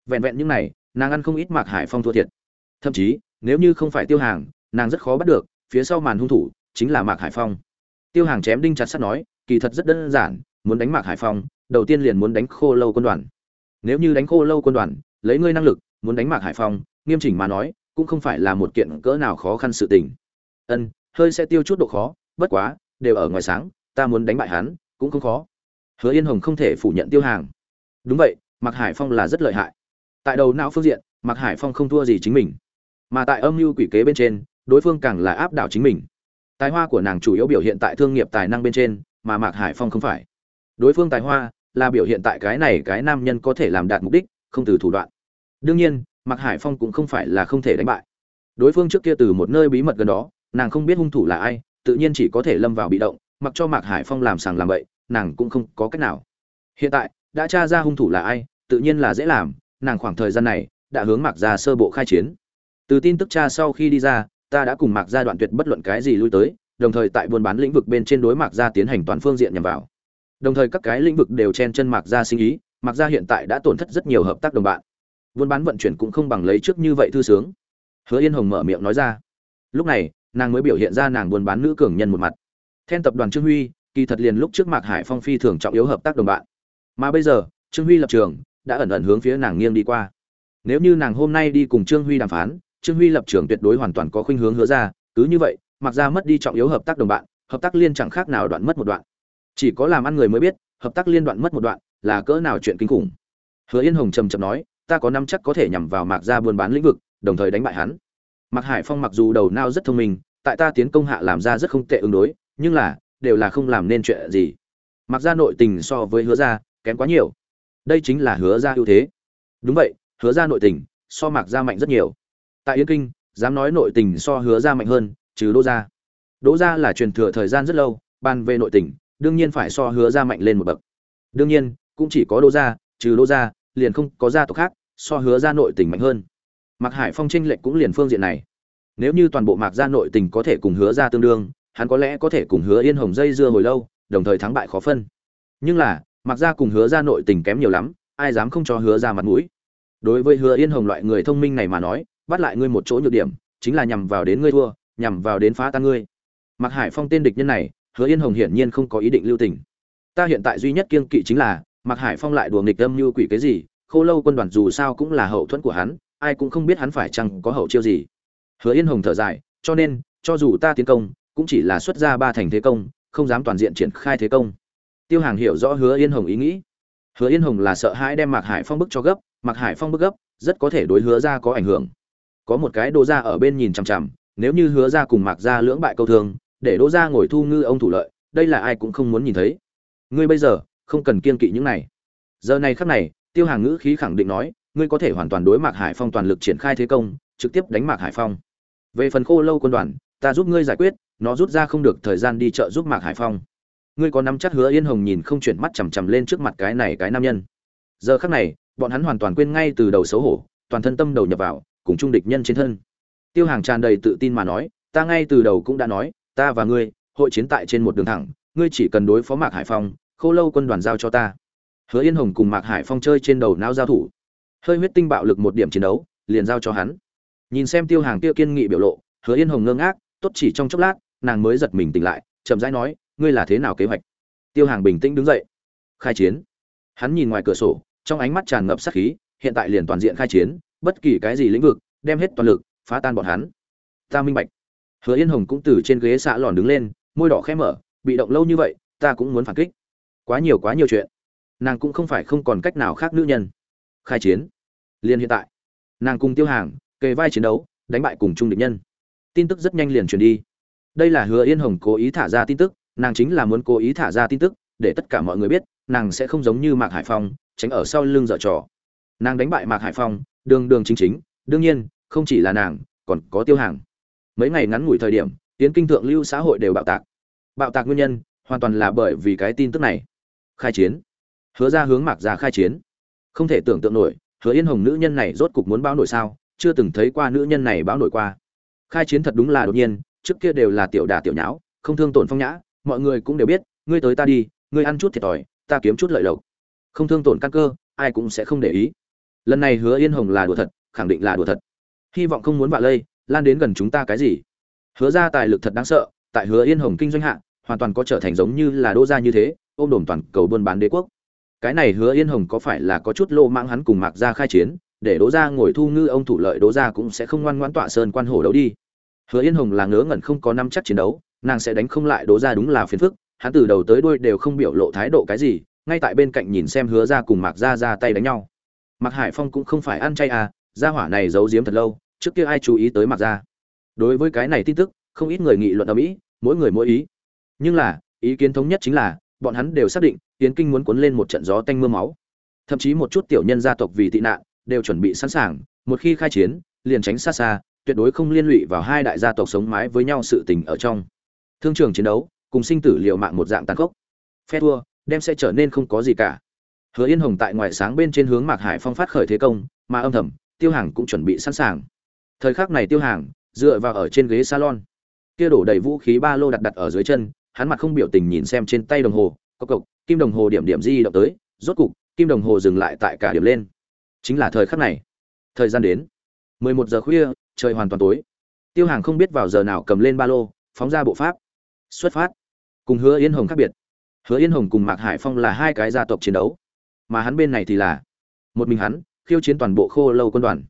Vẹn vẹn những này, nàng ăn không ít mạc hải phong thua thiệt. Thậm chí, nếu như không phải tiêu hàng, nàng rất khó bắt được, phía sau màn hung thủ chính là mạc hải phong. Tiêu hàng chém đinh chặt sắt nói, kỳ thật rất đơn giản, muốn đánh mạc hải phong, đầu tiên liền muốn đánh khô lâu quân đoàn. Nếu như đánh khô lâu quân đoàn, lấy ngươi năng lực, muốn đánh mạc hải phong, nghiêm chỉnh mà nói cũng không phải là một kiện cỡ nào khó khăn sự tình. Ân, hơi sẽ tiêu chút độ khó, bất quá, đều ở ngoài sáng, ta muốn đánh bại hắn, cũng không khó. Hứa yên hồng không thể phủ nhận tiêu hàng. Đúng vậy, mạc hải phong là rất lợi hại. Tại đầu não phương diện, mạc hải phong không thua gì chính mình. Mà tại âm mưu quỷ kế bên trên, đối phương càng là áp đảo chính mình. Tài hoa của nàng chủ yếu biểu hiện tại thương nghiệp tài năng bên trên, mà mạc hải phong không phải. Đối phương tài hoa là biểu hiện tại cái này cái nam nhân có thể làm đạt mục đích, không từ thủ đoạn. Đương nhiên mạc hải phong cũng không phải là không thể đánh bại. Đối phương trước kia từ một nơi bí mật gần đó, nàng không biết hung thủ là ai, tự nhiên chỉ có thể lâm vào bị động, mặc cho mạc hải phong làm sàng làm bậy, nàng cũng không có cách nào. Hiện tại, đã tra ra hung thủ là ai, tự nhiên là dễ làm, nàng khoảng thời gian này, đã hướng mạc ra sơ bộ khai chiến. Từ tin tức cha sau khi đi ra, ta đã cùng mạc gia đoạn tuyệt bất luận cái gì lui tới, đồng thời tại buôn bán lĩnh vực bên trên đối mạc gia tiến hành toàn phương diện nhằm vào. Đồng thời các cái lĩnh vực đều chen chân mạc gia sinh ý, mạc gia hiện tại đã tổn thất rất nhiều hợp tác đồng bạn buôn bán vận chuyển cũng không bằng lấy trước như vậy thư sướng. Hứa yên hồng mở miệng nói ra. Lúc này, nàng mới biểu hiện ra nàng buôn bán nữ cường nhân một mặt. Then tập đoàn trương huy, kỳ thật liền lúc trước mạc hải phong phi thường trọng yếu hợp tác đồng bạn. Mà bây giờ, trương huy lập trường đã ẩn ẩn hướng phía nàng nghiêng đi qua. Nếu như nàng hôm nay đi cùng trương huy đàm phán, trương huy lập trường tuyệt đối hoàn toàn có khuynh hướng hứa ra. Cứ như vậy mặc ra mất đi trọng yếu hợp tác đồng bạn, hợp tác liên chẳng khác nào đoạn mất một đoạn. Chỉ có làm ăn người mới biết, hợp tác liên đoạn mất một đoạn là cỡ nào chuyện kinh khủng. Hứa yên hồng trầm trầm nói ta có năm chắc có thể nhằm vào mạc gia buôn bán lĩnh vực, đồng thời đánh bại hắn. Mạc hải phong mặc dù đầu não rất thông minh, tại ta tiến công hạ làm ra rất không tệ ứng đối, nhưng là, đều là không làm nên chuyện gì. Mặc ra nội tình so với hứa ra kém quá nhiều. Đây chính là hứa ra ưu thế. Đúng vậy, hứa ra nội tình so mạc ra mạnh rất nhiều. Tại yên kinh, dám nói nội tình so hứa ra mạnh hơn, trừ đỗ gia. Đỗ gia là truyền thừa thời gian rất lâu, ban về nội tình, đương nhiên phải so hứa ra mạnh lên một bậc. Đương nhiên, cũng chỉ có đỗ gia, trừ đỗ gia liền không có gia tộc khác, so hứa ra nội tình mạnh hơn. Mạc hải phong tranh lệch cũng liền phương diện này. Nếu như toàn bộ mạc gia nội tình có thể cùng hứa ra tương đương, hắn có lẽ có thể cùng hứa yên hồng dây dưa hồi lâu, đồng thời thắng bại khó phân. Nhưng là, mạc gia cùng hứa ra nội tình kém nhiều lắm, ai dám không cho hứa ra mặt mũi? Đối với hứa yên hồng loại người thông minh này mà nói, bắt lại ngươi một chỗ nhược điểm, chính là nhằm vào đến ngươi thua, nhằm vào đến phá tan ngươi. Mặc hải phong tên địch nhân này, hứa yên hồng hiển nhiên không có ý định lưu tình. Ta hiện tại duy nhất kiên kỵ chính là mặc hải phong lại đùa nghịch âm như quỷ cái gì, khô lâu quân đoàn dù sao cũng là hậu thuẫn của hắn, ai cũng không biết hắn phải chăng có hậu chiêu gì. Hứa yên hồng thở dài, cho nên, cho dù ta tiến công, cũng chỉ là xuất ra ba thành thế công, không dám toàn diện triển khai thế công. Tiêu hàng hiểu rõ hứa yên hồng ý nghĩ. Hứa yên hồng là sợ hãi đem mạc hải phong bức cho gấp, mạc hải phong bức gấp, rất có thể đối hứa ra có ảnh hưởng. Có một cái đô ra ở bên nhìn chằm chằm, nếu như hứa ra cùng mạc ra lưỡng bại câu thương, để đô ra ngồi thu ngư ông thủ lợi, đây là ai cũng không muốn nhìn thấy. Ngươi bây giờ không cần kiên kỵ những này. Giờ này khắc này, tiêu hàng ngữ khí khẳng định nói, ngươi có thể hoàn toàn đối mạc hải phong toàn lực triển khai thế công, trực tiếp đánh mạc hải phong. Về phần khô lâu quân đoàn, ta giúp ngươi giải quyết, nó rút ra không được thời gian đi chợ giúp mạc hải phong. Ngươi có nắm chắc hứa yên hồng nhìn không chuyển mắt chằm chằm lên trước mặt cái này cái nam nhân. Giờ khắc này, bọn hắn hoàn toàn quên ngay từ đầu xấu hổ, toàn thân tâm đầu nhập vào, cùng chung địch nhân trên thân. Tiêu hàng tràn đầy tự tin mà nói, ta ngay từ đầu cũng đã nói, ta và ngươi, hội chiến tại trên một đường thẳng, ngươi chỉ cần đối phó mạc hải phong khô lâu quân đoàn giao cho ta. Hứa yên hồng cùng mạc hải phong chơi trên đầu não giao thủ. Hơi huyết tinh bạo lực một điểm chiến đấu, liền giao cho hắn. Nhìn xem tiêu hàng kia kiên nghị biểu lộ, hứa yên hồng ngơ ngác, tốt chỉ trong chốc lát, nàng mới giật mình tỉnh lại, chậm rãi nói, ngươi là thế nào kế hoạch? Tiêu hàng bình tĩnh đứng dậy. Khai chiến. Hắn nhìn ngoài cửa sổ, trong ánh mắt tràn ngập sát khí, hiện tại liền toàn diện khai chiến, bất kỳ cái gì lĩnh vực, đem hết toàn lực, phá tan bọn hắn. Ta minh bạch. Hứa yên hồng cũng từ trên ghế xạ lòn đứng lên, môi đỏ khẽ mở, bị động lâu như vậy, ta cũng muốn phản kích quá nhiều quá nhiều chuyện. Nàng cũng không phải không còn cách nào khác nữ nhân. Khai chiến. Liền hiện tại. Nàng cùng tiêu hàng, kề vai chiến đấu, đánh bại cùng chung địch nhân. Tin tức rất nhanh liền truyền đi. Đây là hứa yên hồng cố ý thả ra tin tức, nàng chính là muốn cố ý thả ra tin tức, để tất cả mọi người biết, nàng sẽ không giống như mạc hải phong, tránh ở sau lưng dở trò. Nàng đánh bại mạc hải phong, đường đường chính chính, đương nhiên, không chỉ là nàng, còn có tiêu hàng. Mấy ngày ngắn ngủi thời điểm tiến kinh thượng lưu xã hội đều bạo tạc. Bạo tạc nguyên nhân, hoàn toàn là bởi vì cái tin tức này khai chiến. Hứa ra hướng mạc ra khai chiến. Không thể tưởng tượng nổi, hứa yên hồng nữ nhân này rốt cục muốn báo nổi sao? Chưa từng thấy qua nữ nhân này báo nổi qua. Khai chiến thật đúng là đột nhiên, trước kia đều là tiểu đà tiểu nháo, không thương tổn phong nhã, mọi người cũng đều biết, ngươi tới ta đi, ngươi ăn chút thiệt thòi, ta kiếm chút lợi lộc. Không thương tổn căn cơ, ai cũng sẽ không để ý. Lần này hứa yên hồng là đùa thật, khẳng định là đùa thật. Hy vọng không muốn vạ lây, lan đến gần chúng ta cái gì? Hứa ra tài lực thật đáng sợ, tại hứa yên hồng kinh doanh hạ, hoàn toàn có trở thành giống như là đô gia như thế ôm đồn toàn cầu buôn bán đế quốc. Cái này hứa yên hồng có phải là có chút lô mang hắn cùng mạc ra khai chiến, để đỗ gia ngồi thu ngư ông thủ lợi đỗ gia cũng sẽ không ngoan ngoãn tọa sơn quan hổ đấu đi. Hứa yên hồng là ngớ ngẩn không có năm chắc chiến đấu, nàng sẽ đánh không lại đỗ gia đúng là phiền phức, hắn từ đầu tới đuôi đều không biểu lộ thái độ cái gì, ngay tại bên cạnh nhìn xem hứa ra cùng mạc ra ra tay đánh nhau. Mạc hải phong cũng không phải ăn chay à gia hỏa này giấu giếm thật lâu, trước kia ai chú ý tới mạc ra đối với cái này tin tức, không ít người nghị luận ở mỹ mỗi người mỗi ý. Nhưng là, ý kiến thống nhất chính là bọn hắn đều xác định tiến kinh muốn cuốn lên một trận gió tanh mưa máu. Thậm chí một chút tiểu nhân gia tộc vì tị nạn, đều chuẩn bị sẵn sàng, một khi khai chiến, liền tránh xa xa, tuyệt đối không liên lụy vào hai đại gia tộc sống mái với nhau sự tình ở trong. Thương trường chiến đấu, cùng sinh tử liều mạng một dạng tàn khốc. Phe thua, đem sẽ trở nên không có gì cả. Hứa yên hồng tại ngoài sáng bên trên hướng mạc hải phong phát khởi thế công, mà âm thầm, tiêu hàng cũng chuẩn bị sẵn sàng. Thời khắc này tiêu hàng, dựa vào ở trên ghế salon, kia đổ đầy vũ khí ba lô đặt đặt ở dưới chân hắn mặt không biểu tình nhìn xem trên tay đồng hồ có cộc, kim đồng hồ điểm điểm di động tới, rốt cục, kim đồng hồ dừng lại tại cả điểm lên. Chính là thời khắc này. Thời gian đến. 11 giờ khuya, trời hoàn toàn tối. Tiêu hàng không biết vào giờ nào cầm lên ba lô, phóng ra bộ pháp. Xuất phát. Cùng hứa yên hồng khác biệt. Hứa yên hồng cùng mạc hải phong là hai cái gia tộc chiến đấu. Mà hắn bên này thì là một mình hắn, khiêu chiến toàn bộ khô lâu quân đoàn.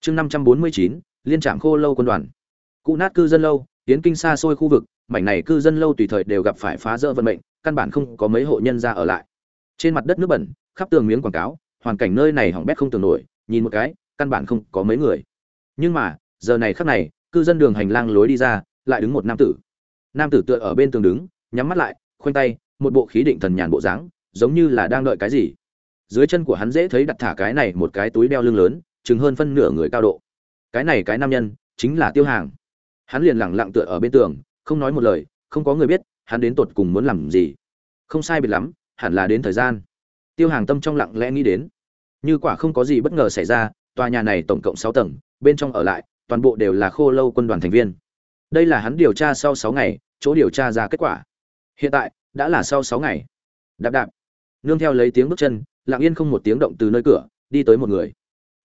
Chương năm trăm bốn mươi chín, liên trạm khô lâu quân đoàn. Cụ nát cư dân lâu, tiến kinh xa xôi khu vực mảnh này cư dân lâu tùy thời đều gặp phải phá rỡ vận mệnh, căn bản không có mấy hộ nhân ra ở lại. Trên mặt đất nước bẩn, khắp tường miếng quảng cáo, hoàn cảnh nơi này hỏng bét không tưởng nổi, nhìn một cái, căn bản không có mấy người. Nhưng mà, giờ này khắc này, cư dân đường hành lang lối đi ra, lại đứng một nam tử. Nam tử tựa ở bên tường đứng, nhắm mắt lại, khoanh tay, một bộ khí định thần nhàn bộ dáng, giống như là đang đợi cái gì. Dưới chân của hắn dễ thấy đặt thả cái này một cái túi đeo lưng lớn, chừng hơn phân nửa người cao độ. Cái này cái nam nhân, chính là tiêu hàng. Hắn liền lẳng lặng tựa ở bên tường không nói một lời, không có người biết, hắn đến tột cùng muốn làm gì. Không sai biệt lắm, hẳn là đến thời gian. Tiêu hàng tâm trong lặng lẽ nghĩ đến. Như quả không có gì bất ngờ xảy ra, tòa nhà này tổng cộng sáu tầng, bên trong ở lại, toàn bộ đều là khô lâu quân đoàn thành viên. Đây là hắn điều tra sau sáu ngày, chỗ điều tra ra kết quả. Hiện tại, đã là sau sáu ngày. Đạp đạp. Nương theo lấy tiếng bước chân, lặng yên không một tiếng động từ nơi cửa, đi tới một người.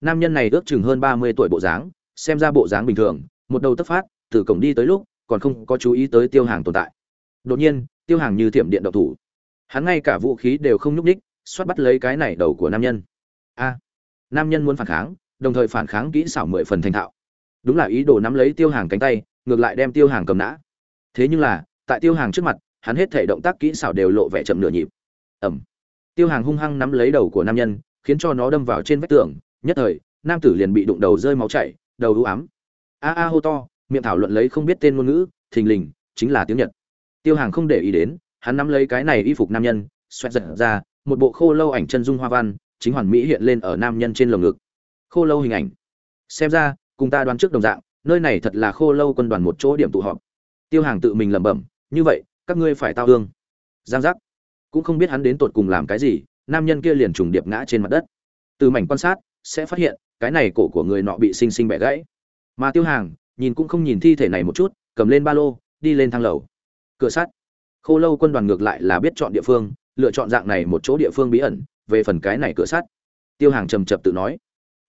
Nam nhân này ước chừng hơn ba mươi tuổi bộ dáng, xem ra bộ dáng bình thường, một đầu tấp phát, từ cổng đi tới lúc còn không có chú ý tới tiêu hàng tồn tại. Đột nhiên, tiêu hàng như thiểm điện độc thủ. Hắn ngay cả vũ khí đều không nhúc ních xoát bắt lấy cái này đầu của nam nhân. A, nam nhân muốn phản kháng, đồng thời phản kháng kỹ xảo mười phần thành thạo. Đúng là ý đồ nắm lấy tiêu hàng cánh tay, ngược lại đem tiêu hàng cầm nã. Thế nhưng là, tại tiêu hàng trước mặt, hắn hết thể động tác kỹ xảo đều lộ vẻ chậm nửa nhịp. Ẩm tiêu hàng hung hăng nắm lấy đầu của nam nhân, khiến cho nó đâm vào trên vách tường. Nhất thời, nam tử liền bị đụng đầu rơi máu chảy, đầu ưu ám. A a hô to miệng thảo luận lấy không biết tên ngôn ngữ, thình lình, chính là tiếng nhật. Tiêu hàng không để ý đến, hắn nắm lấy cái này y phục nam nhân, xoẹt giật ra, một bộ khô lâu ảnh chân dung hoa văn, chính hoàn mỹ hiện lên ở nam nhân trên lồng ngực. Khô lâu hình ảnh. Xem ra, cùng ta đoán trước đồng dạng, nơi này thật là khô lâu quân đoàn một chỗ điểm tụ họp. Tiêu hàng tự mình lẩm bẩm, như vậy, các ngươi phải tao hương giang giác. Cũng không biết hắn đến tột cùng làm cái gì, nam nhân kia liền trùng điệp ngã trên mặt đất. Từ mảnh quan sát, sẽ phát hiện, cái này cổ của người nọ bị xinh xinh bẻ gãy. Mà tiêu hàng nhìn cũng không nhìn thi thể này một chút, cầm lên ba lô, đi lên thang lầu. Cửa sắt. Khô lâu quân đoàn ngược lại là biết chọn địa phương, lựa chọn dạng này một chỗ địa phương bí ẩn, về phần cái này cửa sắt. Tiêu hàng trầm chập tự nói.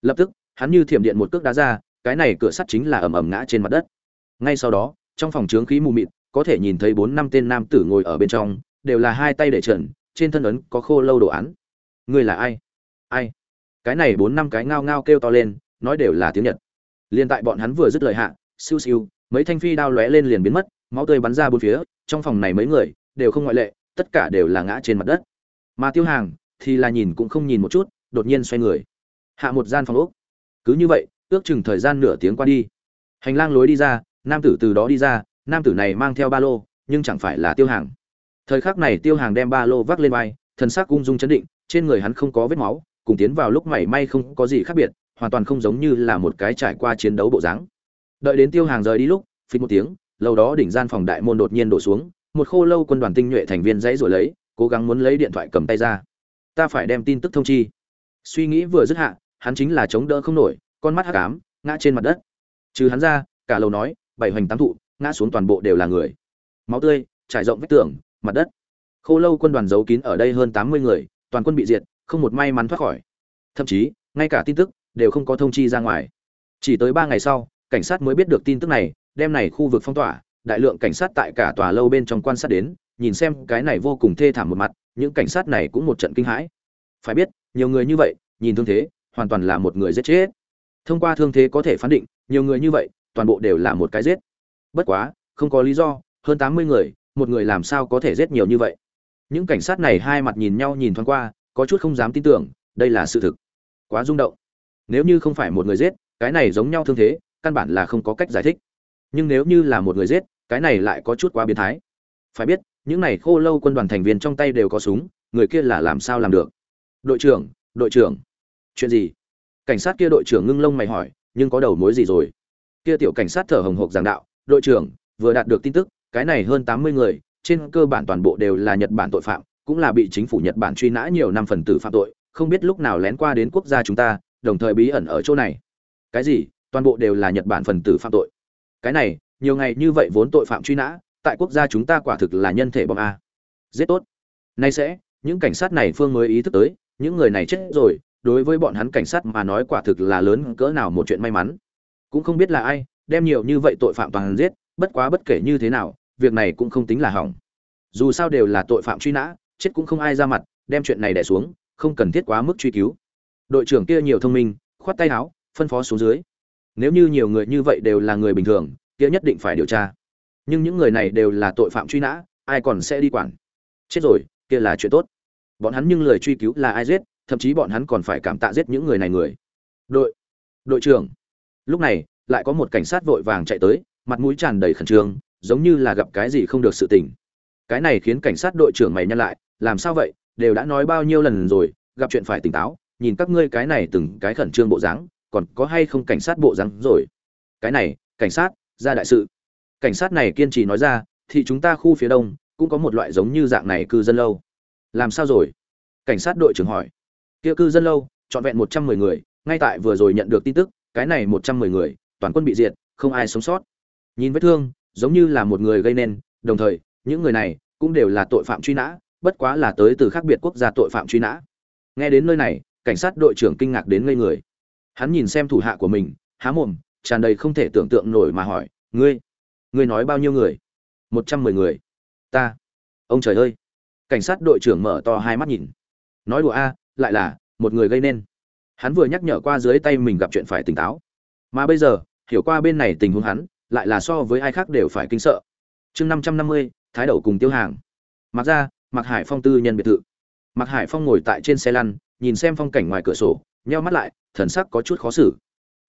Lập tức, hắn như thiểm điện một cước đá ra, cái này cửa sắt chính là ầm ầm ngã trên mặt đất. Ngay sau đó, trong phòng trướng khí mù mịt, có thể nhìn thấy bốn năm tên nam tử ngồi ở bên trong, đều là hai tay để trần, trên thân ấn có khô lâu đồ án. Ngươi là ai? Ai? Cái này bốn năm cái ngao ngao kêu to lên, nói đều là tiếng nhật. Liền tại bọn hắn vừa dứt lời hạ siêu siêu, mấy thanh phi đao lóe lên liền biến mất, máu tươi bắn ra bốn phía, trong phòng này mấy người đều không ngoại lệ, tất cả đều là ngã trên mặt đất. Mà tiêu hàng thì là nhìn cũng không nhìn một chút, đột nhiên xoay người. Hạ một gian phòng ốc. Cứ như vậy, ước chừng thời gian nửa tiếng qua đi. Hành lang lối đi ra, nam tử từ đó đi ra, nam tử này mang theo ba lô, nhưng chẳng phải là tiêu hàng. Thời khắc này tiêu hàng đem ba lô vác lên vai, thần sắc ung dung chấn định, trên người hắn không có vết máu, cùng tiến vào lúc mảy may không có gì khác biệt, hoàn toàn không giống như là một cái trải qua chiến đấu bộ dáng đợi đến tiêu hàng rời đi lúc phí một tiếng, lâu đó đỉnh gian phòng đại môn đột nhiên đổ xuống, một khô lâu quân đoàn tinh nhuệ thành viên dãy rồi lấy, cố gắng muốn lấy điện thoại cầm tay ra. Ta phải đem tin tức thông chi. Suy nghĩ vừa dứt hạ, hắn chính là chống đỡ không nổi, con mắt hắc ám, ngã trên mặt đất. Trừ hắn ra, cả lầu nói, bảy hoành tám thụ, ngã xuống toàn bộ đều là người. Máu tươi, trải rộng vách tường, mặt đất. Khô lâu quân đoàn giấu kín ở đây hơn tám mươi người, toàn quân bị diệt, không một may mắn thoát khỏi. Thậm chí, ngay cả tin tức đều không có thông chi ra ngoài. Chỉ tới ba ngày sau cảnh sát mới biết được tin tức này, đem này khu vực phong tỏa, đại lượng cảnh sát tại cả tòa lâu bên trong quan sát đến, nhìn xem cái này vô cùng thê thảm một mặt, những cảnh sát này cũng một trận kinh hãi. Phải biết, nhiều người như vậy, nhìn thương thế, hoàn toàn là một người giết chết. Thông qua thương thế có thể phán định, nhiều người như vậy, toàn bộ đều là một cái giết. Bất quá, không có lý do, hơn tám mươi người, một người làm sao có thể giết nhiều như vậy? Những cảnh sát này hai mặt nhìn nhau nhìn thoáng qua, có chút không dám tin tưởng, đây là sự thực. Quá rung động. Nếu như không phải một người giết, cái này giống nhau thương thế căn bản là không có cách giải thích. Nhưng nếu như là một người giết, cái này lại có chút quá biến thái. Phải biết, những này khô lâu quân đoàn thành viên trong tay đều có súng, người kia là làm sao làm được? Đội trưởng đội trưởng. Chuyện gì? Cảnh sát kia đội trưởng ngưng lông mày hỏi, nhưng có đầu mối gì rồi? Kia tiểu cảnh sát thở hồng hộc giảng đạo, đội trưởng, vừa đạt được tin tức, cái này hơn tám mươi người, trên cơ bản toàn bộ đều là nhật bản tội phạm, cũng là bị chính phủ nhật bản truy nã nhiều năm phần tử phạm tội, không biết lúc nào lén qua đến quốc gia chúng ta, đồng thời bí ẩn ở chỗ này. Cái gì? Toàn bộ đều là nhật bản phần tử phạm tội. Cái này, nhiều ngày như vậy vốn tội phạm truy nã, tại quốc gia chúng ta quả thực là nhân thể bom a. Giết tốt. Nay sẽ, những cảnh sát này phương mới ý thức tới, những người này chết rồi, đối với bọn hắn cảnh sát mà nói quả thực là lớn cỡ nào một chuyện may mắn. Cũng không biết là ai, đem nhiều như vậy tội phạm toàn giết, bất quá bất kể như thế nào, việc này cũng không tính là hỏng. Dù sao đều là tội phạm truy nã, chết cũng không ai ra mặt, đem chuyện này đẻ xuống, không cần thiết quá mức truy cứu. Đội trưởng kia nhiều thông minh, khoát tay áo, phân phó xuống dưới nếu như nhiều người như vậy đều là người bình thường, kia nhất định phải điều tra. Nhưng những người này đều là tội phạm truy nã, ai còn sẽ đi quản? Chết rồi, kia là chuyện tốt. Bọn hắn nhưng lời truy cứu là ai giết, thậm chí bọn hắn còn phải cảm tạ giết những người này người. Đội đội trưởng. Lúc này, lại có một cảnh sát vội vàng chạy tới, mặt mũi tràn đầy khẩn trương, giống như là gặp cái gì không được sự tình. Cái này khiến cảnh sát đội trưởng mày nhăn lại, làm sao vậy, đều đã nói bao nhiêu lần rồi, gặp chuyện phải tỉnh táo, nhìn các ngươi cái này từng cái khẩn trương bộ dáng còn có hay không cảnh sát bộ rắn rồi? Cái này, cảnh sát, ra đại sự. Cảnh sát này kiên trì nói ra, thì chúng ta khu phía đông cũng có một loại giống như dạng này cư dân lâu. Làm sao rồi? Cảnh sát đội trưởng hỏi. Kia cư dân lâu, trọn vẹn một trăm mười người, ngay tại vừa rồi nhận được tin tức, cái này một trăm mười người, toàn quân bị diệt, không ai sống sót. Nhìn vết thương, giống như là một người gây nên, đồng thời, những người này cũng đều là tội phạm truy nã, bất quá là tới từ khác biệt quốc gia tội phạm truy nã. Nghe đến nơi này, cảnh sát đội trưởng kinh ngạc đến ngây người hắn nhìn xem thủ hạ của mình, há mồm, tràn đầy không thể tưởng tượng nổi mà hỏi, ngươi ngươi nói bao nhiêu người? Một trăm mười người. Ta. Ông trời ơi. Cảnh sát đội trưởng mở to hai mắt nhìn. Nói đùa a, lại là, một người gây nên. Hắn vừa nhắc nhở qua dưới tay mình gặp chuyện phải tỉnh táo. Mà bây giờ, hiểu qua bên này tình huống hắn, lại là so với ai khác đều phải kinh sợ. Chương năm trăm năm mươi, thái đầu cùng tiêu hàng. Mặc ra mặc hải phong tư nhân biệt thự. Mặc hải phong ngồi tại trên xe lăn, nhìn xem phong cảnh ngoài cửa sổ, nheo mắt lại thần sắc có chút khó xử.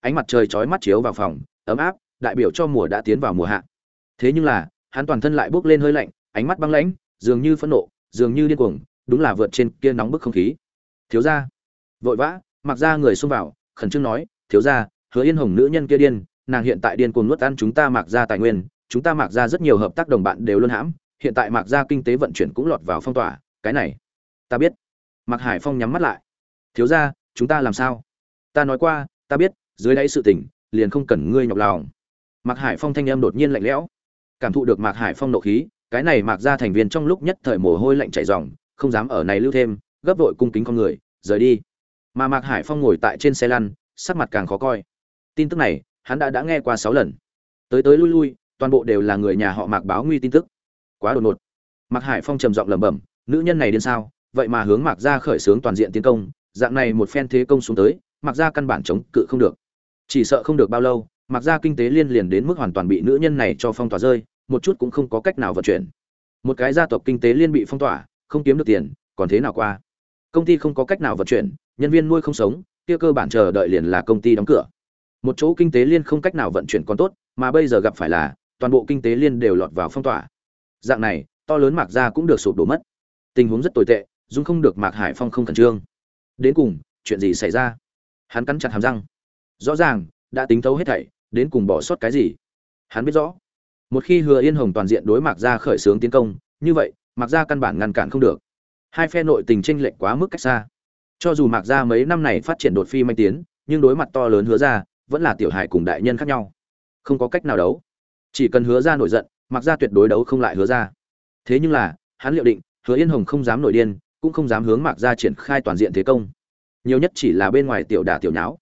Ánh mặt trời chói mắt chiếu vào phòng, ấm áp, đại biểu cho mùa đã tiến vào mùa hạ. Thế nhưng là, hắn toàn thân lại bốc lên hơi lạnh, ánh mắt băng lãnh, dường như phẫn nộ, dường như điên cuồng, đúng là vượt trên kia nóng bức không khí. Thiếu gia. Vội vã, mặc ra người xông vào, khẩn trương nói, thiếu gia, hứa yên hồng nữ nhân kia điên, nàng hiện tại điên cuồng nuốt ăn chúng ta mặc ra tài nguyên, chúng ta mặc ra rất nhiều hợp tác đồng bạn đều luôn hãm, hiện tại mặc ra kinh tế vận chuyển cũng lọt vào phong tỏa, cái này, ta biết. Mặc hải phong nhắm mắt lại, thiếu gia, chúng ta làm sao? Ta nói qua, ta biết, dưới đáy sự tình, liền không cần ngươi nhọc lòng. Mặc hải phong thanh âm đột nhiên lạnh lẽo. Cảm thụ được mạc hải phong nộ khí, cái này mạc ra thành viên trong lúc nhất thời mồ hôi lạnh chảy ròng, không dám ở này lưu thêm, gấp vội cung kính con người, rời đi. Mà mạc hải phong ngồi tại trên xe lăn, sắc mặt càng khó coi. Tin tức này, hắn đã đã nghe qua sáu lần. Tới tới lui lui, toàn bộ đều là người nhà họ mạc báo nguy tin tức. Quá đột ngột. Mạc hải phong trầm giọng lẩm bẩm, nữ nhân này điên sao? Vậy mà hướng mạc ra khởi xướng toàn diện tiến công, dạng này một phen thế công xuống tới mặc ra căn bản chống cự không được. Chỉ sợ không được bao lâu, mặc ra kinh tế liên liền đến mức hoàn toàn bị nữ nhân này cho phong tỏa rơi, một chút cũng không có cách nào vận chuyển. Một cái gia tộc kinh tế liên bị phong tỏa, không kiếm được tiền, còn thế nào qua? Công ty không có cách nào vận chuyển, nhân viên nuôi không sống, kia cơ bản chờ đợi liền là công ty đóng cửa. Một chỗ kinh tế liên không cách nào vận chuyển còn tốt, mà bây giờ gặp phải là, toàn bộ kinh tế liên đều lọt vào phong tỏa. Dạng này, to lớn mạc ra cũng được sụp đổ mất. Tình huống rất tồi tệ dung không được mạc hải phong không khẩn trương. Đến cùng, chuyện gì xảy ra? Hắn cắn chặt hàm răng. Rõ ràng, đã tính thấu hết thảy, đến cùng bỏ sót cái gì? Hắn biết rõ. Một khi hứa yên hồng toàn diện đối mạc ra khởi xướng tiến công, như vậy, mạc ra căn bản ngăn cản không được. Hai phe nội tình tranh lệch quá mức cách xa. Cho dù mạc ra mấy năm này phát triển đột phi manh tiến, nhưng đối mặt to lớn hứa ra vẫn là tiểu hài cùng đại nhân khác nhau. Không có cách nào đấu. Chỉ cần hứa ra nổi giận, mạc ra tuyệt đối đấu không lại hứa ra thế nhưng là, hắn liệu định, hứa yên hồng không dám nổi điên, cũng không dám hướng mạc ra triển khai toàn diện thế công nhiều nhất chỉ là bên ngoài tiểu đả tiểu nháo.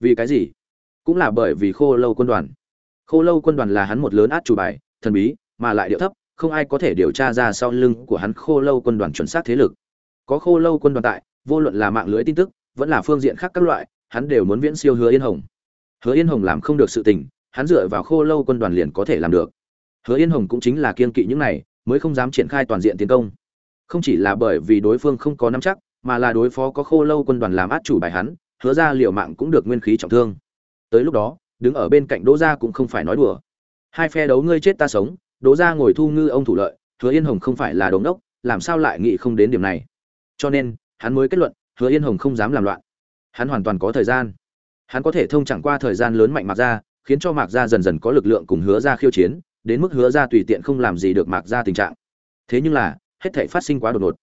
Vì cái gì? Cũng là bởi vì khô lâu quân đoàn. Khô lâu quân đoàn là hắn một lớn át chủ bài, thần bí, mà lại điệu thấp, không ai có thể điều tra ra sau lưng của hắn khô lâu quân đoàn chuẩn xác thế lực. Có khô lâu quân đoàn tại, vô luận là mạng lưới tin tức, vẫn là phương diện khác các loại, hắn đều muốn viễn siêu hứa yên hồng. Hứa yên hồng làm không được sự tình, hắn dựa vào khô lâu quân đoàn liền có thể làm được. Hứa yên hồng cũng chính là kiên kỵ những này, mới không dám triển khai toàn diện tiến công. Không chỉ là bởi vì đối phương không có nắm chắc mà là đối phó có khô lâu quân đoàn làm át chủ bài hắn, hứa ra liệu mạng cũng được nguyên khí trọng thương. Tới lúc đó, đứng ở bên cạnh đỗ gia cũng không phải nói đùa. Hai phe đấu ngươi chết ta sống, đỗ gia ngồi thu ngư ông thủ lợi, hứa yên hồng không phải là đống đốc, làm sao lại nghĩ không đến điểm này? Cho nên, hắn mới kết luận, hứa yên hồng không dám làm loạn. Hắn hoàn toàn có thời gian. Hắn có thể thông chẳng qua thời gian lớn mạnh mạc ra khiến cho mạc Gia dần dần có lực lượng cùng hứa ra khiêu chiến, đến mức hứa ra tùy tiện không làm gì được mạc ra tình trạng. Thế nhưng là, hết thể phát sinh quá đột ngột.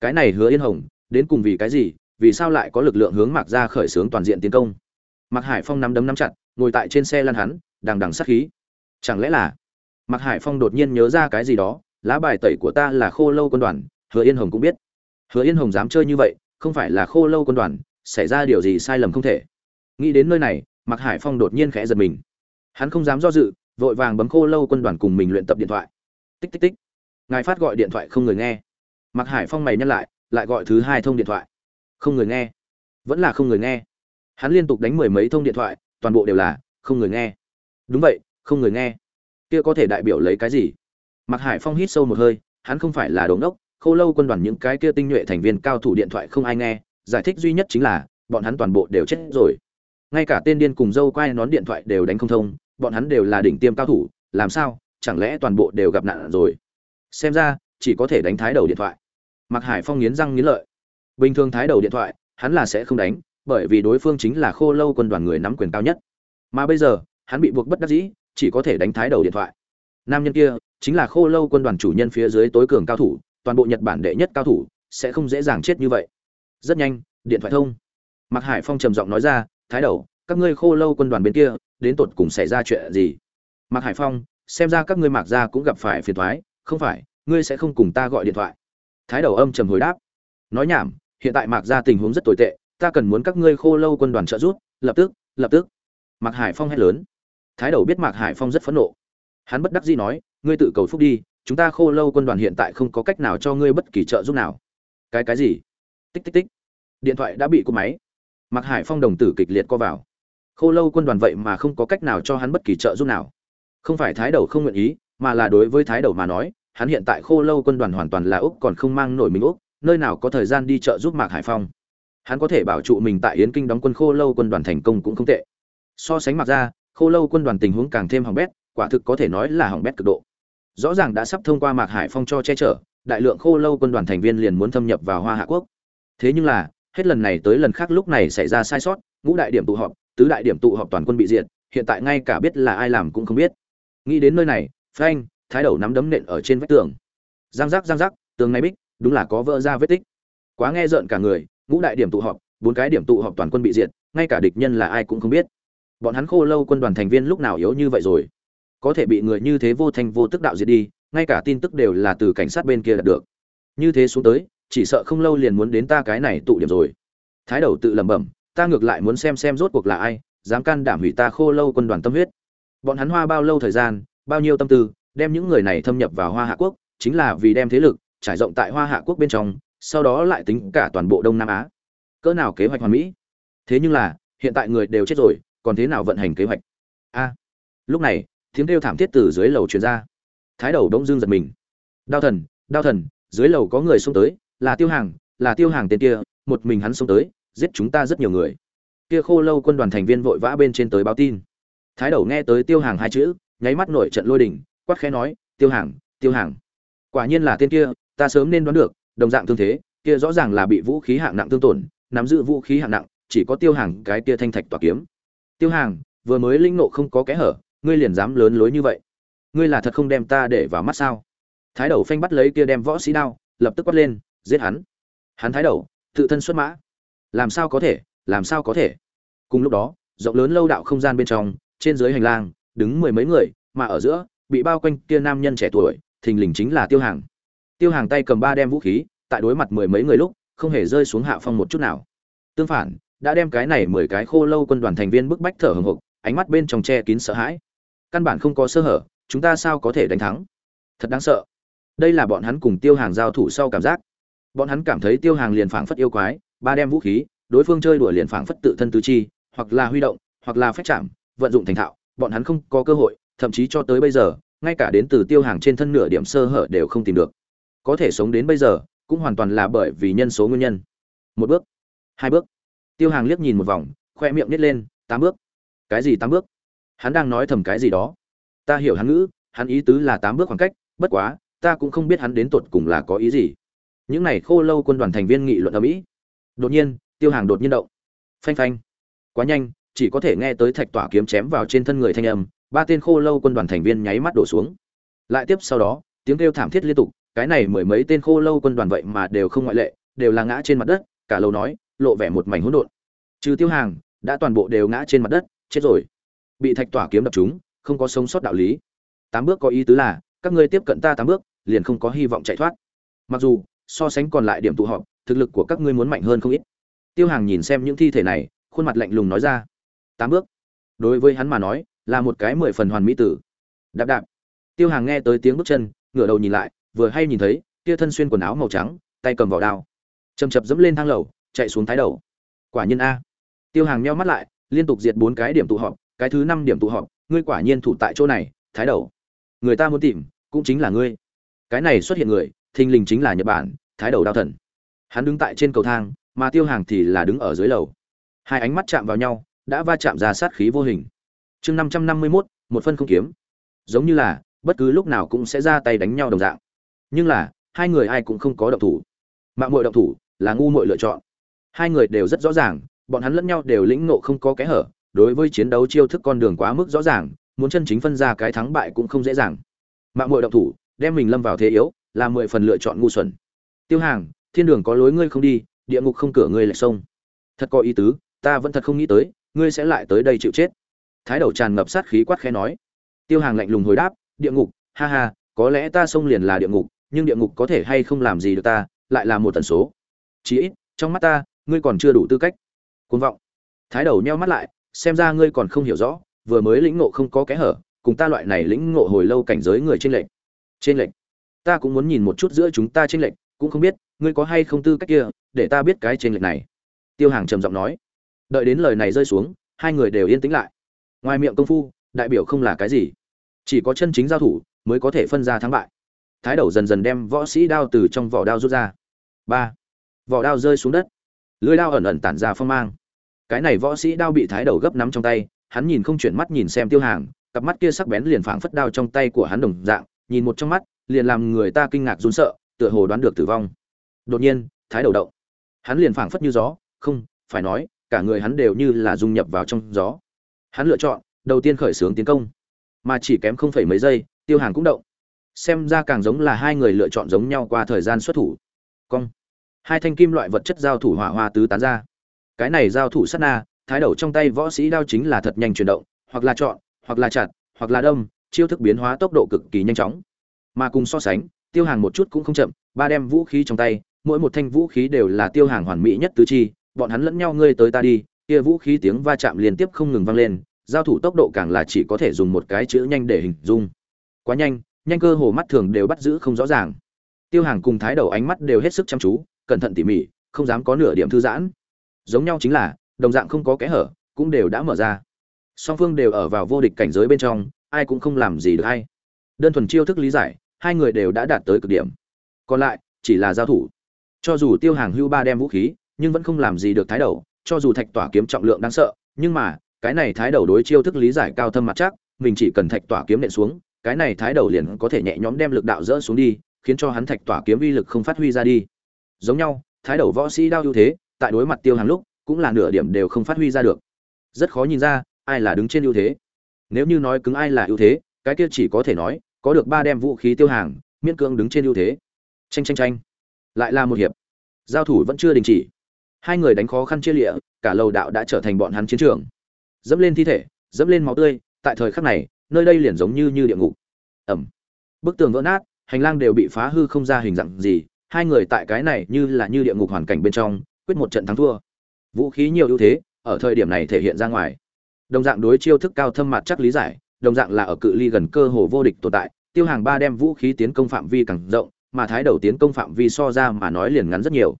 Cái này hứa yên hồng đến cùng vì cái gì, vì sao lại có lực lượng hướng mạc ra khởi xướng toàn diện tiến công? Mạc hải phong nắm đấm nắm chặt, ngồi tại trên xe lăn hắn, đằng đằng sát khí. Chẳng lẽ là mạc hải phong đột nhiên nhớ ra cái gì đó, lá bài tẩy của ta là khô lâu quân đoàn, hứa yên hồng cũng biết. Hứa yên hồng dám chơi như vậy, không phải là khô lâu quân đoàn, xảy ra điều gì sai lầm không thể. Nghĩ đến nơi này, mạc hải phong đột nhiên khẽ giật mình. Hắn không dám do dự, vội vàng bấm khô lâu quân đoàn cùng mình luyện tập điện thoại. Tích tích tích. Ngài phát gọi điện thoại không người nghe. Mạc hải phong mày nhắc lại lại gọi thứ hai thông điện thoại. Không người nghe. Vẫn là không người nghe. Hắn liên tục đánh mười mấy thông điện thoại, toàn bộ đều là, không người nghe. Đúng vậy, không người nghe. Kia có thể đại biểu lấy cái gì? Mặc hải phong hít sâu một hơi, hắn không phải là đống đốc, khô lâu quân đoàn những cái kia tinh nhuệ thành viên cao thủ điện thoại không ai nghe, giải thích duy nhất chính là, bọn hắn toàn bộ đều chết rồi. Ngay cả tên điên cùng dâu quay nón điện thoại đều đánh không thông, bọn hắn đều là đỉnh tiêm cao thủ, làm sao, chẳng lẽ toàn bộ đều gặp nạn rồi? Xem ra, chỉ có thể đánh thái đầu điện thoại mạc hải phong nghiến răng nghiến lợi. Bình thường thái đầu điện thoại, hắn là sẽ không đánh, bởi vì đối phương chính là khô lâu quân đoàn người nắm quyền cao nhất. Mà bây giờ, hắn bị buộc bất đắc dĩ, chỉ có thể đánh thái đầu điện thoại. Nam nhân kia, chính là khô lâu quân đoàn chủ nhân phía dưới tối cường cao thủ, toàn bộ nhật bản đệ nhất cao thủ, sẽ không dễ dàng chết như vậy. Rất nhanh, điện thoại thông. Mạc hải phong trầm giọng nói ra, thái đầu, các ngươi khô lâu quân đoàn bên kia, đến tột cùng xảy ra chuyện gì? Mạc hải phong, xem ra các ngươi mạc gia cũng gặp phải phiền thoái không phải, ngươi sẽ không cùng ta gọi điện thoại thái đầu âm trầm hồi đáp. Nói nhảm, hiện tại mạc gia tình huống rất tồi tệ, ta cần muốn các ngươi khô lâu quân đoàn trợ giúp, lập tức lập tức. Mạc hải phong hét lớn. Thái đầu biết mạc hải phong rất phẫn nộ. Hắn bất đắc dĩ nói, ngươi tự cầu phúc đi, chúng ta khô lâu quân đoàn hiện tại không có cách nào cho ngươi bất kỳ trợ giúp nào. Cái cái gì? Tích tích tích. Điện thoại đã bị cúp máy. Mạc hải phong đồng tử kịch liệt co vào. Khô lâu quân đoàn vậy mà không có cách nào cho hắn bất kỳ trợ giúp nào. Không phải thái đầu không nguyện ý, mà là đối với thái đầu mà nói hắn hiện tại khô lâu quân đoàn hoàn toàn là úc còn không mang nổi mình úc, nơi nào có thời gian đi chợ giúp mạc hải phong. Hắn có thể bảo trụ mình tại yến kinh đóng quân khô lâu quân đoàn thành công cũng không tệ. So sánh mặc ra, khô lâu quân đoàn tình huống càng thêm hỏng bét, quả thực có thể nói là hỏng bét cực độ. Rõ ràng đã sắp thông qua mạc hải phong cho che chở, đại lượng khô lâu quân đoàn thành viên liền muốn thâm nhập vào hoa hạ quốc. Thế nhưng là, hết lần này tới lần khác lúc này xảy ra sai sót, ngũ đại điểm tụ họp, tứ đại điểm tụ họp toàn quân bị diệt, hiện tại ngay cả biết là ai làm cũng không biết. Nghĩ đến nơi này, phanh thái đầu nắm đấm nện ở trên vách tường. Giang giác giang giác, tường này bích, đúng là có vỡ ra vết tích. Quá nghe rợn cả người, ngũ đại điểm tụ họp, bốn cái điểm tụ họp toàn quân bị diệt, ngay cả địch nhân là ai cũng không biết. Bọn hắn khô lâu quân đoàn thành viên lúc nào yếu như vậy rồi? Có thể bị người như thế vô thanh vô tức đạo diệt đi, ngay cả tin tức đều là từ cảnh sát bên kia đạt được. Như thế xuống tới, chỉ sợ không lâu liền muốn đến ta cái này tụ điểm rồi. Thái đầu tự lẩm bẩm, ta ngược lại muốn xem xem rốt cuộc là ai, dám can đảm hủy ta khô lâu quân đoàn tâm huyết. Bọn hắn hoa bao lâu thời gian, bao nhiêu tâm tư đem những người này thâm nhập vào hoa hạ quốc, chính là vì đem thế lực trải rộng tại hoa hạ quốc bên trong, sau đó lại tính cả toàn bộ đông nam á. Cỡ nào kế hoạch hoàn mỹ? Thế nhưng là, hiện tại người đều chết rồi, còn thế nào vận hành kế hoạch? A, lúc này, tiếng kêu thảm thiết từ dưới lầu truyền ra. Thái đầu đông dương giật mình. Đao thần đao thần, dưới lầu có người xuống tới, là tiêu hàng, là tiêu hàng tên kia, một mình hắn xuống tới, giết chúng ta rất nhiều người. Kia khô lâu quân đoàn thành viên vội vã bên trên tới báo tin. Thái đầu nghe tới tiêu hàng hai chữ, nháy mắt nổi trận lôi đình quát khẽ nói, tiêu hàng tiêu hàng. Quả nhiên là tên kia, ta sớm nên đoán được, đồng dạng thương thế, kia rõ ràng là bị vũ khí hạng nặng thương tổn, nắm giữ vũ khí hạng nặng, chỉ có tiêu hàng cái kia thanh thạch tỏa kiếm. Tiêu hàng, vừa mới linh nộ không có kẽ hở, ngươi liền dám lớn lối như vậy? Ngươi là thật không đem ta để vào mắt sao? Thái đầu phanh bắt lấy kia đem võ sĩ đao, lập tức quát lên, giết hắn. Hắn thái đầu, tự thân xuất mã. Làm sao có thể, làm sao có thể? Cùng lúc đó, rộng lớn lâu đạo không gian bên trong, trên dưới hành lang, đứng mười mấy người, mà ở giữa bị bao quanh kia nam nhân trẻ tuổi, thình lình chính là tiêu hàng. Tiêu hàng tay cầm ba đem vũ khí, tại đối mặt mười mấy người lúc, không hề rơi xuống hạ phong một chút nào. Tương phản, đã đem cái này mười cái khô lâu quân đoàn thành viên bức bách thở hồng hộc, ánh mắt bên trong che kín sợ hãi. Căn bản không có sơ hở, chúng ta sao có thể đánh thắng? Thật đáng sợ. Đây là bọn hắn cùng tiêu hàng giao thủ sau cảm giác. Bọn hắn cảm thấy tiêu hàng liền phảng phất yêu quái, ba đem vũ khí, đối phương chơi đùa liền phảng phất tự thân tứ chi, hoặc là huy động, hoặc là phép chạm, vận dụng thành thạo, bọn hắn không có cơ hội thậm chí cho tới bây giờ, ngay cả đến từ tiêu hàng trên thân nửa điểm sơ hở đều không tìm được. Có thể sống đến bây giờ, cũng hoàn toàn là bởi vì nhân số nguyên nhân. Một bước, hai bước. Tiêu hàng liếc nhìn một vòng, khoe miệng nít lên, tám bước. Cái gì tám bước? Hắn đang nói thầm cái gì đó. Ta hiểu hắn ngữ, hắn ý tứ là tám bước khoảng cách, bất quá, ta cũng không biết hắn đến tột cùng là có ý gì. Những này khô lâu quân đoàn thành viên nghị luận ở mỹ. Đột nhiên, tiêu hàng đột nhiên động. Phanh phanh. Quá nhanh, chỉ có thể nghe tới thạch tỏa kiếm chém vào trên thân người thanh âm ba tên khô lâu quân đoàn thành viên nháy mắt đổ xuống. Lại tiếp sau đó, tiếng kêu thảm thiết liên tục, cái này mười mấy tên khô lâu quân đoàn vậy mà đều không ngoại lệ, đều là ngã trên mặt đất, cả lâu nói, lộ vẻ một mảnh hỗn độn. Trừ tiêu hàng, đã toàn bộ đều ngã trên mặt đất, chết rồi. Bị thạch tỏa kiếm đập chúng không có sống sót đạo lý. Tám bước có ý tứ là, các ngươi tiếp cận ta tám bước, liền không có hy vọng chạy thoát. Mặc dù, so sánh còn lại điểm tụ họp, thực lực của các ngươi muốn mạnh hơn không ít. Tiêu hàng nhìn xem những thi thể này, khuôn mặt lạnh lùng nói ra. Tám bước. Đối với hắn mà nói là một cái mười phần hoàn mỹ tử. Đạp đạp. Tiêu hàng nghe tới tiếng bước chân, ngửa đầu nhìn lại, vừa hay nhìn thấy, kia thân xuyên quần áo màu trắng, tay cầm vỏ đao. Chầm chập dẫm lên thang lầu, chạy xuống thái đầu. Quả nhiên a. Tiêu hàng nheo mắt lại, liên tục diệt bốn cái điểm tụ họp, cái thứ năm điểm tụ họp, ngươi quả nhiên thủ tại chỗ này, thái đầu. Người ta muốn tìm, cũng chính là ngươi. Cái này xuất hiện người, thình lình chính là nhật bản, thái đầu đao thần. Hắn đứng tại trên cầu thang, mà tiêu hàng thì là đứng ở dưới lầu. Hai ánh mắt chạm vào nhau, đã va chạm ra sát khí vô hình chương năm trăm năm mươi mốt, một phân không kiếm. Giống như là, bất cứ lúc nào cũng sẽ ra tay đánh nhau đồng dạng. Nhưng là, hai người ai cũng không có động thủ. Mạng mội động thủ là ngu mội lựa chọn. Hai người đều rất rõ ràng, bọn hắn lẫn nhau đều lĩnh nộ không có kẽ hở, đối với chiến đấu chiêu thức con đường quá mức rõ ràng, muốn chân chính phân ra cái thắng bại cũng không dễ dàng. Mạng mội động thủ, đem mình lâm vào thế yếu, là mười phần lựa chọn ngu xuẩn. Tiêu hàng, thiên đường có lối ngươi không đi, địa ngục không cửa ngươi lại sông thật có ý tứ, ta vẫn thật không nghĩ tới, ngươi sẽ lại tới đây chịu chết thái đầu tràn ngập sát khí quát khẽ nói. Tiêu hàng lạnh lùng hồi đáp, địa ngục, ha ha, có lẽ ta xông liền là địa ngục, nhưng địa ngục có thể hay không làm gì được ta, lại là một tần số. Chí ít, trong mắt ta, ngươi còn chưa đủ tư cách. Côn vọng. Thái đầu nheo mắt lại, xem ra ngươi còn không hiểu rõ, vừa mới lĩnh ngộ không có kẽ hở, cùng ta loại này lĩnh ngộ hồi lâu cảnh giới người trên lệnh trên lệnh ta cũng muốn nhìn một chút giữa chúng ta trên lệnh cũng không biết, ngươi có hay không tư cách kia, để ta biết cái trên lệnh này. Tiêu hàng trầm giọng nói. Đợi đến lời này rơi xuống, hai người đều yên tĩnh lại ngoài miệng công phu, đại biểu không là cái gì. Chỉ có chân chính giao thủ mới có thể phân ra thắng bại. Thái đầu dần dần đem võ sĩ đao từ trong vỏ đao rút ra. Ba. Vỏ đao rơi xuống đất. Lưới đao ẩn ẩn tản ra phong mang. Cái này võ sĩ đao bị thái đầu gấp nắm trong tay, hắn nhìn không chuyển mắt nhìn xem tiêu hàng, cặp mắt kia sắc bén liền phảng phất đao trong tay của hắn đồng dạng, nhìn một trong mắt, liền làm người ta kinh ngạc run sợ, tựa hồ đoán được tử vong. Đột nhiên, thái đầu động. Hắn liền phảng phất như gió, không, phải nói, cả người hắn đều như là dung nhập vào trong gió hắn lựa chọn, đầu tiên khởi xướng tiến công. Mà chỉ kém không phải mấy giây, tiêu hàng cũng động. Xem ra càng giống là hai người lựa chọn giống nhau qua thời gian xuất thủ. Cong. Hai thanh kim loại vật chất giao thủ hỏa hoa tứ tán ra. Cái này giao thủ sát na, thái đầu trong tay võ sĩ đao chính là thật nhanh chuyển động, hoặc là chọn, hoặc là chặt, hoặc là đâm, chiêu thức biến hóa tốc độ cực kỳ nhanh chóng. Mà cùng so sánh, tiêu hàng một chút cũng không chậm, ba đem vũ khí trong tay, mỗi một thanh vũ khí đều là tiêu hàng hoàn mỹ nhất tứ chi, bọn hắn lẫn nhau ngươi tới ta đi kia vũ khí tiếng va chạm liên tiếp không ngừng vang lên, giao thủ tốc độ càng là chỉ có thể dùng một cái chữ nhanh để hình dung. Quá nhanh nhanh cơ hồ mắt thường đều bắt giữ không rõ ràng. Tiêu hàng cùng thái đầu ánh mắt đều hết sức chăm chú, cẩn thận tỉ mỉ, không dám có nửa điểm thư giãn. Giống nhau chính là, đồng dạng không có kẽ hở, cũng đều đã mở ra. Song phương đều ở vào vô địch cảnh giới bên trong, ai cũng không làm gì được hay. Đơn thuần chiêu thức lý giải, hai người đều đã đạt tới cực điểm. Còn lại, chỉ là giao thủ. Cho dù tiêu hàng hưu ba đem vũ khí, nhưng vẫn không làm gì được thái đầu cho dù thạch tỏa kiếm trọng lượng đáng sợ, nhưng mà, cái này thái đầu đối chiêu thức lý giải cao thâm mặt chắc, mình chỉ cần thạch tỏa kiếm nện xuống, cái này thái đầu liền có thể nhẹ nhõm đem lực đạo dỡ xuống đi, khiến cho hắn thạch tỏa kiếm uy lực không phát huy ra đi. Giống nhau, thái đầu võ sĩ đao ưu thế, tại đối mặt tiêu hàng lúc, cũng là nửa điểm đều không phát huy ra được. Rất khó nhìn ra, ai là đứng trên ưu thế. Nếu như nói cứng ai là ưu thế, cái kia chỉ có thể nói, có được ba đem vũ khí tiêu hàng, miễn cưỡng đứng trên ưu thế. Tranh tranh tranh lại là một hiệp. Giao thủ vẫn chưa đình chỉ hai người đánh khó khăn chia lịa, cả lầu đạo đã trở thành bọn hắn chiến trường. Dẫm lên thi thể, dẫm lên máu tươi, tại thời khắc này, nơi đây liền giống như như địa ngục. Ẩm. Bức tường vỡ nát, hành lang đều bị phá hư không ra hình dạng gì, hai người tại cái này như là như địa ngục hoàn cảnh bên trong, quyết một trận thắng thua. Vũ khí nhiều ưu thế, ở thời điểm này thể hiện ra ngoài. Đồng dạng đối chiêu thức cao thâm mặt chắc lý giải, đồng dạng là ở cự ly gần cơ hồ vô địch tồn tại, tiêu hàng ba đem vũ khí tiến công phạm vi càng rộng, mà thái đầu tiến công phạm vi so ra mà nói liền ngắn rất nhiều.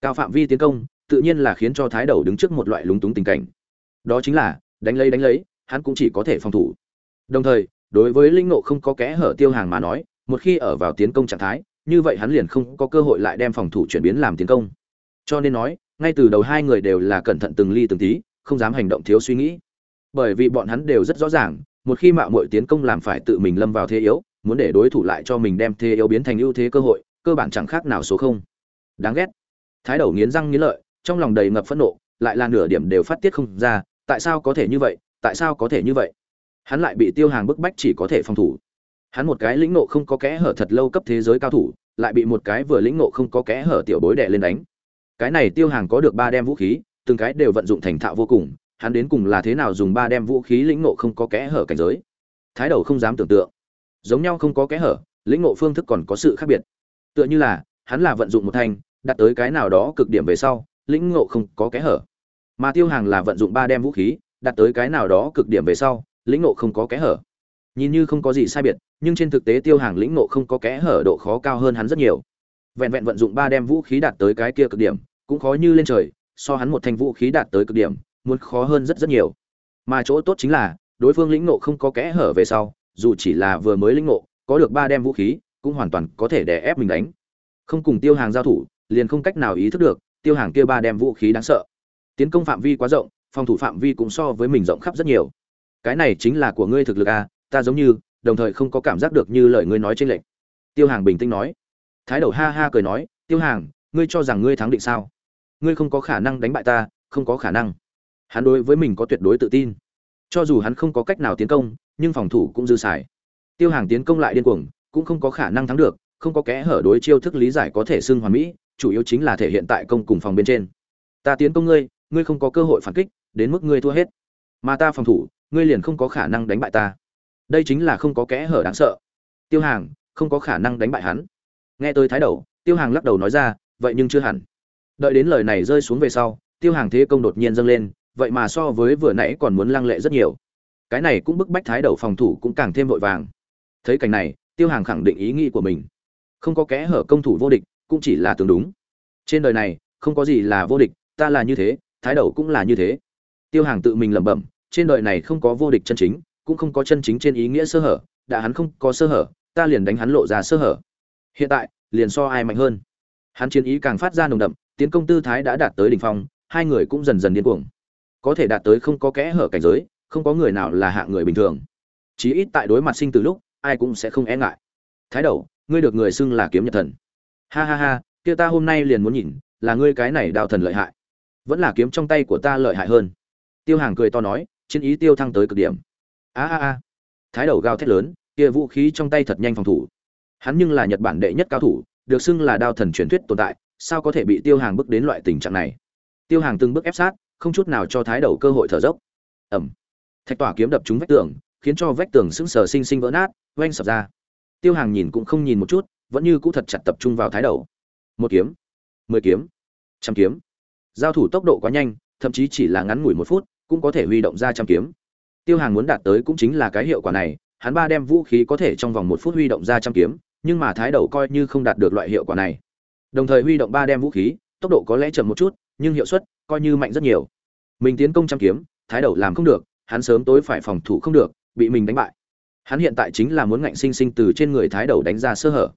Cao phạm vi tiến công tự nhiên là khiến cho thái đầu đứng trước một loại lúng túng tình cảnh. Đó chính là, đánh lấy đánh lấy, hắn cũng chỉ có thể phòng thủ. Đồng thời, đối với linh nộ không có kẽ hở tiêu hàng mà nói, một khi ở vào tiến công trạng thái, như vậy hắn liền không có cơ hội lại đem phòng thủ chuyển biến làm tiến công. Cho nên nói, ngay từ đầu hai người đều là cẩn thận từng ly từng tí, không dám hành động thiếu suy nghĩ. Bởi vì bọn hắn đều rất rõ ràng, một khi mạo muội tiến công làm phải tự mình lâm vào thế yếu, muốn để đối thủ lại cho mình đem thế yếu biến thành ưu thế cơ hội, cơ bản chẳng khác nào số không. Đáng ghét. Thái đầu nghiến răng nghiến lợi trong lòng đầy ngập phẫn nộ, lại là nửa điểm đều phát tiết không ra, tại sao có thể như vậy, tại sao có thể như vậy? Hắn lại bị tiêu hàng bức bách chỉ có thể phòng thủ. Hắn một cái lĩnh nộ không có kẽ hở thật lâu cấp thế giới cao thủ, lại bị một cái vừa lĩnh nộ không có kẽ hở tiểu bối đè lên đánh. Cái này tiêu hàng có được ba đem vũ khí, từng cái đều vận dụng thành thạo vô cùng, hắn đến cùng là thế nào dùng ba đem vũ khí lĩnh nộ không có kẽ hở cảnh giới? Thái đầu không dám tưởng tượng. Giống nhau không có kẽ hở, lĩnh nộ phương thức còn có sự khác biệt. Tựa như là, hắn là vận dụng một thanh, đặt tới cái nào đó cực điểm về sau lĩnh ngộ không có kẽ hở. Mà tiêu hàng là vận dụng ba đem vũ khí đạt tới cái nào đó cực điểm về sau, lĩnh ngộ không có kẽ hở. Nhìn như không có gì sai biệt, nhưng trên thực tế tiêu hàng lĩnh ngộ không có kẽ hở độ khó cao hơn hắn rất nhiều. Vẹn vẹn vận dụng ba đem vũ khí đạt tới cái kia cực điểm, cũng khó như lên trời, so hắn một thanh vũ khí đạt tới cực điểm, muốn khó hơn rất rất nhiều. Mà chỗ tốt chính là, đối phương lĩnh ngộ không có kẽ hở về sau, dù chỉ là vừa mới lĩnh ngộ, có được ba đem vũ khí, cũng hoàn toàn có thể đè ép mình đánh. Không cùng tiêu hàng giao thủ, liền không cách nào ý thức được tiêu hàng kia ba đem vũ khí đáng sợ. Tiến công phạm vi quá rộng, phòng thủ phạm vi cũng so với mình rộng khắp rất nhiều. Cái này chính là của ngươi thực lực à ta giống như, đồng thời không có cảm giác được như lời ngươi nói trên lệnh tiêu hàng bình tĩnh nói. Thái đầu ha ha cười nói, tiêu hàng, ngươi cho rằng ngươi thắng định sao? Ngươi không có khả năng đánh bại ta, không có khả năng. Hắn đối với mình có tuyệt đối tự tin. Cho dù hắn không có cách nào tiến công, nhưng phòng thủ cũng dư xài. Tiêu hàng tiến công lại điên cuồng, cũng không có khả năng thắng được, không có kẽ hở đối chiêu thức lý giải có thể xưng hoàn mỹ chủ yếu chính là thể hiện tại công cùng phòng bên trên. Ta tiến công ngươi ngươi không có cơ hội phản kích, đến mức ngươi thua hết. Mà ta phòng thủ, ngươi liền không có khả năng đánh bại ta. Đây chính là không có kẽ hở đáng sợ. Tiêu hàng, không có khả năng đánh bại hắn. Nghe tôi thái đầu, tiêu hàng lắc đầu nói ra, vậy nhưng chưa hẳn. Đợi đến lời này rơi xuống về sau, tiêu hàng thế công đột nhiên dâng lên, vậy mà so với vừa nãy còn muốn lăng lệ rất nhiều. Cái này cũng bức bách thái đầu phòng thủ cũng càng thêm vội vàng. Thấy cảnh này, tiêu hàng khẳng định ý nghĩ của mình. Không có kẽ hở công thủ vô địch cũng chỉ là tương đúng. Trên đời này, không có gì là vô địch, ta là như thế, thái đầu cũng là như thế. Tiêu hàng tự mình lẩm bẩm, trên đời này không có vô địch chân chính, cũng không có chân chính trên ý nghĩa sơ hở, đã hắn không có sơ hở, ta liền đánh hắn lộ ra sơ hở. Hiện tại, liền so ai mạnh hơn? Hắn chiến ý càng phát ra nồng đậm, tiến công tư thái đã đạt tới đỉnh phong, hai người cũng dần dần điên cuồng. Có thể đạt tới không có kẽ hở cảnh giới, không có người nào là hạng người bình thường. Chí ít tại đối mặt sinh từ lúc, ai cũng sẽ không e ngại. Thái đầu, ngươi được người xưng là kiếm nhật thần ha ha ha, kia ta hôm nay liền muốn nhìn, là ngươi cái này đào thần lợi hại. Vẫn là kiếm trong tay của ta lợi hại hơn. Tiêu hàng cười to nói, chiến ý tiêu thăng tới cực điểm. A a a. Thái đầu gào thét lớn, kia vũ khí trong tay thật nhanh phòng thủ. Hắn nhưng là nhật bản đệ nhất cao thủ, được xưng là đao thần truyền thuyết tồn tại, sao có thể bị tiêu hàng bước đến loại tình trạng này? Tiêu hàng từng bước ép sát, không chút nào cho thái đầu cơ hội thở dốc. Ẩm thạch tỏa kiếm đập trúng vách tường, khiến cho vách tường sững sờ sinh sinh vỡ nát oanh sập ra. Tiêu hàng nhìn cũng không nhìn một chút vẫn như cũ thật chặt tập trung vào thái đầu. Một kiếm, mười kiếm, trăm kiếm. Giao thủ tốc độ quá nhanh, thậm chí chỉ là ngắn ngủi một phút, cũng có thể huy động ra trăm kiếm. Tiêu hàng muốn đạt tới cũng chính là cái hiệu quả này, hắn ba đem vũ khí có thể trong vòng một phút huy động ra trăm kiếm, nhưng mà thái đầu coi như không đạt được loại hiệu quả này. Đồng thời huy động ba đem vũ khí, tốc độ có lẽ chậm một chút, nhưng hiệu suất coi như mạnh rất nhiều. Mình tiến công trăm kiếm, thái đầu làm không được, hắn sớm tối phải phòng thủ không được, bị mình đánh bại. Hắn hiện tại chính là muốn ngạnh sinh sinh từ trên người thái đầu đánh ra sơ hở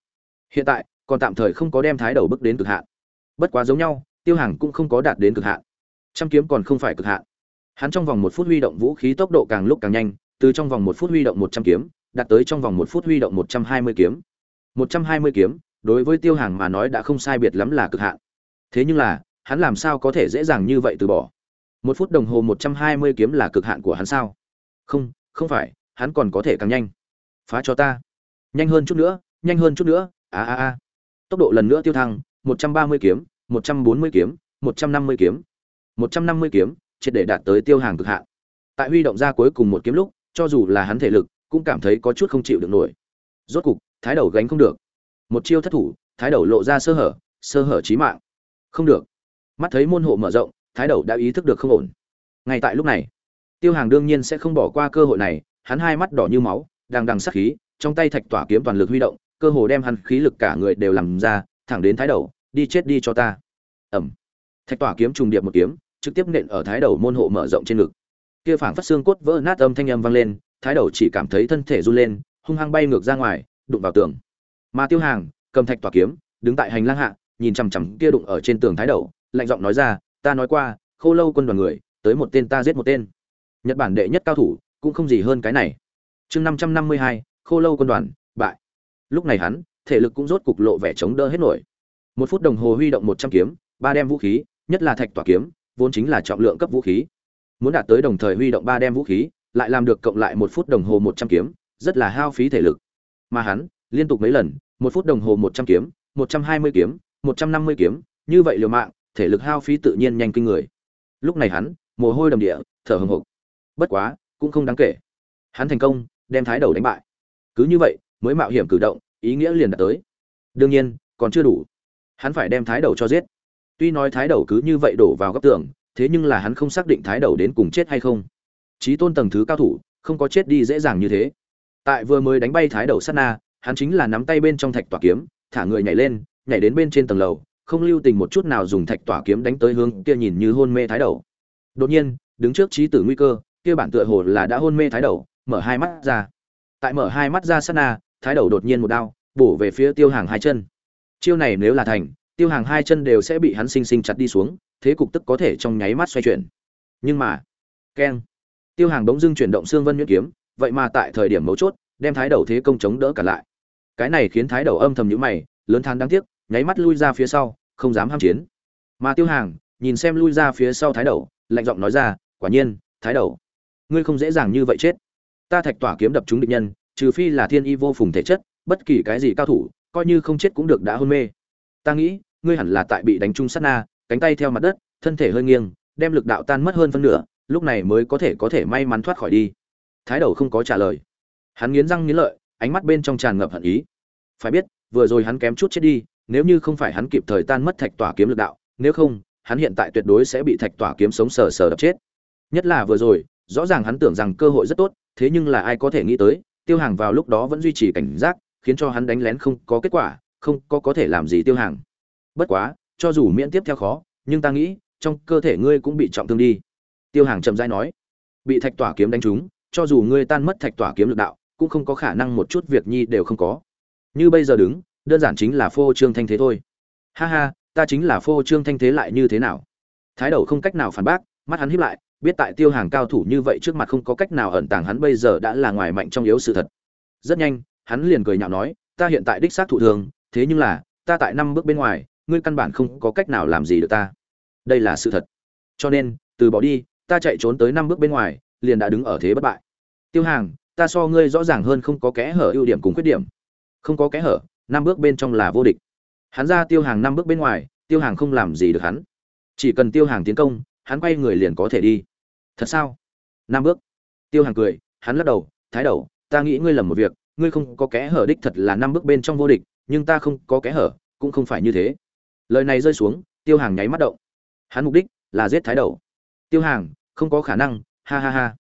hiện tại, còn tạm thời không có đem thái đầu bước đến cực hạn. Bất quá giống nhau, tiêu hàng cũng không có đạt đến cực hạn. Trăm kiếm còn không phải cực hạn. Hắn trong vòng một phút huy động vũ khí tốc độ càng lúc càng nhanh, từ trong vòng một phút huy động một trăm kiếm, đạt tới trong vòng một phút huy động một trăm hai mươi kiếm. Một trăm hai mươi kiếm, đối với tiêu hàng mà nói đã không sai biệt lắm là cực hạn. Thế nhưng là, hắn làm sao có thể dễ dàng như vậy từ bỏ? Một phút đồng hồ một trăm hai mươi kiếm là cực hạn của hắn sao? Không không phải, hắn còn có thể càng nhanh. Phá cho ta. Nhanh hơn chút nữa, nhanh hơn chút nữa a a a. Tốc độ lần nữa tiêu thăng, một trăm ba mươi kiếm, một trăm bốn mươi kiếm, một trăm năm mươi kiếm. một trăm năm mươi kiếm, triệt để đạt tới tiêu hàng cực hạn. Tại huy động ra cuối cùng một kiếm lúc, cho dù là hắn thể lực, cũng cảm thấy có chút không chịu được nổi. Rốt cục, thái đầu gánh không được. Một chiêu thất thủ, thái đầu lộ ra sơ hở sơ hở chí mạng. Không được. Mắt thấy môn hộ mở rộng, thái đầu đã ý thức được không ổn. Ngay tại lúc này, tiêu hàng đương nhiên sẽ không bỏ qua cơ hội này, hắn hai mắt đỏ như máu đang đằng sắc khí, trong tay thạch tỏa kiếm toàn lực huy động cơ hồ đem hắn khí lực cả người đều làm ra, thẳng đến thái đầu, đi chết đi cho ta. Ẩm. Thạch tỏa kiếm trùng điệp một kiếm, trực tiếp nện ở thái đầu môn hộ mở rộng trên ngực. Kia phảng phất xương cốt vỡ nát âm thanh âm vang lên, thái đầu chỉ cảm thấy thân thể run lên, hung hăng bay ngược ra ngoài, đụng vào tường. Mà tiêu hàng, cầm thạch tỏa kiếm, đứng tại hành lang hạ, nhìn chằm chằm kia đụng ở trên tường thái đầu, lạnh giọng nói ra, ta nói qua, khô lâu quân đoàn người, tới một tên ta giết một tên. Nhật bản đệ nhất cao thủ, cũng không gì hơn cái này. Chương năm trăm năm mươi hai, khô lâu quân đoàn lúc này hắn, thể lực cũng rốt cục lộ vẻ chống đỡ hết nổi. Một phút đồng hồ huy động một trăm kiếm, ba đem vũ khí, nhất là thạch tỏa kiếm, vốn chính là trọng lượng cấp vũ khí. Muốn đạt tới đồng thời huy động ba đem vũ khí, lại làm được cộng lại một phút đồng hồ một trăm kiếm, rất là hao phí thể lực. Mà hắn, liên tục mấy lần, một phút đồng hồ một trăm kiếm, một trăm hai mươi kiếm, một trăm năm mươi kiếm, như vậy liều mạng, thể lực hao phí tự nhiên nhanh kinh người. Lúc này hắn, mồ hôi đầm địa, thở hồng hộc. Bất quá, cũng không đáng kể. Hắn thành công, đem thái đầu đánh bại. Cứ như vậy mới mạo hiểm cử động, ý nghĩa liền đạt tới. Đương nhiên, còn chưa đủ. Hắn phải đem thái đầu cho giết. Tuy nói thái đầu cứ như vậy đổ vào góc tường, thế nhưng là hắn không xác định thái đầu đến cùng chết hay không. Trí tôn tầng thứ cao thủ, không có chết đi dễ dàng như thế. Tại vừa mới đánh bay thái đầu sát na, hắn chính là nắm tay bên trong thạch tỏa kiếm, thả người nhảy lên, nhảy đến bên trên tầng lầu, không lưu tình một chút nào dùng thạch tỏa kiếm đánh tới hướng kia nhìn như hôn mê thái đầu. Đột nhiên, đứng trước trí tử nguy cơ, kia bản tựa hồ là đã hôn mê thái đầu, mở hai mắt ra. Tại mở hai mắt ra sát na thái đầu đột nhiên một đao, bổ về phía tiêu hàng hai chân. Chiêu này nếu là thành, tiêu hàng hai chân đều sẽ bị hắn sinh sinh chặt đi xuống, thế cục tức có thể trong nháy mắt xoay chuyển. Nhưng mà, keng. Tiêu hàng bỗng dưng chuyển động xương vân nhuyễn kiếm, vậy mà tại thời điểm mấu chốt, đem thái đầu thế công chống đỡ cả lại. Cái này khiến thái đầu âm thầm nhữ mày, lớn thán đáng tiếc, nháy mắt lui ra phía sau, không dám ham chiến. Mà tiêu hàng, nhìn xem lui ra phía sau thái đầu, lạnh giọng nói ra, quả nhiên, thái đầu, ngươi không dễ dàng như vậy chết. Ta thạch tỏa kiếm đập trúng địch nhân trừ phi là thiên y vô phùng thể chất, bất kỳ cái gì cao thủ, coi như không chết cũng được đã hôn mê. Ta nghĩ, ngươi hẳn là tại bị đánh trúng sát na, cánh tay theo mặt đất, thân thể hơi nghiêng, đem lực đạo tan mất hơn phân nửa, lúc này mới có thể có thể may mắn thoát khỏi đi. Thái đầu không có trả lời. Hắn nghiến răng nghiến lợi, ánh mắt bên trong tràn ngập hận ý. Phải biết, vừa rồi hắn kém chút chết đi, nếu như không phải hắn kịp thời tan mất thạch tỏa kiếm lực đạo, nếu không, hắn hiện tại tuyệt đối sẽ bị thạch tỏa kiếm sống sờ sờ đập chết. Nhất là vừa rồi, rõ ràng hắn tưởng rằng cơ hội rất tốt, thế nhưng là ai có thể nghĩ tới tiêu hàng vào lúc đó vẫn duy trì cảnh giác, khiến cho hắn đánh lén không có kết quả, không có có thể làm gì tiêu hàng. Bất quá, cho dù miễn tiếp theo khó, nhưng ta nghĩ, trong cơ thể ngươi cũng bị trọng thương đi. Tiêu hàng chậm rãi nói, bị thạch tỏa kiếm đánh trúng, cho dù ngươi tan mất thạch tỏa kiếm lực đạo, cũng không có khả năng một chút việc nhi đều không có. Như bây giờ đứng, đơn giản chính là phô trương thanh thế thôi. Ha ha, ta chính là phô trương thanh thế lại như thế nào? Thái đầu không cách nào phản bác, mắt hắn hiếp lại biết tại tiêu hàng cao thủ như vậy trước mặt không có cách nào ẩn tàng hắn bây giờ đã là ngoài mạnh trong yếu sự thật. Rất nhanh, hắn liền cười nhạo nói, ta hiện tại đích xác thụ thường, thế nhưng là, ta tại năm bước bên ngoài, ngươi căn bản không có cách nào làm gì được ta. Đây là sự thật. Cho nên, từ bỏ đi, ta chạy trốn tới năm bước bên ngoài, liền đã đứng ở thế bất bại. Tiêu hàng, ta so ngươi rõ ràng hơn không có kẽ hở ưu điểm cùng khuyết điểm. Không có kẽ hở, năm bước bên trong là vô địch. Hắn ra tiêu hàng năm bước bên ngoài, tiêu hàng không làm gì được hắn. Chỉ cần tiêu hàng tiến công hắn quay người liền có thể đi. Thật sao? Năm bước. Tiêu hàng cười, hắn lắc đầu, thái đầu, ta nghĩ ngươi lầm một việc, ngươi không có kẽ hở đích thật là năm bước bên trong vô địch, nhưng ta không có kẽ hở, cũng không phải như thế. Lời này rơi xuống, tiêu hàng nháy mắt động. Hắn mục đích là giết thái đầu. Tiêu hàng không có khả năng, ha ha ha.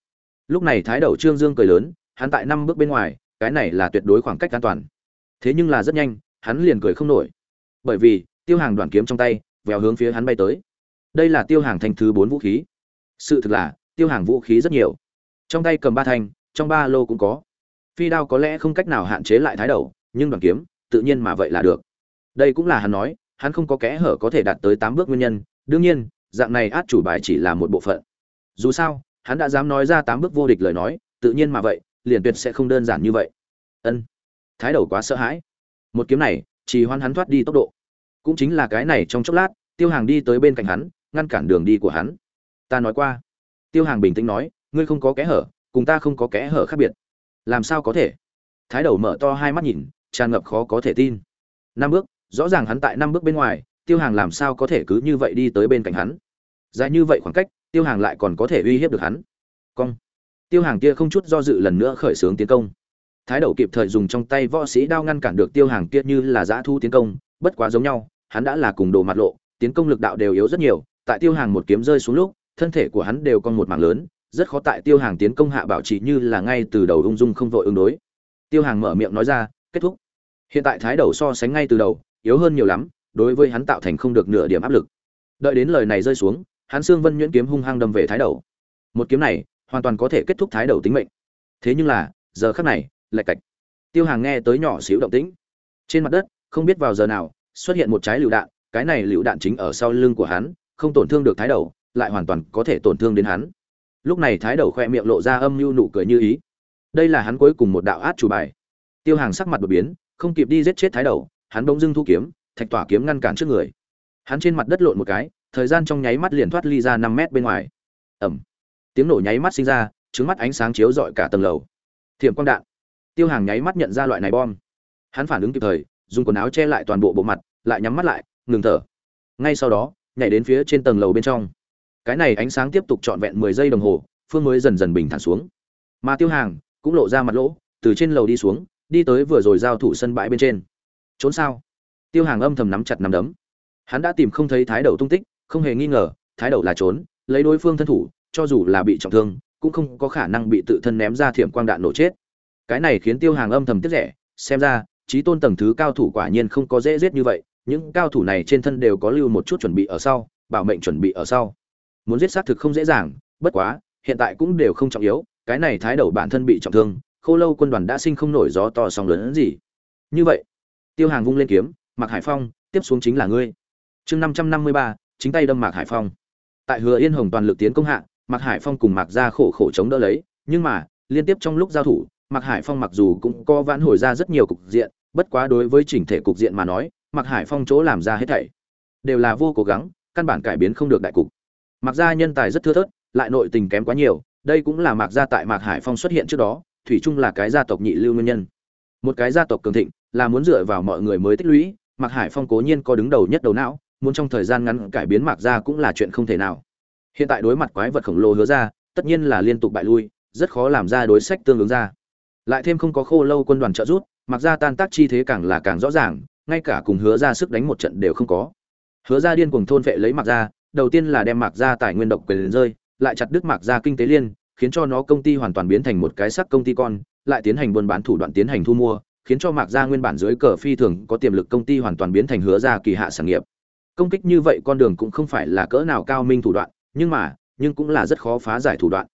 Lúc này thái đầu trương dương cười lớn, hắn tại năm bước bên ngoài, cái này là tuyệt đối khoảng cách an toàn. Thế nhưng là rất nhanh, hắn liền cười không nổi. Bởi vì, tiêu hàng đoàn kiếm trong tay, vèo hướng phía hắn bay tới đây là tiêu hàng thành thứ bốn vũ khí. Sự thực là, tiêu hàng vũ khí rất nhiều. Trong tay cầm ba thanh, trong ba lô cũng có. Phi đao có lẽ không cách nào hạn chế lại thái đầu, nhưng đoàn kiếm, tự nhiên mà vậy là được. Đây cũng là hắn nói, hắn không có kẽ hở có thể đạt tới tám bước nguyên nhân. Đương nhiên, dạng này át chủ bài chỉ là một bộ phận. Dù sao, hắn đã dám nói ra tám bước vô địch lời nói, tự nhiên mà vậy, liền tuyệt sẽ không đơn giản như vậy. Ân, thái đầu quá sợ hãi. Một kiếm này, chỉ hoan hắn thoát đi tốc độ. Cũng chính là cái này trong chốc lát, tiêu hàng đi tới bên cạnh hắn ngăn cản đường đi của hắn. Ta nói qua. Tiêu hàng bình tĩnh nói, ngươi không có kẽ hở, cùng ta không có kẽ hở khác biệt. Làm sao có thể? Thái đầu mở to hai mắt nhìn, tràn ngập khó có thể tin. Năm bước, rõ ràng hắn tại năm bước bên ngoài, tiêu hàng làm sao có thể cứ như vậy đi tới bên cạnh hắn? Dài như vậy khoảng cách, tiêu hàng lại còn có thể uy hiếp được hắn. Cong. Tiêu hàng kia không chút do dự lần nữa khởi xướng tiến công. Thái đầu kịp thời dùng trong tay võ sĩ đao ngăn cản được tiêu hàng kia như là giã thu tiến công, bất quá giống nhau, hắn đã là cùng đồ mặt lộ, tiến công lực đạo đều yếu rất nhiều tại tiêu hàng một kiếm rơi xuống lúc, thân thể của hắn đều còn một mảng lớn, rất khó tại tiêu hàng tiến công hạ bảo trì như là ngay từ đầu ung dung không vội ứng đối. Tiêu hàng mở miệng nói ra, kết thúc. Hiện tại thái đầu so sánh ngay từ đầu, yếu hơn nhiều lắm, đối với hắn tạo thành không được nửa điểm áp lực. Đợi đến lời này rơi xuống, hắn xương vân nhuyễn kiếm hung hăng đâm về thái đầu. Một kiếm này, hoàn toàn có thể kết thúc thái đầu tính mệnh. Thế nhưng là, giờ khắc này lạch cạch. Tiêu hàng nghe tới nhỏ xíu động tĩnh. Trên mặt đất, không biết vào giờ nào, xuất hiện một trái lựu đạn, cái này lựu đạn chính ở sau lưng của hắn không tổn thương được thái đầu, lại hoàn toàn có thể tổn thương đến hắn. Lúc này thái đầu khoe miệng lộ ra âm mưu nụ cười như ý. Đây là hắn cuối cùng một đạo át chủ bài. Tiêu hàng sắc mặt đột biến, không kịp đi giết chết thái đầu, hắn bỗng dưng thu kiếm, thạch tỏa kiếm ngăn cản trước người. Hắn trên mặt đất lộn một cái, thời gian trong nháy mắt liền thoát ly ra năm mét bên ngoài. Ẩm tiếng nổ nháy mắt sinh ra trứng mắt ánh sáng chiếu rọi cả tầng lầu. Thiểm quang đạn. Tiêu hàng nháy mắt nhận ra loại này bom. Hắn phản ứng kịp thời, dùng quần áo che lại toàn bộ bộ mặt, lại nhắm mắt lại, ngừng thở. Ngay sau đó nhảy đến phía trên tầng lầu bên trong. Cái này ánh sáng tiếp tục trọn vẹn mười giây đồng hồ, phương mới dần dần bình thản xuống. Mà tiêu hàng cũng lộ ra mặt lỗ, từ trên lầu đi xuống, đi tới vừa rồi giao thủ sân bãi bên trên. Trốn sao? Tiêu hàng âm thầm nắm chặt nắm đấm. Hắn đã tìm không thấy thái đầu tung tích, không hề nghi ngờ, thái đầu là trốn, lấy đối phương thân thủ, cho dù là bị trọng thương, cũng không có khả năng bị tự thân ném ra thiểm quang đạn nổ chết. Cái này khiến tiêu hàng âm thầm tiếc rẻ, xem ra trí tôn tầng thứ cao thủ quả nhiên không có dễ giết như vậy những cao thủ này trên thân đều có lưu một chút chuẩn bị ở sau, bảo mệnh chuẩn bị ở sau. Muốn giết xác thực không dễ dàng, bất quá, hiện tại cũng đều không trọng yếu, cái này thái đầu bản thân bị trọng thương, khô lâu quân đoàn đã sinh không nổi gió to sóng lớn gì. Như vậy, tiêu hàng vung lên kiếm, mạc hải phong, tiếp xuống chính là ngươi. Chương năm trăm năm mươi ba, chính tay đâm mạc hải phong. Tại hứa yên hồng toàn lực tiến công hạ, mạc hải phong cùng mạc ra khổ khổ chống đỡ lấy, nhưng mà, liên tiếp trong lúc giao thủ, mạc hải phong mặc dù cũng có vãn hồi ra rất nhiều cục diện, bất quá đối với chỉnh thể cục diện mà nói mạc hải phong chỗ làm ra hết thảy. Đều là vô cố gắng, căn bản cải biến không được đại cục. Mặc gia nhân tài rất thưa thớt, lại nội tình kém quá nhiều, đây cũng là mạc gia tại mạc hải phong xuất hiện trước đó, thủy chung là cái gia tộc nhị lưu nguyên nhân. Một cái gia tộc cường thịnh, là muốn dựa vào mọi người mới tích lũy, mạc hải phong cố nhiên có đứng đầu nhất đầu não, muốn trong thời gian ngắn cải biến mạc gia cũng là chuyện không thể nào. Hiện tại đối mặt quái vật khổng lồ hứa ra, tất nhiên là liên tục bại lui, rất khó làm ra đối sách tương ứng ra. Lại thêm không có khô lâu quân đoàn trợ giúp, mạc gia tan tác chi thế càng là càng rõ ràng ngay cả cùng hứa ra sức đánh một trận đều không có. Hứa ra điên cuồng thôn vệ lấy mạc gia, đầu tiên là đem mạc gia tài nguyên độc quyền rơi, lại chặt đứt mạc gia kinh tế liên, khiến cho nó công ty hoàn toàn biến thành một cái sắc công ty con, lại tiến hành buôn bán thủ đoạn tiến hành thu mua, khiến cho mạc gia nguyên bản dưới cờ phi thường có tiềm lực công ty hoàn toàn biến thành hứa ra kỳ hạ sản nghiệp. Công kích như vậy con đường cũng không phải là cỡ nào cao minh thủ đoạn, nhưng mà, nhưng cũng là rất khó phá giải thủ đoạn.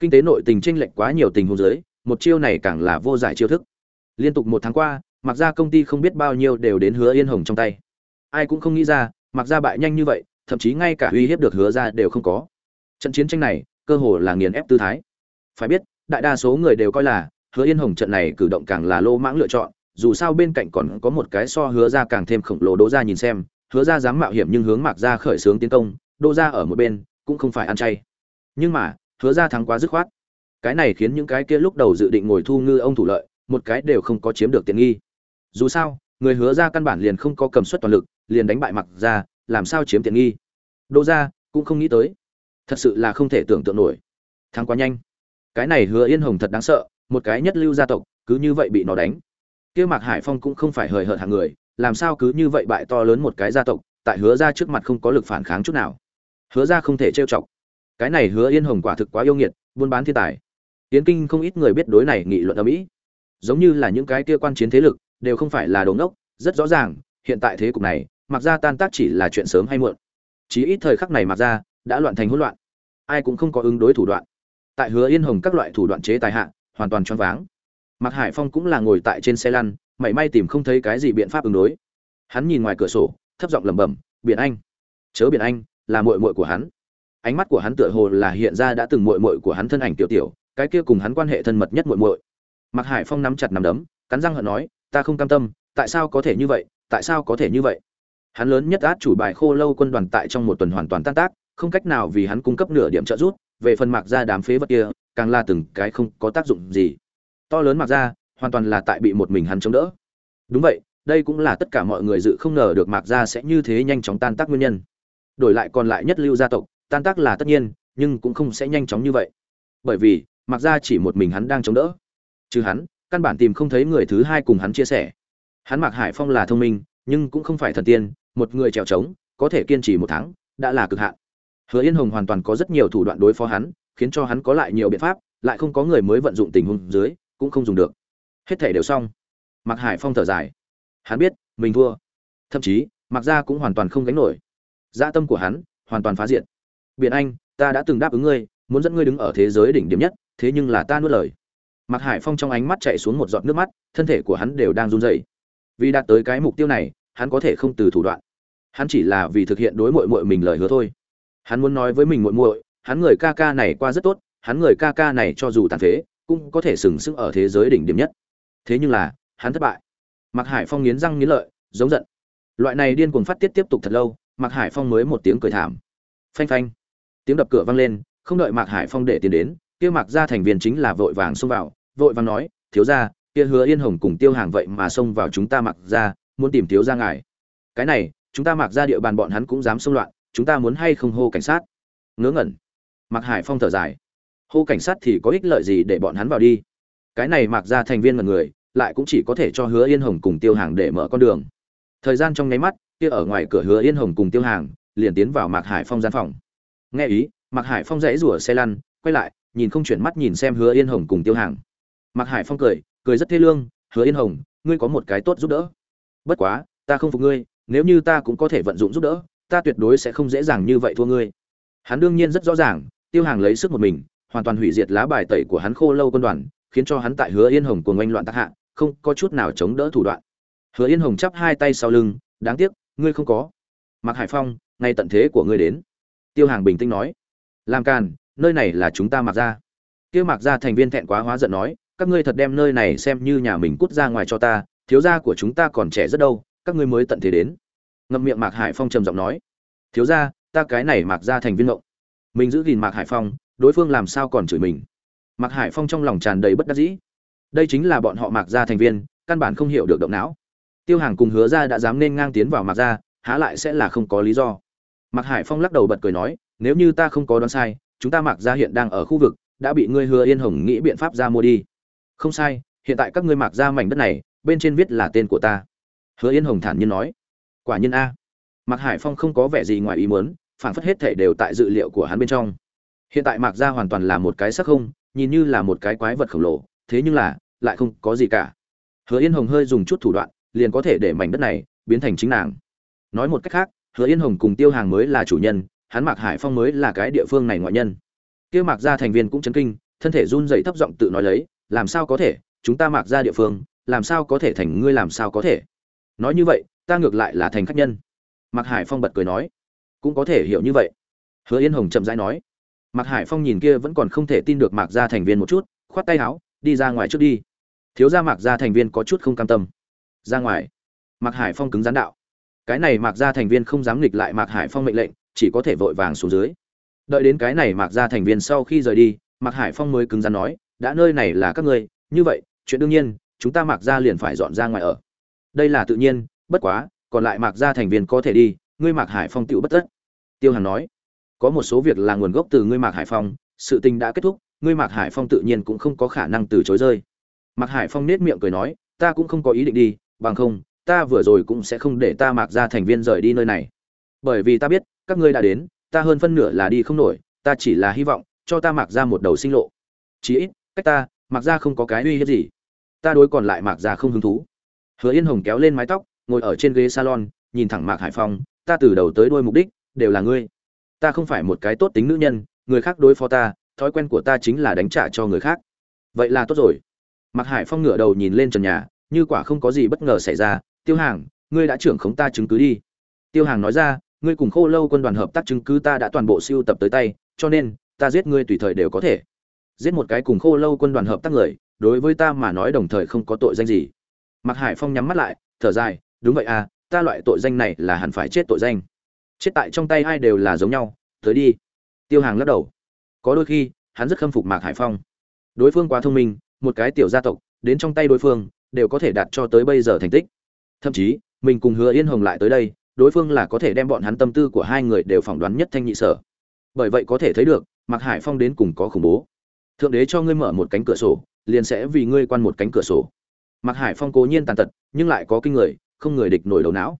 Kinh tế nội tình tranh lệch quá nhiều tình huống dưới, một chiêu này càng là vô giải chiêu thức. Liên tục một tháng qua mặc ra công ty không biết bao nhiêu đều đến hứa yên hồng trong tay. Ai cũng không nghĩ ra, mặc ra bại nhanh như vậy, thậm chí ngay cả uy hiếp được hứa ra đều không có. Trận chiến tranh này, cơ hồ là nghiền ép tư thái. Phải biết, đại đa số người đều coi là, hứa yên hồng trận này cử động càng là lô mãng lựa chọn, dù sao bên cạnh còn có một cái so hứa ra càng thêm khổng lồ đỗ ra nhìn xem, hứa ra dám mạo hiểm nhưng hướng mạc ra khởi xướng tiến công, đỗ ra ở một bên, cũng không phải ăn chay. Nhưng mà, hứa ra thắng quá dứt khoát. Cái này khiến những cái kia lúc đầu dự định ngồi thu ngư ông thủ lợi, một cái đều không có chiếm được tiện nghi dù sao, người hứa ra căn bản liền không có cầm suất toàn lực, liền đánh bại mặc ra, làm sao chiếm tiện nghi? Đỗ ra cũng không nghĩ tới. Thật sự là không thể tưởng tượng nổi. Thắng quá nhanh. Cái này hứa yên hồng thật đáng sợ, một cái nhất lưu gia tộc, cứ như vậy bị nó đánh. Kia mạc hải phong cũng không phải hời hợt hàng người, làm sao cứ như vậy bại to lớn một cái gia tộc, tại hứa ra trước mặt không có lực phản kháng chút nào. Hứa ra không thể trêu chọc. Cái này hứa yên hồng quả thực quá yêu nghiệt, buôn bán thiên tài. Yến kinh không ít người biết đối này nghị luận ở mỹ giống như là những cái kia quan chiến thế lực đều không phải là đồ ngốc, rất rõ ràng, hiện tại thế cục này, mặc ra tan tác chỉ là chuyện sớm hay muộn. Chí ít thời khắc này mặc ra, đã loạn thành hỗn loạn. Ai cũng không có ứng đối thủ đoạn. Tại hứa yên hồng các loại thủ đoạn chế tài hạ, hoàn toàn choáng váng. Mặc hải phong cũng là ngồi tại trên xe lăn, mảy may tìm không thấy cái gì biện pháp ứng đối. Hắn nhìn ngoài cửa sổ, thấp giọng lẩm bẩm, biển anh, chớ biển anh, là muội muội của hắn. Ánh mắt của hắn tựa hồ là hiện ra đã từng muội muội của hắn thân ảnh tiểu tiểu, cái kia cùng hắn quan hệ thân mật nhất muội muội. Mặc hải phong nắm chặt nắm đấm, cắn răng hận nói ta không cam tâm, tại sao có thể như vậy, tại sao có thể như vậy? Hắn lớn nhất át chủ bài khô lâu quân đoàn tại trong một tuần hoàn toàn tan tác, không cách nào vì hắn cung cấp nửa điểm trợ giúp, về phần mặc ra đám phế vật kia, càng là từng cái không có tác dụng gì. To lớn mặc ra hoàn toàn là tại bị một mình hắn chống đỡ. Đúng vậy, đây cũng là tất cả mọi người dự không ngờ được mạc gia sẽ như thế nhanh chóng tan tác nguyên nhân. Đổi lại còn lại nhất lưu gia tộc, tan tác là tất nhiên, nhưng cũng không sẽ nhanh chóng như vậy. Bởi vì, mạc gia chỉ một mình hắn đang chống đỡ. Chứ hắn căn bản tìm không thấy người thứ hai cùng hắn chia sẻ. Hắn mạc hải phong là thông minh, nhưng cũng không phải thần tiên, một người trèo trống, có thể kiên trì một tháng, đã là cực hạn. Hứa yên hồng hoàn toàn có rất nhiều thủ đoạn đối phó hắn, khiến cho hắn có lại nhiều biện pháp, lại không có người mới vận dụng tình huống dưới, cũng không dùng được. Hết thể đều xong. Mạc hải phong thở dài. Hắn biết, mình thua. Thậm chí mặc ra cũng hoàn toàn không gánh nổi. Dã tâm của hắn hoàn toàn phá diệt. Biển anh, ta đã từng đáp ứng ngươi, muốn dẫn ngươi đứng ở thế giới đỉnh điểm nhất, thế nhưng là ta nuốt lời. Mạc hải phong trong ánh mắt chạy xuống một giọt nước mắt thân thể của hắn đều đang run rẩy vì đạt tới cái mục tiêu này hắn có thể không từ thủ đoạn hắn chỉ là vì thực hiện đối muội muội mình lời hứa thôi hắn muốn nói với mình muội muội hắn người ca ca này qua rất tốt hắn người ca ca này cho dù tàn phế cũng có thể sừng sững ở thế giới đỉnh điểm nhất thế nhưng là hắn thất bại Mạc Hải Phong nghiến răng nghiến lợi, giống giận. Loại này điên cuồng phát tiết tiếp tục thật lâu, Mạc Hải Phong mới một tiếng cười thảm. Phanh phanh. Tiếng đập cửa vang lên, không đợi Mạc Hải Phong để tiền đến, kia Mạc gia thành viên chính là vội vàng xông vào, vội vàng nói, "Thiếu gia, kia Hứa Yên Hồng cùng Tiêu Hàng vậy mà xông vào chúng ta Mạc gia, muốn tìm thiếu gia ngài." Cái này, chúng ta Mạc gia địa bàn bọn hắn cũng dám xông loạn, chúng ta muốn hay không hô cảnh sát? Ngớ ngẩn. Mạc Hải Phong thở dài. Hô cảnh sát thì có ích lợi gì để bọn hắn vào đi? Cái này Mạc gia thành viên là người, lại cũng chỉ có thể cho hứa yên hồng cùng tiêu hàng để mở con đường thời gian trong nháy mắt kia ở ngoài cửa hứa yên hồng cùng tiêu hàng liền tiến vào mạc hải phong gian phòng nghe ý mạc hải phong rẽ rủa xe lăn quay lại nhìn không chuyển mắt nhìn xem hứa yên hồng cùng tiêu hàng mạc hải phong cười cười rất thê lương, hứa yên hồng, ngươi có một cái tốt giúp đỡ. Bất quá, ta không phục ngươi, nếu như ta cũng có thể vận dụng giúp đỡ, ta tuyệt đối sẽ không dễ dàng như vậy thua ngươi. Hắn đương nhiên rất rõ ràng, tiêu hàng lấy sức một mình, hoàn toàn hủy diệt lá bài tẩy của hắn khô lâu quân đoàn, khiến cho hắn tại hứa yên hồng cuồng ngoanh loạn tác hạ, không có chút nào chống đỡ thủ đoạn. Hứa yên hồng chắp hai tay sau lưng, đáng tiếc, ngươi không có. Mạc hải phong, ngay tận thế của ngươi đến. Tiêu hàng bình tĩnh nói. Làm càn, nơi này là chúng ta mặc ra Kia mạc ra thành viên thẹn quá hóa giận nói các ngươi thật đem nơi này xem như nhà mình cút ra ngoài cho ta, thiếu gia của chúng ta còn trẻ rất đâu, các ngươi mới tận thế đến. Ngậm miệng mạc hải phong trầm giọng nói. Thiếu gia, ta cái này mạc ra thành viên ngộng. Mình giữ gìn mạc hải phong, đối phương làm sao còn chửi mình? Mạc hải phong trong lòng tràn đầy bất đắc dĩ. Đây chính là bọn họ mạc gia thành viên, căn bản không hiểu được động não. Tiêu hàng cùng hứa ra đã dám nên ngang tiến vào mạc gia, há lại sẽ là không có lý do. Mạc hải phong lắc đầu bật cười nói, nếu như ta không có đoán sai, chúng ta mạc gia hiện đang ở khu vực, đã bị ngươi hứa yên hồng nghĩ biện pháp ra mua đi không sai, hiện tại các ngươi mạc gia mảnh đất này, bên trên viết là tên của ta. Hứa yên hồng thản nhiên nói. Quả nhiên a. Mạc hải phong không có vẻ gì ngoài ý muốn, phản phất hết thể đều tại dự liệu của hắn bên trong. Hiện tại mạc gia hoàn toàn là một cái sắc không, nhìn như là một cái quái vật khổng lồ, thế nhưng là, lại không có gì cả. Hứa yên hồng hơi dùng chút thủ đoạn, liền có thể để mảnh đất này biến thành chính nàng. Nói một cách khác, hứa yên hồng cùng tiêu hàng mới là chủ nhân, hắn mạc hải phong mới là cái địa phương này ngoại nhân. Kia mạc gia thành viên cũng chấn kinh, thân thể run dậy thấp giọng tự nói lấy làm sao có thể, chúng ta mạc gia địa phương, làm sao có thể thành ngươi làm sao có thể? Nói như vậy, ta ngược lại là thành khách nhân. Mạc hải phong bật cười nói. Cũng có thể hiểu như vậy. Hứa yên hồng chậm rãi nói. Mạc hải phong nhìn kia vẫn còn không thể tin được mạc gia thành viên một chút, khoát tay áo, đi ra ngoài trước đi. Thiếu gia mạc gia thành viên có chút không cam tâm. Ra ngoài. Mạc hải phong cứng rắn đạo. Cái này mạc gia thành viên không dám nghịch lại mạc hải phong mệnh lệnh, chỉ có thể vội vàng xuống dưới. Đợi đến cái này mạc gia thành viên sau khi rời đi, mạc hải phong mới cứng rắn nói đã nơi này là các ngươi, như vậy, chuyện đương nhiên, chúng ta mạc gia liền phải dọn ra ngoài ở. Đây là tự nhiên, bất quá, còn lại mạc gia thành viên có thể đi, ngươi mạc hải phong tựu bất tất. Tiêu hàn nói, có một số việc là nguồn gốc từ ngươi mạc hải phong, sự tình đã kết thúc, ngươi mạc hải phong tự nhiên cũng không có khả năng từ chối rơi. Mạc hải phong nết miệng cười nói, ta cũng không có ý định đi, bằng không, ta vừa rồi cũng sẽ không để ta mạc ra thành viên rời đi nơi này. Bởi vì ta biết, các ngươi đã đến, ta hơn phân nửa là đi không nổi, ta chỉ là hy vọng, cho ta mạc ra một đầu sinh lộ. Chí ít cách ta mặc ra không có cái uy hiếp gì. Ta đối còn lại mặc ra không hứng thú. Hứa yên hồng kéo lên mái tóc, ngồi ở trên ghế salon, nhìn thẳng mạc hải phong, ta từ đầu tới đuôi mục đích đều là ngươi. Ta không phải một cái tốt tính nữ nhân, người khác đối phó ta, thói quen của ta chính là đánh trả cho người khác. Vậy là tốt rồi. Mạc hải phong ngửa đầu nhìn lên trần nhà, như quả không có gì bất ngờ xảy ra, tiêu hàng, ngươi đã trưởng khống ta chứng cứ đi. Tiêu hàng nói ra, ngươi cùng khô lâu quân đoàn hợp tác chứng cứ ta đã toàn bộ siêu tập tới tay, cho nên ta giết ngươi tùy thời đều có thể giết một cái cùng khô lâu quân đoàn hợp tác người, đối với ta mà nói đồng thời không có tội danh gì. Mạc hải phong nhắm mắt lại, thở dài, đúng vậy à ta loại tội danh này là hẳn phải chết tội danh. Chết tại trong tay ai đều là giống nhau, tới đi. Tiêu hàng lắc đầu. Có đôi khi, hắn rất khâm phục mạc hải phong. Đối phương quá thông minh, một cái tiểu gia tộc, đến trong tay đối phương, đều có thể đạt cho tới bây giờ thành tích. Thậm chí, mình cùng hứa yên hồng lại tới đây, đối phương là có thể đem bọn hắn tâm tư của hai người đều phỏng đoán nhất thanh nhị sở. Bởi vậy có thể thấy được, mạc hải phong đến cùng có khủng bố thượng đế cho ngươi mở một cánh cửa sổ, liền sẽ vì ngươi quan một cánh cửa sổ. Mặc hải phong cố nhiên tàn tật, nhưng lại có kinh người, không người địch nổi đầu não.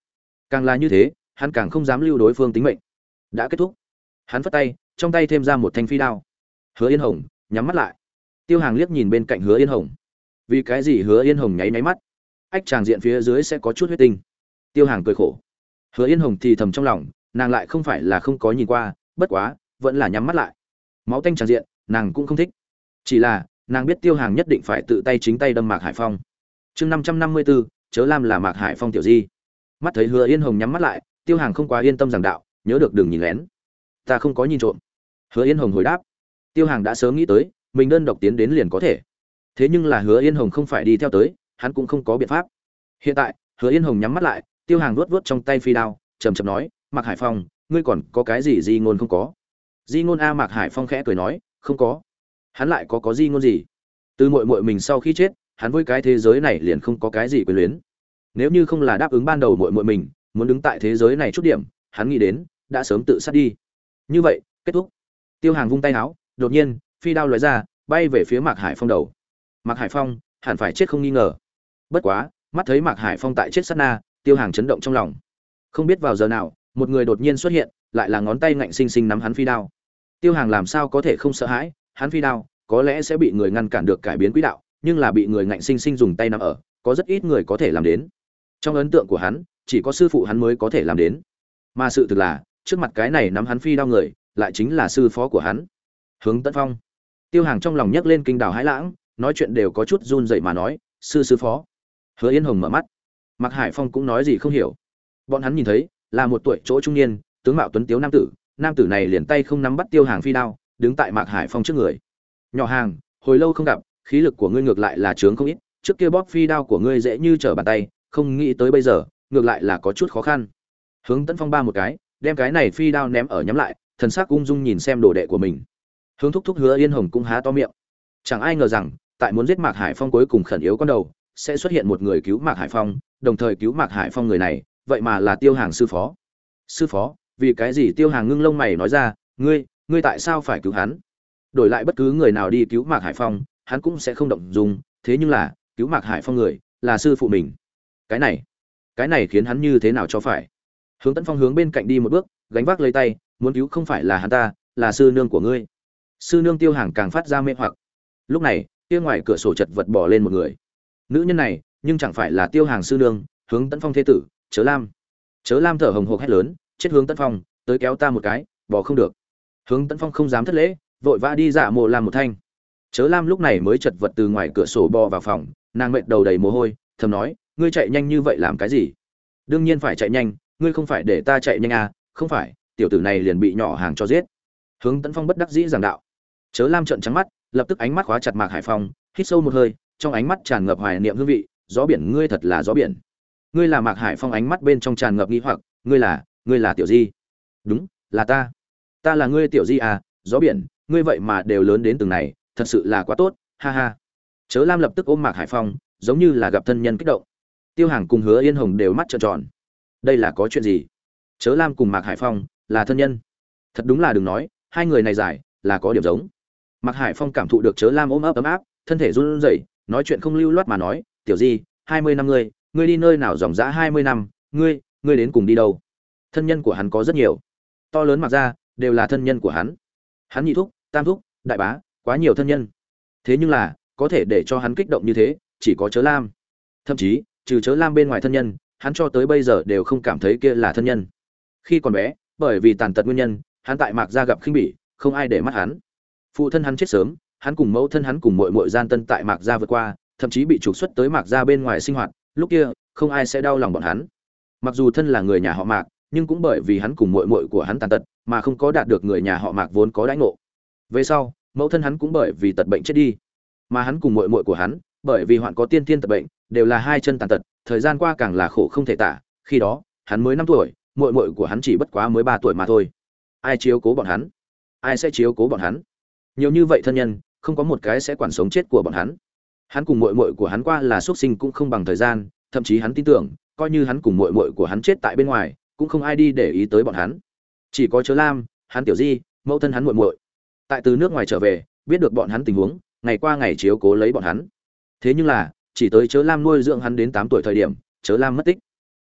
Càng là như thế, hắn càng không dám lưu đối phương tính mệnh. Đã kết thúc. Hắn phất tay, trong tay thêm ra một thanh phi đao. Hứa yên hồng, nhắm mắt lại. Tiêu hàng liếc nhìn bên cạnh hứa yên hồng. Vì cái gì hứa yên hồng nháy nháy mắt? Ách tràng diện phía dưới sẽ có chút huyết tinh. Tiêu hàng cười khổ. Hứa yên hồng thì thầm trong lòng, nàng lại không phải là không có nhìn qua, bất quá, vẫn là nhắm mắt lại. Máu tanh tràng diện, nàng cũng không thích chỉ là, nàng biết tiêu hàng nhất định phải tự tay chính tay đâm mạc hải phong. Chương năm trăm năm mươi bốn chớ lam là mạc hải phong tiểu di. Mắt thấy hứa yên hồng nhắm mắt lại, tiêu hàng không quá yên tâm giảng đạo, nhớ được đừng nhìn lén. Ta không có nhìn trộm. Hứa yên hồng hồi đáp. Tiêu hàng đã sớm nghĩ tới, mình đơn độc tiến đến liền có thể. Thế nhưng là hứa yên hồng không phải đi theo tới, hắn cũng không có biện pháp. Hiện tại, hứa yên hồng nhắm mắt lại, tiêu hàng luốt vuốt trong tay phi đao chầm chầm nói, mạc hải phong, ngươi còn có cái gì di ngôn không có? Di ngôn a mạc hải phong khẽ cười nói, không có hắn lại có có gì ngôn gì? Từ mội mội mình sau khi chết, hắn với cái thế giới này liền không có cái gì quyền luyến. Nếu như không là đáp ứng ban đầu mội mội mình, muốn đứng tại thế giới này chút điểm, hắn nghĩ đến, đã sớm tự sát đi. Như vậy, kết thúc. Tiêu hàng vung tay áo đột nhiên, phi đao lóe ra, bay về phía mạc hải phong đầu. Mạc hải phong, hẳn phải chết không nghi ngờ. Bất quá, mắt thấy mạc hải phong tại chết sát na, tiêu hàng chấn động trong lòng. Không biết vào giờ nào, một người đột nhiên xuất hiện, lại là ngón tay ngạnh xinh xinh nắm hắn phi đao. Tiêu hàng làm sao có thể không sợ hãi hắn phi đao, có lẽ sẽ bị người ngăn cản được cải biến quỹ đạo, nhưng là bị người ngạnh sinh sinh dùng tay nắm ở, có rất ít người có thể làm đến. Trong ấn tượng của hắn, chỉ có sư phụ hắn mới có thể làm đến. Mà sự thực là, trước mặt cái này nắm hắn phi đao người, lại chính là sư phó của hắn. Hướng tấn phong. Tiêu hàng trong lòng nhấc lên kinh đào hãi lãng, nói chuyện đều có chút run dậy mà nói, sư sư phó. Hứa yên hồng mở mắt. Mặc hải phong cũng nói gì không hiểu. Bọn hắn nhìn thấy, là một tuổi chỗ trung niên, tướng mạo tuấn tiếu nam tử nam tử này liền tay không nắm bắt tiêu hàng phi đao đứng tại mạc hải phong trước người. Nhỏ hàng, hồi lâu không gặp, khí lực của ngươi ngược lại là trướng không ít, trước kia bóp phi đao của ngươi dễ như trở bàn tay, không nghĩ tới bây giờ, ngược lại là có chút khó khăn. Hướng tấn phong ba một cái, đem cái này phi đao ném ở nhắm lại, thần sắc ung dung nhìn xem đồ đệ của mình. Hướng thúc thúc hứa yên hồng cũng há to miệng. Chẳng ai ngờ rằng, tại muốn giết mạc hải phong cuối cùng khẩn yếu con đầu, sẽ xuất hiện một người cứu mạc hải phong, đồng thời cứu mạc hải phong người này, vậy mà là tiêu hàng sư phó. Sư phó, vì cái gì tiêu hàng ngưng lông mày nói ra, ngươi ngươi tại sao phải cứu hắn? Đổi lại bất cứ người nào đi cứu mạc hải phong, hắn cũng sẽ không động dùng thế nhưng là, cứu mạc hải phong người, là sư phụ mình. Cái này cái này khiến hắn như thế nào cho phải? Hướng tấn phong hướng bên cạnh đi một bước, gánh vác lấy tay, muốn cứu không phải là hắn ta, là sư nương của ngươi. Sư nương tiêu hàng càng phát ra mê hoặc. Lúc này, kia ngoài cửa sổ chật vật bỏ lên một người. Nữ nhân này, nhưng chẳng phải là tiêu hàng sư nương, hướng tấn phong thế tử, chớ lam. Chớ lam thở hồng hộc hét lớn, chết hướng tấn phong, tới kéo ta một cái bỏ không được hướng tấn phong không dám thất lễ, vội vã đi giả mộ làm một thanh. Chớ lam lúc này mới chật vật từ ngoài cửa sổ bò vào phòng, nàng mệt đầu đầy mồ hôi, thầm nói, ngươi chạy nhanh như vậy làm cái gì? Đương nhiên phải chạy nhanh, ngươi không phải để ta chạy nhanh à không phải, tiểu tử này liền bị nhỏ hàng cho giết. Hướng tấn phong bất đắc dĩ giảng đạo. Chớ lam trợn trắng mắt, lập tức ánh mắt khóa chặt mạc hải phong, hít sâu một hơi, trong ánh mắt tràn ngập hoài niệm hương vị, gió biển, ngươi thật là gió biển. Ngươi là mạc hải phong ánh mắt bên trong tràn ngập nghi hoặc, ngươi là ngươi là tiểu di. Đúng, là ta ta là ngươi tiểu di à gió biển, ngươi vậy mà đều lớn đến từng này, thật sự là quá tốt, ha ha. Chớ lam lập tức ôm mạc hải phong, giống như là gặp thân nhân kích động. Tiêu hàng cùng hứa yên hồng đều mắt trợn tròn. Đây là có chuyện gì? Chớ lam cùng mạc hải phong là thân nhân. Thật đúng là đừng nói, hai người này giải, là có điểm giống. Mạc hải phong cảm thụ được chớ lam ôm ấp ấm áp, thân thể run rẩy, nói chuyện không lưu loát mà nói, tiểu di, hai mươi năm ngươi ngươi đi nơi nào dòng dã hai mươi năm, ngươi ngươi đến cùng đi đâu? Thân nhân của hắn có rất nhiều. To lớn mặc ra đều là thân nhân của hắn. Hắn nhị thúc, tam thúc, đại bá, quá nhiều thân nhân. Thế nhưng là, có thể để cho hắn kích động như thế, chỉ có chớ lam. Thậm chí, trừ chớ lam bên ngoài thân nhân, hắn cho tới bây giờ đều không cảm thấy kia là thân nhân. Khi còn bé, bởi vì tàn tật nguyên nhân, hắn tại mạc gia gặp khinh bỉ, không ai để mắt hắn. Phụ thân hắn chết sớm, hắn cùng mẫu thân hắn cùng mội mội gian tân tại mạc gia vượt qua, thậm chí bị trục xuất tới mạc gia bên ngoài sinh hoạt, lúc kia, không ai sẽ đau lòng bọn hắn. Mặc dù thân là người nhà họ mạc, nhưng cũng bởi vì hắn cùng mội mội của hắn tàn tật mà không có đạt được người nhà họ mạc vốn có đãi ngộ. Về sau, mẫu thân hắn cũng bởi vì tật bệnh chết đi. Mà hắn cùng mội mội của hắn, bởi vì hoạn có tiên tiên tật bệnh, đều là hai chân tàn tật, thời gian qua càng là khổ không thể tả. Khi đó, hắn mới năm tuổi mội mội của hắn chỉ bất quá mới ba tuổi mà thôi. Ai chiếu cố bọn hắn? Ai sẽ chiếu cố bọn hắn? Nhiều như vậy thân nhân, không có một cái sẽ quản sống chết của bọn hắn. Hắn cùng mội mội của hắn qua là xuất sinh cũng không bằng thời gian, thậm chí hắn tin tưởng, coi như hắn cùng mội mội của hắn chết tại bên ngoài, cũng không ai đi để ý tới bọn hắn chỉ có chớ lam, hắn tiểu di, mẫu thân hắn muội muội. Tại từ nước ngoài trở về, biết được bọn hắn tình huống, ngày qua ngày chiếu cố lấy bọn hắn. Thế nhưng là, chỉ tới chớ lam nuôi dưỡng hắn đến tám tuổi thời điểm, chớ lam mất tích.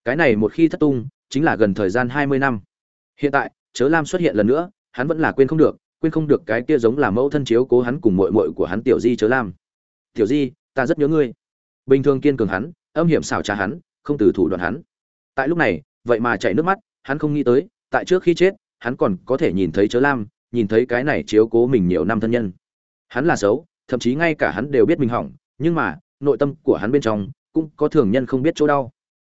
Cái này một khi thất tung, chính là gần thời gian hai mươi năm. Hiện tại, chớ lam xuất hiện lần nữa, hắn vẫn là quên không được, quên không được cái kia giống là mẫu thân chiếu cố hắn cùng muội muội của hắn tiểu di chớ lam. Tiểu di, ta rất nhớ ngươi. Bình thường kiên cường hắn, âm hiểm xảo trá hắn, không từ thủ đoạn hắn. Tại lúc này, vậy mà chảy nước mắt, hắn không nghĩ tới tại trước khi chết, hắn còn có thể nhìn thấy chớ lam, nhìn thấy cái này chiếu cố mình nhiều năm thân nhân. Hắn là xấu, thậm chí ngay cả hắn đều biết mình hỏng, nhưng mà, nội tâm của hắn bên trong, cũng có thường nhân không biết chỗ đau.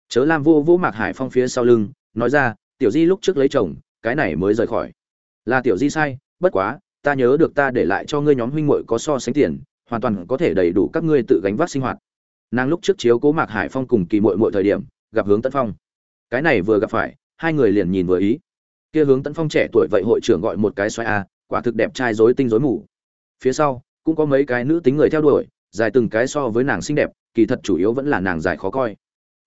Chớ lam vô vô mạc hải phong phía sau lưng, nói ra, tiểu di lúc trước lấy chồng, cái này mới rời khỏi. Là tiểu di sai, bất quá, ta nhớ được ta để lại cho ngươi nhóm huynh muội có so sánh tiền, hoàn toàn có thể đầy đủ các ngươi tự gánh vác sinh hoạt. Nàng lúc trước chiếu cố mạc hải phong cùng kỳ muội muội thời điểm, gặp hướng tấn phong. Cái này vừa gặp phải, hai người liền nhìn vừa ý kia hướng tấn phong trẻ tuổi vậy hội trưởng gọi một cái xoay a, quả thực đẹp trai rối tinh rối mù. Phía sau, cũng có mấy cái nữ tính người theo đuổi, dài từng cái so với nàng xinh đẹp, kỳ thật chủ yếu vẫn là nàng dài khó coi.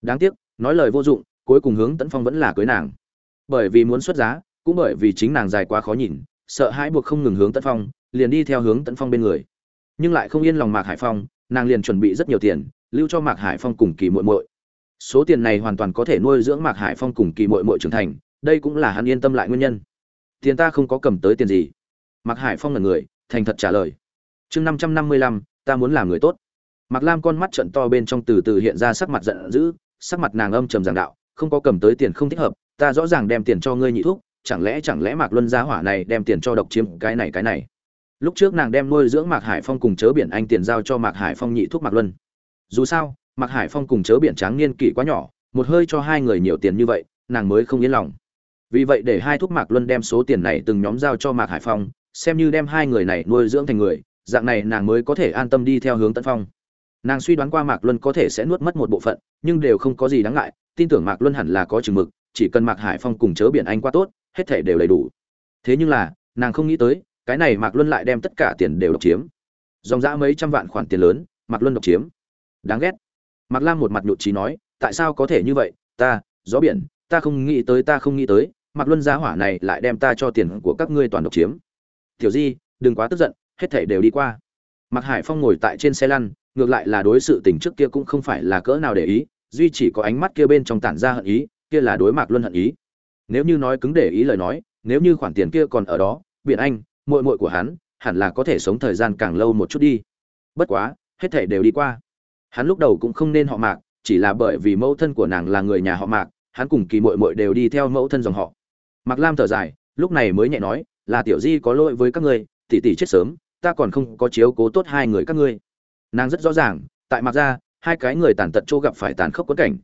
Đáng tiếc, nói lời vô dụng, cuối cùng hướng tấn phong vẫn là cưới nàng. Bởi vì muốn xuất giá, cũng bởi vì chính nàng dài quá khó nhìn, sợ hãi buộc không ngừng hướng tấn phong, liền đi theo hướng tấn phong bên người. Nhưng lại không yên lòng mạc hải phong, nàng liền chuẩn bị rất nhiều tiền, lưu cho mạc hải phong cùng kỳ muội muội. Số tiền này hoàn toàn có thể nuôi dưỡng mạc hải phong cùng kỳ muội muội trưởng thành đây cũng là hắn yên tâm lại nguyên nhân. Tiền ta không có cầm tới tiền gì. Mạc hải phong là người, thành thật trả lời. Chương năm trăm năm mươi lăm, ta muốn làm người tốt. Mạc lam con mắt trận to bên trong từ từ hiện ra sắc mặt giận dữ, sắc mặt nàng âm trầm giảng đạo, không có cầm tới tiền không thích hợp, ta rõ ràng đem tiền cho ngươi nhị thuốc chẳng lẽ chẳng lẽ mạc luân gia hỏa này đem tiền cho độc chiếm cái này cái này. Lúc trước nàng đem nuôi dưỡng mạc hải phong cùng chớ biển anh tiền giao cho mạc hải phong nhị thuốc mạc luân. Dù sao, mạc hải phong cùng chớ biển tráng niên kỷ quá nhỏ, một hơi cho hai người nhiều tiền như vậy, nàng mới không yên lòng vì vậy để hai thuốc mạc luân đem số tiền này từng nhóm giao cho mạc hải phong, xem như đem hai người này nuôi dưỡng thành người, dạng này nàng mới có thể an tâm đi theo hướng tấn phong. Nàng suy đoán qua mạc luân có thể sẽ nuốt mất một bộ phận, nhưng đều không có gì đáng ngại, tin tưởng mạc luân hẳn là có chừng mực, chỉ cần mạc hải phong cùng chớ biển anh qua tốt, hết thể đều đầy đủ. Thế nhưng là, nàng không nghĩ tới, cái này mạc luân lại đem tất cả tiền đều độc chiếm. Dòng dã mấy trăm vạn khoản tiền lớn, mạc luân độc chiếm. Đáng ghét. Mạc lam một mặt nhụt trí nói, tại sao có thể như vậy? Ta, gió biển, ta không nghĩ tới, ta không nghĩ tới mạc luân giá hỏa này lại đem ta cho tiền của các ngươi toàn độc chiếm. Tiểu di, đừng quá tức giận, hết thể đều đi qua. Mặc hải phong ngồi tại trên xe lăn, ngược lại là đối sự tình trước kia cũng không phải là cỡ nào để ý, duy chỉ có ánh mắt kia bên trong tản ra hận ý, kia là đối mạc luân hận ý. Nếu như nói cứng để ý lời nói, nếu như khoản tiền kia còn ở đó, biển anh, muội muội của hắn, hẳn là có thể sống thời gian càng lâu một chút đi. Bất quá, hết thể đều đi qua. Hắn lúc đầu cũng không nên họ mạc, chỉ là bởi vì mẫu thân của nàng là người nhà họ mạc, hắn cùng kỳ muội muội đều đi theo mẫu thân dòng họ mạc lam thở dài, lúc này mới nhẹ nói, là tiểu di có lỗi với các ngươi, tỷ tỷ chết sớm, ta còn không có chiếu cố tốt hai người các ngươi. Nàng rất rõ ràng, tại mạc gia, hai cái người tàn tật chỗ gặp phải tàn khốc quẫn cảnh.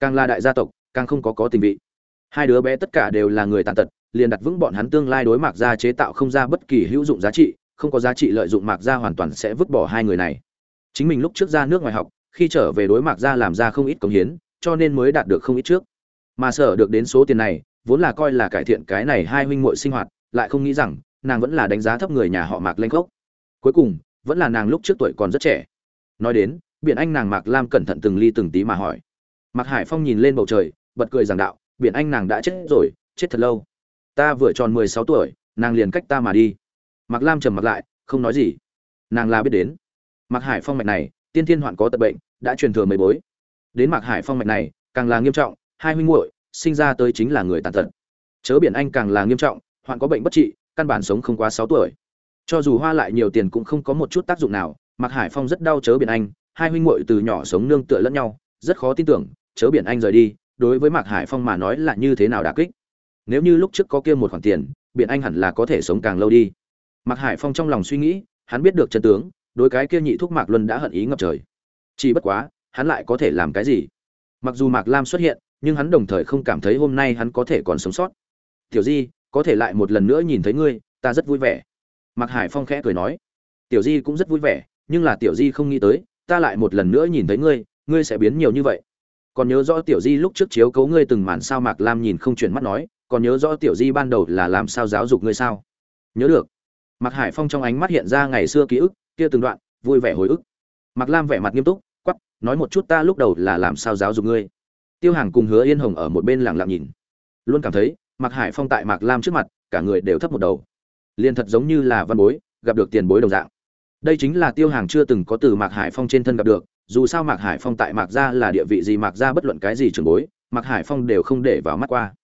Càng là đại gia tộc, càng không có có tình vị. Hai đứa bé tất cả đều là người tàn tật, liền đặt vững bọn hắn tương lai đối mạc gia chế tạo không ra bất kỳ hữu dụng giá trị, không có giá trị lợi dụng mạc gia hoàn toàn sẽ vứt bỏ hai người này. Chính mình lúc trước ra nước ngoài học, khi trở về đối mạc gia làm ra không ít công hiến, cho nên mới đạt được không ít trước. Mà sở được đến số tiền này vốn là coi là cải thiện cái này hai huynh muội sinh hoạt, lại không nghĩ rằng nàng vẫn là đánh giá thấp người nhà họ mạc lên gốc cuối cùng, vẫn là nàng lúc trước tuổi còn rất trẻ. Nói đến, biển anh nàng mạc lam cẩn thận từng ly từng tí mà hỏi. Mạc hải phong nhìn lên bầu trời, bật cười giảng đạo, biển anh nàng đã chết rồi, chết thật lâu. Ta vừa tròn mười sáu tuổi, nàng liền cách ta mà đi. Mạc lam trầm mặt lại, không nói gì. Nàng là biết đến. Mạc hải phong mạch này, tiên thiên hoạn có tật bệnh, đã truyền thừa mấy bối. Đến mạc hải phong mạch này, càng là nghiêm trọng, hai huynh muội sinh ra tới chính là người tàn tật. Chớ biển anh càng là nghiêm trọng, hoạn có bệnh bất trị, căn bản sống không quá sáu tuổi. Cho dù hoa lại nhiều tiền cũng không có một chút tác dụng nào, mạc hải phong rất đau chớ biển anh, hai huynh muội từ nhỏ sống nương tựa lẫn nhau, rất khó tin tưởng, chớ biển anh rời đi, đối với mạc hải phong mà nói là như thế nào đả kích. Nếu như lúc trước có kia một khoản tiền, biển anh hẳn là có thể sống càng lâu đi. Mạc hải phong trong lòng suy nghĩ, hắn biết được chân tướng, đối cái kia nhị thúc mạc luân đã hận ý ngập trời. Chỉ bất quá, hắn lại có thể làm cái gì? Mặc dù mạc lam xuất hiện nhưng hắn đồng thời không cảm thấy hôm nay hắn có thể còn sống sót. Tiểu di, có thể lại một lần nữa nhìn thấy ngươi, ta rất vui vẻ. Mạc hải phong khẽ cười nói. Tiểu di cũng rất vui vẻ, nhưng là tiểu di không nghĩ tới, ta lại một lần nữa nhìn thấy ngươi ngươi sẽ biến nhiều như vậy. Còn nhớ rõ tiểu di lúc trước chiếu cấu ngươi từng màn sao mạc lam nhìn không chuyển mắt nói, còn nhớ rõ tiểu di ban đầu là làm sao giáo dục ngươi sao? Nhớ được. Mạc hải phong trong ánh mắt hiện ra ngày xưa ký ức, kia từng đoạn, vui vẻ hồi ức. Mạc lam vẻ mặt nghiêm túc quắp nói một chút ta lúc đầu là làm sao giáo dục ngươi? Tiêu hàng cùng hứa yên hồng ở một bên lặng lặng nhìn. Luôn cảm thấy, mạc hải phong tại mạc lam trước mặt, cả người đều thấp một đầu. Liền thật giống như là văn bối, gặp được tiền bối đồng dạng. Đây chính là tiêu hàng chưa từng có từ mạc hải phong trên thân gặp được, dù sao mạc hải phong tại mạc gia là địa vị gì mạc gia bất luận cái gì trường bối, mạc hải phong đều không để vào mắt qua.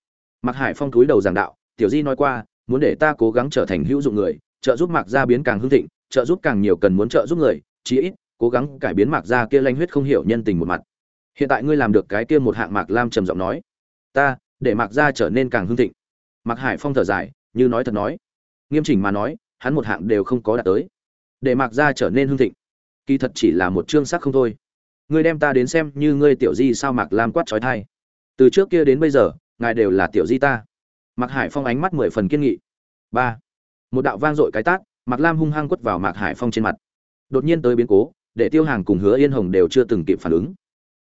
Mạc hải phong cúi đầu giảng đạo, tiểu di nói qua, muốn để ta cố gắng trở thành hữu dụng người, trợ giúp mạc gia biến càng hưng thịnh, trợ giúp càng nhiều cần muốn trợ giúp người, chí ít cố gắng cải biến mạc gia kia lanh huyết không hiểu nhân tình một mặt hiện tại ngươi làm được cái kia một hạng mạc lam trầm giọng nói. Ta, để mạc gia trở nên càng hưng thịnh. Mạc hải phong thở dài, như nói thật nói. Nghiêm chỉnh mà nói, hắn một hạng đều không có đạt tới. Để mạc gia trở nên hưng thịnh. Kỳ thật chỉ là một chương sắc không thôi. Ngươi đem ta đến xem như ngươi tiểu di sao mạc lam quát trói thai. Từ trước kia đến bây giờ, ngài đều là tiểu di ta. Mạc hải phong ánh mắt mười phần kiên nghị. Ba. Một đạo vang dội cái tát, mạc lam hung hăng quất vào mạc hải phong trên mặt. Đột nhiên tới biến cố, để tiêu hàng cùng hứa yên hồng đều chưa từng kịp phản ứng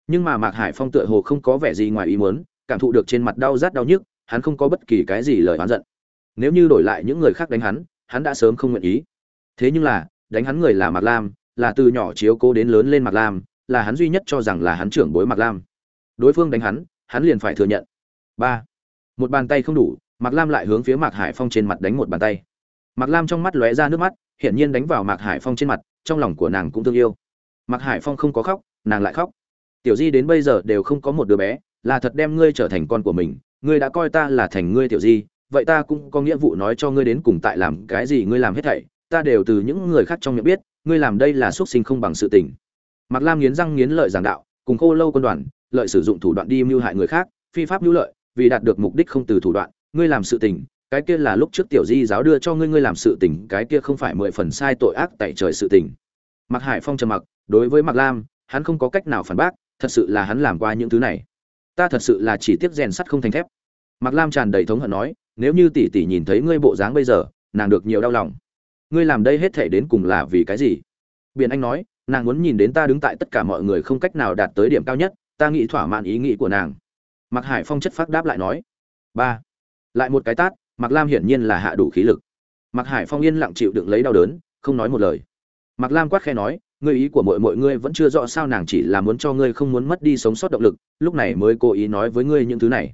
nhưng mà mạc hải phong tựa hồ không có vẻ gì ngoài ý muốn, cảm thụ được trên mặt đau rát đau nhức, hắn không có bất kỳ cái gì lời oán giận. Nếu như đổi lại những người khác đánh hắn hắn đã sớm không nguyện ý. Thế nhưng là, đánh hắn người là mạc lam, là từ nhỏ chiếu cố đến lớn lên mạc lam, là hắn duy nhất cho rằng là hắn trưởng bối mạc lam. Đối phương đánh hắn hắn liền phải thừa nhận. Ba. Một bàn tay không đủ, mạc lam lại hướng phía mạc hải phong trên mặt đánh một bàn tay. Mạc lam trong mắt lóe ra nước mắt, hiển nhiên đánh vào mạc hải phong trên mặt, trong lòng của nàng cũng thương yêu. Mạc hải phong không có khóc, nàng lại khóc tiểu di đến bây giờ đều không có một đứa bé, là thật đem ngươi trở thành con của mình, ngươi đã coi ta là thành ngươi tiểu di, vậy ta cũng có nghĩa vụ nói cho ngươi đến cùng tại làm cái gì ngươi làm hết thảy, ta đều từ những người khác trong miệng biết, ngươi làm đây là xuất sinh không bằng sự tình. Mạc lam nghiến răng nghiến lợi giảng đạo, cùng khô lâu quân đoàn, lợi sử dụng thủ đoạn đi mưu hại người khác, phi pháp mưu lợi, vì đạt được mục đích không từ thủ đoạn, ngươi làm sự tình, cái kia là lúc trước tiểu di giáo đưa cho ngươi ngươi làm sự tình, cái kia không phải mười phần sai tội ác tại trời sự tình. Mạc hải phong trầm mặc, đối với mạc lam, hắn không có cách nào phản bác thật sự là hắn làm qua những thứ này. Ta thật sự là chỉ tiếc rèn sắt không thành thép. Mạc lam tràn đầy thống hận nói, nếu như tỷ tỷ nhìn thấy ngươi bộ dáng bây giờ, nàng được nhiều đau lòng. Ngươi làm đây hết thể đến cùng là vì cái gì? Biển anh nói, nàng muốn nhìn đến ta đứng tại tất cả mọi người không cách nào đạt tới điểm cao nhất, ta nghĩ thỏa mãn ý nghĩ của nàng. Mạc hải phong chất phát đáp lại nói, ba. Lại một cái tát, mạc lam hiển nhiên là hạ đủ khí lực. Mạc hải phong yên lặng chịu đựng lấy đau đớn, không nói một lời. Mạc lam quát khe nói ngươi ý của mọi mọi ngươi vẫn chưa rõ sao nàng chỉ là muốn cho ngươi không muốn mất đi sống sót động lực, lúc này mới cố ý nói với ngươi những thứ này.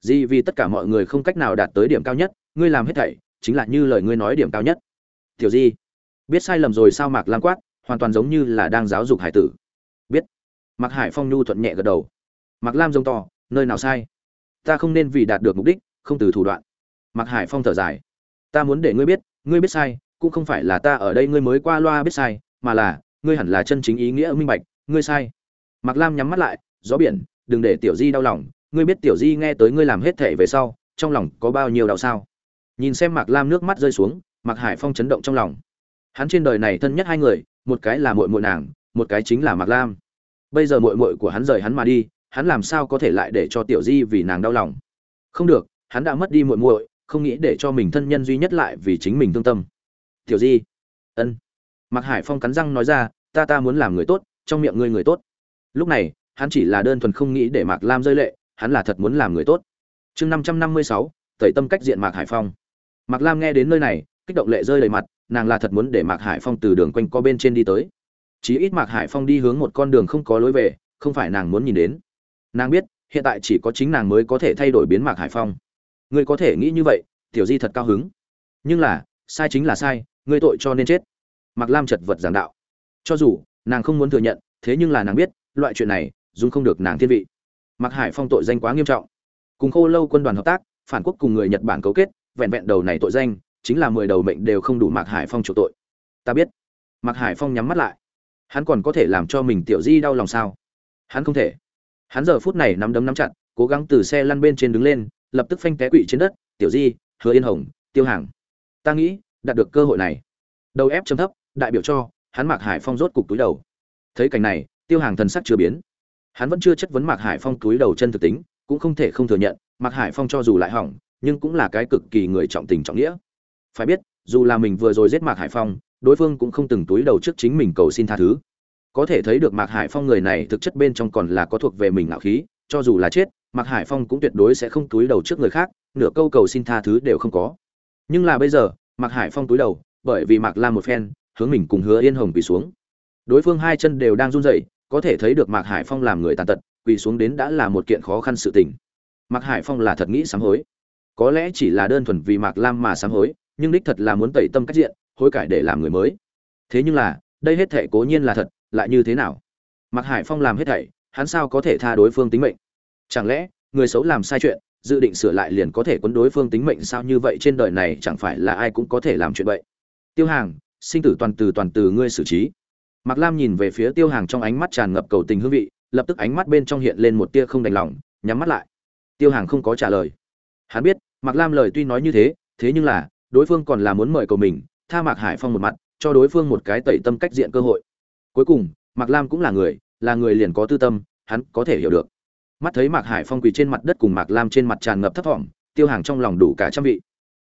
Gì vì tất cả mọi người không cách nào đạt tới điểm cao nhất, ngươi làm hết thảy chính là như lời ngươi nói điểm cao nhất. Tiểu di, biết sai lầm rồi sao mạc lam quát, hoàn toàn giống như là đang giáo dục hải tử. Biết. Mạc hải phong nhu thuận nhẹ gật đầu. Mạc lam giống to, nơi nào sai? Ta không nên vì đạt được mục đích, không từ thủ đoạn. Mạc hải phong thở dài. Ta muốn để ngươi biết ngươi biết sai, cũng không phải là ta ở đây ngươi mới qua loa biết sai, mà là ngươi hẳn là chân chính ý nghĩa minh bạch, ngươi sai. Mạc lam nhắm mắt lại, gió biển, đừng để tiểu di đau lòng, ngươi biết tiểu di nghe tới ngươi làm hết thể về sau, trong lòng có bao nhiêu đau sao? Nhìn xem mạc lam nước mắt rơi xuống, mạc hải phong chấn động trong lòng. Hắn trên đời này thân nhất hai người, một cái là muội muội nàng, một cái chính là mạc lam. Bây giờ muội muội của hắn rời hắn mà đi, hắn làm sao có thể lại để cho tiểu di vì nàng đau lòng? Không được, hắn đã mất đi muội muội, không nghĩ để cho mình thân nhân duy nhất lại vì chính mình thương tâm. Tiểu di, ân mạc hải phong cắn răng nói ra, ta ta muốn làm người tốt, trong miệng ngươi người tốt. Lúc này, hắn chỉ là đơn thuần không nghĩ để mạc lam rơi lệ, hắn là thật muốn làm người tốt. Chương năm trăm năm mươi sáu, tẩy tâm cách diện mạc hải phong. Mạc lam nghe đến nơi này, kích động lệ rơi đầy mặt, nàng là thật muốn để mạc hải phong từ đường quanh co bên trên đi tới. Chí ít mạc hải phong đi hướng một con đường không có lối về, không phải nàng muốn nhìn đến. Nàng biết, hiện tại chỉ có chính nàng mới có thể thay đổi biến mạc hải phong. Ngươi có thể nghĩ như vậy, tiểu di thật cao hứng. Nhưng là, sai chính là sai, ngươi tội cho nên chết mạc lam chật vật giảng đạo. Cho dù, nàng không muốn thừa nhận, thế nhưng là nàng biết, loại chuyện này, dùng không được nàng thiên vị. Mạc hải phong tội danh quá nghiêm trọng. Cùng khô lâu quân đoàn hợp tác, phản quốc cùng người nhật bản cấu kết, vẹn vẹn đầu này tội danh, chính là mười đầu mệnh đều không đủ mạc hải phong chủ tội. Ta biết. Mạc hải phong nhắm mắt lại. Hắn còn có thể làm cho mình tiểu di đau lòng sao? Hắn không thể. Hắn giờ phút này nắm đấm nắm chặt, cố gắng từ xe lăn bên trên đứng lên, lập tức phanh té quỵ trên đất, tiểu di, hứa yên hồng, tiêu hàng. Ta nghĩ, đạt được cơ hội này. Đầu ép chấm thấp đại biểu cho, hắn mạc hải phong rốt cục túi đầu. Thấy cảnh này, tiêu hàng thần sắc chưa biến. Hắn vẫn chưa chất vấn mạc hải phong túi đầu chân thực tính, cũng không thể không thừa nhận, mạc hải phong cho dù lại hỏng, nhưng cũng là cái cực kỳ người trọng tình trọng nghĩa. Phải biết, dù là mình vừa rồi giết mạc hải phong, đối phương cũng không từng túi đầu trước chính mình cầu xin tha thứ. Có thể thấy được mạc hải phong người này thực chất bên trong còn là có thuộc về mình ngạo khí, cho dù là chết, mạc hải phong cũng tuyệt đối sẽ không túi đầu trước người khác, nửa câu cầu xin tha thứ đều không có. Nhưng là bây giờ, mạc hải phong túi đầu, bởi vì mạc la một phen hướng mình cùng hứa yên hồng quỳ xuống. Đối phương hai chân đều đang run rẩy, có thể thấy được mạc hải phong làm người tàn tật, quỳ xuống đến đã là một kiện khó khăn sự tình. Mạc hải phong là thật nghĩ sám hối. Có lẽ chỉ là đơn thuần vì mạc lam mà sám hối, nhưng đích thật là muốn tẩy tâm cách diện, hối cải để làm người mới. Thế nhưng là, đây hết thệ cố nhiên là thật, lại như thế nào? Mạc hải phong làm hết thảy, hắn sao có thể tha đối phương tính mệnh? Chẳng lẽ, người xấu làm sai chuyện, dự định sửa lại liền có thể quấn đối phương tính mệnh sao? Như vậy trên đời này chẳng phải là ai cũng có thể làm chuyện vậy. Tiêu hàng sinh tử toàn từ toàn từ ngươi xử trí. Mạc lam nhìn về phía tiêu hàng trong ánh mắt tràn ngập cầu tình hương vị, lập tức ánh mắt bên trong hiện lên một tia không đành lòng, nhắm mắt lại. Tiêu hàng không có trả lời. Hắn biết, mạc lam lời tuy nói như thế thế nhưng là, đối phương còn là muốn mời cầu mình, tha mạc hải phong một mặt, cho đối phương một cái tẩy tâm cách diện cơ hội. Cuối cùng, mạc lam cũng là người là người liền có tư tâm, hắn có thể hiểu được. Mắt thấy mạc hải phong quỳ trên mặt đất cùng mạc lam trên mặt tràn ngập thấp thỏm, tiêu hàng trong lòng đủ cả trăm vị.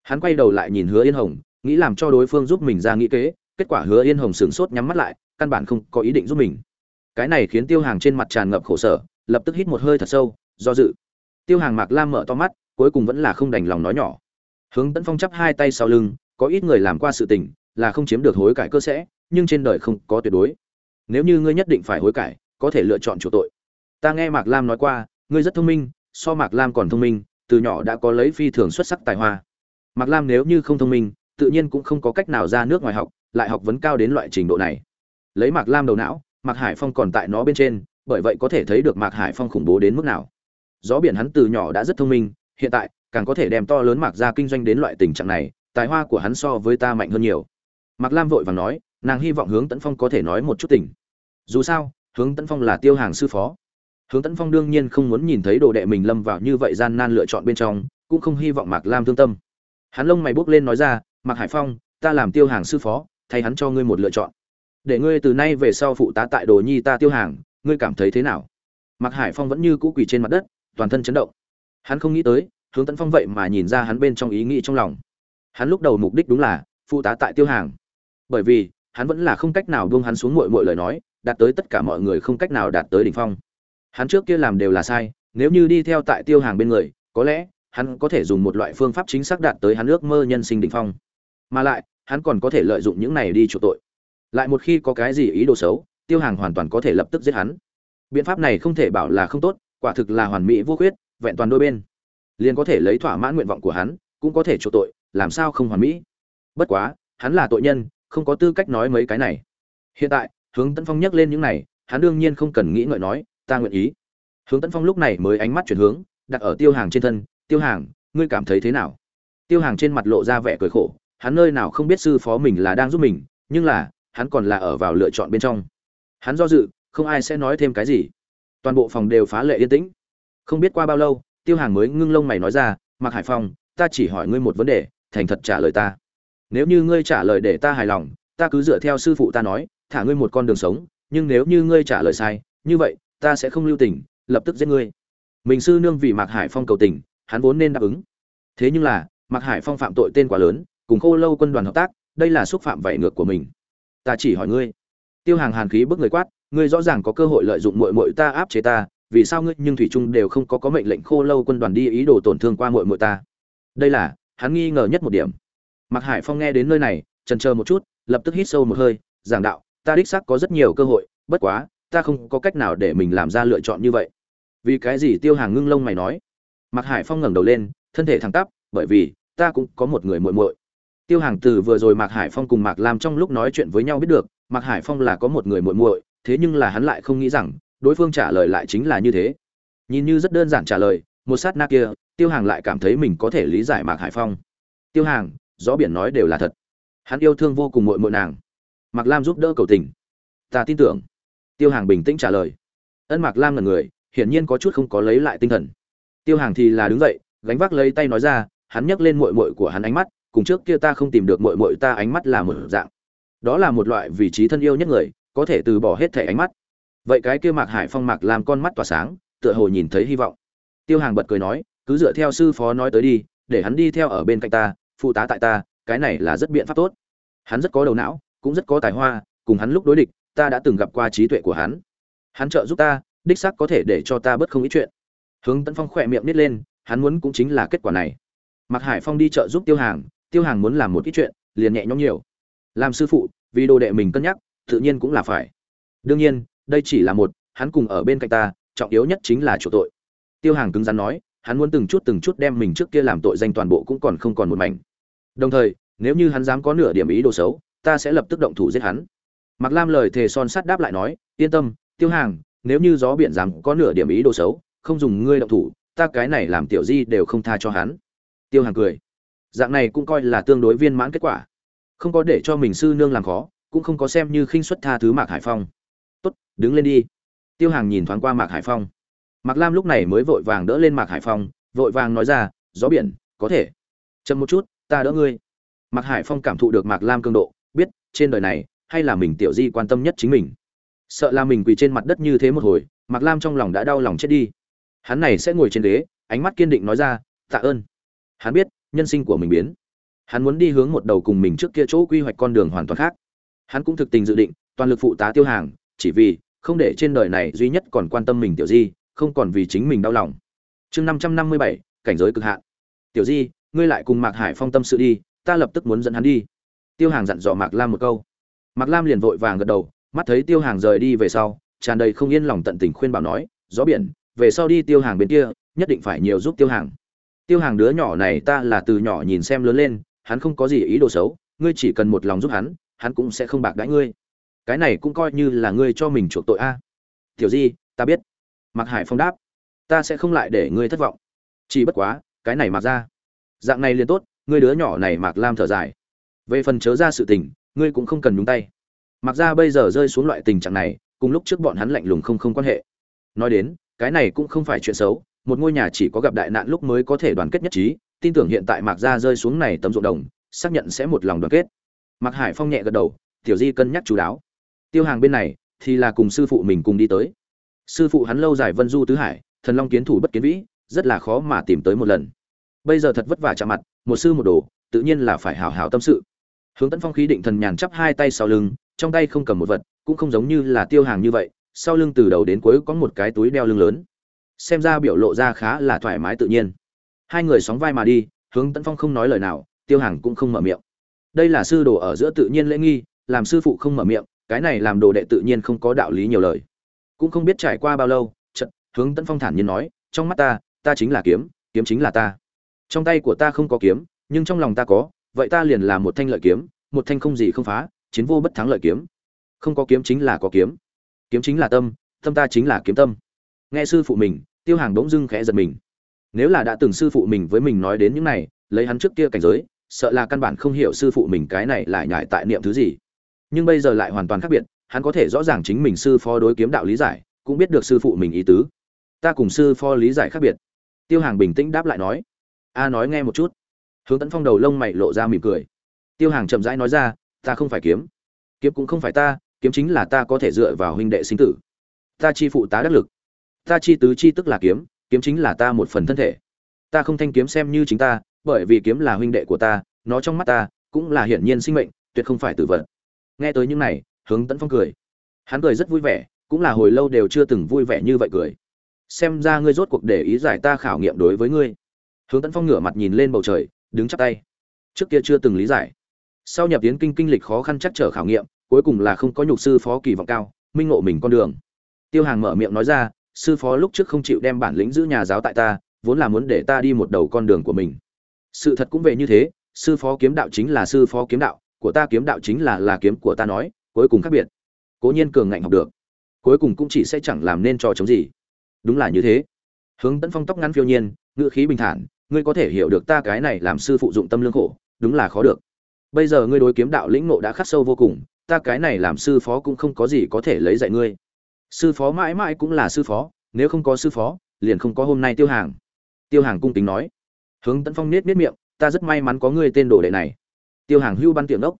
Hắn quay đầu lại nhìn hứa yên hồng nghĩ làm cho đối phương giúp mình ra nghĩ kế, kết quả hứa yên hồng sửng sốt nhắm mắt lại, căn bản không có ý định giúp mình. Cái này khiến tiêu hàng trên mặt tràn ngập khổ sở, lập tức hít một hơi thật sâu, do dự. Tiêu hàng mạc lam mở to mắt, cuối cùng vẫn là không đành lòng nói nhỏ. Hướng tấn phong chắp hai tay sau lưng, có ít người làm qua sự tình, là không chiếm được hối cải cơ sẽ, nhưng trên đời không có tuyệt đối. Nếu như ngươi nhất định phải hối cải, có thể lựa chọn chủ tội. Ta nghe mạc lam nói qua, ngươi rất thông minh, so mạc lam còn thông minh, từ nhỏ đã có lấy phi thường xuất sắc tài hoa. Mạc lam nếu như không thông minh tự nhiên cũng không có cách nào ra nước ngoài học, lại học vấn cao đến loại trình độ này. Lấy mạc lam đầu não, mạc hải phong còn tại nó bên trên, bởi vậy có thể thấy được mạc hải phong khủng bố đến mức nào. Gió biển hắn từ nhỏ đã rất thông minh, hiện tại, càng có thể đem to lớn mạc ra kinh doanh đến loại tình trạng này, tài hoa của hắn so với ta mạnh hơn nhiều. Mạc lam vội vàng nói, nàng hy vọng hướng tấn phong có thể nói một chút tình. Dù sao, hướng tấn phong là tiêu hàng sư phó. Hướng tấn phong đương nhiên không muốn nhìn thấy đồ đệ mình lâm vào như vậy gian nan lựa chọn bên trong, cũng không hy vọng mạc lam thương tâm. Hắn lông mày bốc lên nói ra mạc hải phong, ta làm tiêu hàng sư phó, thay hắn cho ngươi một lựa chọn. Để ngươi từ nay về sau phụ tá tại đồ nhi ta tiêu hàng, ngươi cảm thấy thế nào? Mạc hải phong vẫn như cũ quỳ trên mặt đất, toàn thân chấn động. Hắn không nghĩ tới, hướng tấn phong vậy mà nhìn ra hắn bên trong ý nghĩ trong lòng. Hắn lúc đầu mục đích đúng là phụ tá tại tiêu hàng. Bởi vì, hắn vẫn là không cách nào buông hắn xuống muội muội lời nói, đạt tới tất cả mọi người không cách nào đạt tới đỉnh phong. Hắn trước kia làm đều là sai, nếu như đi theo tại tiêu hàng bên người, có lẽ, hắn có thể dùng một loại phương pháp chính xác đạt tới hắn ước mơ nhân sinh đỉnh phong mà lại, hắn còn có thể lợi dụng những này đi chuộc tội. Lại một khi có cái gì ý đồ xấu, tiêu hàng hoàn toàn có thể lập tức giết hắn. Biện pháp này không thể bảo là không tốt, quả thực là hoàn mỹ vô khuyết, vẹn toàn đôi bên. Liền có thể lấy thỏa mãn nguyện vọng của hắn, cũng có thể chuộc tội, làm sao không hoàn mỹ? Bất quá, hắn là tội nhân, không có tư cách nói mấy cái này. Hiện tại, hướng tấn phong nhắc lên những này, hắn đương nhiên không cần nghĩ ngợi nói, ta nguyện ý. Hướng tấn phong lúc này mới ánh mắt chuyển hướng, đặt ở tiêu hàng trên thân, tiêu hàng, ngươi cảm thấy thế nào? Tiêu hàng trên mặt lộ ra vẻ cười khổ hắn nơi nào không biết sư phó mình là đang giúp mình, nhưng là, hắn còn là ở vào lựa chọn bên trong. Hắn do dự, không ai sẽ nói thêm cái gì. Toàn bộ phòng đều phá lệ yên tĩnh. Không biết qua bao lâu, tiêu hàng mới ngưng lông mày nói ra Mặc hải phong, ta chỉ hỏi ngươi một vấn đề, thành thật trả lời ta. Nếu như ngươi trả lời để ta hài lòng, ta cứ dựa theo sư phụ ta nói, thả ngươi một con đường sống, nhưng nếu như ngươi trả lời sai, như vậy, ta sẽ không lưu tình, lập tức giết ngươi. Mình sư nương vì mạc hải phong cầu tình, hắn vốn nên đáp ứng. Thế nhưng là, mạc hải phong phạm tội tên quá lớn cùng khô lâu quân đoàn hợp tác, đây là xúc phạm vảy ngược của mình. Ta chỉ hỏi ngươi. Tiêu hàng hàn khí bức người quát, ngươi rõ ràng có cơ hội lợi dụng muội muội ta áp chế ta, vì sao ngươi nhưng thủy trung đều không có có mệnh lệnh khô lâu quân đoàn đi ý đồ tổn thương qua muội muội ta? Đây là, hắn nghi ngờ nhất một điểm. Mặc hải phong nghe đến nơi này, chần chờ một chút, lập tức hít sâu một hơi, giảng đạo, ta đích xác có rất nhiều cơ hội, bất quá, ta không có cách nào để mình làm ra lựa chọn như vậy. Vì cái gì tiêu hàng ngưng lông mày nói? Mặc hải phong ngẩng đầu lên, thân thể thẳng tắp, bởi vì, ta cũng có một người muội muội tiêu hàng từ vừa rồi mạc hải phong cùng mạc lam trong lúc nói chuyện với nhau biết được, mạc hải phong là có một người muội muội, thế nhưng là hắn lại không nghĩ rằng, đối phương trả lời lại chính là như thế. Nhìn như rất đơn giản trả lời, một sát na kia, tiêu hàng lại cảm thấy mình có thể lý giải mạc hải phong. Tiêu hàng, gió biển nói đều là thật. Hắn yêu thương vô cùng muội muội nàng. Mạc lam giúp đỡ cầu tình. Ta tin tưởng. Tiêu hàng bình tĩnh trả lời. Ân mạc lam là người, hiển nhiên có chút không có lấy lại tinh thần. Tiêu hàng thì là đứng dậy, gánh vác lấy tay nói ra, hắn nhấc lên muội muội của hắn ánh mắt cùng trước kia ta không tìm được mội mội ta ánh mắt là một dạng. Đó là một loại vị trí thân yêu nhất người, có thể từ bỏ hết thẻ ánh mắt. Vậy cái kia mạc hải phong mạc làm con mắt tỏa sáng, tựa hồ nhìn thấy hy vọng. Tiêu hàng bật cười nói, cứ dựa theo sư phó nói tới đi, để hắn đi theo ở bên cạnh ta, phụ tá tại ta, cái này là rất biện pháp tốt. Hắn rất có đầu não, cũng rất có tài hoa, cùng hắn lúc đối địch, ta đã từng gặp qua trí tuệ của hắn. Hắn trợ giúp ta, đích xác có thể để cho ta bớt không ít chuyện. Hướng tấn phong khỏe miệng nít lên, hắn muốn cũng chính là kết quả này. Mạc hải phong đi trợ giúp tiêu hàng tiêu hàng muốn làm một ít chuyện, liền nhẹ nhõm nhiều. Làm sư phụ, vì đồ đệ mình cân nhắc, tự nhiên cũng là phải. Đương nhiên, đây chỉ là một, hắn cùng ở bên cạnh ta, trọng yếu nhất chính là chủ tội. Tiêu hàng cứng rắn nói, hắn muốn từng chút từng chút đem mình trước kia làm tội danh toàn bộ cũng còn không còn một mảnh. Đồng thời, nếu như hắn dám có nửa điểm ý đồ xấu, ta sẽ lập tức động thủ giết hắn. Mặc lam lời thề son sắt đáp lại nói, yên tâm, tiêu hàng, nếu như gió biển dám có nửa điểm ý đồ xấu, không dùng ngươi động thủ, ta cái này làm tiểu di đều không tha cho hắn. Tiêu hàng cười dạng này cũng coi là tương đối viên mãn kết quả. Không có để cho mình sư nương làm khó, cũng không có xem như khinh suất tha thứ mạc hải phong. Tốt, đứng lên đi. Tiêu hàng nhìn thoáng qua mạc hải phong. Mạc lam lúc này mới vội vàng đỡ lên mạc hải phong, vội vàng nói ra, gió biển, có thể. Chậm một chút, ta đỡ ngươi. Mạc hải phong cảm thụ được mạc lam cường độ, biết trên đời này, hay là mình tiểu di quan tâm nhất chính mình. Sợ là mình quỳ trên mặt đất như thế một hồi, mạc lam trong lòng đã đau lòng chết đi. Hắn này sẽ ngồi trên ghế, ánh mắt kiên định nói ra, tạ ơn. Hắn biết nhân sinh của mình biến. Hắn muốn đi hướng một đầu cùng mình trước kia chỗ quy hoạch con đường hoàn toàn khác. Hắn cũng thực tình dự định, toàn lực phụ tá tiêu hàng, chỉ vì không để trên đời này duy nhất còn quan tâm mình tiểu di, không còn vì chính mình đau lòng. Chương năm trăm năm mươi bảy, cảnh giới cực hạn. Tiểu di, ngươi lại cùng mạc hải phong tâm sự đi, ta lập tức muốn dẫn hắn đi. Tiêu hàng dặn dò mạc lam một câu. Mạc lam liền vội vàng gật đầu, mắt thấy tiêu hàng rời đi về sau, tràn đầy không yên lòng tận tình khuyên bảo nói, gió biển, về sau đi tiêu hàng bên kia, nhất định phải nhiều giúp tiêu hàng tiêu hàng đứa nhỏ này ta là từ nhỏ nhìn xem lớn lên, hắn không có gì ý đồ xấu, ngươi chỉ cần một lòng giúp hắn hắn cũng sẽ không bạc đãi ngươi. Cái này cũng coi như là ngươi cho mình chuộc tội a. Tiểu di, ta biết. Mặc hải phong đáp. Ta sẽ không lại để ngươi thất vọng. Chỉ bất quá, cái này mặc ra. Dạng này liền tốt, ngươi đứa nhỏ này mặc lam thở dài. Về phần chớ ra sự tình, ngươi cũng không cần nhúng tay. Mặc ra bây giờ rơi xuống loại tình trạng này, cùng lúc trước bọn hắn lạnh lùng không không quan hệ. Nói đến, cái này cũng không phải chuyện xấu một ngôi nhà chỉ có gặp đại nạn lúc mới có thể đoàn kết nhất trí, tin tưởng hiện tại mạc gia rơi xuống này tấm ruộng đồng, xác nhận sẽ một lòng đoàn kết. Mạc hải phong nhẹ gật đầu, tiểu di cân nhắc chú đáo. Tiêu hàng bên này thì là cùng sư phụ mình cùng đi tới. Sư phụ hắn lâu dài vân du tứ hải, thần long kiến thủ bất kiến vĩ, rất là khó mà tìm tới một lần. Bây giờ thật vất vả chạm mặt, một sư một đồ, tự nhiên là phải hào hào tâm sự. Hướng tấn phong khí định thần nhàn chắp hai tay sau lưng, trong tay không cầm một vật, cũng không giống như là tiêu hàng như vậy, sau lưng từ đầu đến cuối có một cái túi đeo lưng lớn xem ra biểu lộ ra khá là thoải mái tự nhiên. Hai người sóng vai mà đi, hướng tấn phong không nói lời nào, tiêu hàng cũng không mở miệng. Đây là sư đồ ở giữa tự nhiên lễ nghi, làm sư phụ không mở miệng, cái này làm đồ đệ tự nhiên không có đạo lý nhiều lời. Cũng không biết trải qua bao lâu, chợt hướng tấn phong thản nhiên nói, trong mắt ta ta chính là kiếm kiếm chính là ta. Trong tay của ta không có kiếm, nhưng trong lòng ta có, vậy ta liền là một thanh lợi kiếm, một thanh không gì không phá, chiến vô bất thắng lợi kiếm. Không có kiếm chính là có kiếm. Kiếm chính là tâm tâm ta chính là kiếm tâm. Nghe sư phụ mình tiêu hàng bỗng dưng khẽ giật mình. Nếu là đã từng sư phụ mình với mình nói đến những này, lấy hắn trước kia cảnh giới, sợ là căn bản không hiểu sư phụ mình cái này lại nhải tại niệm thứ gì. Nhưng bây giờ lại hoàn toàn khác biệt, hắn có thể rõ ràng chính mình sư phó đối kiếm đạo lý giải, cũng biết được sư phụ mình ý tứ. Ta cùng sư phó lý giải khác biệt. Tiêu hàng bình tĩnh đáp lại nói. A à, nói nghe một chút. Hướng tấn phong đầu lông mày lộ ra mỉm cười. Tiêu hàng chậm rãi nói ra, ta không phải kiếm. Kiếm cũng không phải ta, kiếm chính là ta có thể dựa vào huynh đệ sinh tử. Ta chi phụ tá đắc lực ta chi tứ chi tức là kiếm kiếm chính là ta một phần thân thể. Ta không thanh kiếm xem như chính ta, bởi vì kiếm là huynh đệ của ta, nó trong mắt ta cũng là hiển nhiên sinh mệnh, tuyệt không phải tử vật. Nghe tới những này, hướng tấn phong cười. Hắn cười rất vui vẻ, cũng là hồi lâu đều chưa từng vui vẻ như vậy cười. Xem ra ngươi rốt cuộc để ý giải ta khảo nghiệm đối với ngươi. Hướng tấn phong ngửa mặt nhìn lên bầu trời, đứng chắp tay. Trước kia chưa từng lý giải. Sau nhập tiến kinh kinh lịch khó khăn chắc trở khảo nghiệm, cuối cùng là không có nhục sư phó kỳ vọng cao, minh ngộ mình con đường. Tiêu hàng mở miệng nói ra sư phó lúc trước không chịu đem bản lĩnh giữ nhà giáo tại ta, vốn là muốn để ta đi một đầu con đường của mình. Sự thật cũng về như thế, sư phó kiếm đạo chính là sư phó kiếm đạo, của ta kiếm đạo chính là là kiếm của ta nói, cuối cùng khác biệt. Cố nhiên cường ngạnh học được, cuối cùng cũng chỉ sẽ chẳng làm nên trò chống gì. Đúng là như thế. Hướng tấn phong tóc ngắn phiêu nhiên, ngữ khí bình thản, ngươi có thể hiểu được ta cái này làm sư phụ dụng tâm lương khổ, đúng là khó được. Bây giờ ngươi đối kiếm đạo lĩnh ngộ đã khắc sâu vô cùng, ta cái này làm sư phó cũng không có gì có thể lấy dạy ngươi sư phó mãi mãi cũng là sư phó, nếu không có sư phó, liền không có hôm nay tiêu hàng. Tiêu hàng cung kính nói. Hướng tấn phong nết nết miệng, ta rất may mắn có ngươi tên đồ đệ này. Tiêu hàng hưu ban tiệm đốc